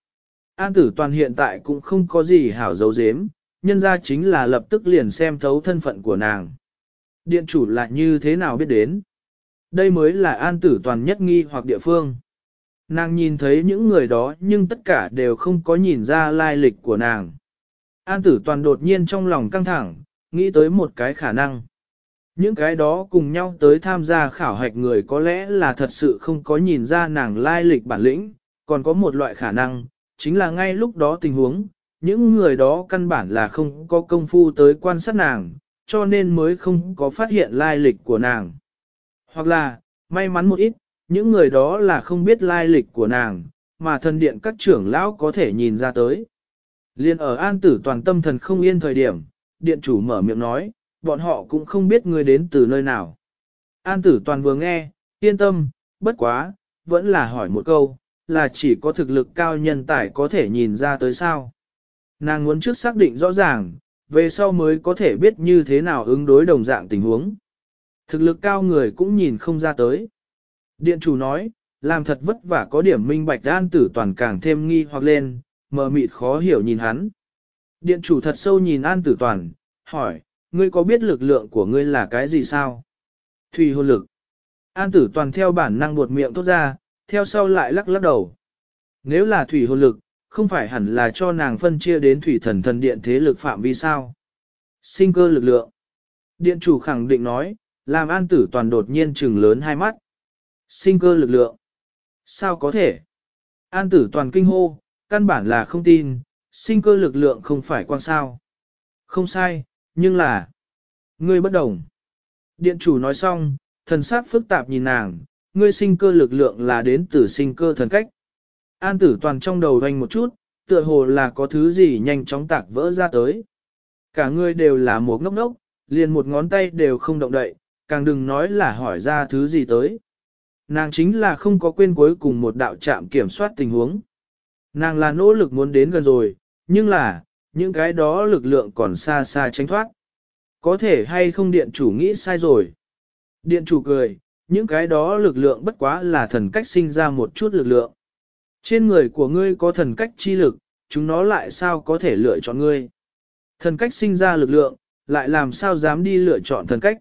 An tử toàn hiện tại cũng không có gì hảo dấu dếm, nhân ra chính là lập tức liền xem thấu thân phận của nàng. Điện chủ lại như thế nào biết đến? Đây mới là an tử toàn nhất nghi hoặc địa phương. Nàng nhìn thấy những người đó nhưng tất cả đều không có nhìn ra lai lịch của nàng. An tử toàn đột nhiên trong lòng căng thẳng, nghĩ tới một cái khả năng. Những cái đó cùng nhau tới tham gia khảo hạch người có lẽ là thật sự không có nhìn ra nàng lai lịch bản lĩnh, còn có một loại khả năng, chính là ngay lúc đó tình huống, những người đó căn bản là không có công phu tới quan sát nàng, cho nên mới không có phát hiện lai lịch của nàng. Hoặc là, may mắn một ít, những người đó là không biết lai lịch của nàng, mà thần điện các trưởng lão có thể nhìn ra tới. Liên ở an tử toàn tâm thần không yên thời điểm, điện chủ mở miệng nói, bọn họ cũng không biết người đến từ nơi nào. An tử toàn vừa nghe, yên tâm, bất quá, vẫn là hỏi một câu, là chỉ có thực lực cao nhân tài có thể nhìn ra tới sao. Nàng muốn trước xác định rõ ràng, về sau mới có thể biết như thế nào ứng đối đồng dạng tình huống. Thực lực cao người cũng nhìn không ra tới. Điện chủ nói, làm thật vất vả có điểm minh bạch an tử toàn càng thêm nghi hoặc lên, mờ mịt khó hiểu nhìn hắn. Điện chủ thật sâu nhìn an tử toàn, hỏi, ngươi có biết lực lượng của ngươi là cái gì sao? Thủy hồn lực. An tử toàn theo bản năng buột miệng tốt ra, theo sau lại lắc lắc đầu. Nếu là thủy hồn lực, không phải hẳn là cho nàng phân chia đến thủy thần thần điện thế lực phạm vi sao? Sinh cơ lực lượng. Điện chủ khẳng định nói, làm an tử toàn đột nhiên trừng lớn hai mắt. Sinh cơ lực lượng. Sao có thể? An tử toàn kinh hô, căn bản là không tin, sinh cơ lực lượng không phải quan sao. Không sai, nhưng là... Ngươi bất đồng. Điện chủ nói xong, thần sắc phức tạp nhìn nàng, ngươi sinh cơ lực lượng là đến từ sinh cơ thần cách. An tử toàn trong đầu doanh một chút, tựa hồ là có thứ gì nhanh chóng tạc vỡ ra tới. Cả ngươi đều là một ngốc ngốc, liền một ngón tay đều không động đậy, càng đừng nói là hỏi ra thứ gì tới. Nàng chính là không có quên cuối cùng một đạo trạm kiểm soát tình huống. Nàng là nỗ lực muốn đến gần rồi, nhưng là, những cái đó lực lượng còn xa xa tránh thoát. Có thể hay không điện chủ nghĩ sai rồi. Điện chủ cười, những cái đó lực lượng bất quá là thần cách sinh ra một chút lực lượng. Trên người của ngươi có thần cách chi lực, chúng nó lại sao có thể lựa chọn ngươi. Thần cách sinh ra lực lượng, lại làm sao dám đi lựa chọn thần cách.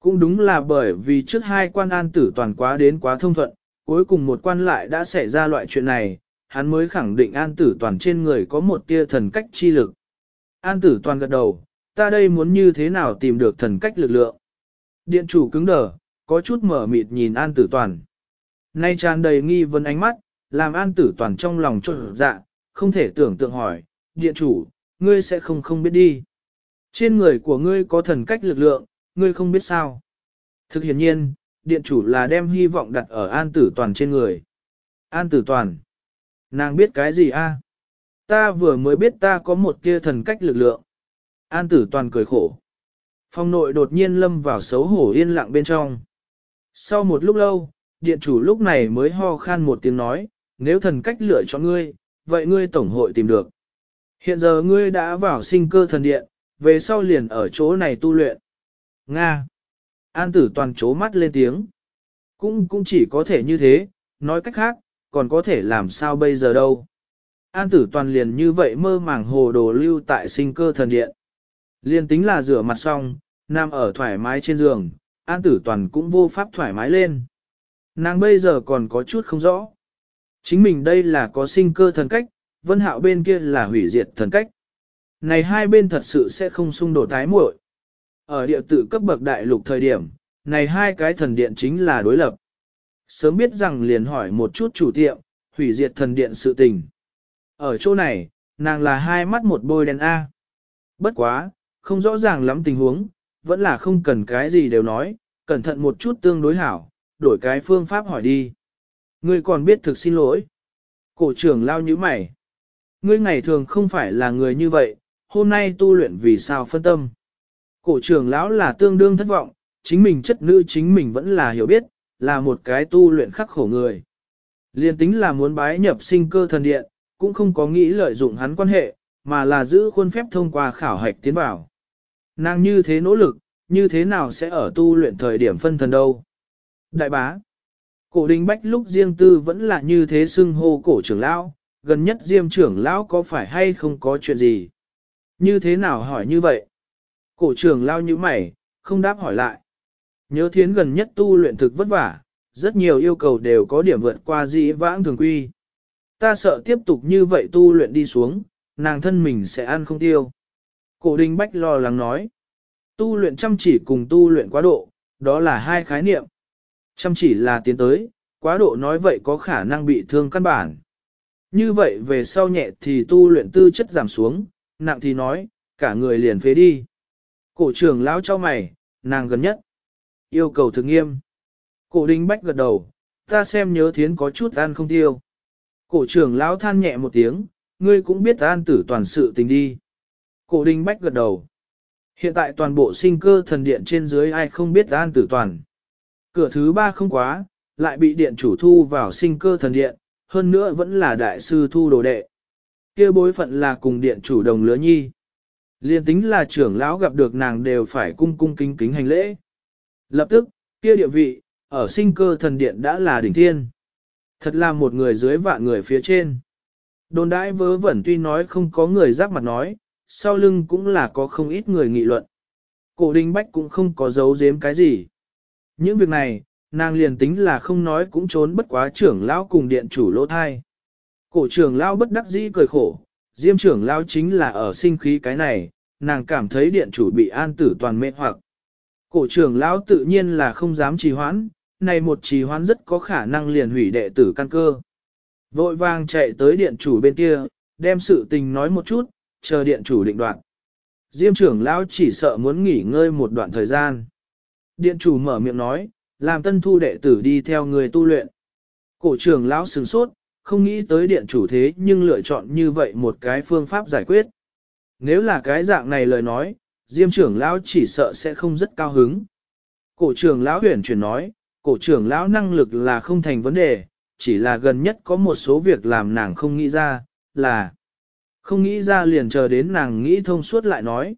Cũng đúng là bởi vì trước hai quan an tử toàn quá đến quá thông thuận, cuối cùng một quan lại đã xảy ra loại chuyện này, hắn mới khẳng định an tử toàn trên người có một tia thần cách chi lực. An tử toàn gật đầu, ta đây muốn như thế nào tìm được thần cách lực lượng. Điện chủ cứng đờ, có chút mở mịt nhìn an tử toàn. Nay tràn đầy nghi vấn ánh mắt, làm an tử toàn trong lòng trộn dạ, không thể tưởng tượng hỏi, điện chủ, ngươi sẽ không không biết đi. Trên người của ngươi có thần cách lực lượng, ngươi không biết sao. Thực hiện nhiên, điện chủ là đem hy vọng đặt ở an tử toàn trên người. An tử toàn. Nàng biết cái gì a? Ta vừa mới biết ta có một tia thần cách lực lượng. An tử toàn cười khổ. Phong nội đột nhiên lâm vào xấu hổ yên lặng bên trong. Sau một lúc lâu, điện chủ lúc này mới ho khan một tiếng nói, nếu thần cách lựa chọn ngươi, vậy ngươi tổng hội tìm được. Hiện giờ ngươi đã vào sinh cơ thần điện, về sau liền ở chỗ này tu luyện. Nga. An tử toàn chố mắt lên tiếng. Cũng cũng chỉ có thể như thế, nói cách khác, còn có thể làm sao bây giờ đâu. An tử toàn liền như vậy mơ màng hồ đồ lưu tại sinh cơ thần điện. Liên tính là rửa mặt xong, nằm ở thoải mái trên giường, an tử toàn cũng vô pháp thoải mái lên. Nàng bây giờ còn có chút không rõ. Chính mình đây là có sinh cơ thần cách, vân hạo bên kia là hủy diệt thần cách. Này hai bên thật sự sẽ không xung đột tái muội. Ở địa tự cấp bậc đại lục thời điểm, này hai cái thần điện chính là đối lập. Sớm biết rằng liền hỏi một chút chủ tiệm, hủy diệt thần điện sự tình. Ở chỗ này, nàng là hai mắt một bôi đen A. Bất quá, không rõ ràng lắm tình huống, vẫn là không cần cái gì đều nói, cẩn thận một chút tương đối hảo, đổi cái phương pháp hỏi đi. Ngươi còn biết thực xin lỗi. Cổ trưởng lao như mày. Ngươi ngày thường không phải là người như vậy, hôm nay tu luyện vì sao phân tâm. Cổ trưởng lão là tương đương thất vọng, chính mình chất nữ chính mình vẫn là hiểu biết, là một cái tu luyện khắc khổ người. Liên tính là muốn bái nhập sinh cơ thần điện, cũng không có nghĩ lợi dụng hắn quan hệ, mà là giữ khuôn phép thông qua khảo hạch tiến vào. Nàng như thế nỗ lực, như thế nào sẽ ở tu luyện thời điểm phân thần đâu. Đại bá, cổ đình bách lúc riêng tư vẫn là như thế xưng hô cổ trưởng lão, gần nhất diêm trưởng lão có phải hay không có chuyện gì? Như thế nào hỏi như vậy? Cổ trưởng lao như mày, không đáp hỏi lại. Nhớ thiến gần nhất tu luyện thực vất vả, rất nhiều yêu cầu đều có điểm vượt qua dĩ vãng thường quy. Ta sợ tiếp tục như vậy tu luyện đi xuống, nàng thân mình sẽ ăn không tiêu. Cổ đình bách lo lắng nói. Tu luyện chăm chỉ cùng tu luyện quá độ, đó là hai khái niệm. Chăm chỉ là tiến tới, quá độ nói vậy có khả năng bị thương căn bản. Như vậy về sau nhẹ thì tu luyện tư chất giảm xuống, nặng thì nói, cả người liền phế đi. Cổ trưởng lão cho mày, nàng gần nhất. Yêu cầu thực nghiêm. Cổ đinh bách gật đầu, ta xem nhớ thiến có chút ăn không tiêu. Cổ trưởng lão than nhẹ một tiếng, ngươi cũng biết an tử toàn sự tình đi. Cổ đinh bách gật đầu. Hiện tại toàn bộ sinh cơ thần điện trên dưới ai không biết an tử toàn. Cửa thứ ba không quá, lại bị điện chủ thu vào sinh cơ thần điện, hơn nữa vẫn là đại sư thu đồ đệ. kia bối phận là cùng điện chủ đồng lứa nhi. Liên tính là trưởng lão gặp được nàng đều phải cung cung kính kính hành lễ. Lập tức, kia địa vị, ở sinh cơ thần điện đã là đỉnh thiên. Thật là một người dưới vạn người phía trên. Đồn đãi vớ vẩn tuy nói không có người giáp mặt nói, sau lưng cũng là có không ít người nghị luận. Cổ đình bách cũng không có giấu giếm cái gì. Những việc này, nàng liền tính là không nói cũng trốn bất quá trưởng lão cùng điện chủ lỗ thai. Cổ trưởng lão bất đắc dĩ cười khổ, diêm trưởng lão chính là ở sinh khí cái này, nàng cảm thấy điện chủ bị an tử toàn mê hoặc. Cổ trưởng lão tự nhiên là không dám trì hoãn, này một trì hoãn rất có khả năng liền hủy đệ tử căn cơ. Vội vàng chạy tới điện chủ bên kia, đem sự tình nói một chút, chờ điện chủ định đoạt. Diêm trưởng lão chỉ sợ muốn nghỉ ngơi một đoạn thời gian. Điện chủ mở miệng nói, làm tân thu đệ tử đi theo người tu luyện. Cổ trưởng lão sửng sốt, không nghĩ tới điện chủ thế nhưng lựa chọn như vậy một cái phương pháp giải quyết. Nếu là cái dạng này lời nói, Diêm trưởng lão chỉ sợ sẽ không rất cao hứng. Cổ trưởng lão huyền chuyển nói, cổ trưởng lão năng lực là không thành vấn đề, chỉ là gần nhất có một số việc làm nàng không nghĩ ra, là không nghĩ ra liền chờ đến nàng nghĩ thông suốt lại nói.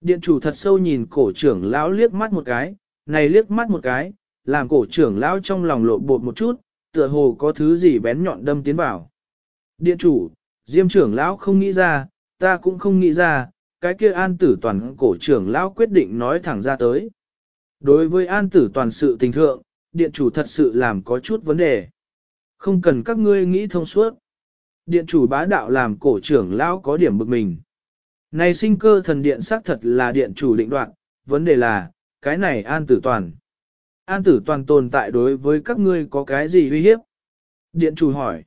Điện chủ thật sâu nhìn cổ trưởng lão liếc mắt một cái, này liếc mắt một cái, làm cổ trưởng lão trong lòng lộ bột một chút, tựa hồ có thứ gì bén nhọn đâm tiến vào. Điện chủ, diêm trưởng lão không nghĩ ra, ta cũng không nghĩ ra, cái kia an tử toàn cổ trưởng lão quyết định nói thẳng ra tới. Đối với an tử toàn sự tình thượng, điện chủ thật sự làm có chút vấn đề. Không cần các ngươi nghĩ thông suốt. Điện chủ bá đạo làm cổ trưởng lão có điểm bực mình. Này sinh cơ thần điện xác thật là điện chủ định đoạt, vấn đề là, cái này an tử toàn. An tử toàn tồn tại đối với các ngươi có cái gì uy hiếp? Điện chủ hỏi.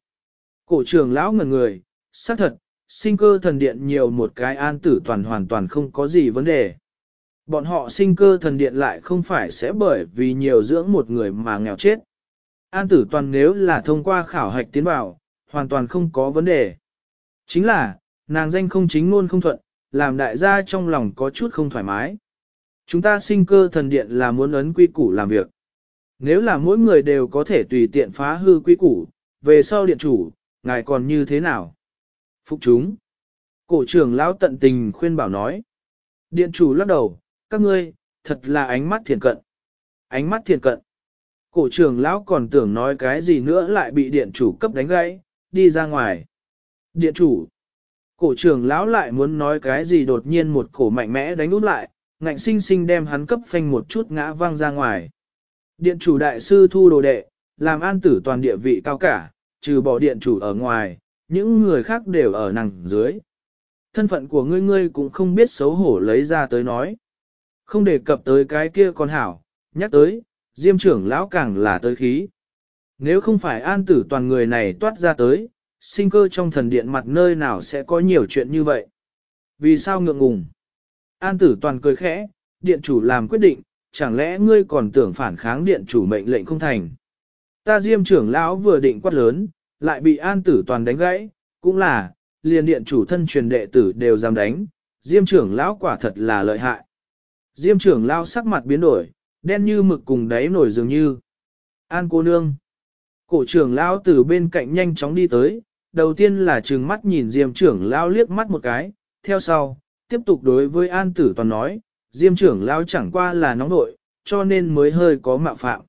Cổ trưởng lão ngần người, xác thật, sinh cơ thần điện nhiều một cái an tử toàn hoàn toàn không có gì vấn đề. Bọn họ sinh cơ thần điện lại không phải sẽ bởi vì nhiều dưỡng một người mà nghèo chết. An tử toàn nếu là thông qua khảo hạch tiến vào, hoàn toàn không có vấn đề. Chính là, nàng danh không chính ngôn không thuận, làm đại gia trong lòng có chút không thoải mái. Chúng ta sinh cơ thần điện là muốn ấn quy củ làm việc. Nếu là mỗi người đều có thể tùy tiện phá hư quy củ, về sau điện chủ, ngài còn như thế nào? Phục chúng. Cổ trưởng lão tận tình khuyên bảo nói. Điện chủ lắc đầu, các ngươi, thật là ánh mắt thiền cận. Ánh mắt thiền cận. Cổ trưởng lão còn tưởng nói cái gì nữa lại bị điện chủ cấp đánh gãy, đi ra ngoài. Điện chủ. Cổ trưởng lão lại muốn nói cái gì đột nhiên một cổ mạnh mẽ đánh út lại, ngạnh sinh sinh đem hắn cấp phanh một chút ngã văng ra ngoài. Điện chủ đại sư thu đồ đệ, làm an tử toàn địa vị cao cả, trừ bỏ điện chủ ở ngoài, những người khác đều ở nằng dưới. Thân phận của ngươi ngươi cũng không biết xấu hổ lấy ra tới nói. Không đề cập tới cái kia con hảo, nhắc tới, diêm trưởng lão càng là tới khí. Nếu không phải an tử toàn người này toát ra tới, sinh cơ trong thần điện mặt nơi nào sẽ có nhiều chuyện như vậy. Vì sao ngượng ngùng? An tử toàn cười khẽ, điện chủ làm quyết định, chẳng lẽ ngươi còn tưởng phản kháng điện chủ mệnh lệnh không thành. Ta diêm trưởng lão vừa định quát lớn, lại bị an tử toàn đánh gãy, cũng là, liền điện chủ thân truyền đệ tử đều dám đánh, diêm trưởng lão quả thật là lợi hại. Diêm trưởng lão sắc mặt biến đổi, đen như mực cùng đáy nổi dường như. An cô nương. Cổ trưởng lão từ bên cạnh nhanh chóng đi tới, đầu tiên là trừng mắt nhìn diêm trưởng lão liếc mắt một cái, theo sau, tiếp tục đối với an tử toàn nói, diêm trưởng lão chẳng qua là nóng nội, cho nên mới hơi có mạo phạm.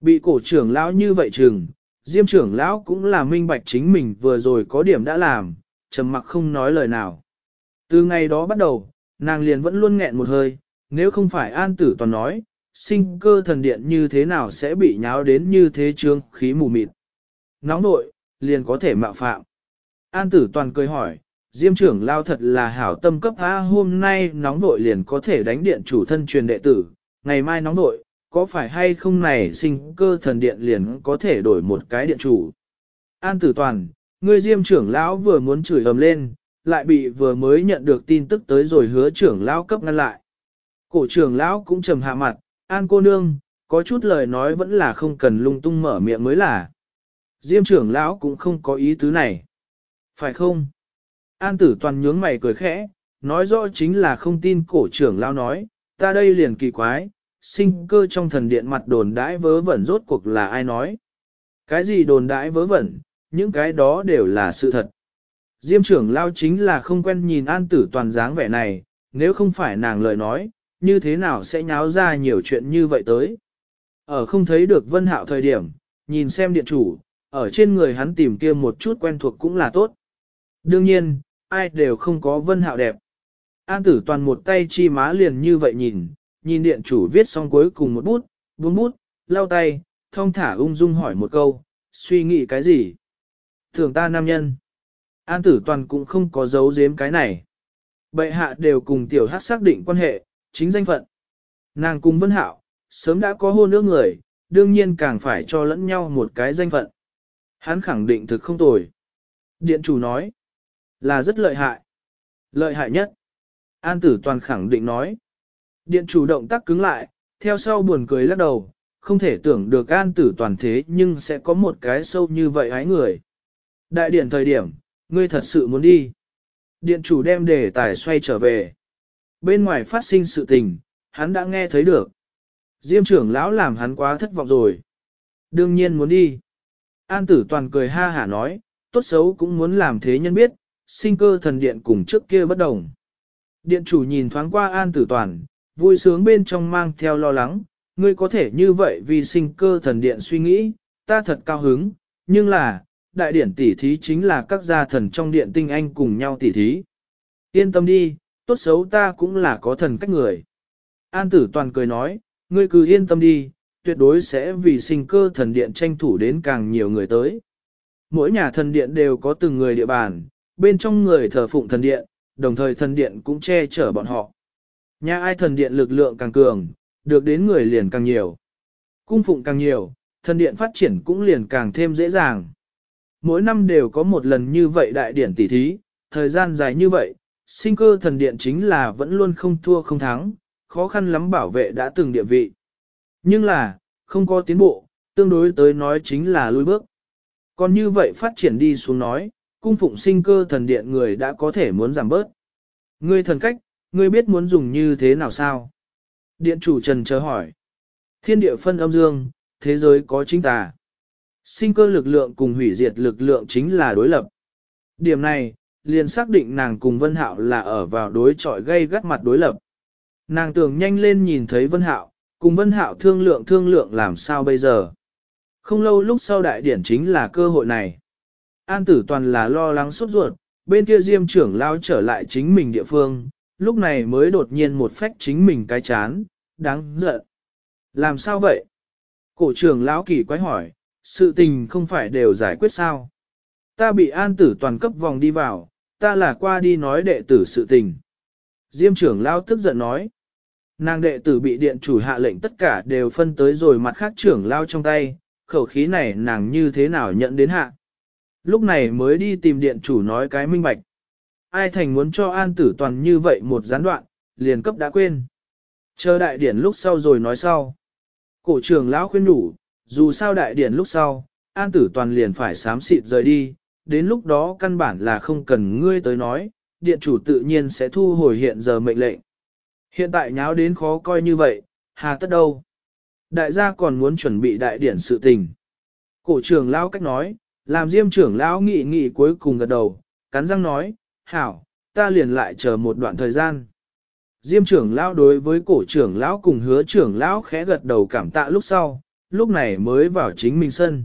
Bị cổ trưởng lão như vậy chừng, diêm trưởng lão cũng là minh bạch chính mình vừa rồi có điểm đã làm, trầm mặc không nói lời nào. Từ ngày đó bắt đầu, nàng liền vẫn luôn nghẹn một hơi, nếu không phải an tử toàn nói, sinh cơ thần điện như thế nào sẽ bị nháo đến như thế trương khí mù mịt. Nóng nội, liền có thể mạo phạm. An tử toàn cười hỏi, Diêm trưởng lao thật là hảo tâm cấp A hôm nay nóng vội liền có thể đánh điện chủ thân truyền đệ tử, ngày mai nóng vội, có phải hay không này sinh cơ thần điện liền có thể đổi một cái điện chủ. An tử toàn, người diêm trưởng lão vừa muốn chửi ầm lên, lại bị vừa mới nhận được tin tức tới rồi hứa trưởng lão cấp ngăn lại. Cổ trưởng lão cũng trầm hạ mặt, an cô nương, có chút lời nói vẫn là không cần lung tung mở miệng mới là. Diêm trưởng lão cũng không có ý tứ này. Phải không? An tử toàn nhướng mày cười khẽ, nói rõ chính là không tin cổ trưởng lao nói, ta đây liền kỳ quái, sinh cơ trong thần điện mặt đồn đãi vớ vẩn rốt cuộc là ai nói. Cái gì đồn đãi vớ vẩn, những cái đó đều là sự thật. Diêm trưởng lao chính là không quen nhìn an tử toàn dáng vẻ này, nếu không phải nàng lời nói, như thế nào sẽ nháo ra nhiều chuyện như vậy tới. Ở không thấy được vân hạo thời điểm, nhìn xem điện chủ, ở trên người hắn tìm kia một chút quen thuộc cũng là tốt. Đương nhiên, ai đều không có vân hạo đẹp. An tử toàn một tay chi má liền như vậy nhìn, nhìn điện chủ viết xong cuối cùng một bút, buông bút, lau tay, thong thả ung dung hỏi một câu, suy nghĩ cái gì? Thường ta nam nhân. An tử toàn cũng không có giấu giếm cái này. Bệ hạ đều cùng tiểu hát xác định quan hệ, chính danh phận. Nàng cùng Vân Hạo, sớm đã có hôn ước người, đương nhiên càng phải cho lẫn nhau một cái danh phận. Hắn khẳng định thực không tồi. Điện chủ nói, là rất lợi hại. Lợi hại nhất. An tử toàn khẳng định nói. Điện chủ động tác cứng lại, theo sau buồn cười lắc đầu, không thể tưởng được an tử toàn thế nhưng sẽ có một cái sâu như vậy hái người. Đại điện thời điểm, ngươi thật sự muốn đi. Điện chủ đem đề tài xoay trở về. Bên ngoài phát sinh sự tình, hắn đã nghe thấy được. Diêm trưởng lão làm hắn quá thất vọng rồi. Đương nhiên muốn đi. An tử toàn cười ha hả nói, tốt xấu cũng muốn làm thế nhân biết, sinh cơ thần điện cùng trước kia bất đồng. Điện chủ nhìn thoáng qua an tử toàn, vui sướng bên trong mang theo lo lắng, ngươi có thể như vậy vì sinh cơ thần điện suy nghĩ, ta thật cao hứng, nhưng là, đại điển tỷ thí chính là các gia thần trong điện tinh anh cùng nhau tỷ thí. Yên tâm đi, tốt xấu ta cũng là có thần cách người. An tử toàn cười nói, ngươi cứ yên tâm đi, tuyệt đối sẽ vì sinh cơ thần điện tranh thủ đến càng nhiều người tới. Mỗi nhà thần điện đều có từng người địa bàn, bên trong người thờ phụng thần điện, đồng thời thần điện cũng che chở bọn họ. Nhà ai thần điện lực lượng càng cường, được đến người liền càng nhiều. Cung phụng càng nhiều, thần điện phát triển cũng liền càng thêm dễ dàng. Mỗi năm đều có một lần như vậy đại điển tỷ thí, thời gian dài như vậy, sinh cơ thần điện chính là vẫn luôn không thua không thắng, khó khăn lắm bảo vệ đã từng địa vị. Nhưng là, không có tiến bộ, tương đối tới nói chính là lùi bước. Còn như vậy phát triển đi xuống nói, cung phụng sinh cơ thần điện người đã có thể muốn giảm bớt. Ngươi thần cách, ngươi biết muốn dùng như thế nào sao? Điện chủ trần chờ hỏi. Thiên địa phân âm dương, thế giới có chính tà. Sinh cơ lực lượng cùng hủy diệt lực lượng chính là đối lập. Điểm này, liền xác định nàng cùng Vân Hạo là ở vào đối trọi gây gắt mặt đối lập. Nàng tưởng nhanh lên nhìn thấy Vân Hạo, cùng Vân Hạo thương lượng thương lượng làm sao bây giờ. Không lâu lúc sau đại điển chính là cơ hội này. An tử toàn là lo lắng sốt ruột, bên kia diêm trưởng lao trở lại chính mình địa phương, lúc này mới đột nhiên một phách chính mình cái chán, đáng giận. Làm sao vậy? Cổ trưởng lão kỳ quái hỏi, sự tình không phải đều giải quyết sao? Ta bị an tử toàn cấp vòng đi vào, ta là qua đi nói đệ tử sự tình. Diêm trưởng lao tức giận nói. Nàng đệ tử bị điện chủ hạ lệnh tất cả đều phân tới rồi mặt khác trưởng lao trong tay, khẩu khí này nàng như thế nào nhận đến hạ. Lúc này mới đi tìm điện chủ nói cái minh bạch. Ai thành muốn cho an tử toàn như vậy một gián đoạn, liền cấp đã quên. Chờ đại điển lúc sau rồi nói sau. Cổ trưởng lão khuyên đủ, dù sao đại điển lúc sau, an tử toàn liền phải sám xịt rời đi, đến lúc đó căn bản là không cần ngươi tới nói, điện chủ tự nhiên sẽ thu hồi hiện giờ mệnh lệnh. Hiện tại nháo đến khó coi như vậy, hà tất đâu. Đại gia còn muốn chuẩn bị đại điển sự tình. Cổ trưởng lão cách nói, làm diêm trưởng lão nghị nghị cuối cùng gật đầu, cắn răng nói, hảo, ta liền lại chờ một đoạn thời gian. Diêm trưởng lão đối với cổ trưởng lão cùng hứa trưởng lão khẽ gật đầu cảm tạ lúc sau, lúc này mới vào chính mình sân.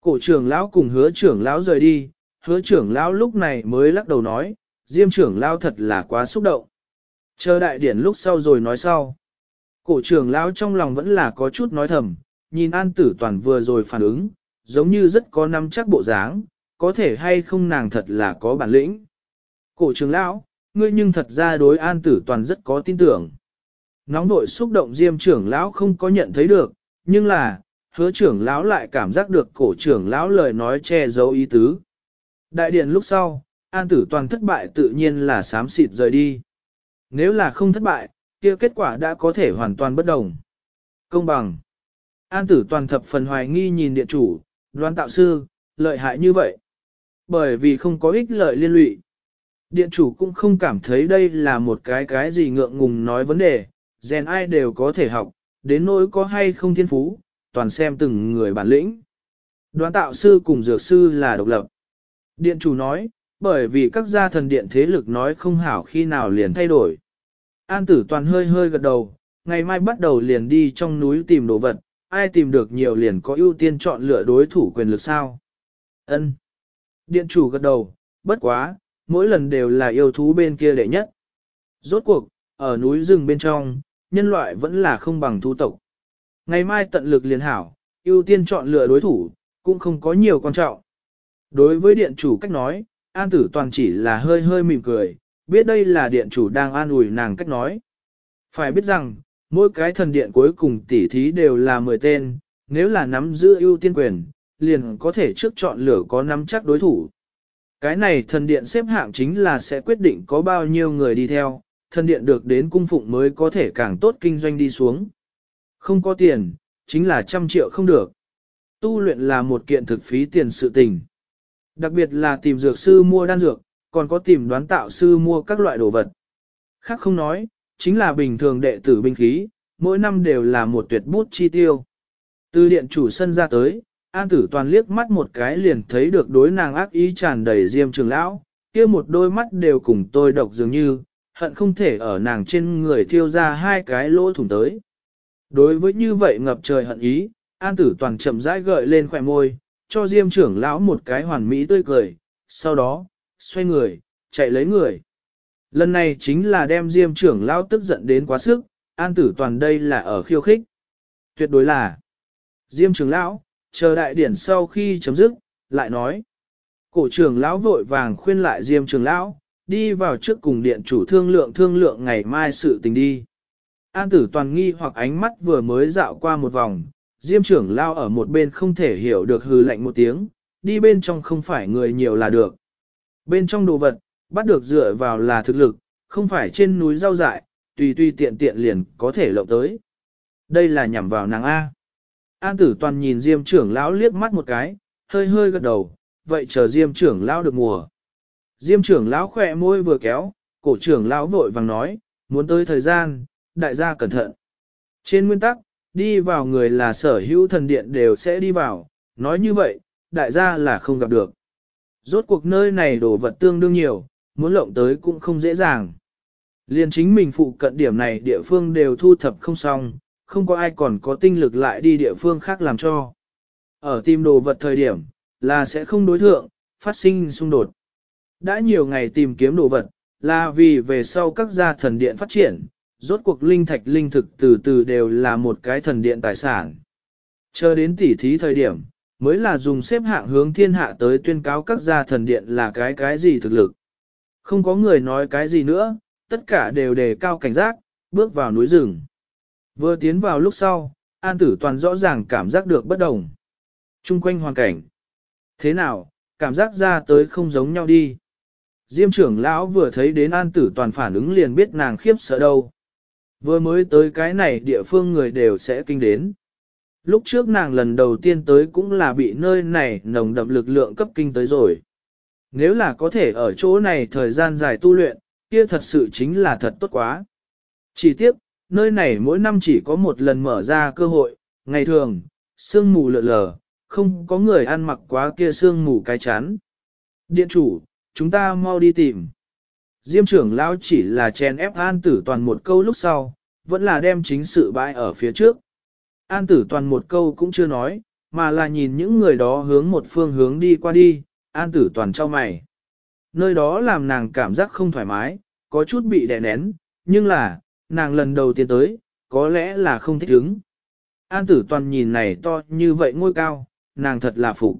Cổ trưởng lão cùng hứa trưởng lão rời đi, hứa trưởng lão lúc này mới lắc đầu nói, diêm trưởng lão thật là quá xúc động. Chờ đại điển lúc sau rồi nói sau. Cổ trưởng lão trong lòng vẫn là có chút nói thầm, nhìn an tử toàn vừa rồi phản ứng, giống như rất có năm chắc bộ dáng, có thể hay không nàng thật là có bản lĩnh. Cổ trưởng lão, ngươi nhưng thật ra đối an tử toàn rất có tin tưởng. Nóng vội xúc động diêm trưởng lão không có nhận thấy được, nhưng là, hứa trưởng lão lại cảm giác được cổ trưởng lão lời nói che giấu ý tứ. Đại điện lúc sau, an tử toàn thất bại tự nhiên là sám xịt rời đi. Nếu là không thất bại, kia kết quả đã có thể hoàn toàn bất đồng. Công bằng. An tử toàn thập phần hoài nghi nhìn điện chủ, đoán tạo sư, lợi hại như vậy. Bởi vì không có ích lợi liên lụy. Điện chủ cũng không cảm thấy đây là một cái cái gì ngượng ngùng nói vấn đề, rèn ai đều có thể học, đến nỗi có hay không thiên phú, toàn xem từng người bản lĩnh. Đoán tạo sư cùng dược sư là độc lập. Điện chủ nói, bởi vì các gia thần điện thế lực nói không hảo khi nào liền thay đổi. An tử toàn hơi hơi gật đầu, ngày mai bắt đầu liền đi trong núi tìm đồ vật, ai tìm được nhiều liền có ưu tiên chọn lựa đối thủ quyền lực sao. Ân. Điện chủ gật đầu, bất quá, mỗi lần đều là yêu thú bên kia đệ nhất. Rốt cuộc, ở núi rừng bên trong, nhân loại vẫn là không bằng thú tộc. Ngày mai tận lực liền hảo, ưu tiên chọn lựa đối thủ, cũng không có nhiều quan trọng. Đối với điện chủ cách nói, an tử toàn chỉ là hơi hơi mỉm cười, biết đây là điện chủ đang an ủi nàng cách nói. Phải biết rằng, mỗi cái thần điện cuối cùng tỉ thí đều là 10 tên, nếu là nắm giữ ưu tiên quyền, liền có thể trước chọn lựa có nắm chắc đối thủ. Cái này thần điện xếp hạng chính là sẽ quyết định có bao nhiêu người đi theo, thần điện được đến cung phụng mới có thể càng tốt kinh doanh đi xuống. Không có tiền, chính là trăm triệu không được. Tu luyện là một kiện thực phí tiền sự tình. Đặc biệt là tìm dược sư mua đan dược, còn có tìm đoán tạo sư mua các loại đồ vật. Khác không nói, chính là bình thường đệ tử binh khí, mỗi năm đều là một tuyệt bút chi tiêu. Từ điện chủ sân ra tới, An tử toàn liếc mắt một cái liền thấy được đối nàng ác ý tràn đầy diêm trường lão, kia một đôi mắt đều cùng tôi độc dường như, hận không thể ở nàng trên người thiêu ra hai cái lỗ thủng tới. Đối với như vậy ngập trời hận ý, an tử toàn chậm rãi gợi lên khỏe môi, cho diêm trưởng lão một cái hoàn mỹ tươi cười, sau đó, xoay người, chạy lấy người. Lần này chính là đem diêm trưởng lão tức giận đến quá sức, an tử toàn đây là ở khiêu khích. Tuyệt đối là Diêm trưởng lão, chờ đại điển sau khi chấm dứt, lại nói. Cổ trưởng lão vội vàng khuyên lại Diêm trưởng lão, đi vào trước cùng điện chủ thương lượng thương lượng ngày mai sự tình đi. An tử toàn nghi hoặc ánh mắt vừa mới dạo qua một vòng, Diêm trưởng lão ở một bên không thể hiểu được hừ lạnh một tiếng, đi bên trong không phải người nhiều là được. Bên trong đồ vật, bắt được dựa vào là thực lực, không phải trên núi rau dại, tùy tùy tiện tiện liền có thể lộng tới. Đây là nhằm vào nàng A. An tử toàn nhìn Diêm trưởng lão liếc mắt một cái, hơi hơi gật đầu, vậy chờ Diêm trưởng lão được mùa. Diêm trưởng lão khỏe môi vừa kéo, cổ trưởng lão vội vàng nói, muốn tới thời gian, đại gia cẩn thận. Trên nguyên tắc, đi vào người là sở hữu thần điện đều sẽ đi vào, nói như vậy, đại gia là không gặp được. Rốt cuộc nơi này đồ vật tương đương nhiều, muốn lộng tới cũng không dễ dàng. Liên chính mình phụ cận điểm này địa phương đều thu thập không xong, không có ai còn có tinh lực lại đi địa phương khác làm cho. Ở tìm đồ vật thời điểm, là sẽ không đối thượng, phát sinh xung đột. Đã nhiều ngày tìm kiếm đồ vật, là vì về sau các gia thần điện phát triển, rốt cuộc linh thạch linh thực từ từ đều là một cái thần điện tài sản. Chờ đến tỉ thí thời điểm, mới là dùng xếp hạng hướng thiên hạ tới tuyên cáo các gia thần điện là cái cái gì thực lực. Không có người nói cái gì nữa, tất cả đều đề cao cảnh giác, bước vào núi rừng. Vừa tiến vào lúc sau, An Tử Toàn rõ ràng cảm giác được bất đồng. Trung quanh hoàn cảnh. Thế nào, cảm giác ra tới không giống nhau đi. Diêm trưởng lão vừa thấy đến an tử toàn phản ứng liền biết nàng khiếp sợ đâu. Vừa mới tới cái này địa phương người đều sẽ kinh đến. Lúc trước nàng lần đầu tiên tới cũng là bị nơi này nồng đậm lực lượng cấp kinh tới rồi. Nếu là có thể ở chỗ này thời gian dài tu luyện, kia thật sự chính là thật tốt quá. Chỉ tiếc, nơi này mỗi năm chỉ có một lần mở ra cơ hội, ngày thường, sương mù lượn lờ, không có người ăn mặc quá kia sương mù cái chán. Điện chủ, chúng ta mau đi tìm. Diêm trưởng lão chỉ là chen ép an tử toàn một câu lúc sau, vẫn là đem chính sự bãi ở phía trước. An tử toàn một câu cũng chưa nói, mà là nhìn những người đó hướng một phương hướng đi qua đi, an tử toàn cho mày. Nơi đó làm nàng cảm giác không thoải mái, có chút bị đè nén, nhưng là, nàng lần đầu tiên tới, có lẽ là không thích ứng. An tử toàn nhìn này to như vậy ngôi cao, nàng thật là phụ.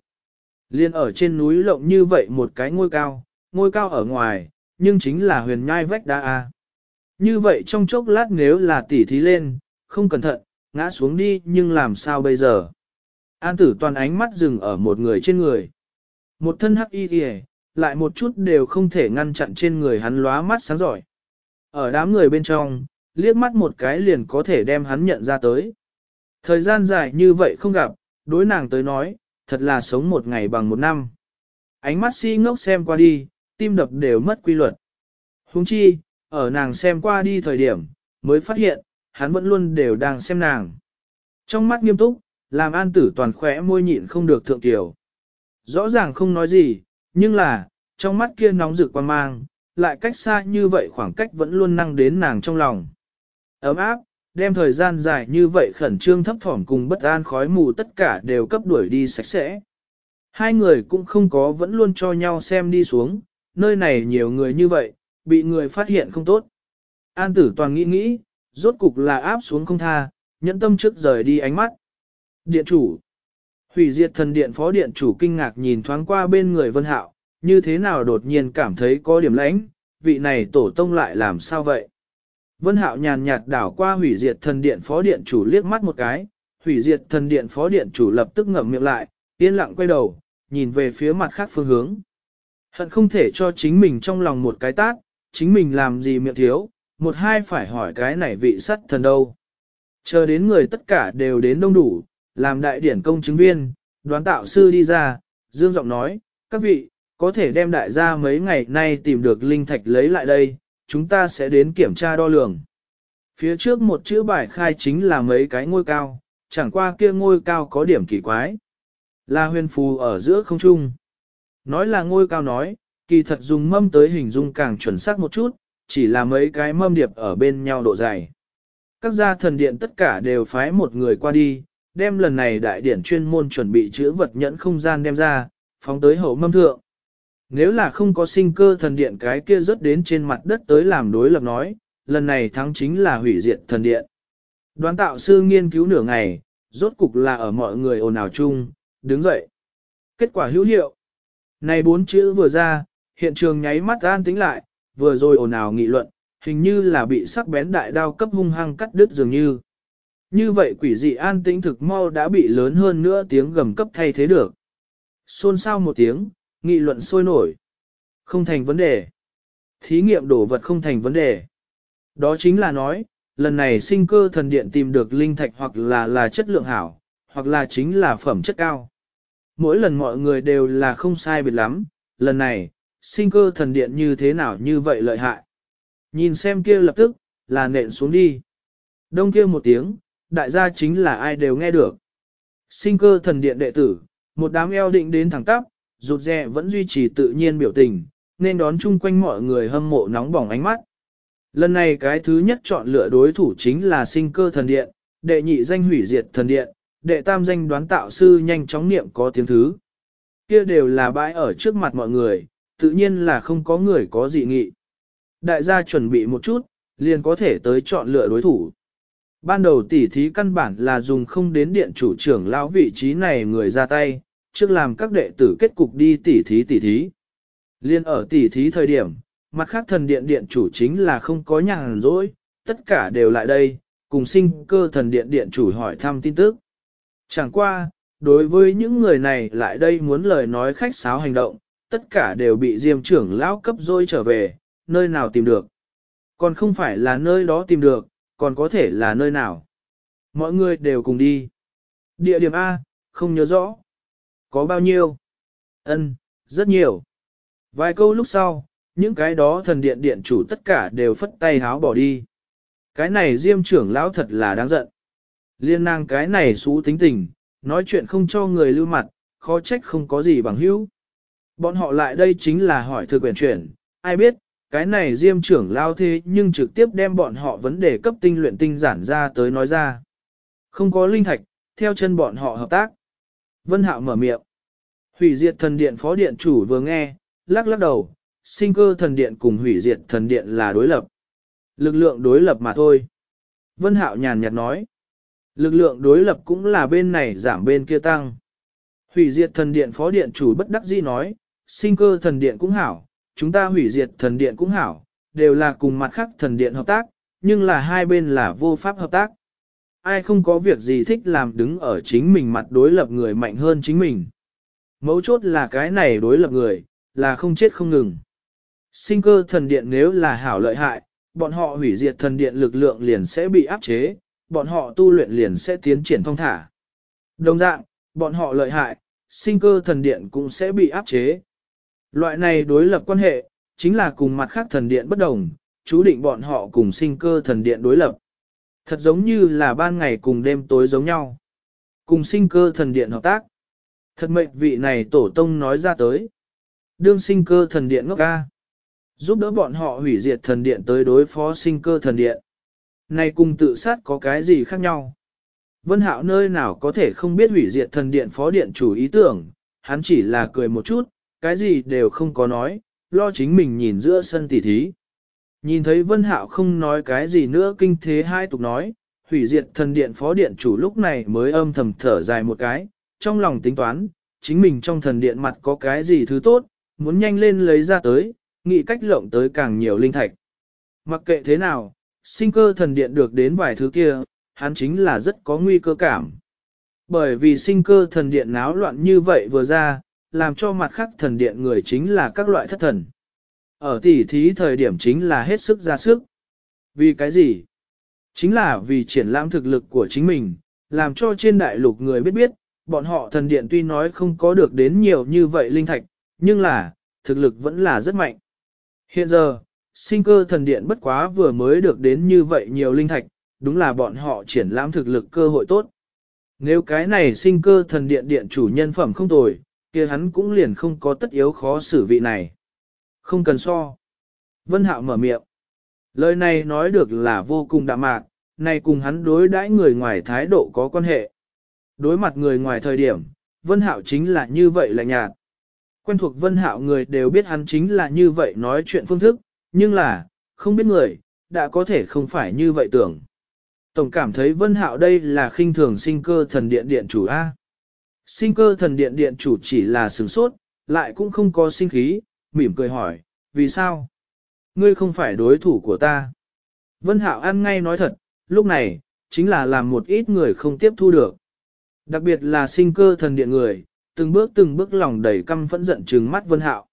Liên ở trên núi lộng như vậy một cái ngôi cao, ngôi cao ở ngoài, nhưng chính là huyền nhai vách đá a. Như vậy trong chốc lát nếu là tỉ thí lên, không cẩn thận, ngã xuống đi nhưng làm sao bây giờ? An tử toàn ánh mắt dừng ở một người trên người. Một thân hắc y kìa, lại một chút đều không thể ngăn chặn trên người hắn lóa mắt sáng giỏi. Ở đám người bên trong, liếc mắt một cái liền có thể đem hắn nhận ra tới. Thời gian dài như vậy không gặp, đối nàng tới nói, thật là sống một ngày bằng một năm. Ánh mắt si ngốc xem qua đi, tim đập đều mất quy luật. Hùng chi, ở nàng xem qua đi thời điểm, mới phát hiện, hắn vẫn luôn đều đang xem nàng. Trong mắt nghiêm túc, làm an tử toàn khỏe môi nhịn không được thượng tiểu. Rõ ràng không nói gì, nhưng là, trong mắt kia nóng rực quan mang, lại cách xa như vậy khoảng cách vẫn luôn năng đến nàng trong lòng. Ấm áp, đem thời gian dài như vậy khẩn trương thấp thỏm cùng bất an khói mù tất cả đều cấp đuổi đi sạch sẽ. Hai người cũng không có vẫn luôn cho nhau xem đi xuống, nơi này nhiều người như vậy, bị người phát hiện không tốt. An tử toàn nghĩ nghĩ, rốt cục là áp xuống không tha, nhẫn tâm trước rời đi ánh mắt. Điện chủ. Hủy diệt thần điện phó điện chủ kinh ngạc nhìn thoáng qua bên người vân hạo, như thế nào đột nhiên cảm thấy có điểm lãnh, vị này tổ tông lại làm sao vậy? Vân hạo nhàn nhạt đảo qua hủy diệt thần điện phó điện chủ liếc mắt một cái, hủy diệt thần điện phó điện chủ lập tức ngậm miệng lại, yên lặng quay đầu, nhìn về phía mặt khác phương hướng. Hận không thể cho chính mình trong lòng một cái tát, chính mình làm gì miệng thiếu, một hai phải hỏi cái này vị sắt thần đâu. Chờ đến người tất cả đều đến đông đủ, làm đại điển công chứng viên, đoán tạo sư đi ra, dương giọng nói, các vị, có thể đem đại gia mấy ngày nay tìm được linh thạch lấy lại đây, chúng ta sẽ đến kiểm tra đo lường. Phía trước một chữ bài khai chính là mấy cái ngôi cao, chẳng qua kia ngôi cao có điểm kỳ quái. Là huyền phù ở giữa không trung. Nói là ngôi cao nói, kỳ thật dùng mâm tới hình dung càng chuẩn xác một chút, chỉ là mấy cái mâm điệp ở bên nhau độ dày. Các gia thần điện tất cả đều phái một người qua đi, đem lần này đại điển chuyên môn chuẩn bị chữ vật nhẫn không gian đem ra, phóng tới hậu mâm thượng. Nếu là không có sinh cơ thần điện cái kia rớt đến trên mặt đất tới làm đối lập nói, lần này thắng chính là hủy diệt thần điện. Đoán tạo sư nghiên cứu nửa ngày, rốt cục là ở mọi người ồn ào chung, đứng dậy. Kết quả hữu hiệu. Này bốn chữ vừa ra, hiện trường nháy mắt an tính lại, vừa rồi ồn ào nghị luận, hình như là bị sắc bén đại đao cấp hung hăng cắt đứt dường như. Như vậy quỷ dị an tĩnh thực mau đã bị lớn hơn nữa tiếng gầm cấp thay thế được. Xôn xao một tiếng, nghị luận sôi nổi. Không thành vấn đề. Thí nghiệm đổ vật không thành vấn đề. Đó chính là nói, lần này sinh cơ thần điện tìm được linh thạch hoặc là là chất lượng hảo, hoặc là chính là phẩm chất cao. Mỗi lần mọi người đều là không sai biệt lắm, lần này, sinh cơ thần điện như thế nào như vậy lợi hại. Nhìn xem kia lập tức, là nện xuống đi. Đông kia một tiếng, đại gia chính là ai đều nghe được. Sinh cơ thần điện đệ tử, một đám eo định đến thẳng tắp, rụt rè vẫn duy trì tự nhiên biểu tình, nên đón chung quanh mọi người hâm mộ nóng bỏng ánh mắt. Lần này cái thứ nhất chọn lựa đối thủ chính là sinh cơ thần điện, đệ nhị danh hủy diệt thần điện, đệ tam danh đoán tạo sư nhanh chóng niệm có tiếng thứ. Kia đều là bãi ở trước mặt mọi người, tự nhiên là không có người có dị nghị. Đại gia chuẩn bị một chút, liền có thể tới chọn lựa đối thủ. Ban đầu tỉ thí căn bản là dùng không đến điện chủ trưởng lão vị trí này người ra tay, trước làm các đệ tử kết cục đi tỉ thí tỉ thí. Liên ở tỉ thí thời điểm, mặt khác thần điện điện chủ chính là không có nhàn rỗi, tất cả đều lại đây, cùng sinh cơ thần điện điện chủ hỏi thăm tin tức. Chẳng qua, Đối với những người này lại đây muốn lời nói khách sáo hành động, tất cả đều bị diêm trưởng lão cấp dôi trở về, nơi nào tìm được. Còn không phải là nơi đó tìm được, còn có thể là nơi nào. Mọi người đều cùng đi. Địa điểm A, không nhớ rõ. Có bao nhiêu? Ân, rất nhiều. Vài câu lúc sau, những cái đó thần điện điện chủ tất cả đều phất tay háo bỏ đi. Cái này diêm trưởng lão thật là đáng giận. Liên nàng cái này xú tính tình, nói chuyện không cho người lưu mặt, khó trách không có gì bằng hữu. Bọn họ lại đây chính là hỏi thư quyền chuyển, ai biết, cái này diêm trưởng lao thế nhưng trực tiếp đem bọn họ vấn đề cấp tinh luyện tinh giản ra tới nói ra. Không có linh thạch, theo chân bọn họ hợp tác. Vân Hạo mở miệng. Hủy diệt thần điện phó điện chủ vừa nghe, lắc lắc đầu, sinh cơ thần điện cùng hủy diệt thần điện là đối lập. Lực lượng đối lập mà thôi. Vân Hạo nhàn nhạt nói. Lực lượng đối lập cũng là bên này giảm bên kia tăng. Hủy diệt thần điện phó điện chủ bất đắc dĩ nói, sinh cơ thần điện cũng hảo, chúng ta hủy diệt thần điện cũng hảo, đều là cùng mặt khác thần điện hợp tác, nhưng là hai bên là vô pháp hợp tác. Ai không có việc gì thích làm đứng ở chính mình mặt đối lập người mạnh hơn chính mình. Mấu chốt là cái này đối lập người, là không chết không ngừng. Sinh cơ thần điện nếu là hảo lợi hại, bọn họ hủy diệt thần điện lực lượng liền sẽ bị áp chế, bọn họ tu luyện liền sẽ tiến triển thông thả. Đồng dạng, bọn họ lợi hại, sinh cơ thần điện cũng sẽ bị áp chế. Loại này đối lập quan hệ, chính là cùng mặt khác thần điện bất đồng, chú định bọn họ cùng sinh cơ thần điện đối lập. Thật giống như là ban ngày cùng đêm tối giống nhau. Cùng sinh cơ thần điện hợp tác. Thật mệnh vị này tổ tông nói ra tới. Đương sinh cơ thần điện ngốc ca. Giúp đỡ bọn họ hủy diệt thần điện tới đối phó sinh cơ thần điện. Này cùng tự sát có cái gì khác nhau? Vân Hạo nơi nào có thể không biết hủy diệt thần điện phó điện chủ ý tưởng, hắn chỉ là cười một chút, cái gì đều không có nói, lo chính mình nhìn giữa sân tỉ thí. Nhìn thấy Vân Hạo không nói cái gì nữa kinh thế hai tục nói, hủy diệt thần điện phó điện chủ lúc này mới âm thầm thở dài một cái, trong lòng tính toán, chính mình trong thần điện mặt có cái gì thứ tốt, muốn nhanh lên lấy ra tới, nghĩ cách lộng tới càng nhiều linh thạch. Mặc kệ thế nào, sinh cơ thần điện được đến vài thứ kia, hắn chính là rất có nguy cơ cảm. Bởi vì sinh cơ thần điện náo loạn như vậy vừa ra, làm cho mặt khác thần điện người chính là các loại thất thần. Ở tỉ thí thời điểm chính là hết sức ra sức. Vì cái gì? Chính là vì triển lãm thực lực của chính mình, làm cho trên đại lục người biết biết, bọn họ thần điện tuy nói không có được đến nhiều như vậy linh thạch, nhưng là, thực lực vẫn là rất mạnh. Hiện giờ, sinh cơ thần điện bất quá vừa mới được đến như vậy nhiều linh thạch, đúng là bọn họ triển lãm thực lực cơ hội tốt. Nếu cái này sinh cơ thần điện điện chủ nhân phẩm không tồi, kia hắn cũng liền không có tất yếu khó xử vị này. Không cần so. Vân Hạo mở miệng. Lời này nói được là vô cùng đạm mạc, này cùng hắn đối đãi người ngoài thái độ có quan hệ. Đối mặt người ngoài thời điểm, Vân Hạo chính là như vậy là nhạt. Quen thuộc Vân Hạo người đều biết hắn chính là như vậy nói chuyện phương thức, nhưng là, không biết người, đã có thể không phải như vậy tưởng. Tổng cảm thấy Vân Hạo đây là khinh thường sinh cơ thần điện điện chủ A. Sinh cơ thần điện điện chủ chỉ là sừng sốt, lại cũng không có sinh khí, mỉm cười hỏi, vì sao? Ngươi không phải đối thủ của ta. Vân Hạo ăn ngay nói thật, lúc này, chính là làm một ít người không tiếp thu được. Đặc biệt là sinh cơ thần điện người, từng bước từng bước lòng đầy căm phẫn giận trừng mắt Vân Hạo.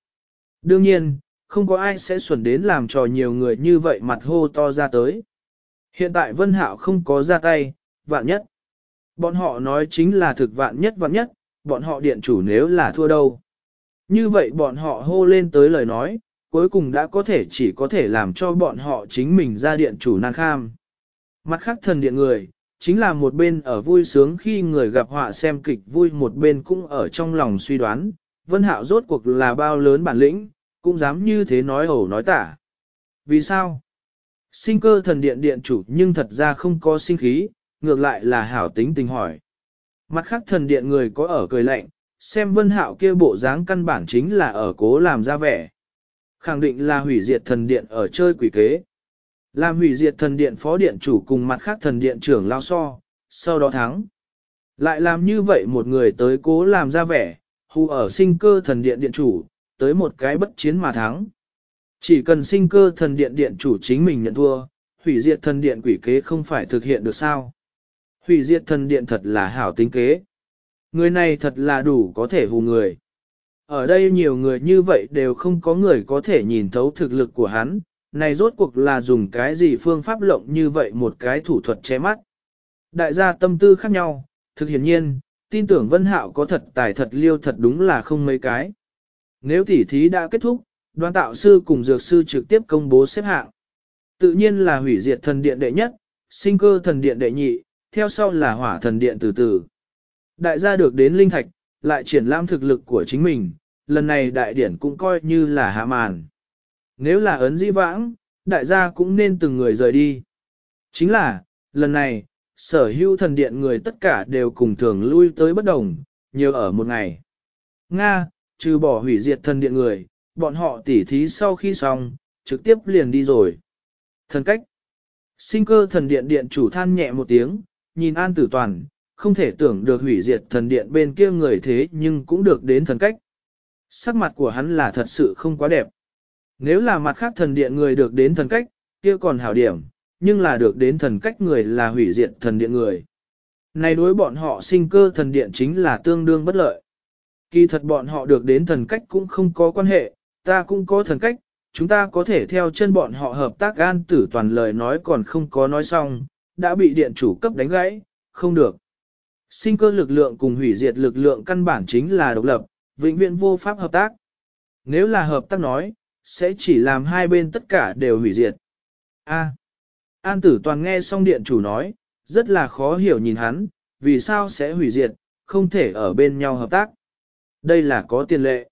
Đương nhiên, không có ai sẽ xuẩn đến làm trò nhiều người như vậy mặt hô to ra tới. Hiện tại Vân Hạo không có ra tay, vạn nhất. Bọn họ nói chính là thực vạn nhất vạn nhất, bọn họ điện chủ nếu là thua đâu. Như vậy bọn họ hô lên tới lời nói, cuối cùng đã có thể chỉ có thể làm cho bọn họ chính mình ra điện chủ nan kham. Mặt khác thần điện người, chính là một bên ở vui sướng khi người gặp họa xem kịch vui một bên cũng ở trong lòng suy đoán, Vân Hạo rốt cuộc là bao lớn bản lĩnh, cũng dám như thế nói ẩu nói tả. Vì sao? Sinh cơ thần điện điện chủ nhưng thật ra không có sinh khí, ngược lại là hảo tính tình hỏi. Mặt khác thần điện người có ở cười lạnh, xem vân hạo kia bộ dáng căn bản chính là ở cố làm ra vẻ. Khẳng định là hủy diệt thần điện ở chơi quỷ kế. Làm hủy diệt thần điện phó điện chủ cùng mặt khác thần điện trưởng lao so, sau đó thắng. Lại làm như vậy một người tới cố làm ra vẻ, hù ở sinh cơ thần điện điện chủ, tới một cái bất chiến mà thắng. Chỉ cần sinh cơ thần điện điện chủ chính mình nhận thua, hủy diệt thần điện quỷ kế không phải thực hiện được sao. Hủy diệt thần điện thật là hảo tính kế. Người này thật là đủ có thể hù người. Ở đây nhiều người như vậy đều không có người có thể nhìn thấu thực lực của hắn, này rốt cuộc là dùng cái gì phương pháp lộng như vậy một cái thủ thuật che mắt. Đại gia tâm tư khác nhau, thực hiển nhiên, tin tưởng Vân Hạo có thật tài thật liêu thật đúng là không mấy cái. Nếu tỉ thí đã kết thúc, đoàn tạo sư cùng dược sư trực tiếp công bố xếp hạng. Tự nhiên là hủy diệt thần điện đệ nhất, sinh cơ thần điện đệ nhị, theo sau là hỏa thần điện từ từ. Đại gia được đến linh thạch, lại triển lãm thực lực của chính mình, lần này đại điển cũng coi như là hạ màn. Nếu là ấn di vãng, đại gia cũng nên từng người rời đi. Chính là, lần này, sở hữu thần điện người tất cả đều cùng thường lui tới bất đồng, nhiều ở một ngày. Nga, trừ bỏ hủy diệt thần điện người, bọn họ tỉ thí sau khi xong, trực tiếp liền đi rồi. Thần cách. Sinh cơ thần điện điện chủ than nhẹ một tiếng, nhìn an tử toàn, không thể tưởng được hủy diệt thần điện bên kia người thế nhưng cũng được đến thần cách. Sắc mặt của hắn là thật sự không quá đẹp. Nếu là mặt khác thần điện người được đến thần cách, kia còn hảo điểm, nhưng là được đến thần cách người là hủy diệt thần điện người. Này đối bọn họ sinh cơ thần điện chính là tương đương bất lợi. Kỳ thật bọn họ được đến thần cách cũng không có quan hệ, ta cũng có thần cách, chúng ta có thể theo chân bọn họ hợp tác An tử toàn lời nói còn không có nói xong, đã bị điện chủ cấp đánh gãy, không được. Sinh cơ lực lượng cùng hủy diệt lực lượng căn bản chính là độc lập, vĩnh viễn vô pháp hợp tác. Nếu là hợp tác nói, sẽ chỉ làm hai bên tất cả đều hủy diệt. A. À, An tử toàn nghe xong điện chủ nói, rất là khó hiểu nhìn hắn, vì sao sẽ hủy diệt, không thể ở bên nhau hợp tác. Đây là có tiền lệ.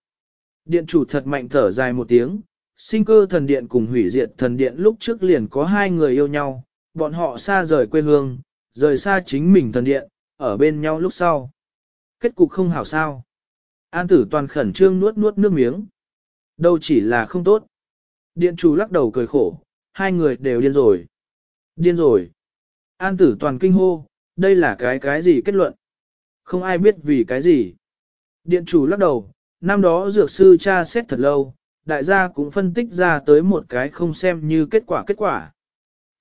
Điện chủ thật mạnh thở dài một tiếng, sinh cơ thần điện cùng hủy diệt thần điện lúc trước liền có hai người yêu nhau, bọn họ xa rời quê hương, rời xa chính mình thần điện, ở bên nhau lúc sau. Kết cục không hảo sao. An tử toàn khẩn trương nuốt nuốt nước miếng. Đâu chỉ là không tốt. Điện chủ lắc đầu cười khổ, hai người đều điên rồi. Điên rồi. An tử toàn kinh hô, đây là cái cái gì kết luận? Không ai biết vì cái gì. Điện chủ lắc đầu, năm đó dược sư cha xét thật lâu, đại gia cũng phân tích ra tới một cái không xem như kết quả kết quả.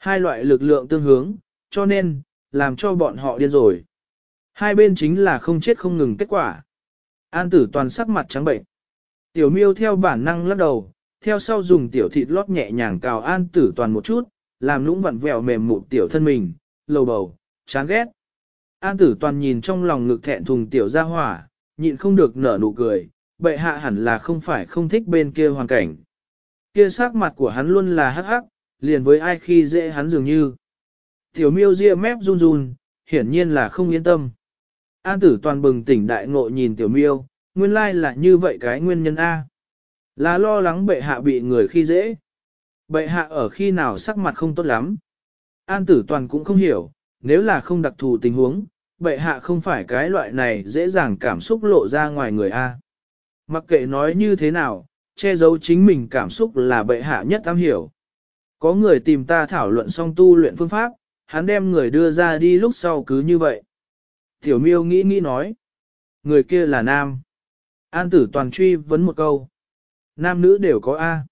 Hai loại lực lượng tương hướng, cho nên, làm cho bọn họ điên rồi. Hai bên chính là không chết không ngừng kết quả. An tử toàn sắc mặt trắng bệnh. Tiểu miêu theo bản năng lắc đầu, theo sau dùng tiểu thịt lót nhẹ nhàng cào an tử toàn một chút, làm lũng vặn vẹo mềm mụn tiểu thân mình, lầu bầu, chán ghét. An tử toàn nhìn trong lòng ngực thẹn thùng tiểu ra hỏa, nhịn không được nở nụ cười, bệ hạ hẳn là không phải không thích bên kia hoàn cảnh. Kia sắc mặt của hắn luôn là hắc hắc, liền với ai khi dễ hắn dường như. Tiểu miêu ria mép run run, hiển nhiên là không yên tâm. An tử toàn bừng tỉnh đại ngộ nhìn tiểu miêu, nguyên lai là như vậy cái nguyên nhân A. Là lo lắng bệ hạ bị người khi dễ. Bệ hạ ở khi nào sắc mặt không tốt lắm. An tử toàn cũng không hiểu, nếu là không đặc thù tình huống, bệ hạ không phải cái loại này dễ dàng cảm xúc lộ ra ngoài người A. Mặc kệ nói như thế nào, che giấu chính mình cảm xúc là bệ hạ nhất am hiểu. Có người tìm ta thảo luận xong tu luyện phương pháp, hắn đem người đưa ra đi lúc sau cứ như vậy. Tiểu miêu nghĩ nghĩ nói. Người kia là nam. An tử toàn truy vấn một câu. Nam nữ đều có A.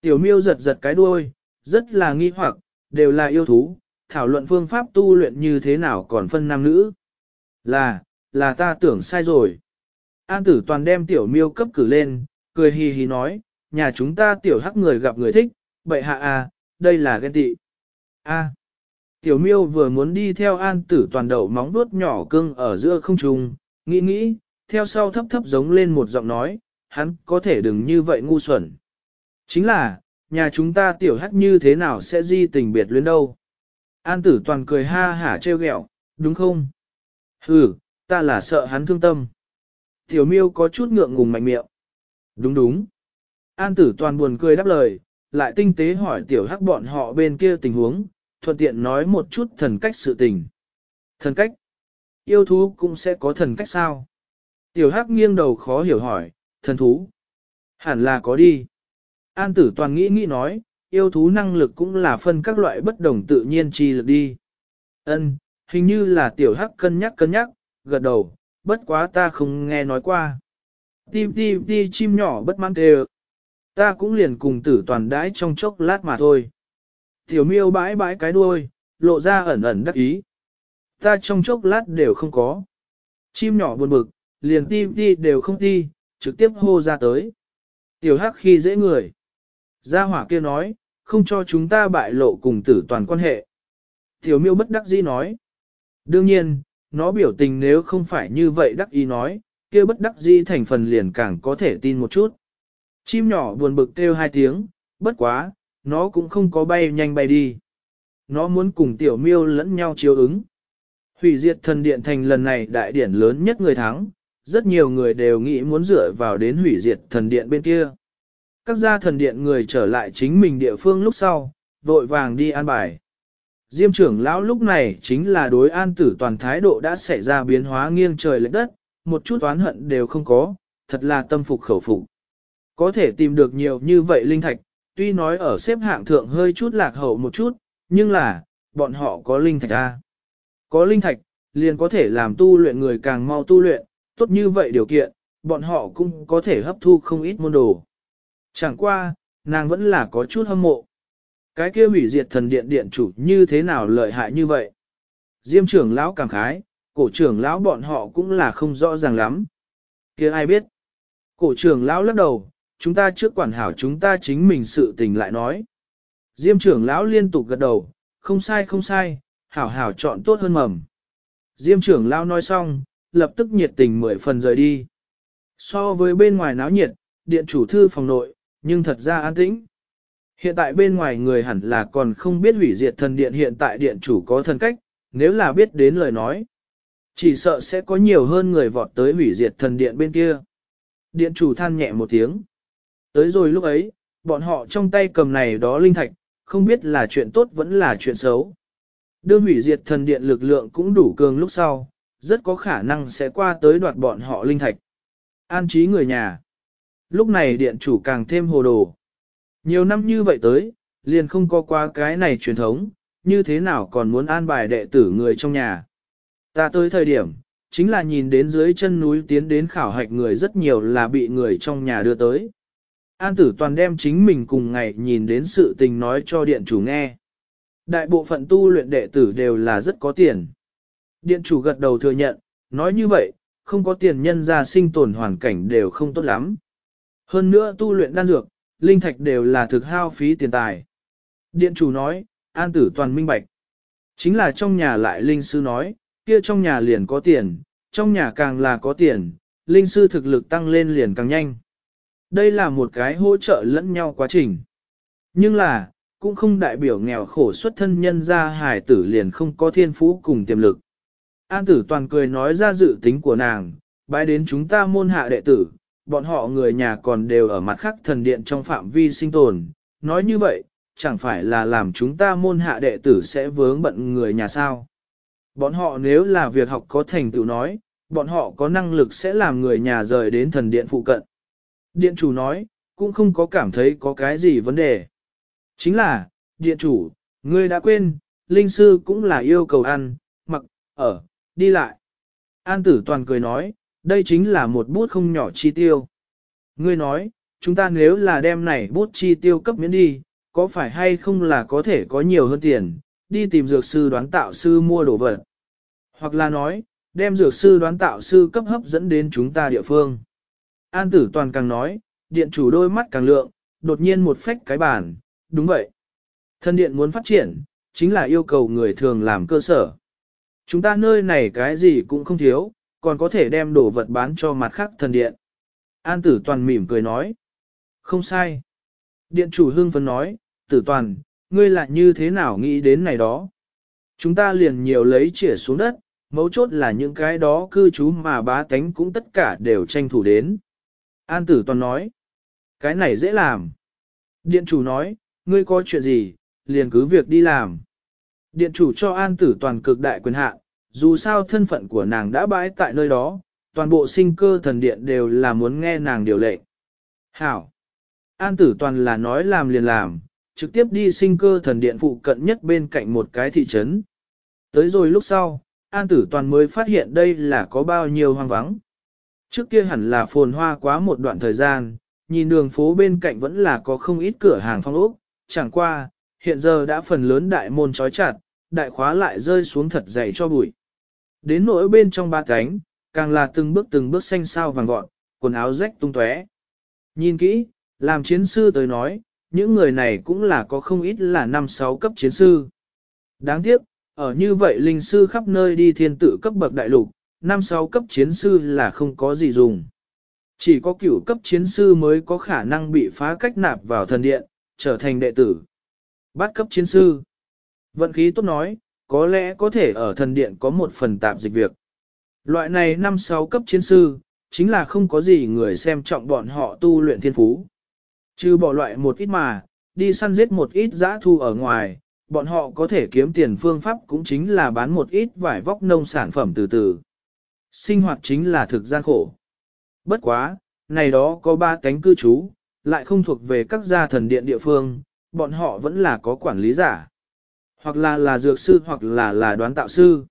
Tiểu miêu giật giật cái đuôi, rất là nghi hoặc, đều là yêu thú, thảo luận phương pháp tu luyện như thế nào còn phân nam nữ. Là, là ta tưởng sai rồi. An tử toàn đem tiểu miêu cấp cử lên, cười hì hì nói, nhà chúng ta tiểu hắc người gặp người thích, bậy hạ à, đây là ghen tị. A. Tiểu miêu vừa muốn đi theo an tử toàn đậu móng vuốt nhỏ cưng ở giữa không trung, nghĩ nghĩ, theo sau thấp thấp giống lên một giọng nói, hắn có thể đừng như vậy ngu xuẩn. Chính là, nhà chúng ta tiểu hắc như thế nào sẽ di tình biệt luyến đâu. An tử toàn cười ha hả trêu ghẹo, đúng không? Ừ, ta là sợ hắn thương tâm. Tiểu miêu có chút ngượng ngùng mạnh miệng. Đúng đúng. An tử toàn buồn cười đáp lời, lại tinh tế hỏi tiểu hắc bọn họ bên kia tình huống, thuận tiện nói một chút thần cách sự tình. Thần cách? Yêu thú cũng sẽ có thần cách sao? Tiểu hắc nghiêng đầu khó hiểu hỏi, thần thú? Hẳn là có đi. An tử toàn nghĩ nghĩ nói, yêu thú năng lực cũng là phân các loại bất đồng tự nhiên chi lực đi. Ân, hình như là tiểu hắc cân nhắc cân nhắc, gật đầu, bất quá ta không nghe nói qua. Ti ti ti chim nhỏ bất mãn đều. Ta cũng liền cùng tử toàn đãi trong chốc lát mà thôi. Tiểu miêu bãi bãi cái đuôi, lộ ra ẩn ẩn đắc ý. Ta trong chốc lát đều không có. Chim nhỏ buồn bực, liền ti ti đều không ti, trực tiếp hô ra tới. Tiểu hắc khi dễ người. Gia hỏa kia nói, không cho chúng ta bại lộ cùng tử toàn quan hệ. Tiểu miêu bất đắc dĩ nói. Đương nhiên, nó biểu tình nếu không phải như vậy đắc ý nói, kia bất đắc dĩ thành phần liền càng có thể tin một chút. Chim nhỏ buồn bực kêu hai tiếng, bất quá, nó cũng không có bay nhanh bay đi. Nó muốn cùng tiểu miêu lẫn nhau chiếu ứng. Hủy diệt thần điện thành lần này đại điển lớn nhất người thắng, rất nhiều người đều nghĩ muốn dựa vào đến hủy diệt thần điện bên kia. Các gia thần điện người trở lại chính mình địa phương lúc sau, vội vàng đi an bài. Diêm trưởng lão lúc này chính là đối an tử toàn thái độ đã xảy ra biến hóa nghiêng trời lệch đất, một chút oán hận đều không có, thật là tâm phục khẩu phục. Có thể tìm được nhiều như vậy linh thạch, tuy nói ở xếp hạng thượng hơi chút lạc hậu một chút, nhưng là, bọn họ có linh thạch A. Có linh thạch, liền có thể làm tu luyện người càng mau tu luyện, tốt như vậy điều kiện, bọn họ cũng có thể hấp thu không ít môn đồ. Chẳng qua, nàng vẫn là có chút hâm mộ. Cái kia hủy diệt thần điện điện chủ như thế nào lợi hại như vậy? Diêm trưởng lão cảm khái, cổ trưởng lão bọn họ cũng là không rõ ràng lắm. kia ai biết? Cổ trưởng lão lắc đầu, chúng ta trước quản hảo chúng ta chính mình sự tình lại nói. Diêm trưởng lão liên tục gật đầu, không sai không sai, hảo hảo chọn tốt hơn mầm. Diêm trưởng lão nói xong, lập tức nhiệt tình mười phần rời đi. So với bên ngoài náo nhiệt, điện chủ thư phòng nội, nhưng thật ra an tĩnh. Hiện tại bên ngoài người hẳn là còn không biết hủy diệt thần điện hiện tại điện chủ có thần cách, nếu là biết đến lời nói. Chỉ sợ sẽ có nhiều hơn người vọt tới hủy diệt thần điện bên kia. Điện chủ than nhẹ một tiếng. Tới rồi lúc ấy, bọn họ trong tay cầm này đó linh thạch, không biết là chuyện tốt vẫn là chuyện xấu. Đương hủy diệt thần điện lực lượng cũng đủ cường lúc sau, rất có khả năng sẽ qua tới đoạt bọn họ linh thạch. An trí người nhà. Lúc này điện chủ càng thêm hồ đồ. Nhiều năm như vậy tới, liền không có qua cái này truyền thống, như thế nào còn muốn an bài đệ tử người trong nhà. Ta tới thời điểm, chính là nhìn đến dưới chân núi tiến đến khảo hạch người rất nhiều là bị người trong nhà đưa tới. An tử toàn đem chính mình cùng ngày nhìn đến sự tình nói cho điện chủ nghe. Đại bộ phận tu luyện đệ tử đều là rất có tiền. Điện chủ gật đầu thừa nhận, nói như vậy, không có tiền nhân ra sinh tồn hoàn cảnh đều không tốt lắm. Hơn nữa tu luyện đan dược, linh thạch đều là thực hao phí tiền tài. Điện chủ nói, an tử toàn minh bạch. Chính là trong nhà lại linh sư nói, kia trong nhà liền có tiền, trong nhà càng là có tiền, linh sư thực lực tăng lên liền càng nhanh. Đây là một cái hỗ trợ lẫn nhau quá trình. Nhưng là, cũng không đại biểu nghèo khổ xuất thân nhân ra hài tử liền không có thiên phú cùng tiềm lực. An tử toàn cười nói ra dự tính của nàng, bái đến chúng ta môn hạ đệ tử, bọn họ người nhà còn đều ở mặt khác thần điện trong phạm vi sinh tồn. Nói như vậy, chẳng phải là làm chúng ta môn hạ đệ tử sẽ vướng bận người nhà sao. Bọn họ nếu là việc học có thành tựu nói, bọn họ có năng lực sẽ làm người nhà rời đến thần điện phụ cận. Điện chủ nói, cũng không có cảm thấy có cái gì vấn đề. Chính là, điện chủ, ngươi đã quên, linh sư cũng là yêu cầu ăn, mặc, ở, đi lại. An tử toàn cười nói, đây chính là một bút không nhỏ chi tiêu. Ngươi nói, chúng ta nếu là đem này bút chi tiêu cấp miễn đi, có phải hay không là có thể có nhiều hơn tiền, đi tìm dược sư đoán tạo sư mua đồ vật. Hoặc là nói, đem dược sư đoán tạo sư cấp hấp dẫn đến chúng ta địa phương. An tử toàn càng nói, điện chủ đôi mắt càng lượng, đột nhiên một phách cái bàn, đúng vậy. Thân điện muốn phát triển, chính là yêu cầu người thường làm cơ sở. Chúng ta nơi này cái gì cũng không thiếu, còn có thể đem đồ vật bán cho mặt khác thần điện. An tử toàn mỉm cười nói. Không sai. Điện chủ Hương phấn nói, tử toàn, ngươi lại như thế nào nghĩ đến này đó. Chúng ta liền nhiều lấy chĩa xuống đất, mấu chốt là những cái đó cư trú mà bá tánh cũng tất cả đều tranh thủ đến. An tử toàn nói, cái này dễ làm. Điện chủ nói, ngươi có chuyện gì, liền cứ việc đi làm. Điện chủ cho an tử toàn cực đại quyền hạn, dù sao thân phận của nàng đã bãi tại nơi đó, toàn bộ sinh cơ thần điện đều là muốn nghe nàng điều lệnh. Hảo! An tử toàn là nói làm liền làm, trực tiếp đi sinh cơ thần điện phụ cận nhất bên cạnh một cái thị trấn. Tới rồi lúc sau, An tử toàn mới phát hiện đây là có bao nhiêu hoang vắng. Trước kia hẳn là phồn hoa quá một đoạn thời gian, nhìn đường phố bên cạnh vẫn là có không ít cửa hàng phong ốc, chẳng qua, hiện giờ đã phần lớn đại môn trói chặt, đại khóa lại rơi xuống thật dày cho bụi. Đến nỗi bên trong ba cánh, càng là từng bước từng bước xanh sao vàng vọt, quần áo rách tung tóe. Nhìn kỹ, làm chiến sư tới nói, những người này cũng là có không ít là năm sáu cấp chiến sư. Đáng tiếc, ở như vậy linh sư khắp nơi đi thiên tự cấp bậc đại lục, năm sáu cấp chiến sư là không có gì dùng. Chỉ có cửu cấp chiến sư mới có khả năng bị phá cách nạp vào thần điện, trở thành đệ tử. Bát cấp chiến sư. Vận khí tốt nói, có lẽ có thể ở thần điện có một phần tạm dịch việc. Loại này năm sáu cấp chiến sư, chính là không có gì người xem trọng bọn họ tu luyện thiên phú. Trừ bỏ loại một ít mà, đi săn giết một ít giã thu ở ngoài, bọn họ có thể kiếm tiền phương pháp cũng chính là bán một ít vải vóc nông sản phẩm từ từ. Sinh hoạt chính là thực gian khổ. Bất quá, này đó có ba cánh cư trú, lại không thuộc về các gia thần điện địa phương, bọn họ vẫn là có quản lý giả. Hoặc là là dược sư hoặc là là đoán tạo sư.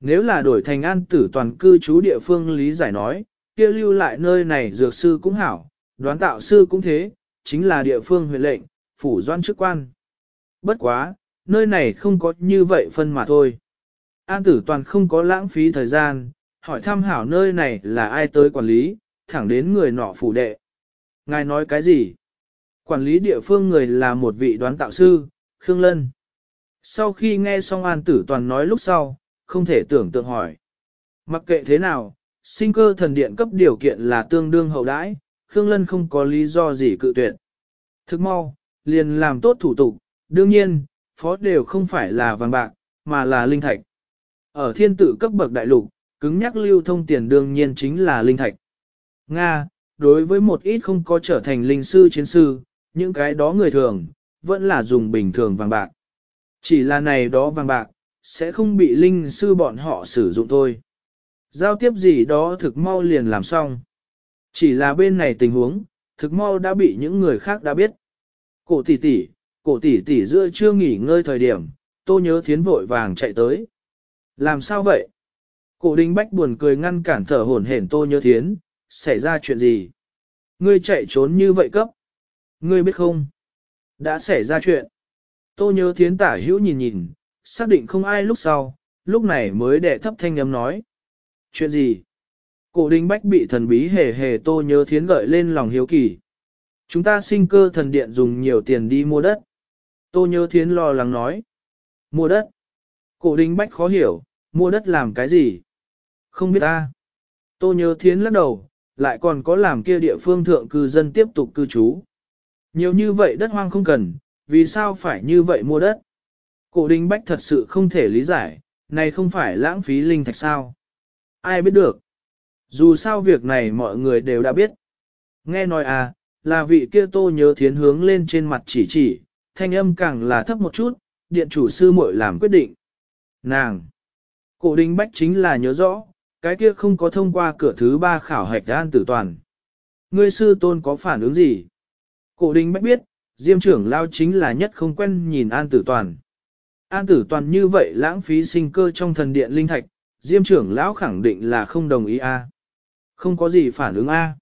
Nếu là đổi thành an tử toàn cư trú địa phương lý giải nói, kia lưu lại nơi này dược sư cũng hảo, đoán tạo sư cũng thế, chính là địa phương huyện lệnh, phủ doan chức quan. Bất quá, nơi này không có như vậy phân mà thôi. An tử toàn không có lãng phí thời gian, hỏi thăm hảo nơi này là ai tới quản lý, thẳng đến người nọ phủ đệ. Ngài nói cái gì? Quản lý địa phương người là một vị đoán tạo sư, Khương Lân. Sau khi nghe xong An Tử Toàn nói lúc sau, không thể tưởng tượng hỏi. Mặc kệ thế nào, sinh cơ thần điện cấp điều kiện là tương đương hậu đãi, Khương Lân không có lý do gì cự tuyệt. Thức mau, liền làm tốt thủ tục, đương nhiên, phó đều không phải là vàng bạc, mà là linh thạch. Ở thiên tử cấp bậc đại lục, cứng nhắc lưu thông tiền đương nhiên chính là linh thạch. Nga, đối với một ít không có trở thành linh sư chiến sư, những cái đó người thường, vẫn là dùng bình thường vàng bạc. Chỉ là này đó vàng bạc, sẽ không bị linh sư bọn họ sử dụng thôi. Giao tiếp gì đó thực mau liền làm xong. Chỉ là bên này tình huống, thực mau đã bị những người khác đã biết. Cổ tỷ tỷ, cổ tỷ tỷ giữa chưa nghỉ ngơi thời điểm, tô nhớ thiến vội vàng chạy tới. Làm sao vậy? Cổ đinh bách buồn cười ngăn cản thở hổn hển tô nhớ thiến, xảy ra chuyện gì? Ngươi chạy trốn như vậy cấp. Ngươi biết không? Đã xảy ra chuyện. Tô nhớ thiến tả hữu nhìn nhìn, xác định không ai lúc sau, lúc này mới đẻ thấp thanh âm nói. Chuyện gì? Cổ đinh bách bị thần bí hề hề tô nhớ thiến gợi lên lòng hiếu kỳ. Chúng ta sinh cơ thần điện dùng nhiều tiền đi mua đất. Tô nhớ thiến lo lắng nói. Mua đất. Cổ đinh bách khó hiểu, mua đất làm cái gì? Không biết ta. Tô nhớ thiến lắc đầu, lại còn có làm kia địa phương thượng cư dân tiếp tục cư trú. Nhiều như vậy đất hoang không cần, vì sao phải như vậy mua đất? Cổ đình bách thật sự không thể lý giải, này không phải lãng phí linh thạch sao? Ai biết được? Dù sao việc này mọi người đều đã biết. Nghe nói à, là vị kia tô nhớ thiến hướng lên trên mặt chỉ chỉ, thanh âm càng là thấp một chút, điện chủ sư muội làm quyết định. Nàng! Cổ đình bách chính là nhớ rõ, cái kia không có thông qua cửa thứ ba khảo hạch an tử toàn. Ngươi sư tôn có phản ứng gì? Cổ đình bách biết, diêm trưởng lao chính là nhất không quen nhìn an tử toàn. An tử toàn như vậy lãng phí sinh cơ trong thần điện linh thạch, diêm trưởng lão khẳng định là không đồng ý a. Không có gì phản ứng a.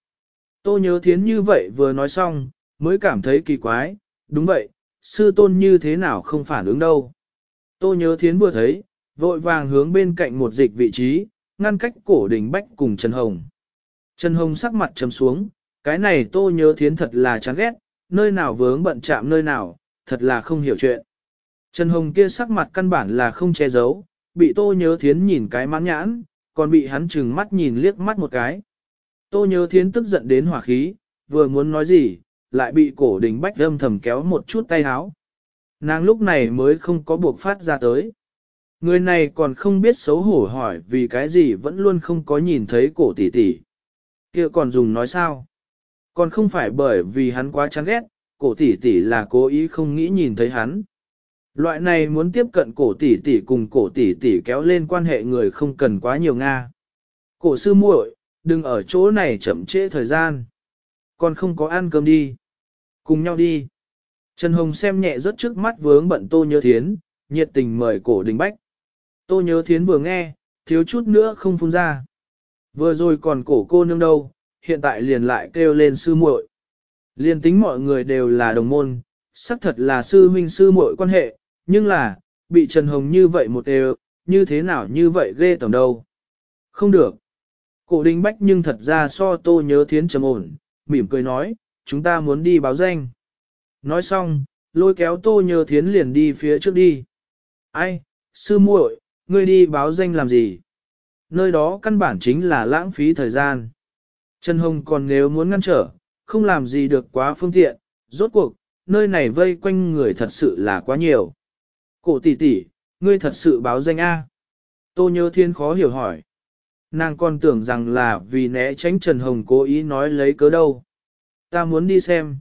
Tô nhớ thiến như vậy vừa nói xong, mới cảm thấy kỳ quái, đúng vậy, sư tôn như thế nào không phản ứng đâu. Tô nhớ thiến vừa thấy, vội vàng hướng bên cạnh một dịch vị trí, ngăn cách cổ đình bách cùng Trần Hồng. Trần Hồng sắc mặt trầm xuống, cái này tô nhớ thiến thật là chán ghét, nơi nào vướng bận chạm nơi nào, thật là không hiểu chuyện. Trần Hồng kia sắc mặt căn bản là không che giấu, bị tô nhớ thiến nhìn cái mãn nhãn, còn bị hắn chừng mắt nhìn liếc mắt một cái. Tô nhớ thiến tức giận đến hỏa khí, vừa muốn nói gì, lại bị cổ đình bách âm thầm kéo một chút tay háo. Nàng lúc này mới không có buộc phát ra tới. Người này còn không biết xấu hổ hỏi vì cái gì vẫn luôn không có nhìn thấy cổ tỷ tỷ. kia còn dùng nói sao? Còn không phải bởi vì hắn quá chán ghét, cổ tỷ tỷ là cố ý không nghĩ nhìn thấy hắn. Loại này muốn tiếp cận cổ tỷ tỷ cùng cổ tỷ tỷ kéo lên quan hệ người không cần quá nhiều Nga. Cổ sư muội, đừng ở chỗ này chậm trễ thời gian. Còn không có ăn cơm đi. Cùng nhau đi. Trần Hồng xem nhẹ rất trước mắt vướng bận tô nhớ thiến, nhiệt tình mời cổ đình bách. Tô nhớ thiến vừa nghe, thiếu chút nữa không phun ra. Vừa rồi còn cổ cô nương đâu, hiện tại liền lại kêu lên sư muội. Liên tính mọi người đều là đồng môn, xác thật là sư huynh sư muội quan hệ, nhưng là, bị Trần Hồng như vậy một đều, như thế nào như vậy ghê tầm đâu. Không được. Cổ Đinh bách nhưng thật ra so tô nhớ thiến trầm ổn, mỉm cười nói, chúng ta muốn đi báo danh. Nói xong, lôi kéo tô nhớ thiến liền đi phía trước đi. Ai, sư muội, ngươi đi báo danh làm gì? Nơi đó căn bản chính là lãng phí thời gian. Trần Hồng còn nếu muốn ngăn trở, không làm gì được quá phương tiện, rốt cuộc, nơi này vây quanh người thật sự là quá nhiều. Cổ tỷ tỷ, ngươi thật sự báo danh A. Tô nhớ thiên khó hiểu hỏi. Nàng còn tưởng rằng là vì né tránh Trần Hồng cố ý nói lấy cớ đâu. Ta muốn đi xem.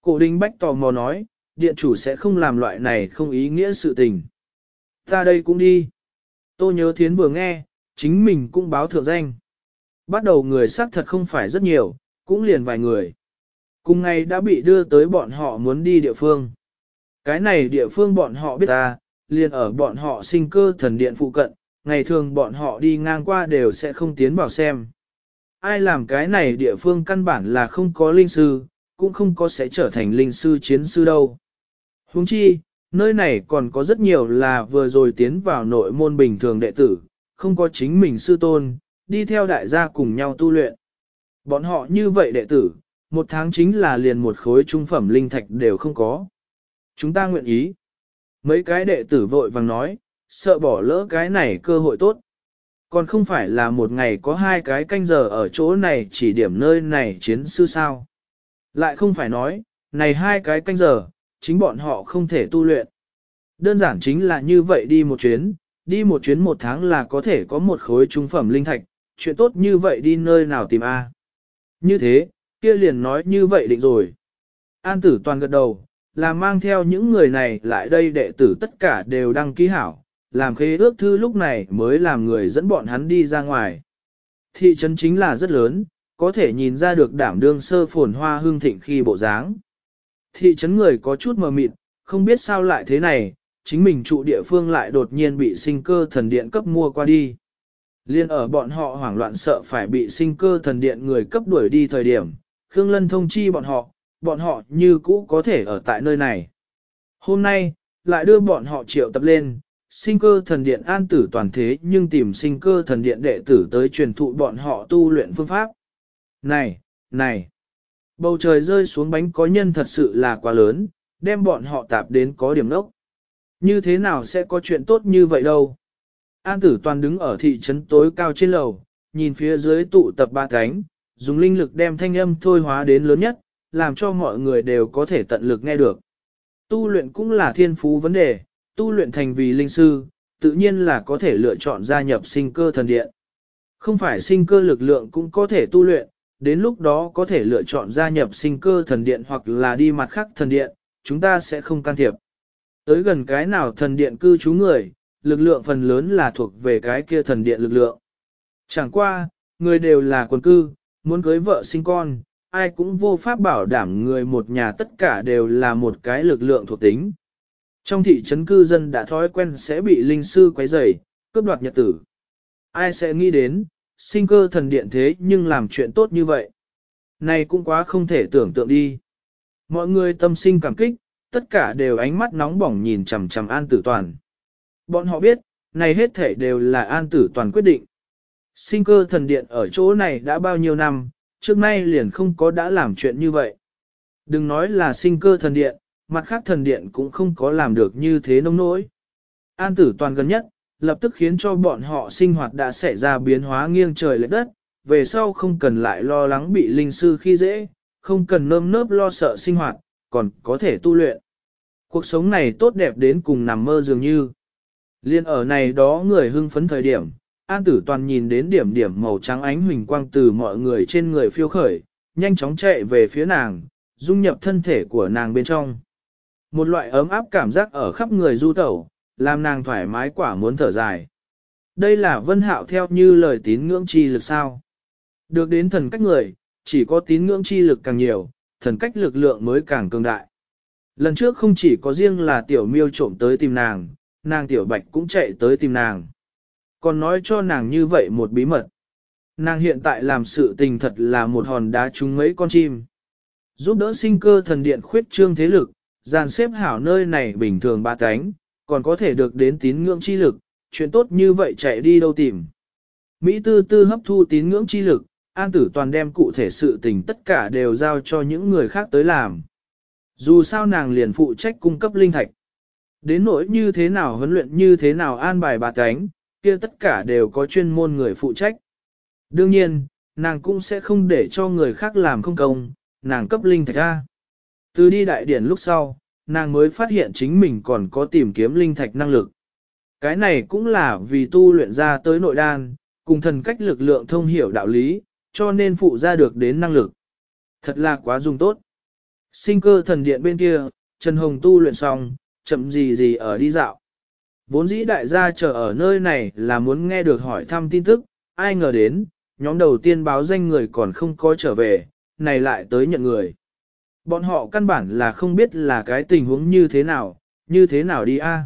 Cổ Đinh bách tò mò nói, điện chủ sẽ không làm loại này không ý nghĩa sự tình. Ta đây cũng đi. Tô nhớ thiến vừa nghe, chính mình cũng báo thượng danh. Bắt đầu người xác thật không phải rất nhiều, cũng liền vài người. Cùng ngày đã bị đưa tới bọn họ muốn đi địa phương. Cái này địa phương bọn họ biết ta, liền ở bọn họ sinh cơ thần điện phụ cận, ngày thường bọn họ đi ngang qua đều sẽ không tiến vào xem. Ai làm cái này địa phương căn bản là không có linh sư, cũng không có sẽ trở thành linh sư chiến sư đâu. Huống chi, nơi này còn có rất nhiều là vừa rồi tiến vào nội môn bình thường đệ tử, không có chính mình sư tôn, đi theo đại gia cùng nhau tu luyện. Bọn họ như vậy đệ tử, một tháng chính là liền một khối trung phẩm linh thạch đều không có. Chúng ta nguyện ý. Mấy cái đệ tử vội vàng nói, sợ bỏ lỡ cái này cơ hội tốt. Còn không phải là một ngày có hai cái canh giờ ở chỗ này chỉ điểm nơi này chiến sư sao. Lại không phải nói, này hai cái canh giờ, chính bọn họ không thể tu luyện. Đơn giản chính là như vậy đi một chuyến, đi một chuyến một tháng là có thể có một khối trung phẩm linh thạch, chuyện tốt như vậy đi nơi nào tìm A. Như thế, kia liền nói như vậy định rồi. An tử toàn gật đầu, là mang theo những người này lại đây đệ tử tất cả đều đăng ký hảo, làm khế ước thư lúc này mới làm người dẫn bọn hắn đi ra ngoài. Thị trấn chính là rất lớn, có thể nhìn ra được đảm đương sơ phồn hoa hương thịnh khi bộ dáng. Thị trấn người có chút mờ mịt, không biết sao lại thế này, chính mình trụ địa phương lại đột nhiên bị sinh cơ thần điện cấp mua qua đi. Liên ở bọn họ hoảng loạn sợ phải bị sinh cơ thần điện người cấp đuổi đi thời điểm, Khương Lân thông chi bọn họ, bọn họ như cũ có thể ở tại nơi này. Hôm nay, lại đưa bọn họ triệu tập lên, sinh cơ thần điện an tử toàn thế nhưng tìm sinh cơ thần điện đệ tử tới truyền thụ bọn họ tu luyện phương pháp. Này, này, bầu trời rơi xuống bánh có nhân thật sự là quá lớn, đem bọn họ tạp đến có điểm nốc. Như thế nào sẽ có chuyện tốt như vậy đâu? An tử toàn đứng ở thị trấn tối cao trên lầu, nhìn phía dưới tụ tập ba cánh, dùng linh lực đem thanh âm thôi hóa đến lớn nhất, làm cho mọi người đều có thể tận lực nghe được. Tu luyện cũng là thiên phú vấn đề, tu luyện thành vì linh sư, tự nhiên là có thể lựa chọn gia nhập sinh cơ thần điện. Không phải sinh cơ lực lượng cũng có thể tu luyện, đến lúc đó có thể lựa chọn gia nhập sinh cơ thần điện hoặc là đi mặt khác thần điện, chúng ta sẽ không can thiệp. Tới gần cái nào thần điện cư trú người, lực lượng phần lớn là thuộc về cái kia thần điện lực lượng. Chẳng qua, người đều là quần cư, muốn cưới vợ sinh con, ai cũng vô pháp bảo đảm người một nhà tất cả đều là một cái lực lượng thuộc tính. Trong thị trấn cư dân đã thói quen sẽ bị linh sư quấy rầy, cướp đoạt nhật tử. Ai sẽ nghĩ đến, sinh cơ thần điện thế nhưng làm chuyện tốt như vậy. Này cũng quá không thể tưởng tượng đi. Mọi người tâm sinh cảm kích, tất cả đều ánh mắt nóng bỏng nhìn chằm chằm an tử toàn. Bọn họ biết, này hết thể đều là an tử toàn quyết định. Sinh cơ thần điện ở chỗ này đã bao nhiêu năm, trước nay liền không có đã làm chuyện như vậy. Đừng nói là sinh cơ thần điện, mặt khác thần điện cũng không có làm được như thế nông nỗi. An tử toàn gần nhất, lập tức khiến cho bọn họ sinh hoạt đã xảy ra biến hóa nghiêng trời lệch đất, về sau không cần lại lo lắng bị linh sư khi dễ, không cần nơm nớp lo sợ sinh hoạt, còn có thể tu luyện. Cuộc sống này tốt đẹp đến cùng nằm mơ dường như. Liên ở này đó người hưng phấn thời điểm, An tử toàn nhìn đến điểm điểm màu trắng ánh huỳnh quang từ mọi người trên người phiêu khởi, nhanh chóng chạy về phía nàng, dung nhập thân thể của nàng bên trong. Một loại ấm áp cảm giác ở khắp người du tẩu, làm nàng thoải mái quả muốn thở dài. Đây là vân hạo theo như lời tín ngưỡng chi lực sao. Được đến thần cách người, chỉ có tín ngưỡng chi lực càng nhiều, thần cách lực lượng mới càng cường đại. Lần trước không chỉ có riêng là tiểu miêu trộm tới tìm nàng, nàng tiểu bạch cũng chạy tới tìm nàng. Còn nói cho nàng như vậy một bí mật. Nàng hiện tại làm sự tình thật là một hòn đá trúng mấy con chim. Giúp đỡ sinh cơ thần điện khuyết trương thế lực, dàn xếp hảo nơi này bình thường ba cánh, còn có thể được đến tín ngưỡng chi lực, chuyện tốt như vậy chạy đi đâu tìm. Mỹ tư tư hấp thu tín ngưỡng chi lực, an tử toàn đem cụ thể sự tình tất cả đều giao cho những người khác tới làm. Dù sao nàng liền phụ trách cung cấp linh thạch. Đến nỗi như thế nào huấn luyện như thế nào an bài bà cánh, kia tất cả đều có chuyên môn người phụ trách. Đương nhiên, nàng cũng sẽ không để cho người khác làm không công, nàng cấp linh thạch ra. Từ đi đại điển lúc sau, nàng mới phát hiện chính mình còn có tìm kiếm linh thạch năng lực. Cái này cũng là vì tu luyện ra tới nội đan, cùng thần cách lực lượng thông hiểu đạo lý, cho nên phụ ra được đến năng lực. Thật là quá dùng tốt. Sinh cơ thần điện bên kia, Trần Hồng tu luyện xong, chậm gì gì ở đi dạo. Vốn dĩ đại gia chờ ở nơi này là muốn nghe được hỏi thăm tin tức, ai ngờ đến, nhóm đầu tiên báo danh người còn không có trở về, này lại tới nhận người. Bọn họ căn bản là không biết là cái tình huống như thế nào, như thế nào đi a?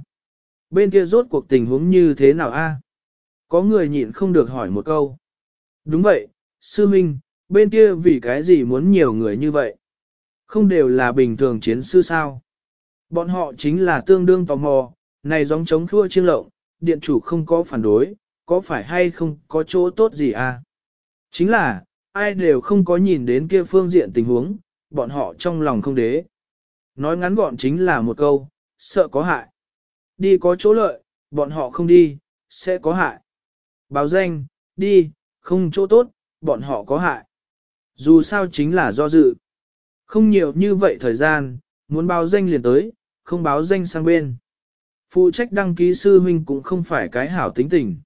Bên kia rốt cuộc tình huống như thế nào a? Có người nhịn không được hỏi một câu. Đúng vậy, sư minh, bên kia vì cái gì muốn nhiều người như vậy? Không đều là bình thường chiến sư sao? Bọn họ chính là tương đương tò mò, này giống chống khua chiêng lộng, điện chủ không có phản đối, có phải hay không có chỗ tốt gì à? Chính là, ai đều không có nhìn đến kia phương diện tình huống, bọn họ trong lòng không đế. Nói ngắn gọn chính là một câu, sợ có hại. Đi có chỗ lợi, bọn họ không đi, sẽ có hại. Báo danh, đi, không chỗ tốt, bọn họ có hại. Dù sao chính là do dự. Không nhiều như vậy thời gian, muốn báo danh liền tới, không báo danh sang bên. Phụ trách đăng ký sư huynh cũng không phải cái hảo tính tình.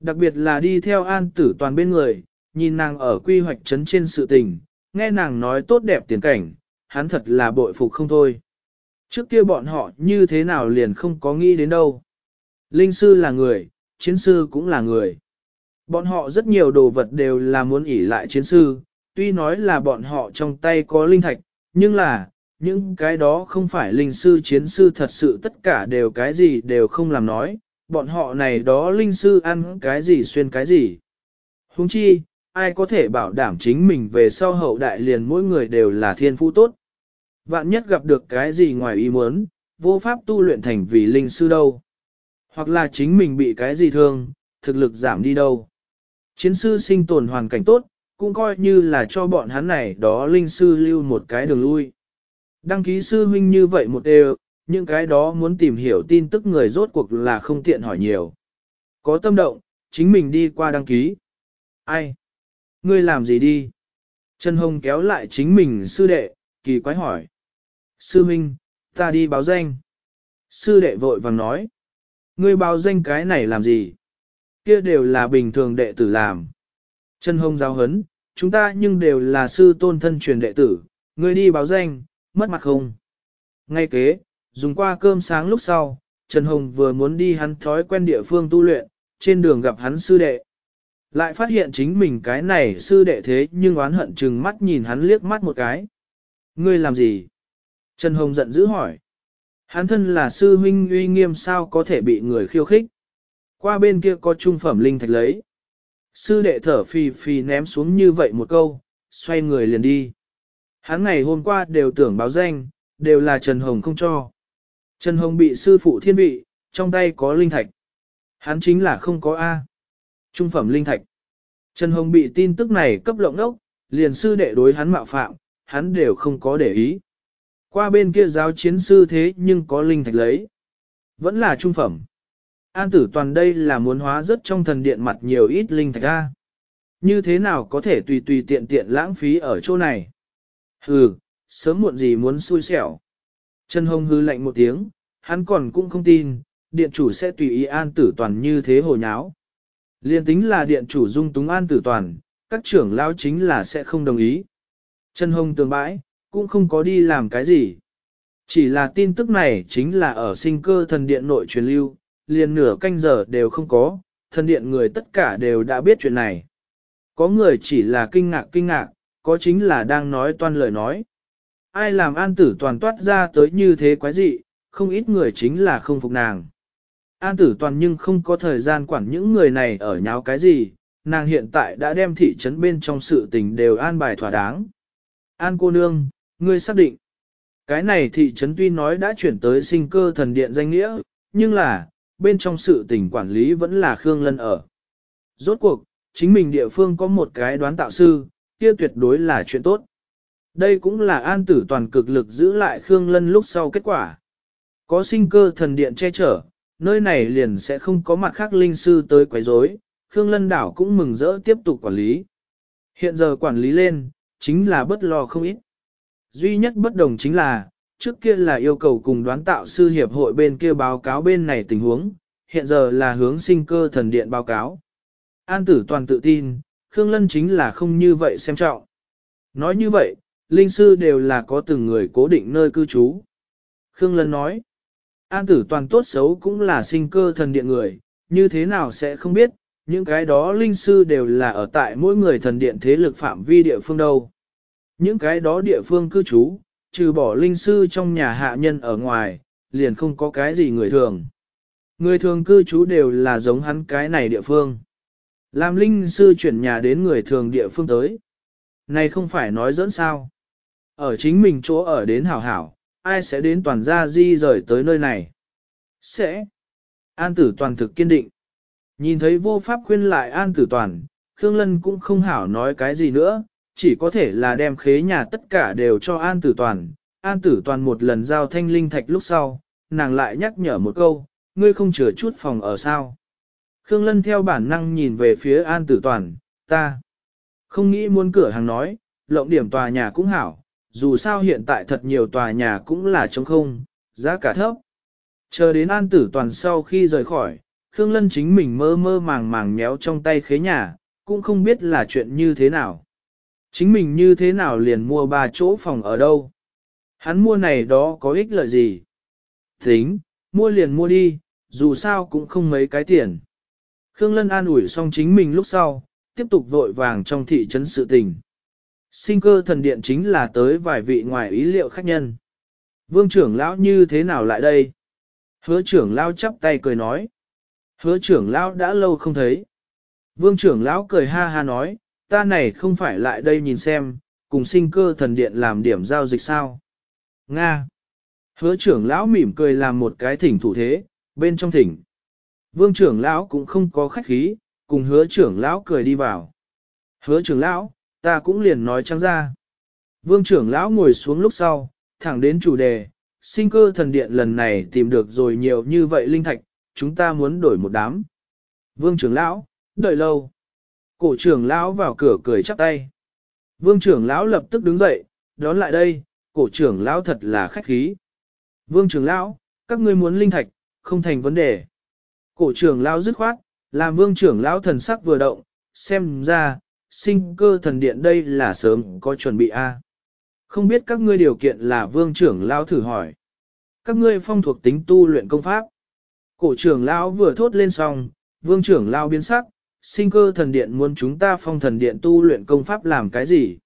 Đặc biệt là đi theo an tử toàn bên người, nhìn nàng ở quy hoạch trấn trên sự tình, nghe nàng nói tốt đẹp tiền cảnh, hắn thật là bội phục không thôi. Trước kia bọn họ như thế nào liền không có nghĩ đến đâu. Linh sư là người, chiến sư cũng là người. Bọn họ rất nhiều đồ vật đều là muốn ỉ lại chiến sư, tuy nói là bọn họ trong tay có linh thạch, nhưng là, những cái đó không phải linh sư chiến sư thật sự tất cả đều cái gì đều không làm nói, bọn họ này đó linh sư ăn cái gì xuyên cái gì. Huống chi, ai có thể bảo đảm chính mình về sau hậu đại liền mỗi người đều là thiên phú tốt. Vạn nhất gặp được cái gì ngoài ý muốn, vô pháp tu luyện thành vì linh sư đâu. Hoặc là chính mình bị cái gì thương, thực lực giảm đi đâu. Chiến sư sinh tồn hoàn cảnh tốt, cũng coi như là cho bọn hắn này đó linh sư lưu một cái đường lui. Đăng ký sư huynh như vậy một đều, những cái đó muốn tìm hiểu tin tức người rốt cuộc là không tiện hỏi nhiều. Có tâm động, chính mình đi qua đăng ký. Ai? Ngươi làm gì đi? Trần Hồng kéo lại chính mình sư đệ, kỳ quái hỏi. Sư Minh, ta đi báo danh. Sư đệ vội vàng nói. Ngươi báo danh cái này làm gì? Kia đều là bình thường đệ tử làm. Trần Hồng giáo hấn, chúng ta nhưng đều là sư tôn thân truyền đệ tử, ngươi đi báo danh, mất mặt không? Ngay kế, dùng qua cơm sáng lúc sau, Trần Hồng vừa muốn đi hắn thói quen địa phương tu luyện, trên đường gặp hắn sư đệ. Lại phát hiện chính mình cái này sư đệ thế nhưng oán hận chừng mắt nhìn hắn liếc mắt một cái. Ngươi làm gì? Trần Hồng giận dữ hỏi. Hắn thân là sư huynh uy nghiêm sao có thể bị người khiêu khích. Qua bên kia có trung phẩm linh thạch lấy. Sư đệ thở phì phì ném xuống như vậy một câu, xoay người liền đi. Hắn ngày hôm qua đều tưởng báo danh, đều là Trần Hồng không cho. Trần Hồng bị sư phụ thiên vị, trong tay có linh thạch. Hắn chính là không có A. Trung phẩm linh thạch. Trần Hồng bị tin tức này cấp lộng ốc, liền sư đệ đối hắn mạo phạm, hắn đều không có để ý. Qua bên kia giáo chiến sư thế nhưng có linh thạch lấy. Vẫn là trung phẩm. An tử toàn đây là muốn hóa rất trong thần điện mặt nhiều ít linh thạch ra. Như thế nào có thể tùy tùy tiện tiện lãng phí ở chỗ này. Hừ, sớm muộn gì muốn xui xẻo. Trần Hồng hư lạnh một tiếng, hắn còn cũng không tin, điện chủ sẽ tùy ý an tử toàn như thế hồ nháo. Liên tính là điện chủ dung túng an tử toàn, các trưởng lao chính là sẽ không đồng ý. Trần Hồng tường bãi, cũng không có đi làm cái gì. Chỉ là tin tức này chính là ở sinh cơ thần điện nội truyền lưu, liền nửa canh giờ đều không có, thần điện người tất cả đều đã biết chuyện này. Có người chỉ là kinh ngạc kinh ngạc, có chính là đang nói toan lời nói. Ai làm an tử toàn toát ra tới như thế quái dị, không ít người chính là không phục nàng. An tử toàn nhưng không có thời gian quản những người này ở nháo cái gì, nàng hiện tại đã đem thị trấn bên trong sự tình đều an bài thỏa đáng. An cô nương, ngươi xác định. Cái này thị trấn tuy nói đã chuyển tới sinh cơ thần điện danh nghĩa, nhưng là, bên trong sự tình quản lý vẫn là Khương Lân ở. Rốt cuộc, chính mình địa phương có một cái đoán tạo sư, kia tuyệt đối là chuyện tốt. Đây cũng là an tử toàn cực lực giữ lại Khương Lân lúc sau kết quả. Có sinh cơ thần điện che chở, nơi này liền sẽ không có mặt khác linh sư tới quấy rối. Khương Lân đảo cũng mừng rỡ tiếp tục quản lý. Hiện giờ quản lý lên, chính là bất lo không ít. Duy nhất bất đồng chính là, trước kia là yêu cầu cùng đoán tạo sư hiệp hội bên kia báo cáo bên này tình huống, hiện giờ là hướng sinh cơ thần điện báo cáo. An tử toàn tự tin, Khương Lân chính là không như vậy xem trọng. Nói như vậy, linh sư đều là có từng người cố định nơi cư trú. Khương Lân nói, An tử toàn tốt xấu cũng là sinh cơ thần điện người, như thế nào sẽ không biết, những cái đó linh sư đều là ở tại mỗi người thần điện thế lực phạm vi địa phương đâu. Những cái đó địa phương cư trú, trừ bỏ linh sư trong nhà hạ nhân ở ngoài, liền không có cái gì người thường. Người thường cư trú đều là giống hắn cái này địa phương. Làm linh sư chuyển nhà đến người thường địa phương tới. Này không phải nói dẫn sao. Ở chính mình chỗ ở đến hảo hảo, ai sẽ đến toàn gia di rời tới nơi này? Sẽ. An tử toàn thực kiên định. Nhìn thấy vô pháp khuyên lại an tử toàn, Khương Lân cũng không hảo nói cái gì nữa, chỉ có thể là đem khế nhà tất cả đều cho an tử toàn. An tử toàn một lần giao thanh linh thạch lúc sau, nàng lại nhắc nhở một câu, ngươi không chừa chút phòng ở sao. Khương Lân theo bản năng nhìn về phía an tử toàn, ta không nghĩ muốn cửa hàng nói, lộng điểm tòa nhà cũng hảo, dù sao hiện tại thật nhiều tòa nhà cũng là trống không, giá cả thấp. Chờ đến an tử toàn sau khi rời khỏi, Khương Lân chính mình mơ mơ màng màng méo trong tay khế nhà, cũng không biết là chuyện như thế nào. Chính mình như thế nào liền mua ba chỗ phòng ở đâu. Hắn mua này đó có ích lợi gì? Tính, mua liền mua đi, dù sao cũng không mấy cái tiền. Khương Lân an ủi xong chính mình lúc sau, tiếp tục vội vàng trong thị trấn sự tình. Sinh cơ thần điện chính là tới vài vị ngoài ý liệu khách nhân. Vương trưởng lão như thế nào lại đây? Hứa trưởng lão chắp tay cười nói. Hứa trưởng lão đã lâu không thấy. Vương trưởng lão cười ha ha nói, ta này không phải lại đây nhìn xem, cùng sinh cơ thần điện làm điểm giao dịch sao. Nga. Hứa trưởng lão mỉm cười làm một cái thỉnh thủ thế, bên trong thỉnh. Vương trưởng lão cũng không có khách khí, cùng hứa trưởng lão cười đi vào. Hứa trưởng lão, ta cũng liền nói trắng ra. Vương trưởng lão ngồi xuống lúc sau, thẳng đến chủ đề, sinh cơ thần điện lần này tìm được rồi nhiều như vậy linh thạch, chúng ta muốn đổi một đám. Vương trưởng lão, đợi lâu. Cổ trưởng lão vào cửa cười chắp tay. Vương trưởng lão lập tức đứng dậy, đón lại đây, cổ trưởng lão thật là khách khí. Vương trưởng lão, các ngươi muốn linh thạch, không thành vấn đề. Cổ trưởng lão dứt khoát, làm vương trưởng lão thần sắc vừa động, xem ra, sinh cơ thần điện đây là sớm có chuẩn bị a. Không biết các ngươi điều kiện là vương trưởng lão thử hỏi. Các ngươi phong thuộc tính tu luyện công pháp. Cổ trưởng lão vừa thốt lên xong, vương trưởng lão biến sắc, sinh cơ thần điện muốn chúng ta phong thần điện tu luyện công pháp làm cái gì?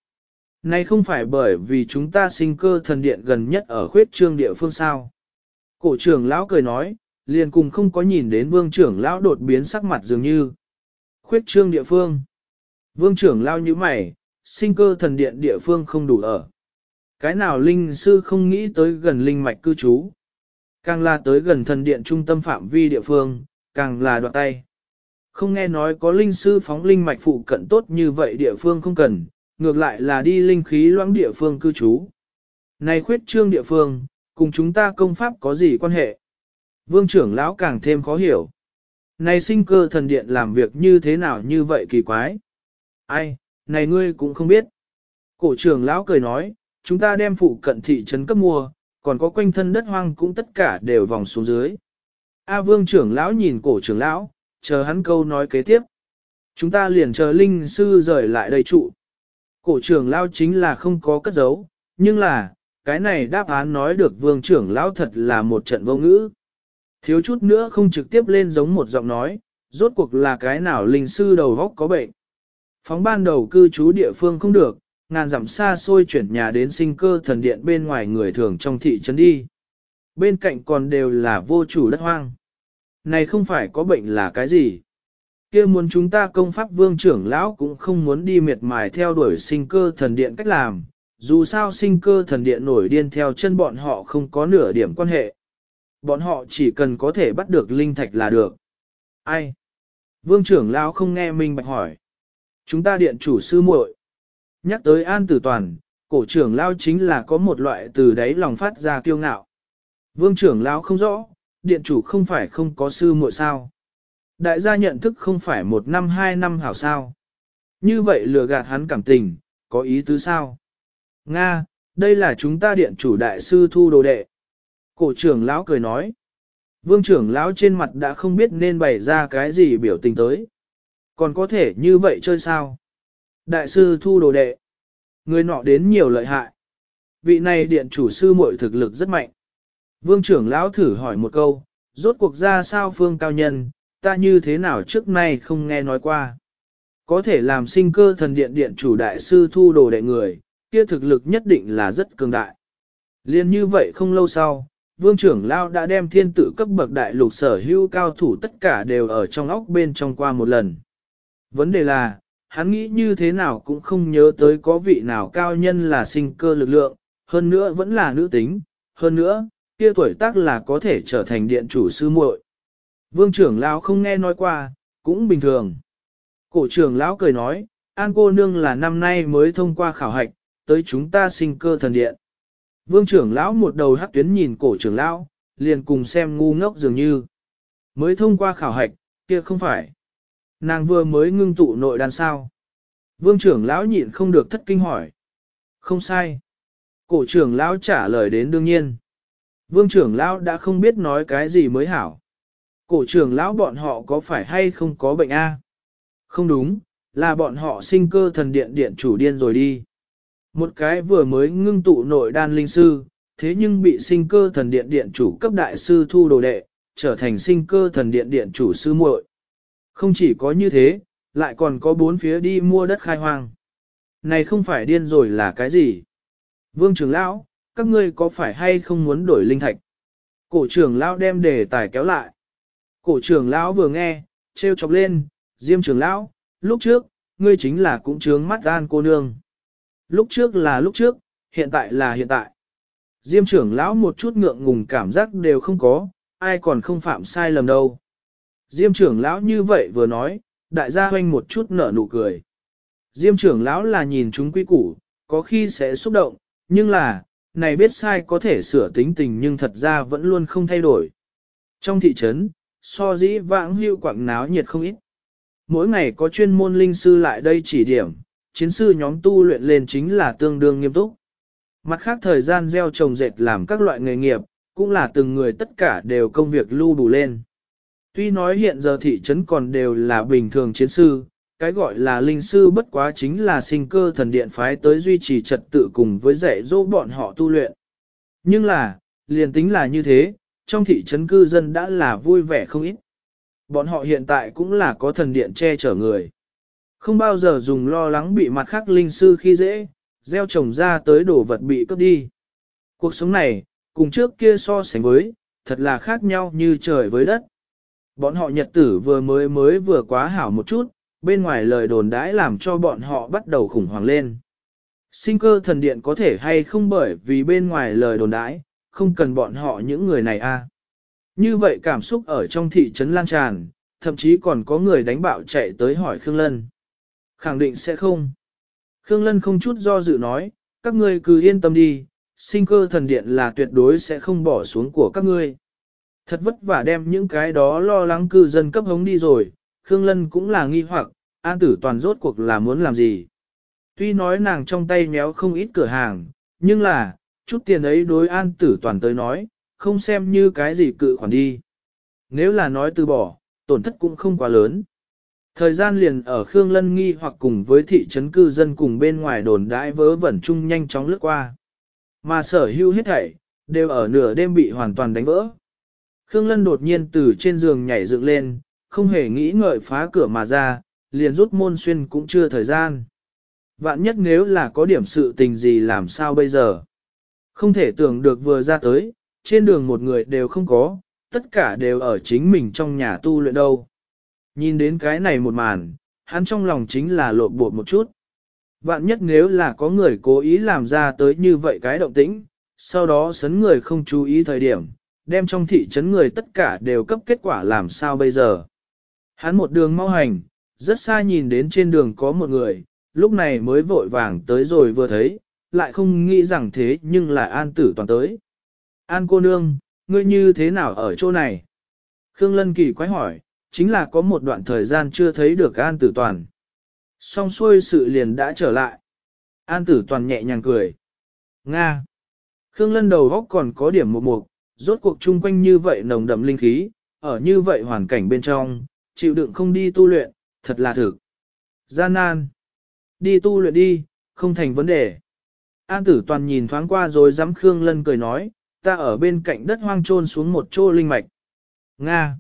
Này không phải bởi vì chúng ta sinh cơ thần điện gần nhất ở khuyết trương địa phương sao. Cổ trưởng lão cười nói, liền cùng không có nhìn đến vương trưởng lão đột biến sắc mặt dường như. Khuyết trương địa phương. Vương trưởng lao như mày, sinh cơ thần điện địa phương không đủ ở. Cái nào linh sư không nghĩ tới gần linh mạch cư trú. Càng là tới gần thần điện trung tâm phạm vi địa phương, càng là đoạn tay. Không nghe nói có linh sư phóng linh mạch phụ cận tốt như vậy địa phương không cần, ngược lại là đi linh khí loãng địa phương cư trú. Này khuyết trương địa phương, cùng chúng ta công pháp có gì quan hệ? Vương trưởng lão càng thêm khó hiểu. Này sinh cơ thần điện làm việc như thế nào như vậy kỳ quái? Ai, này ngươi cũng không biết. Cổ trưởng lão cười nói, chúng ta đem phụ cận thị trấn cấp mua, còn có quanh thân đất hoang cũng tất cả đều vòng xuống dưới. A vương trưởng lão nhìn cổ trưởng lão, chờ hắn câu nói kế tiếp. Chúng ta liền chờ linh sư rời lại đây trụ. Cổ trưởng lão chính là không có cất giấu, nhưng là, cái này đáp án nói được vương trưởng lão thật là một trận vô ngữ. Thiếu chút nữa không trực tiếp lên giống một giọng nói, rốt cuộc là cái nào linh sư đầu góc có bệnh. Phóng ban đầu cư trú địa phương không được, ngàn dặm xa xôi chuyển nhà đến sinh cơ thần điện bên ngoài người thường trong thị trấn đi. Bên cạnh còn đều là vô chủ đất hoang. Này không phải có bệnh là cái gì? kia muốn chúng ta công pháp vương trưởng lão cũng không muốn đi miệt mài theo đuổi sinh cơ thần điện cách làm, dù sao sinh cơ thần điện nổi điên theo chân bọn họ không có nửa điểm quan hệ. Bọn họ chỉ cần có thể bắt được linh thạch là được. Ai? Vương trưởng lão không nghe minh bạch hỏi. Chúng ta điện chủ sư muội. Nhắc tới an tử toàn, cổ trưởng lao chính là có một loại từ đấy lòng phát ra kiêu ngạo. Vương trưởng lao không rõ, điện chủ không phải không có sư muội sao. Đại gia nhận thức không phải một năm hai năm hảo sao. Như vậy lừa gạt hắn cảm tình, có ý tứ sao? Nga, đây là chúng ta điện chủ đại sư thu đồ đệ. Cổ trưởng lão cười nói. Vương trưởng lão trên mặt đã không biết nên bày ra cái gì biểu tình tới. Còn có thể như vậy chơi sao? Đại sư thu đồ đệ. Người nọ đến nhiều lợi hại. Vị này điện chủ sư muội thực lực rất mạnh. Vương trưởng lão thử hỏi một câu, rốt cuộc ra sao phương cao nhân, ta như thế nào trước nay không nghe nói qua. Có thể làm sinh cơ thần điện điện chủ đại sư thu đồ đệ người, kia thực lực nhất định là rất cường đại. Liên như vậy không lâu sau, vương trưởng lão đã đem thiên tử cấp bậc đại lục sở hữu cao thủ tất cả đều ở trong óc bên trong qua một lần. Vấn đề là, hắn nghĩ như thế nào cũng không nhớ tới có vị nào cao nhân là sinh cơ lực lượng, hơn nữa vẫn là nữ tính, hơn nữa, kia tuổi tác là có thể trở thành điện chủ sư muội. Vương trưởng lão không nghe nói qua, cũng bình thường. Cổ trưởng lão cười nói, An cô nương là năm nay mới thông qua khảo hạch, tới chúng ta sinh cơ thần điện. Vương trưởng lão một đầu hắc tuyến nhìn cổ trưởng lão, liền cùng xem ngu ngốc dường như. Mới thông qua khảo hạch, kia không phải. Nàng vừa mới ngưng tụ nội đan sao. Vương trưởng lão nhịn không được thất kinh hỏi. Không sai. Cổ trưởng lão trả lời đến đương nhiên. Vương trưởng lão đã không biết nói cái gì mới hảo. Cổ trưởng lão bọn họ có phải hay không có bệnh a? Không đúng, là bọn họ sinh cơ thần điện điện chủ điên rồi đi. Một cái vừa mới ngưng tụ nội đan linh sư, thế nhưng bị sinh cơ thần điện điện chủ cấp đại sư thu đồ đệ, trở thành sinh cơ thần điện điện chủ sư muội. Không chỉ có như thế, lại còn có bốn phía đi mua đất khai hoang. Này không phải điên rồi là cái gì? Vương trưởng lão, các ngươi có phải hay không muốn đổi linh thạch? Cổ trưởng lão đem đề tài kéo lại. Cổ trưởng lão vừa nghe, trêu chọc lên, diêm trưởng lão, lúc trước, ngươi chính là cũng trướng mắt gan cô nương. Lúc trước là lúc trước, hiện tại là hiện tại. Diêm trưởng lão một chút ngượng ngùng cảm giác đều không có, ai còn không phạm sai lầm đâu. Diêm trưởng lão như vậy vừa nói, đại gia hoanh một chút nở nụ cười. Diêm trưởng lão là nhìn chúng quy củ, có khi sẽ xúc động, nhưng là, này biết sai có thể sửa tính tình nhưng thật ra vẫn luôn không thay đổi. Trong thị trấn, so dĩ vãng hưu quảng náo nhiệt không ít. Mỗi ngày có chuyên môn linh sư lại đây chỉ điểm, chiến sư nhóm tu luyện lên chính là tương đương nghiêm túc. Mặt khác thời gian gieo trồng dệt làm các loại nghề nghiệp, cũng là từng người tất cả đều công việc lưu đủ lên. Tuy nói hiện giờ thị trấn còn đều là bình thường chiến sư, cái gọi là linh sư bất quá chính là sinh cơ thần điện phái tới duy trì trật tự cùng với dạy dỗ bọn họ tu luyện. Nhưng là, liền tính là như thế, trong thị trấn cư dân đã là vui vẻ không ít. Bọn họ hiện tại cũng là có thần điện che chở người. Không bao giờ dùng lo lắng bị mặt khác linh sư khi dễ, gieo trồng ra tới đổ vật bị cướp đi. Cuộc sống này, cùng trước kia so sánh với, thật là khác nhau như trời với đất. Bọn họ nhật tử vừa mới mới vừa quá hảo một chút, bên ngoài lời đồn đãi làm cho bọn họ bắt đầu khủng hoảng lên. Sinh cơ thần điện có thể hay không bởi vì bên ngoài lời đồn đãi, không cần bọn họ những người này a. À. Như vậy cảm xúc ở trong thị trấn lan tràn, thậm chí còn có người đánh bạo chạy tới hỏi Khương Lân. Khẳng định sẽ không. Khương Lân không chút do dự nói, các ngươi cứ yên tâm đi, sinh cơ thần điện là tuyệt đối sẽ không bỏ xuống của các ngươi. Thật vất vả đem những cái đó lo lắng cư dân cấp hống đi rồi, Khương Lân cũng là nghi hoặc, an tử toàn rốt cuộc là muốn làm gì. Tuy nói nàng trong tay méo không ít cửa hàng, nhưng là, chút tiền ấy đối an tử toàn tới nói, không xem như cái gì cự khoản đi. Nếu là nói từ bỏ, tổn thất cũng không quá lớn. Thời gian liền ở Khương Lân nghi hoặc cùng với thị trấn cư dân cùng bên ngoài đồn đãi vớ vẩn chung nhanh chóng lướt qua. Mà sở hữu hết thảy, đều ở nửa đêm bị hoàn toàn đánh vỡ. Khương Lân đột nhiên từ trên giường nhảy dựng lên, không hề nghĩ ngợi phá cửa mà ra, liền rút môn xuyên cũng chưa thời gian. Vạn nhất nếu là có điểm sự tình gì làm sao bây giờ. Không thể tưởng được vừa ra tới, trên đường một người đều không có, tất cả đều ở chính mình trong nhà tu luyện đâu. Nhìn đến cái này một màn, hắn trong lòng chính là lộn bột một chút. Vạn nhất nếu là có người cố ý làm ra tới như vậy cái động tĩnh, sau đó sấn người không chú ý thời điểm, đem trong thị trấn người tất cả đều cấp kết quả làm sao bây giờ. Hắn một đường mau hành, rất xa nhìn đến trên đường có một người, lúc này mới vội vàng tới rồi vừa thấy, lại không nghĩ rằng thế nhưng là an tử toàn tới. An cô nương, ngươi như thế nào ở chỗ này? Khương Lân Kỳ quái hỏi, chính là có một đoạn thời gian chưa thấy được an tử toàn. Xong xuôi sự liền đã trở lại. An tử toàn nhẹ nhàng cười. Nga. Khương Lân đầu góc còn có điểm một mục, rốt cuộc chung quanh như vậy nồng đậm linh khí, ở như vậy hoàn cảnh bên trong, chịu đựng không đi tu luyện, thật là thực. Gian nan. Đi tu luyện đi, không thành vấn đề. An tử toàn nhìn thoáng qua rồi dám Khương Lân cười nói, ta ở bên cạnh đất hoang trôn xuống một chỗ linh mạch. Nga.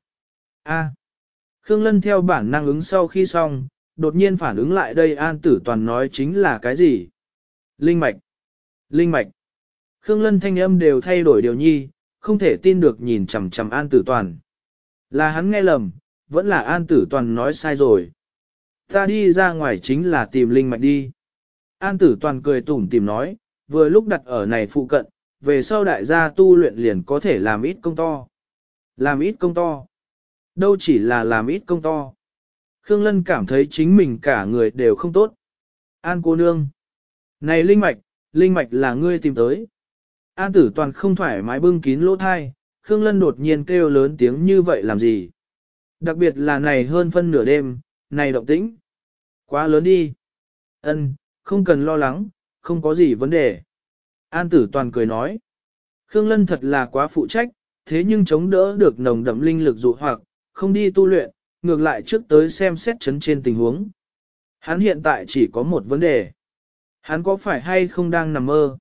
A. Khương Lân theo bản năng ứng sau khi xong, đột nhiên phản ứng lại đây An tử toàn nói chính là cái gì? Linh mạch. Linh mạch. Khương Lân thanh âm đều thay đổi điều nhi, không thể tin được nhìn chằm chằm An tử toàn. Là hắn nghe lầm, vẫn là An tử toàn nói sai rồi. Ta đi ra ngoài chính là tìm linh mạch đi. An tử toàn cười tủm tìm nói, vừa lúc đặt ở này phụ cận, về sau đại gia tu luyện liền có thể làm ít công to. Làm ít công to. Đâu chỉ là làm ít công to. Khương Lân cảm thấy chính mình cả người đều không tốt. An cô nương. Này linh mạch, linh mạch là ngươi tìm tới. An tử toàn không thoải mái bưng kín lỗ thai, Khương Lân đột nhiên kêu lớn tiếng như vậy làm gì? Đặc biệt là này hơn phân nửa đêm, này động tĩnh. Quá lớn đi. Ân, không cần lo lắng, không có gì vấn đề. An tử toàn cười nói. Khương Lân thật là quá phụ trách, thế nhưng chống đỡ được nồng đậm linh lực dụ hoặc, không đi tu luyện, ngược lại trước tới xem xét chấn trên tình huống. Hắn hiện tại chỉ có một vấn đề. Hắn có phải hay không đang nằm mơ?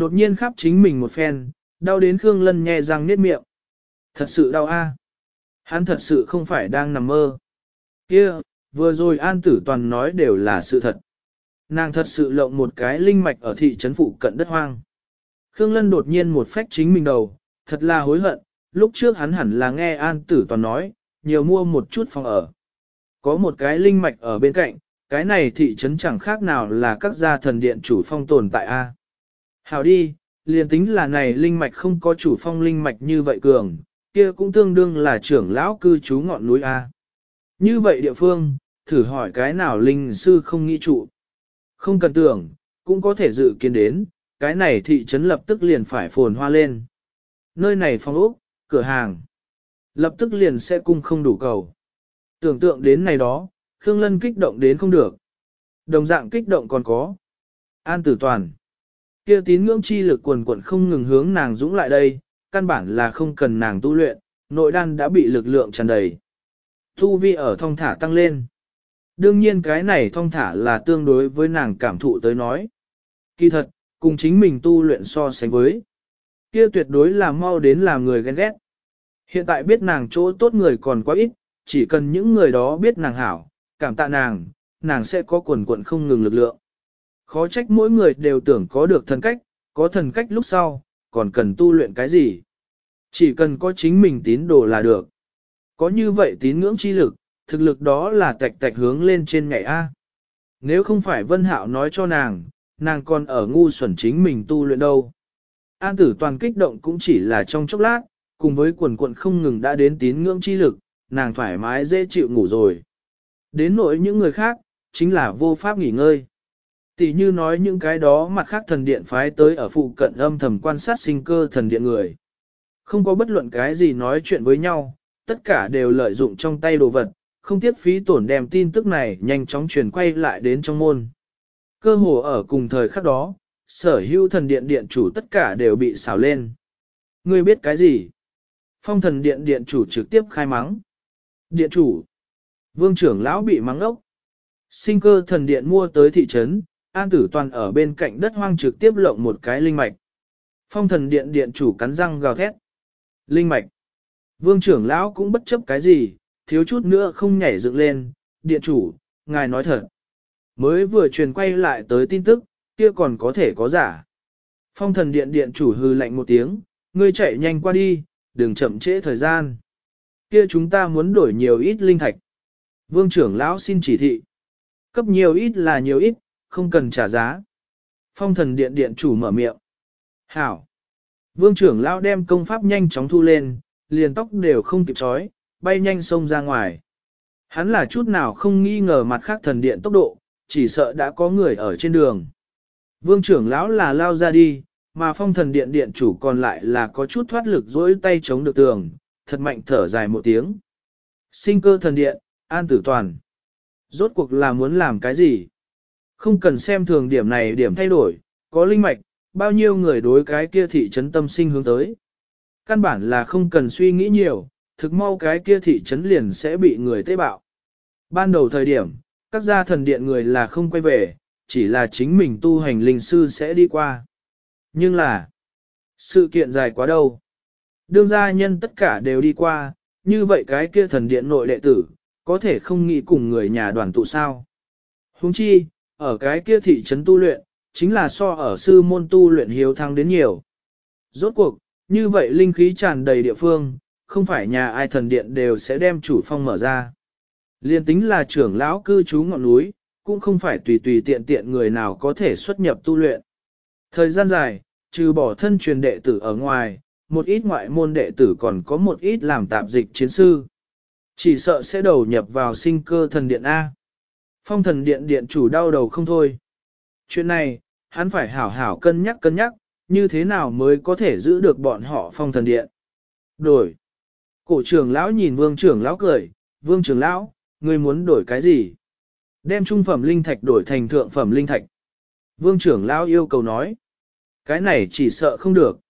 Đột nhiên khắp chính mình một phen, đau đến Khương Lân nhẹ răng niết miệng. Thật sự đau a. Hắn thật sự không phải đang nằm mơ. Kia, vừa rồi An Tử Toàn nói đều là sự thật. Nàng thật sự lộng một cái linh mạch ở thị trấn phụ cận đất hoang. Khương Lân đột nhiên một phách chính mình đầu, thật là hối hận, lúc trước hắn hẳn là nghe An Tử Toàn nói, nhiều mua một chút phòng ở. Có một cái linh mạch ở bên cạnh, cái này thị trấn chẳng khác nào là các gia thần điện chủ phong tồn tại A. Hảo đi, liền tính là này linh mạch không có chủ phong linh mạch như vậy cường, kia cũng tương đương là trưởng lão cư trú ngọn núi A. Như vậy địa phương, thử hỏi cái nào linh sư không nghĩ trụ. Không cần tưởng, cũng có thể dự kiến đến, cái này thị trấn lập tức liền phải phồn hoa lên. Nơi này phong ốc, cửa hàng, lập tức liền sẽ cung không đủ cầu. Tưởng tượng đến này đó, Khương Lân kích động đến không được. Đồng dạng kích động còn có. An tử toàn. Kia tín ngưỡng chi lực quần quận không ngừng hướng nàng dũng lại đây, căn bản là không cần nàng tu luyện, nội đan đã bị lực lượng tràn đầy. Tu vi ở thông thả tăng lên. Đương nhiên cái này thông thả là tương đối với nàng cảm thụ tới nói. Kỳ thật, cùng chính mình tu luyện so sánh với. Kia tuyệt đối là mau đến làm người ghen ghét. Hiện tại biết nàng chỗ tốt người còn quá ít, chỉ cần những người đó biết nàng hảo, cảm tạ nàng, nàng sẽ có quần quận không ngừng lực lượng. Khó trách mỗi người đều tưởng có được thần cách, có thần cách lúc sau, còn cần tu luyện cái gì. Chỉ cần có chính mình tín đồ là được. Có như vậy tín ngưỡng chi lực, thực lực đó là tạch tạch hướng lên trên ngày A. Nếu không phải Vân Hạo nói cho nàng, nàng còn ở ngu xuẩn chính mình tu luyện đâu. An tử toàn kích động cũng chỉ là trong chốc lát, cùng với quần quận không ngừng đã đến tín ngưỡng chi lực, nàng thoải mái dễ chịu ngủ rồi. Đến nỗi những người khác, chính là vô pháp nghỉ ngơi. Tỷ như nói những cái đó mặt khác thần điện phái tới ở phụ cận âm thầm quan sát sinh cơ thần điện người. Không có bất luận cái gì nói chuyện với nhau, tất cả đều lợi dụng trong tay đồ vật, không tiếc phí tổn đem tin tức này nhanh chóng truyền quay lại đến trong môn. Cơ hồ ở cùng thời khắc đó, sở hữu thần điện điện chủ tất cả đều bị xào lên. Ngươi biết cái gì? Phong thần điện điện chủ trực tiếp khai mắng. Điện chủ. Vương trưởng lão bị mắng ốc. Sinh cơ thần điện mua tới thị trấn, an tử toàn ở bên cạnh đất hoang trực tiếp lộng một cái linh mạch. Phong thần điện điện chủ cắn răng gào thét. Linh mạch. Vương trưởng lão cũng bất chấp cái gì, thiếu chút nữa không nhảy dựng lên, điện chủ, ngài nói thật. Mới vừa truyền quay lại tới tin tức, kia còn có thể có giả. Phong thần điện điện chủ hư lạnh một tiếng, ngươi chạy nhanh qua đi, đừng chậm trễ thời gian. Kia chúng ta muốn đổi nhiều ít linh thạch. Vương trưởng lão xin chỉ thị. Cấp nhiều ít là nhiều ít, không cần trả giá. Phong thần điện điện chủ mở miệng. Hảo. Vương trưởng lão đem công pháp nhanh chóng thu lên, liền tóc đều không kịp trói, bay nhanh xông ra ngoài. Hắn là chút nào không nghi ngờ mặt khác thần điện tốc độ, chỉ sợ đã có người ở trên đường. Vương trưởng lão là lao ra đi, mà phong thần điện điện chủ còn lại là có chút thoát lực dỗi tay chống được tường, thật mạnh thở dài một tiếng. Sinh cơ thần điện, an tử toàn. Rốt cuộc là muốn làm cái gì? Không cần xem thường điểm này điểm thay đổi, có linh mạch, bao nhiêu người đối cái kia thị trấn tâm sinh hướng tới. Căn bản là không cần suy nghĩ nhiều, thực mau cái kia thị trấn liền sẽ bị người tế bạo. Ban đầu thời điểm, các gia thần điện người là không quay về, chỉ là chính mình tu hành linh sư sẽ đi qua. Nhưng là, sự kiện dài quá đâu. Đương gia nhân tất cả đều đi qua, như vậy cái kia thần điện nội đệ tử, có thể không nghĩ cùng người nhà đoàn tụ sao. Huống chi, ở cái kia thị trấn tu luyện, chính là so ở sư môn tu luyện hiếu thăng đến nhiều. Rốt cuộc, như vậy linh khí tràn đầy địa phương, không phải nhà ai thần điện đều sẽ đem chủ phong mở ra. Liên tính là trưởng lão cư trú ngọn núi, cũng không phải tùy tùy tiện tiện người nào có thể xuất nhập tu luyện. Thời gian dài, trừ bỏ thân truyền đệ tử ở ngoài, một ít ngoại môn đệ tử còn có một ít làm tạp dịch chiến sư. Chỉ sợ sẽ đầu nhập vào sinh cơ thần điện A. Phong thần điện điện chủ đau đầu không thôi. Chuyện này, hắn phải hảo hảo cân nhắc cân nhắc, như thế nào mới có thể giữ được bọn họ phong thần điện. Đổi. Cổ trưởng lão nhìn vương trưởng lão cười, vương trưởng lão, ngươi muốn đổi cái gì? Đem trung phẩm linh thạch đổi thành thượng phẩm linh thạch. Vương trưởng lão yêu cầu nói. Cái này chỉ sợ không được.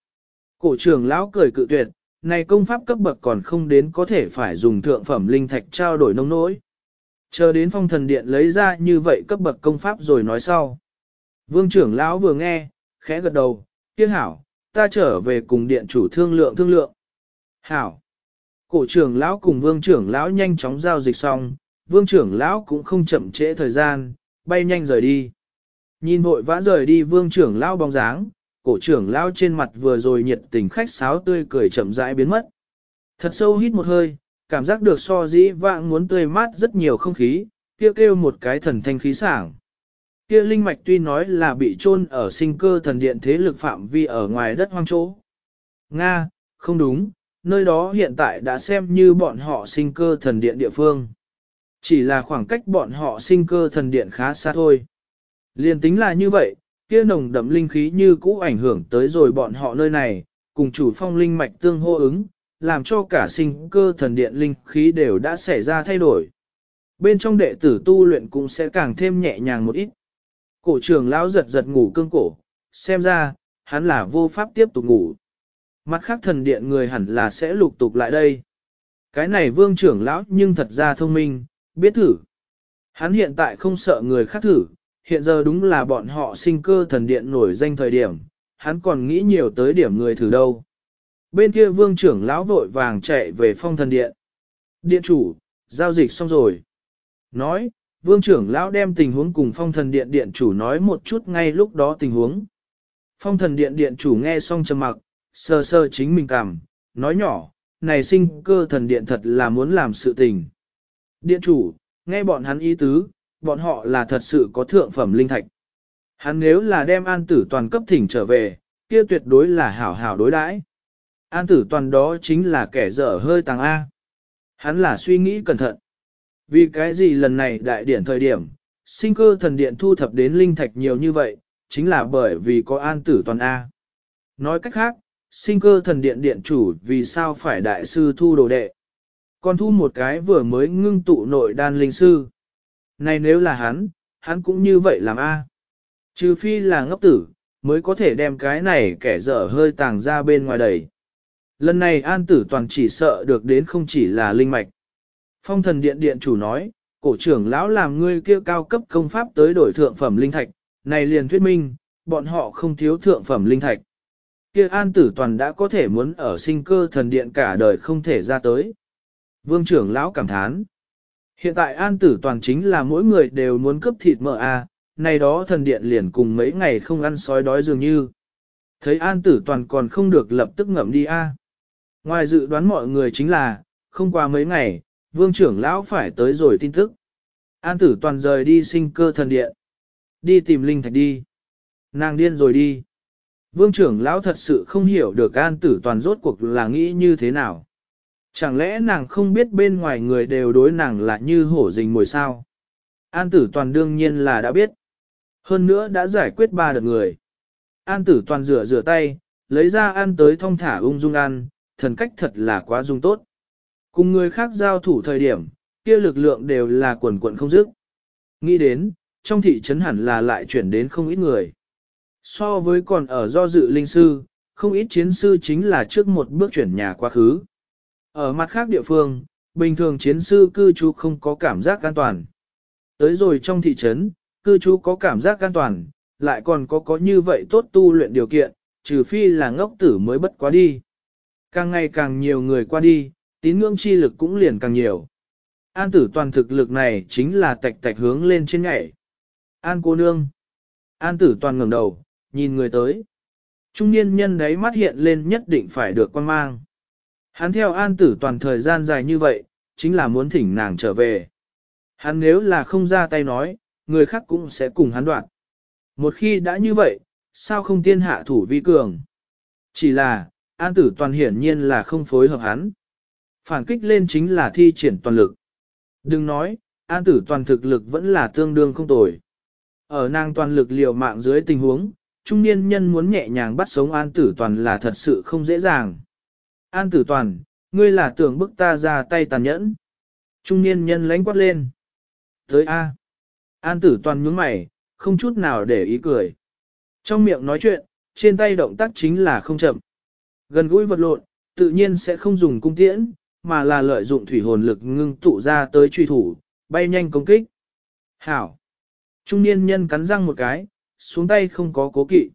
Cổ trưởng lão cười cự tuyệt, này công pháp cấp bậc còn không đến có thể phải dùng thượng phẩm linh thạch trao đổi nông nỗi. Chờ đến phong thần điện lấy ra như vậy cấp bậc công pháp rồi nói sau. Vương trưởng lão vừa nghe, khẽ gật đầu, tiếc hảo, ta trở về cùng điện chủ thương lượng thương lượng. Hảo. Cổ trưởng lão cùng vương trưởng lão nhanh chóng giao dịch xong, vương trưởng lão cũng không chậm trễ thời gian, bay nhanh rời đi. Nhìn vội vã rời đi vương trưởng lão bóng dáng, cổ trưởng lão trên mặt vừa rồi nhiệt tình khách sáo tươi cười chậm rãi biến mất. Thật sâu hít một hơi, cảm giác được so dĩ vãng muốn tươi mát rất nhiều không khí, kêu kêu một cái thần thanh khí sảng. Kia linh mạch tuy nói là bị chôn ở sinh cơ thần điện thế lực phạm vi ở ngoài đất hoang chỗ. Nga, không đúng, nơi đó hiện tại đã xem như bọn họ sinh cơ thần điện địa phương. Chỉ là khoảng cách bọn họ sinh cơ thần điện khá xa thôi. Liên tính là như vậy, kia nồng đậm linh khí như cũ ảnh hưởng tới rồi bọn họ nơi này, cùng chủ phong linh mạch tương hô ứng, làm cho cả sinh cơ thần điện linh khí đều đã xảy ra thay đổi. Bên trong đệ tử tu luyện cũng sẽ càng thêm nhẹ nhàng một ít. Cổ trưởng lão giật giật ngủ cương cổ, xem ra, hắn là vô pháp tiếp tục ngủ. Mặt khác thần điện người hẳn là sẽ lục tục lại đây. Cái này vương trưởng lão nhưng thật ra thông minh, biết thử. Hắn hiện tại không sợ người khác thử, hiện giờ đúng là bọn họ sinh cơ thần điện nổi danh thời điểm, hắn còn nghĩ nhiều tới điểm người thử đâu. Bên kia vương trưởng lão vội vàng chạy về phong thần điện. Điện chủ, giao dịch xong rồi. Nói, vương trưởng lão đem tình huống cùng phong thần điện điện chủ nói một chút ngay lúc đó tình huống. Phong thần điện điện chủ nghe xong trầm mặc, sơ sơ chính mình cảm, nói nhỏ, này sinh cơ thần điện thật là muốn làm sự tình. Điện chủ, nghe bọn hắn ý tứ, bọn họ là thật sự có thượng phẩm linh thạch. Hắn nếu là đem an tử toàn cấp thỉnh trở về, kia tuyệt đối là hảo hảo đối đãi. An tử toàn đó chính là kẻ dở hơi tàng A. Hắn là suy nghĩ cẩn thận. Vì cái gì lần này đại điển thời điểm, sinh cơ thần điện thu thập đến linh thạch nhiều như vậy, chính là bởi vì có an tử toàn A. Nói cách khác, sinh cơ thần điện điện chủ vì sao phải đại sư thu đồ đệ. Còn thu một cái vừa mới ngưng tụ nội đan linh sư. Này nếu là hắn, hắn cũng như vậy làm A. Trừ phi là ngốc tử, mới có thể đem cái này kẻ dở hơi tàng ra bên ngoài đầy. Lần này an tử toàn chỉ sợ được đến không chỉ là linh mạch. Phong thần điện điện chủ nói, cổ trưởng lão làm ngươi kia cao cấp công pháp tới đổi thượng phẩm linh thạch, này liền thuyết minh, bọn họ không thiếu thượng phẩm linh thạch. Kia an tử toàn đã có thể muốn ở sinh cơ thần điện cả đời không thể ra tới. Vương trưởng lão cảm thán. Hiện tại an tử toàn chính là mỗi người đều muốn cấp thịt mỡ a, à, này đó thần điện liền cùng mấy ngày không ăn sói đói dường như. Thấy an tử toàn còn không được lập tức ngậm đi a. Ngoài dự đoán mọi người chính là, không qua mấy ngày, vương trưởng lão phải tới rồi tin tức. An tử toàn rời đi sinh cơ thần điện. Đi tìm linh thạch đi. Nàng điên rồi đi. Vương trưởng lão thật sự không hiểu được an tử toàn rốt cuộc là nghĩ như thế nào. Chẳng lẽ nàng không biết bên ngoài người đều đối nàng là như hổ rình mồi sao? An tử toàn đương nhiên là đã biết. Hơn nữa đã giải quyết ba đợt người. An tử toàn rửa rửa tay, lấy ra ăn tới thong thả ung dung ăn, thần cách thật là quá dung tốt. Cùng người khác giao thủ thời điểm, kia lực lượng đều là quần quận không dứt. Nghĩ đến, trong thị trấn hẳn là lại chuyển đến không ít người. So với còn ở do dự linh sư, không ít chiến sư chính là trước một bước chuyển nhà quá khứ. Ở mặt khác địa phương, bình thường chiến sư cư trú không có cảm giác an toàn. Tới rồi trong thị trấn, cư trú có cảm giác an toàn, lại còn có có như vậy tốt tu luyện điều kiện, trừ phi là ngốc tử mới bất quá đi. Càng ngày càng nhiều người qua đi, tín ngưỡng chi lực cũng liền càng nhiều. An tử toàn thực lực này chính là tạch tạch hướng lên trên nhảy. An cô nương. An tử toàn ngẩng đầu, nhìn người tới. Trung niên nhân đấy mắt hiện lên nhất định phải được quan mang. Hắn theo an tử toàn thời gian dài như vậy, chính là muốn thỉnh nàng trở về. Hắn nếu là không ra tay nói, người khác cũng sẽ cùng hắn đoạn. Một khi đã như vậy, sao không tiên hạ thủ vi cường? Chỉ là, an tử toàn hiển nhiên là không phối hợp hắn. Phản kích lên chính là thi triển toàn lực. Đừng nói, an tử toàn thực lực vẫn là tương đương không tồi. Ở nàng toàn lực liều mạng dưới tình huống, trung niên nhân muốn nhẹ nhàng bắt sống an tử toàn là thật sự không dễ dàng. An tử toàn, ngươi là tưởng bức ta ra tay tàn nhẫn. Trung niên nhân lánh quát lên. Tới A. An tử toàn nhướng mày, không chút nào để ý cười. Trong miệng nói chuyện, trên tay động tác chính là không chậm. Gần gũi vật lộn, tự nhiên sẽ không dùng cung tiễn, mà là lợi dụng thủy hồn lực ngưng tụ ra tới truy thủ, bay nhanh công kích. Hảo! Trung niên nhân cắn răng một cái, xuống tay không có cố kỵ.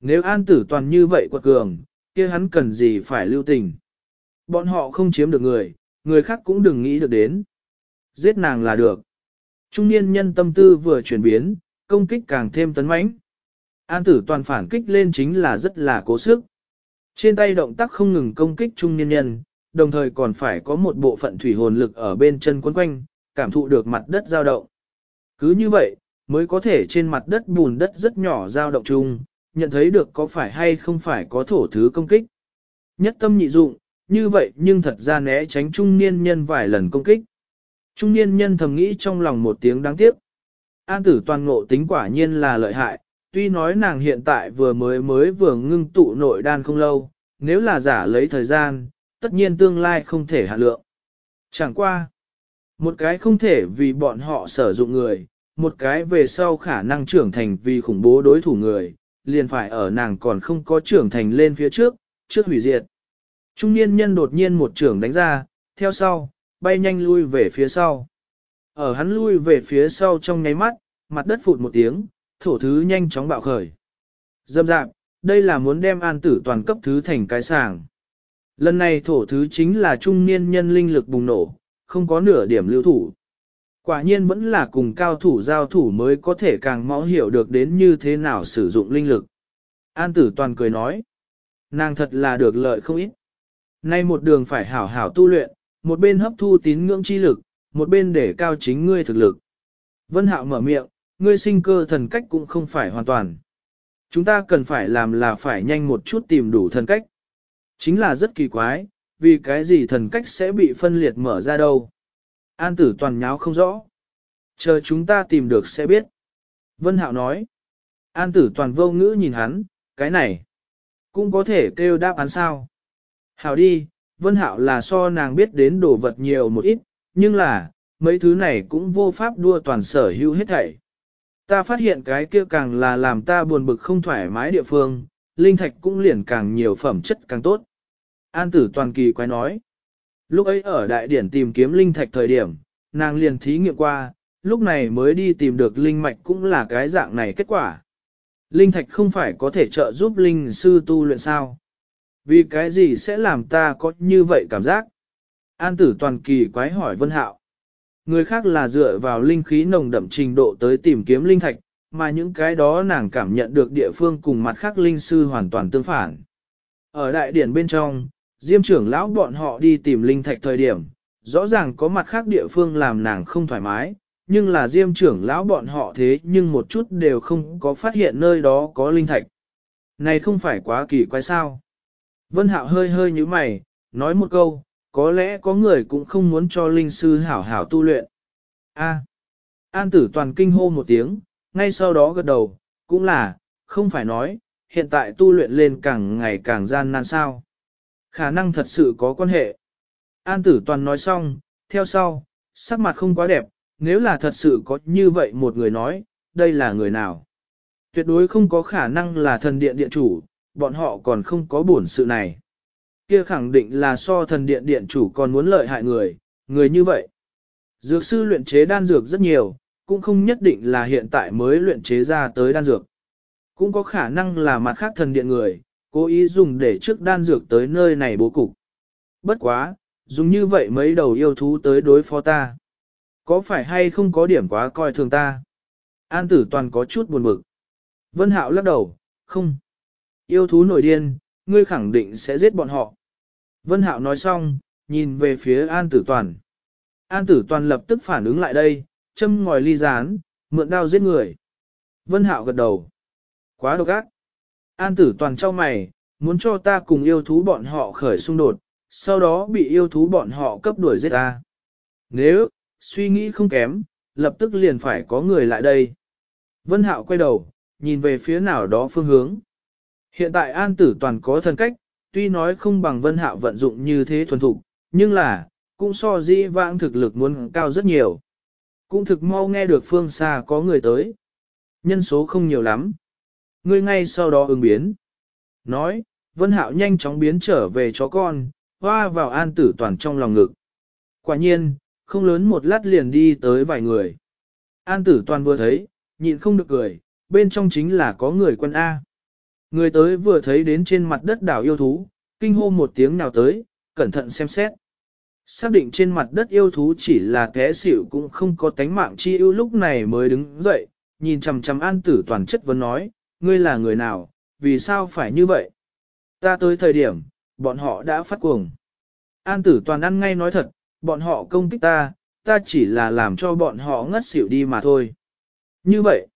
Nếu an tử toàn như vậy quật cường, kia hắn cần gì phải lưu tình. Bọn họ không chiếm được người, người khác cũng đừng nghĩ được đến. Giết nàng là được. Trung niên nhân tâm tư vừa chuyển biến, công kích càng thêm tấn mãnh. An tử toàn phản kích lên chính là rất là cố sức. Trên tay động tác không ngừng công kích trung niên nhân, đồng thời còn phải có một bộ phận thủy hồn lực ở bên chân quấn quanh, cảm thụ được mặt đất dao động. Cứ như vậy, mới có thể trên mặt đất bùn đất rất nhỏ dao động chung, nhận thấy được có phải hay không phải có thổ thứ công kích. Nhất tâm nhị dụng, như vậy nhưng thật ra né tránh trung niên nhân vài lần công kích. Trung niên nhân thầm nghĩ trong lòng một tiếng đáng tiếc. An tử toàn ngộ tính quả nhiên là lợi hại, tuy nói nàng hiện tại vừa mới mới vừa ngưng tụ nội đan không lâu, nếu là giả lấy thời gian, tất nhiên tương lai không thể hạ lượng. Chẳng qua, một cái không thể vì bọn họ sử dụng người, một cái về sau khả năng trưởng thành vì khủng bố đối thủ người, liền phải ở nàng còn không có trưởng thành lên phía trước, trước hủy diệt. Trung niên nhân đột nhiên một trưởng đánh ra, theo sau, bay nhanh lui về phía sau. Ở hắn lui về phía sau trong nháy mắt, mặt đất phụt một tiếng, thổ thứ nhanh chóng bạo khởi. Dâm dạp, đây là muốn đem an tử toàn cấp thứ thành cái sàng. Lần này thổ thứ chính là trung niên nhân linh lực bùng nổ, không có nửa điểm lưu thủ. Quả nhiên vẫn là cùng cao thủ giao thủ mới có thể càng mõ hiểu được đến như thế nào sử dụng linh lực. An tử toàn cười nói, nàng thật là được lợi không ít. Nay một đường phải hảo hảo tu luyện, một bên hấp thu tín ngưỡng chi lực, một bên để cao chính ngươi thực lực. Vân hạo mở miệng, ngươi sinh cơ thần cách cũng không phải hoàn toàn. Chúng ta cần phải làm là phải nhanh một chút tìm đủ thần cách. Chính là rất kỳ quái, vì cái gì thần cách sẽ bị phân liệt mở ra đâu. An tử toàn nháo không rõ. Chờ chúng ta tìm được sẽ biết. Vân Hạo nói. An tử toàn vô ngữ nhìn hắn, cái này. Cũng có thể kêu đáp án sao. Hảo đi, Vân Hạo là so nàng biết đến đồ vật nhiều một ít, nhưng là, mấy thứ này cũng vô pháp đua toàn sở hữu hết thảy. Ta phát hiện cái kia càng là làm ta buồn bực không thoải mái địa phương, linh thạch cũng liền càng nhiều phẩm chất càng tốt. An tử toàn kỳ quái nói. Lúc ấy ở đại điển tìm kiếm linh thạch thời điểm, nàng liền thí nghiệm qua, lúc này mới đi tìm được linh mạch cũng là cái dạng này kết quả. Linh thạch không phải có thể trợ giúp linh sư tu luyện sao? Vì cái gì sẽ làm ta có như vậy cảm giác? An tử toàn kỳ quái hỏi Vân Hạo. Người khác là dựa vào linh khí nồng đậm trình độ tới tìm kiếm linh thạch, mà những cái đó nàng cảm nhận được địa phương cùng mặt khác linh sư hoàn toàn tương phản. Ở đại điển bên trong, Diêm trưởng lão bọn họ đi tìm linh thạch thời điểm, rõ ràng có mặt khác địa phương làm nàng không thoải mái, nhưng là Diêm trưởng lão bọn họ thế nhưng một chút đều không có phát hiện nơi đó có linh thạch. Này không phải quá kỳ quái sao? Vân Hạo hơi hơi như mày, nói một câu, có lẽ có người cũng không muốn cho linh sư hảo hảo tu luyện. A. An tử toàn kinh hô một tiếng, ngay sau đó gật đầu, cũng là, không phải nói, hiện tại tu luyện lên càng ngày càng gian nan sao. Khả năng thật sự có quan hệ. An tử toàn nói xong, theo sau, sắc mặt không quá đẹp, nếu là thật sự có như vậy một người nói, đây là người nào? Tuyệt đối không có khả năng là thần điện điện chủ, bọn họ còn không có bổn sự này. Kia khẳng định là so thần điện điện chủ còn muốn lợi hại người, người như vậy. Dược sư luyện chế đan dược rất nhiều, cũng không nhất định là hiện tại mới luyện chế ra tới đan dược. Cũng có khả năng là mặt khác thần điện người, cố ý dùng để trước đan dược tới nơi này bố cục. Bất quá, dùng như vậy mấy đầu yêu thú tới đối phó ta. Có phải hay không có điểm quá coi thường ta? An tử toàn có chút buồn bực. Vân Hạo lắc đầu, không. Yêu thú nổi điên, ngươi khẳng định sẽ giết bọn họ. Vân Hạo nói xong, nhìn về phía An tử toàn. An tử toàn lập tức phản ứng lại đây, châm ngòi ly rán, mượn đao giết người. Vân Hạo gật đầu. Quá độc ác. An tử toàn trao mày, muốn cho ta cùng yêu thú bọn họ khởi xung đột, sau đó bị yêu thú bọn họ cấp đuổi giết ta. Nếu, suy nghĩ không kém, lập tức liền phải có người lại đây. Vân Hạo quay đầu, nhìn về phía nào đó phương hướng. Hiện tại An Tử Toàn có thần cách, tuy nói không bằng Vân Hạo vận dụng như thế thuần thục, nhưng là, cũng so dĩ vãng thực lực muốn cao rất nhiều. Cũng thực mau nghe được phương xa có người tới. Nhân số không nhiều lắm. Người ngay sau đó ứng biến. Nói, Vân Hạo nhanh chóng biến trở về chó con, hoa vào An Tử Toàn trong lòng ngực. Quả nhiên, không lớn một lát liền đi tới vài người. An Tử Toàn vừa thấy, nhịn không được cười, bên trong chính là có người quân A. Người tới vừa thấy đến trên mặt đất đảo yêu thú, kinh hô một tiếng nào tới, cẩn thận xem xét. Xác định trên mặt đất yêu thú chỉ là kẻ xỉu cũng không có tánh mạng chi yêu lúc này mới đứng dậy, nhìn chằm chằm an tử toàn chất vấn nói, ngươi là người nào, vì sao phải như vậy? Ta tới thời điểm, bọn họ đã phát cuồng. An tử toàn ăn ngay nói thật, bọn họ công kích ta, ta chỉ là làm cho bọn họ ngất xỉu đi mà thôi. Như vậy,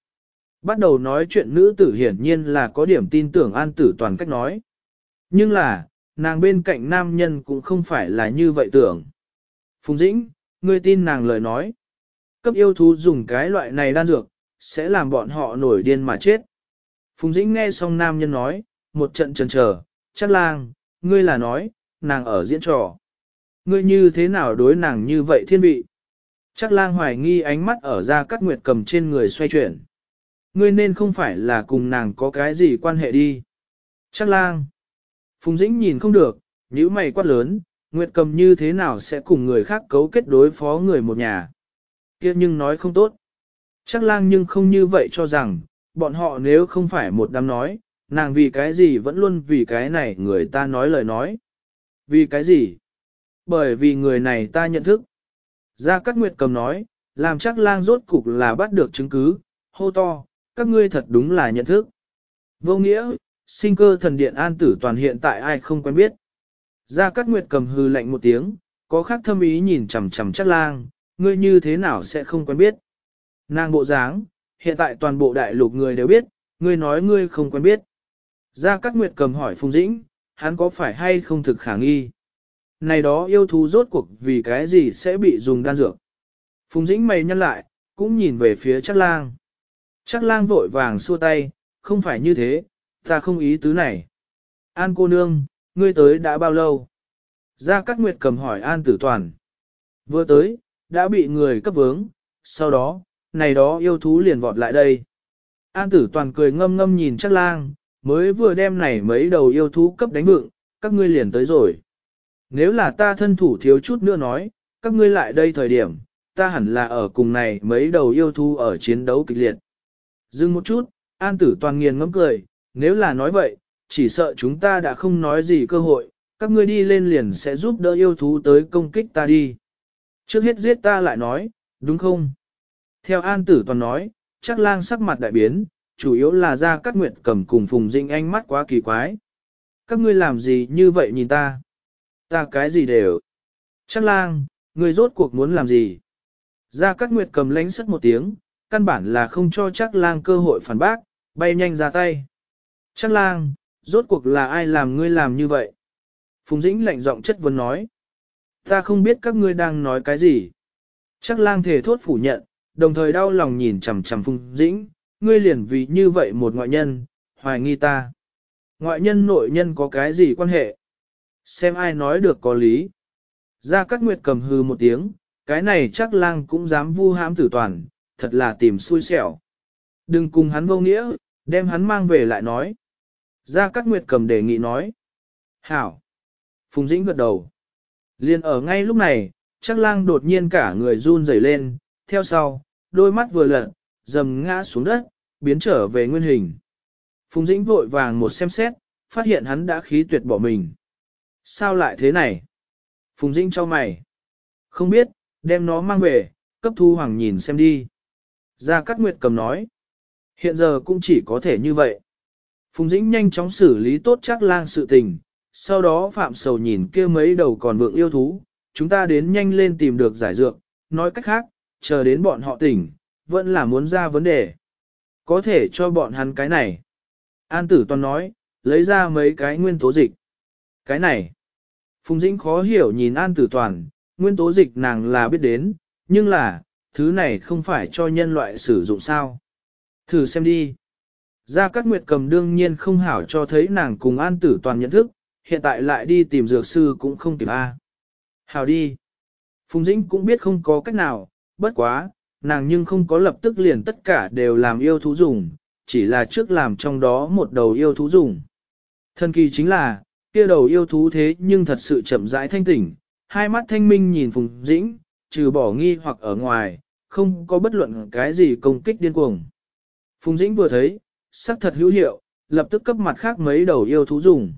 Bắt đầu nói chuyện nữ tử hiển nhiên là có điểm tin tưởng an tử toàn cách nói. Nhưng là, nàng bên cạnh nam nhân cũng không phải là như vậy tưởng. Phùng Dĩnh, ngươi tin nàng lời nói. Cấp yêu thú dùng cái loại này đan dược, sẽ làm bọn họ nổi điên mà chết. Phùng Dĩnh nghe xong nam nhân nói, một trận chần chờ, chắc lang, ngươi là nói, nàng ở diễn trò. Ngươi như thế nào đối nàng như vậy thiên vị? Chắc lang hoài nghi ánh mắt ở ra cắt nguyệt cầm trên người xoay chuyển. Ngươi nên không phải là cùng nàng có cái gì quan hệ đi. Chắc lang. Phùng Dĩnh nhìn không được, nhíu mày quát lớn, Nguyệt cầm như thế nào sẽ cùng người khác cấu kết đối phó người một nhà. kia nhưng nói không tốt. Chắc lang nhưng không như vậy cho rằng, bọn họ nếu không phải một đám nói, nàng vì cái gì vẫn luôn vì cái này người ta nói lời nói. Vì cái gì? Bởi vì người này ta nhận thức. Gia Cát Nguyệt cầm nói, làm chắc lang rốt cục là bắt được chứng cứ, hô to, các ngươi thật đúng là nhận thức. Vô nghĩa, sinh cơ thần điện an tử toàn hiện tại ai không quen biết. Gia Cát Nguyệt cầm hư lạnh một tiếng, có khác thâm ý nhìn chằm chằm chắc lang, ngươi như thế nào sẽ không quen biết. Nàng bộ dáng, hiện tại toàn bộ đại lục người đều biết, ngươi nói ngươi không quen biết. Gia Cát Nguyệt cầm hỏi Phùng Dĩnh, hắn có phải hay không thực khả nghi. Này đó yêu thú rốt cuộc vì cái gì sẽ bị dùng đan dược. Phùng Dĩnh mày nhăn lại, cũng nhìn về phía chắc lang. Chắc lang vội vàng xua tay, không phải như thế, ta không ý tứ này. An cô nương, ngươi tới đã bao lâu? Gia Cát Nguyệt cầm hỏi An Tử Toàn. Vừa tới, đã bị người cấp vướng, sau đó, này đó yêu thú liền vọt lại đây. An Tử Toàn cười ngâm ngâm nhìn chắc lang, mới vừa đem này mấy đầu yêu thú cấp đánh vượng, các ngươi liền tới rồi. Nếu là ta thân thủ thiếu chút nữa nói, các ngươi lại đây thời điểm, ta hẳn là ở cùng này mấy đầu yêu thú ở chiến đấu kịch liệt. Dừng một chút, an tử toàn nghiền ngẫm cười, nếu là nói vậy, chỉ sợ chúng ta đã không nói gì cơ hội, các ngươi đi lên liền sẽ giúp đỡ yêu thú tới công kích ta đi. Trước hết giết ta lại nói, đúng không? Theo an tử toàn nói, chắc lang sắc mặt đại biến, chủ yếu là ra các nguyện cầm cùng phùng dinh ánh mắt quá kỳ quái. Các ngươi làm gì như vậy nhìn ta? Ta cái gì đều? Chắc lang, ngươi rốt cuộc muốn làm gì? Ra các nguyệt cầm lánh sất một tiếng, căn bản là không cho chắc lang cơ hội phản bác, bay nhanh ra tay. Chắc lang, rốt cuộc là ai làm ngươi làm như vậy? Phùng Dĩnh lạnh giọng chất vấn nói. Ta không biết các ngươi đang nói cái gì. Chắc lang thể thốt phủ nhận, đồng thời đau lòng nhìn chằm chằm Phùng Dĩnh, ngươi liền vì như vậy một ngoại nhân, hoài nghi ta. Ngoại nhân nội nhân có cái gì quan hệ? Xem ai nói được có lý. Gia Cát Nguyệt cầm hư một tiếng, cái này chắc lang cũng dám vu hãm tử toàn, thật là tìm xui xẻo. Đừng cùng hắn vô nghĩa, đem hắn mang về lại nói. Gia Cát Nguyệt cầm đề nghị nói. Hảo. Phùng Dĩnh gật đầu. Liên ở ngay lúc này, chắc lang đột nhiên cả người run rẩy lên, theo sau, đôi mắt vừa lật, dầm ngã xuống đất, biến trở về nguyên hình. Phùng Dĩnh vội vàng một xem xét, phát hiện hắn đã khí tuyệt bỏ mình. Sao lại thế này? Phùng Dĩnh cho mày. Không biết, đem nó mang về, cấp thu hoàng nhìn xem đi. Gia Cát Nguyệt cầm nói. Hiện giờ cũng chỉ có thể như vậy. Phùng Dĩnh nhanh chóng xử lý tốt chắc lang sự tình, sau đó Phạm Sầu nhìn kia mấy đầu còn vượng yêu thú, chúng ta đến nhanh lên tìm được giải dược, nói cách khác, chờ đến bọn họ tỉnh, vẫn là muốn ra vấn đề. Có thể cho bọn hắn cái này. An tử toàn nói, lấy ra mấy cái nguyên tố dịch. Cái này. Phùng Dĩnh khó hiểu nhìn An tử toàn, nguyên tố dịch nàng là biết đến, nhưng là, thứ này không phải cho nhân loại sử dụng sao. Thử xem đi. Gia Cát Nguyệt cầm đương nhiên không hảo cho thấy nàng cùng An tử toàn nhận thức, hiện tại lại đi tìm dược sư cũng không kịp A. Hảo đi. Phùng Dĩnh cũng biết không có cách nào, bất quá, nàng nhưng không có lập tức liền tất cả đều làm yêu thú dùng, chỉ là trước làm trong đó một đầu yêu thú dùng. Thần kỳ chính là, kia đầu yêu thú thế nhưng thật sự chậm rãi thanh tỉnh, hai mắt thanh minh nhìn Phùng Dĩnh, trừ bỏ nghi hoặc ở ngoài, không có bất luận cái gì công kích điên cuồng. Phùng Dĩnh vừa thấy, sắc thật hữu hiệu, lập tức cấp mặt khác mấy đầu yêu thú dùng.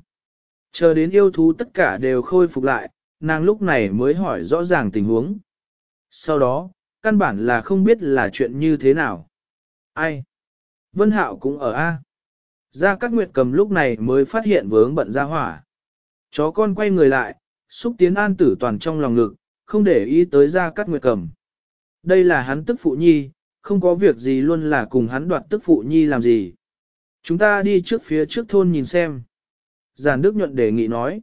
Chờ đến yêu thú tất cả đều khôi phục lại, nàng lúc này mới hỏi rõ ràng tình huống. Sau đó, căn bản là không biết là chuyện như thế nào. Ai? Vân Hạo cũng ở A. Gia Cát Nguyệt cầm lúc này mới phát hiện vướng bận ra hỏa. Chó con quay người lại, xúc tiến an tử toàn trong lòng ngực, không để ý tới Gia Cát Nguyệt cầm. Đây là hắn tức phụ nhi, không có việc gì luôn là cùng hắn đoạt tức phụ nhi làm gì. Chúng ta đi trước phía trước thôn nhìn xem. Giàn Đức nhuận đề nghị nói.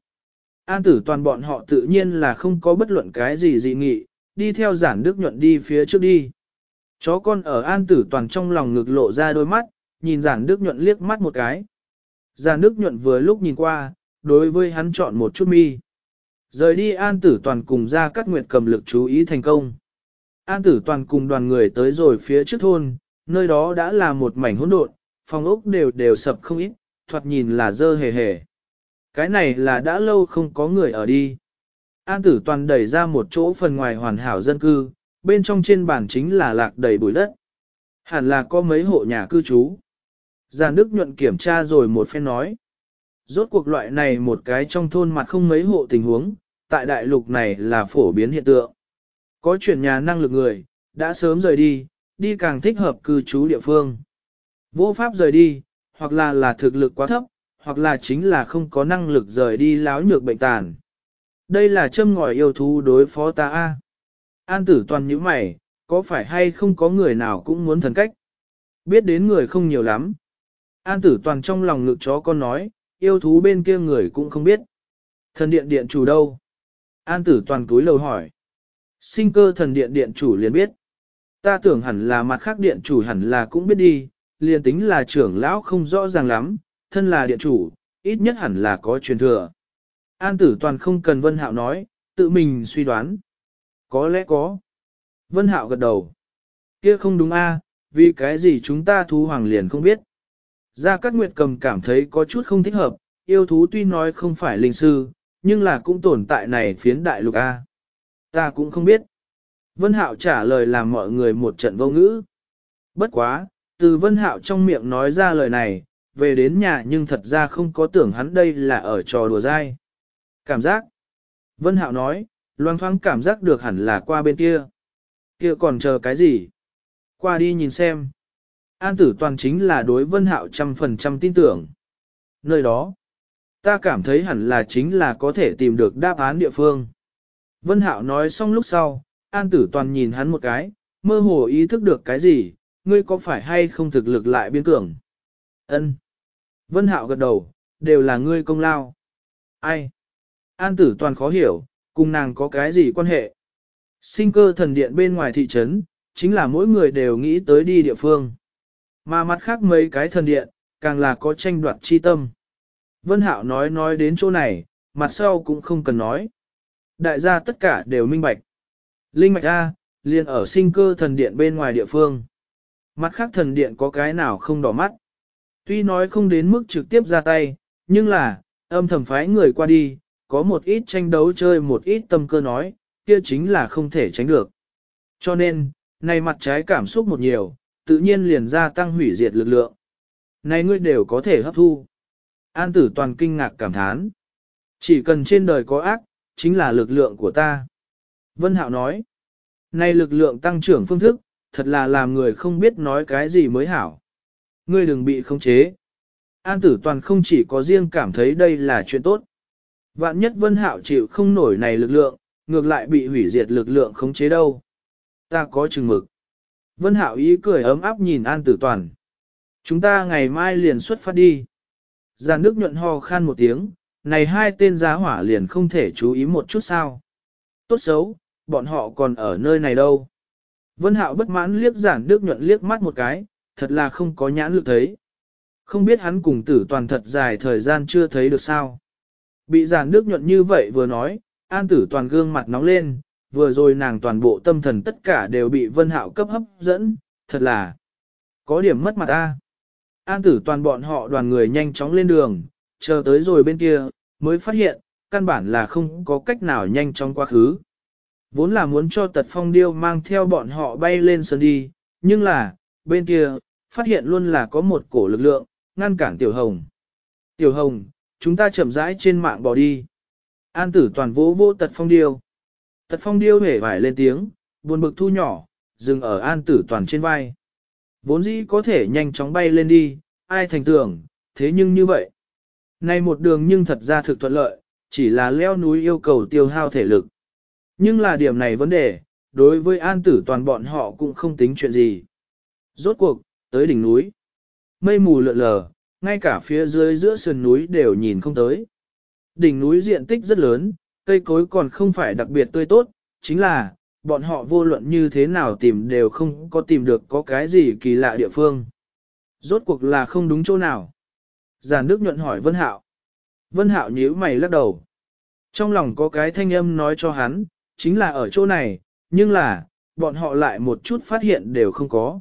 An tử toàn bọn họ tự nhiên là không có bất luận cái gì dị nghị, đi theo giản đức nhuận đi phía trước đi. Chó con ở an tử toàn trong lòng ngực lộ ra đôi mắt, nhìn giản đức nhuận liếc mắt một cái. Giản đức nhuận vừa lúc nhìn qua, đối với hắn chọn một chút mi. Rời đi an tử toàn cùng ra cắt nguyệt cầm lực chú ý thành công. An tử toàn cùng đoàn người tới rồi phía trước thôn, nơi đó đã là một mảnh hỗn độn, phòng ốc đều đều sập không ít, thoạt nhìn là dơ hề hề. Cái này là đã lâu không có người ở đi. An tử toàn đẩy ra một chỗ phần ngoài hoàn hảo dân cư, bên trong trên bản chính là lạc đầy bụi đất. Hẳn là có mấy hộ nhà cư trú. Giàn Đức nhuận kiểm tra rồi một phen nói. Rốt cuộc loại này một cái trong thôn mặt không mấy hộ tình huống, tại đại lục này là phổ biến hiện tượng. Có chuyển nhà năng lực người, đã sớm rời đi, đi càng thích hợp cư trú địa phương. Vô pháp rời đi, hoặc là là thực lực quá thấp, hoặc là chính là không có năng lực rời đi láo nhược bệnh tàn. Đây là châm ngòi yêu thú đối phó ta A. An tử toàn những mày, có phải hay không có người nào cũng muốn thần cách? Biết đến người không nhiều lắm. An tử toàn trong lòng ngực chó con nói, yêu thú bên kia người cũng không biết. Thần điện điện chủ đâu? An tử toàn túi lầu hỏi. Sinh cơ thần điện điện chủ liền biết. Ta tưởng hẳn là mặt khác điện chủ hẳn là cũng biết đi, liền tính là trưởng lão không rõ ràng lắm, thân là điện chủ, ít nhất hẳn là có truyền thừa. An tử toàn không cần Vân Hạo nói, tự mình suy đoán. Có lẽ có. Vân Hạo gật đầu. Kia không đúng a, vì cái gì chúng ta thú hoàng liền không biết. Gia Cát Nguyệt cầm cảm thấy có chút không thích hợp, yêu thú tuy nói không phải linh sư, nhưng là cũng tồn tại này phiến đại lục A. Ta cũng không biết. Vân Hạo trả lời làm mọi người một trận vô ngữ. Bất quá, từ Vân Hạo trong miệng nói ra lời này, về đến nhà nhưng thật ra không có tưởng hắn đây là ở trò đùa dai. Cảm giác. Vân Hạo nói, loang thoáng cảm giác được hẳn là qua bên kia. Kia còn chờ cái gì? Qua đi nhìn xem. An tử toàn chính là đối Vân Hạo trăm phần trăm tin tưởng. Nơi đó, ta cảm thấy hẳn là chính là có thể tìm được đáp án địa phương. Vân Hạo nói xong lúc sau, An tử toàn nhìn hắn một cái, mơ hồ ý thức được cái gì, ngươi có phải hay không thực lực lại biến cường? Ân. Vân Hạo gật đầu, đều là ngươi công lao. Ai? An tử toàn khó hiểu, Cùng nàng có cái gì quan hệ? Sinh cơ thần điện bên ngoài thị trấn, chính là mỗi người đều nghĩ tới đi địa phương. Mà mặt khác mấy cái thần điện, càng là có tranh đoạt chi tâm. Vân Hạo nói nói đến chỗ này, mặt sau cũng không cần nói. Đại gia tất cả đều minh bạch. Linh mạch A, liền ở sinh cơ thần điện bên ngoài địa phương. Mặt khác thần điện có cái nào không đỏ mắt. Tuy nói không đến mức trực tiếp ra tay, nhưng là, âm thầm phái người qua đi, có một ít tranh đấu chơi một ít tâm cơ nói, kia chính là không thể tránh được. Cho nên, này mặt trái cảm xúc một nhiều, tự nhiên liền gia tăng hủy diệt lực lượng. Này ngươi đều có thể hấp thu. An tử toàn kinh ngạc cảm thán. Chỉ cần trên đời có ác, chính là lực lượng của ta. Vân Hạo nói, này lực lượng tăng trưởng phương thức, thật là làm người không biết nói cái gì mới hảo. Ngươi đừng bị khống chế. An tử toàn không chỉ có riêng cảm thấy đây là chuyện tốt. Vạn nhất Vân Hạo chịu không nổi này lực lượng, ngược lại bị hủy diệt lực lượng khống chế đâu. Ta có chừng mực. Vân Hạo ý cười ấm áp nhìn An tử toàn. Chúng ta ngày mai liền xuất phát đi. Giàn nước nhuận ho khan một tiếng, này hai tên giá hỏa liền không thể chú ý một chút sao. Tốt xấu, bọn họ còn ở nơi này đâu. Vân Hạo bất mãn liếc giản Đức nhuận liếc mắt một cái, thật là không có nhãn lực thấy. Không biết hắn cùng tử toàn thật dài thời gian chưa thấy được sao. Bị giản Đức nhuận như vậy vừa nói, an tử toàn gương mặt nóng lên, vừa rồi nàng toàn bộ tâm thần tất cả đều bị vân hạo cấp hấp dẫn, thật là có điểm mất mặt ta. An tử toàn bọn họ đoàn người nhanh chóng lên đường, chờ tới rồi bên kia, mới phát hiện, căn bản là không có cách nào nhanh chóng quá khứ. Vốn là muốn cho tật phong điêu mang theo bọn họ bay lên sân đi, nhưng là, bên kia, phát hiện luôn là có một cổ lực lượng, ngăn cản tiểu hồng. Tiểu hồng, chúng ta chậm rãi trên mạng bỏ đi. An tử toàn vỗ vô tật phong điêu. Tật phong điêu hể vải lên tiếng, buồn bực thu nhỏ, dừng ở an tử toàn trên vai. Vốn dĩ có thể nhanh chóng bay lên đi, ai thành tưởng, thế nhưng như vậy. Này một đường nhưng thật ra thực thuận lợi, chỉ là leo núi yêu cầu tiêu hao thể lực. Nhưng là điểm này vấn đề, đối với an tử toàn bọn họ cũng không tính chuyện gì. Rốt cuộc, tới đỉnh núi. Mây mù lượn lờ, ngay cả phía dưới giữa sườn núi đều nhìn không tới. Đỉnh núi diện tích rất lớn, cây cối còn không phải đặc biệt tươi tốt, chính là, bọn họ vô luận như thế nào tìm đều không có tìm được có cái gì kỳ lạ địa phương. Rốt cuộc là không đúng chỗ nào. Giàn Đức nhuận hỏi Vân Hạo. Vân Hạo nhíu mày lắc đầu. Trong lòng có cái thanh âm nói cho hắn, chính là ở chỗ này, nhưng là, bọn họ lại một chút phát hiện đều không có.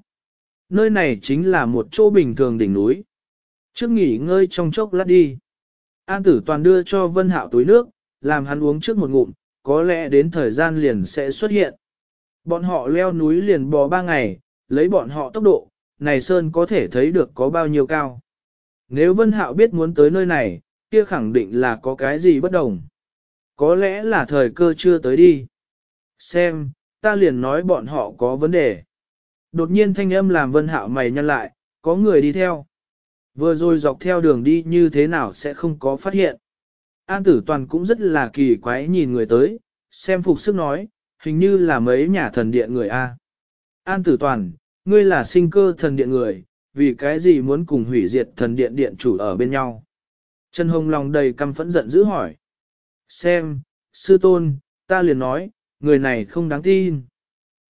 Nơi này chính là một chỗ bình thường đỉnh núi. Trước nghỉ ngơi trong chốc lát đi. An tử toàn đưa cho Vân Hạo túi nước, làm hắn uống trước một ngụm, có lẽ đến thời gian liền sẽ xuất hiện. Bọn họ leo núi liền bò ba ngày, lấy bọn họ tốc độ, này Sơn có thể thấy được có bao nhiêu cao. Nếu Vân Hạo biết muốn tới nơi này, kia khẳng định là có cái gì bất đồng. Có lẽ là thời cơ chưa tới đi. Xem, ta liền nói bọn họ có vấn đề. Đột nhiên thanh âm làm Vân Hạo mày nhăn lại, có người đi theo. Vừa rồi dọc theo đường đi như thế nào sẽ không có phát hiện. An tử toàn cũng rất là kỳ quái nhìn người tới, xem phục sức nói, hình như là mấy nhà thần điện người A. An tử toàn, ngươi là sinh cơ thần điện người, vì cái gì muốn cùng hủy diệt thần điện điện chủ ở bên nhau. Trần Hồng lòng đầy căm phẫn giận dữ hỏi. Xem, sư tôn, ta liền nói, người này không đáng tin.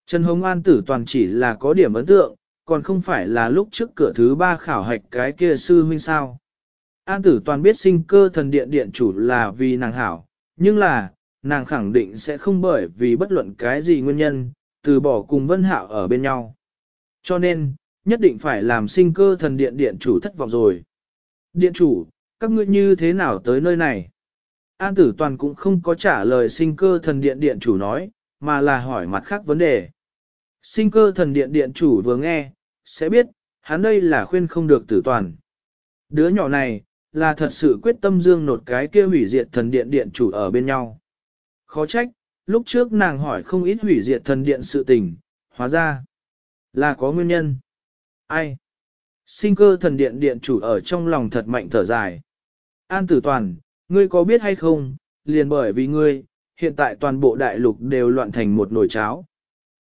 Trần Hồng An tử toàn chỉ là có điểm ấn tượng, còn không phải là lúc trước cửa thứ ba khảo hạch cái kia sư huynh sao. An tử toàn biết sinh cơ thần điện điện chủ là vì nàng hảo, nhưng là, nàng khẳng định sẽ không bởi vì bất luận cái gì nguyên nhân, từ bỏ cùng vân hạo ở bên nhau. Cho nên, nhất định phải làm sinh cơ thần điện điện chủ thất vọng rồi. Điện chủ, các ngươi như thế nào tới nơi này? An tử toàn cũng không có trả lời sinh cơ thần điện điện chủ nói, mà là hỏi mặt khác vấn đề. Sinh cơ thần điện điện chủ vừa nghe, sẽ biết, hắn đây là khuyên không được tử toàn. Đứa nhỏ này, là thật sự quyết tâm dương nột cái kia hủy diệt thần điện điện chủ ở bên nhau. Khó trách, lúc trước nàng hỏi không ít hủy diệt thần điện sự tình, hóa ra là có nguyên nhân. Ai? Sinh cơ thần điện điện chủ ở trong lòng thật mạnh thở dài. An tử toàn, ngươi có biết hay không, liền bởi vì ngươi, hiện tại toàn bộ đại lục đều loạn thành một nồi cháo.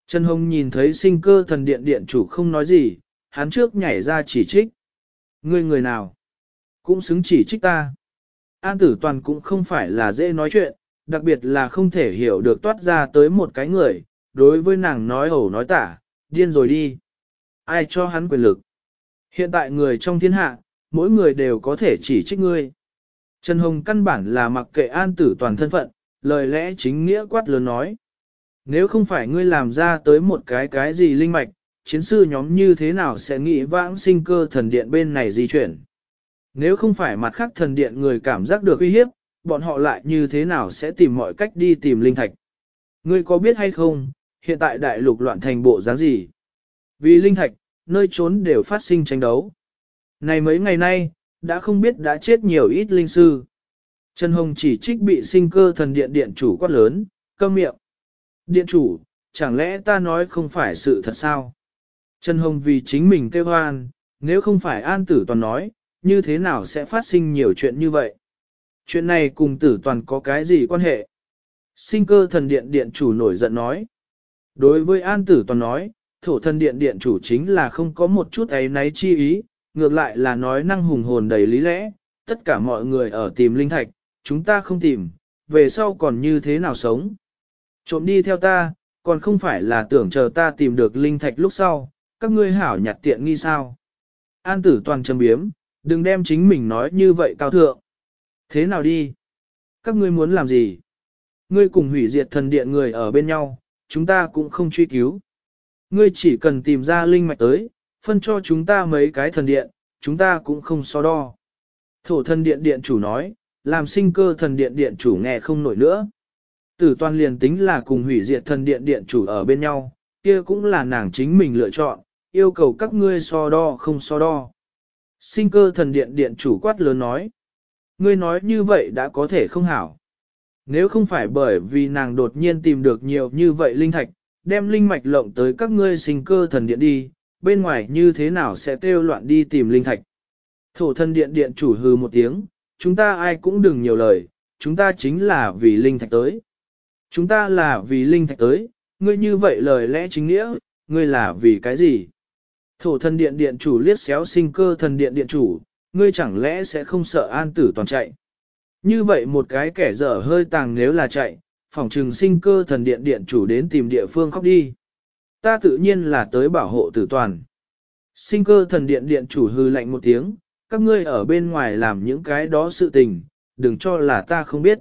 Trần Hồng nhìn thấy sinh cơ thần điện điện chủ không nói gì, hắn trước nhảy ra chỉ trích. Ngươi người nào? Cũng xứng chỉ trích ta. An tử toàn cũng không phải là dễ nói chuyện, đặc biệt là không thể hiểu được toát ra tới một cái người, đối với nàng nói ẩu nói tả, điên rồi đi. Ai cho hắn quyền lực? Hiện tại người trong thiên hạ, mỗi người đều có thể chỉ trích ngươi. Trần Hồng căn bản là mặc kệ an tử toàn thân phận, lời lẽ chính nghĩa quát lớn nói. Nếu không phải ngươi làm ra tới một cái cái gì linh mạch, chiến sư nhóm như thế nào sẽ nghĩ vãng sinh cơ thần điện bên này di chuyển? Nếu không phải mặt khác thần điện người cảm giác được uy hiếp, bọn họ lại như thế nào sẽ tìm mọi cách đi tìm linh thạch? Ngươi có biết hay không, hiện tại đại lục loạn thành bộ dáng gì? Vì linh thạch, nơi trốn đều phát sinh tranh đấu. Này mấy ngày nay, đã không biết đã chết nhiều ít linh sư. Trần Hồng chỉ trích bị sinh cơ thần điện điện chủ quát lớn, câm miệng. Điện chủ, chẳng lẽ ta nói không phải sự thật sao? Trần Hồng vì chính mình kêu hoan, nếu không phải an tử toàn nói, như thế nào sẽ phát sinh nhiều chuyện như vậy? Chuyện này cùng tử toàn có cái gì quan hệ? Sinh cơ thần điện điện chủ nổi giận nói. Đối với an tử toàn nói, thổ thân điện điện chủ chính là không có một chút ấy náy chi ý, ngược lại là nói năng hùng hồn đầy lý lẽ, tất cả mọi người ở tìm linh thạch, chúng ta không tìm, về sau còn như thế nào sống. Trộm đi theo ta, còn không phải là tưởng chờ ta tìm được linh thạch lúc sau, các ngươi hảo nhặt tiện nghi sao. An tử toàn châm biếm, đừng đem chính mình nói như vậy cao thượng. Thế nào đi? Các ngươi muốn làm gì? Ngươi cùng hủy diệt thần điện người ở bên nhau, chúng ta cũng không truy cứu. Ngươi chỉ cần tìm ra linh mạch tới, phân cho chúng ta mấy cái thần điện, chúng ta cũng không so đo. Thổ thần điện điện chủ nói, làm sinh cơ thần điện điện chủ nghe không nổi nữa. Tử toàn liền tính là cùng hủy diệt thần điện điện chủ ở bên nhau, kia cũng là nàng chính mình lựa chọn, yêu cầu các ngươi so đo không so đo. Sinh cơ thần điện điện chủ quát lớn nói, ngươi nói như vậy đã có thể không hảo. Nếu không phải bởi vì nàng đột nhiên tìm được nhiều như vậy linh thạch, đem linh mạch lộng tới các ngươi sinh cơ thần điện đi, bên ngoài như thế nào sẽ kêu loạn đi tìm linh thạch. Thổ thần điện điện chủ hư một tiếng, chúng ta ai cũng đừng nhiều lời, chúng ta chính là vì linh thạch tới. Chúng ta là vì linh thạch tới, ngươi như vậy lời lẽ chính nghĩa, ngươi là vì cái gì? Thổ thần điện điện chủ liếc xéo sinh cơ thần điện điện chủ, ngươi chẳng lẽ sẽ không sợ an tử toàn chạy? Như vậy một cái kẻ dở hơi tàng nếu là chạy, phòng trừng sinh cơ thần điện điện chủ đến tìm địa phương khóc đi. Ta tự nhiên là tới bảo hộ tử toàn. Sinh cơ thần điện điện chủ hư lạnh một tiếng, các ngươi ở bên ngoài làm những cái đó sự tình, đừng cho là ta không biết.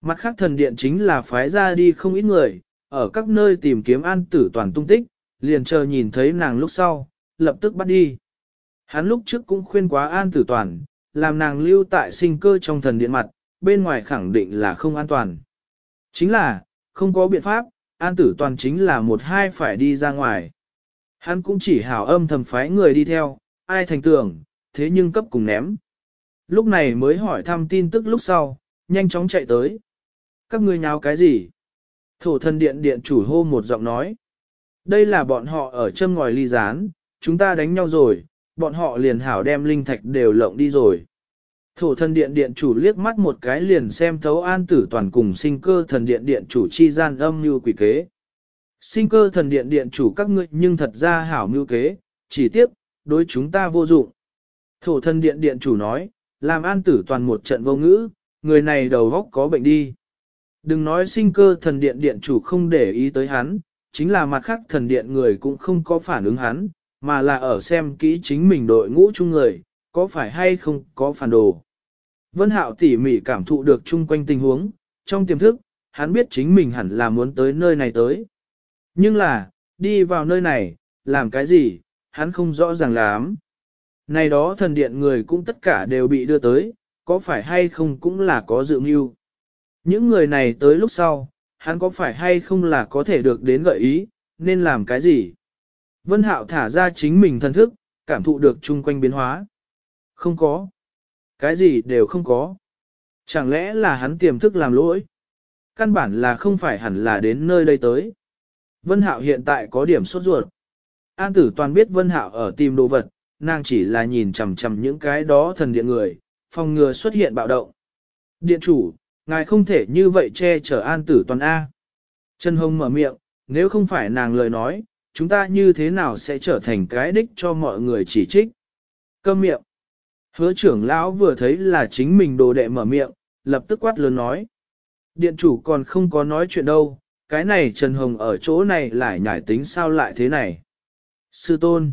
Mặt khác thần điện chính là phái ra đi không ít người, ở các nơi tìm kiếm an tử toàn tung tích, liền chờ nhìn thấy nàng lúc sau, lập tức bắt đi. Hắn lúc trước cũng khuyên quá an tử toàn, làm nàng lưu tại sinh cơ trong thần điện mặt, bên ngoài khẳng định là không an toàn. Chính là, không có biện pháp, an tử toàn chính là một hai phải đi ra ngoài. Hắn cũng chỉ hảo âm thầm phái người đi theo, ai thành tưởng, thế nhưng cấp cùng ném. Lúc này mới hỏi thăm tin tức lúc sau, nhanh chóng chạy tới. Các ngươi nháo cái gì? Thổ thần điện điện chủ hô một giọng nói. Đây là bọn họ ở châm ngòi ly gián, chúng ta đánh nhau rồi, bọn họ liền hảo đem linh thạch đều lộng đi rồi. Thổ thần điện điện chủ liếc mắt một cái liền xem thấu an tử toàn cùng sinh cơ thần điện điện chủ chi gian âm như quỷ kế. Sinh cơ thần điện điện chủ các ngươi nhưng thật ra hảo mưu kế, chỉ tiếp, đối chúng ta vô dụng. Thổ thần điện điện chủ nói, làm an tử toàn một trận vô ngữ, người này đầu góc có bệnh đi. Đừng nói sinh cơ thần điện điện chủ không để ý tới hắn, chính là mặt khác thần điện người cũng không có phản ứng hắn, mà là ở xem kỹ chính mình đội ngũ chung người, có phải hay không có phản đồ. Vân Hạo tỉ mỉ cảm thụ được chung quanh tình huống, trong tiềm thức, hắn biết chính mình hẳn là muốn tới nơi này tới. Nhưng là, đi vào nơi này, làm cái gì, hắn không rõ ràng lắm. Này đó thần điện người cũng tất cả đều bị đưa tới, có phải hay không cũng là có dự mưu. Những người này tới lúc sau, hắn có phải hay không là có thể được đến gợi ý, nên làm cái gì? Vân Hạo thả ra chính mình thần thức, cảm thụ được chung quanh biến hóa. Không có. Cái gì đều không có. Chẳng lẽ là hắn tiềm thức làm lỗi? Căn bản là không phải hẳn là đến nơi đây tới. Vân Hạo hiện tại có điểm sốt ruột. An tử toàn biết Vân Hạo ở tìm đồ vật, nàng chỉ là nhìn chằm chằm những cái đó thần điện người, phòng ngừa xuất hiện bạo động. Điện chủ, ngài không thể như vậy che chở an tử toàn A. Trần Hồng mở miệng, nếu không phải nàng lời nói, chúng ta như thế nào sẽ trở thành cái đích cho mọi người chỉ trích. Câm miệng. Hứa trưởng lão vừa thấy là chính mình đồ đệ mở miệng, lập tức quát lớn nói. Điện chủ còn không có nói chuyện đâu, cái này Trần Hồng ở chỗ này lại nhảy tính sao lại thế này. Sư tôn.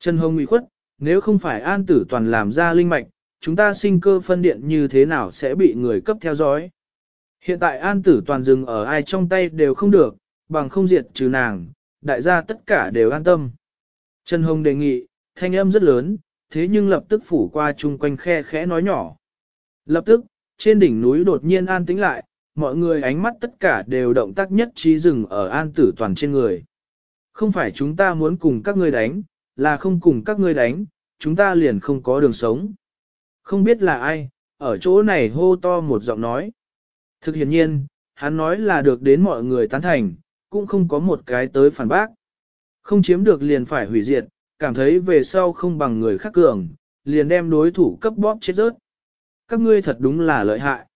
Trần Hồng ủy khuất, nếu không phải an tử toàn làm ra linh mạch, chúng ta sinh cơ phân điện như thế nào sẽ bị người cấp theo dõi. Hiện tại an tử toàn dừng ở ai trong tay đều không được, bằng không diệt trừ nàng, đại gia tất cả đều an tâm. Trần Hồng đề nghị, thanh âm rất lớn, thế nhưng lập tức phủ qua chung quanh khe khẽ nói nhỏ. Lập tức, trên đỉnh núi đột nhiên an tĩnh lại, mọi người ánh mắt tất cả đều động tác nhất trí dừng ở an tử toàn trên người. Không phải chúng ta muốn cùng các ngươi đánh, là không cùng các ngươi đánh, chúng ta liền không có đường sống. Không biết là ai, ở chỗ này hô to một giọng nói. Thực hiện nhiên, hắn nói là được đến mọi người tán thành, cũng không có một cái tới phản bác. Không chiếm được liền phải hủy diệt, cảm thấy về sau không bằng người khác cường, liền đem đối thủ cấp bóp chết rớt. Các ngươi thật đúng là lợi hại.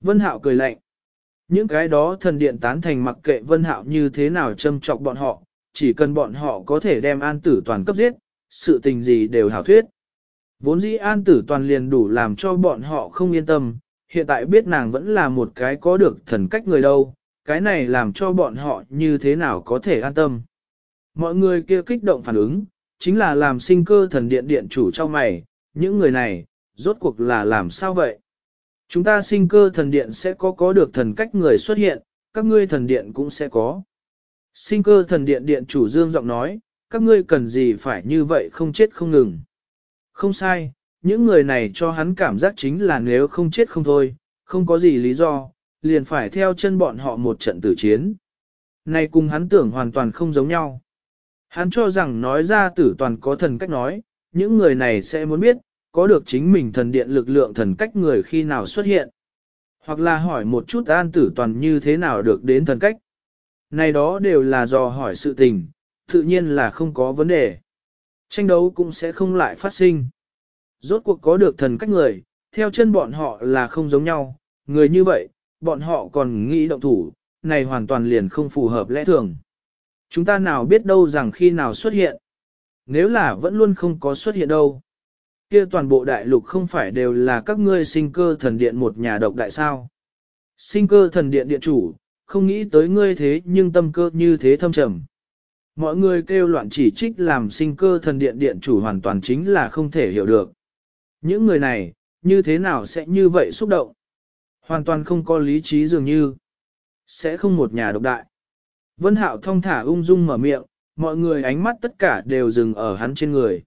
Vân Hạo cười lạnh. Những cái đó thần điện tán thành mặc kệ Vân Hạo như thế nào châm chọc bọn họ, chỉ cần bọn họ có thể đem an tử toàn cấp giết, sự tình gì đều hảo thuyết. Vốn dĩ an tử toàn liền đủ làm cho bọn họ không yên tâm, hiện tại biết nàng vẫn là một cái có được thần cách người đâu, cái này làm cho bọn họ như thế nào có thể an tâm. Mọi người kia kích động phản ứng, chính là làm sinh cơ thần điện điện chủ cho mày, những người này, rốt cuộc là làm sao vậy? Chúng ta sinh cơ thần điện sẽ có có được thần cách người xuất hiện, các ngươi thần điện cũng sẽ có. Sinh cơ thần điện điện chủ dương giọng nói, các ngươi cần gì phải như vậy không chết không ngừng. Không sai, những người này cho hắn cảm giác chính là nếu không chết không thôi, không có gì lý do, liền phải theo chân bọn họ một trận tử chiến. Này cùng hắn tưởng hoàn toàn không giống nhau. Hắn cho rằng nói ra tử toàn có thần cách nói, những người này sẽ muốn biết, có được chính mình thần điện lực lượng thần cách người khi nào xuất hiện. Hoặc là hỏi một chút an tử toàn như thế nào được đến thần cách. Này đó đều là do hỏi sự tình, tự nhiên là không có vấn đề. Tranh đấu cũng sẽ không lại phát sinh. Rốt cuộc có được thần cách người, theo chân bọn họ là không giống nhau, người như vậy, bọn họ còn nghĩ động thủ, này hoàn toàn liền không phù hợp lẽ thường. Chúng ta nào biết đâu rằng khi nào xuất hiện. Nếu là vẫn luôn không có xuất hiện đâu. kia toàn bộ đại lục không phải đều là các ngươi sinh cơ thần điện một nhà độc đại sao. Sinh cơ thần điện điện chủ, không nghĩ tới ngươi thế nhưng tâm cơ như thế thâm trầm. Mọi người kêu loạn chỉ trích làm sinh cơ thần điện điện chủ hoàn toàn chính là không thể hiểu được. Những người này, như thế nào sẽ như vậy xúc động? Hoàn toàn không có lý trí dường như. Sẽ không một nhà độc đại. Vân Hạo thông thả ung dung mở miệng, mọi người ánh mắt tất cả đều dừng ở hắn trên người.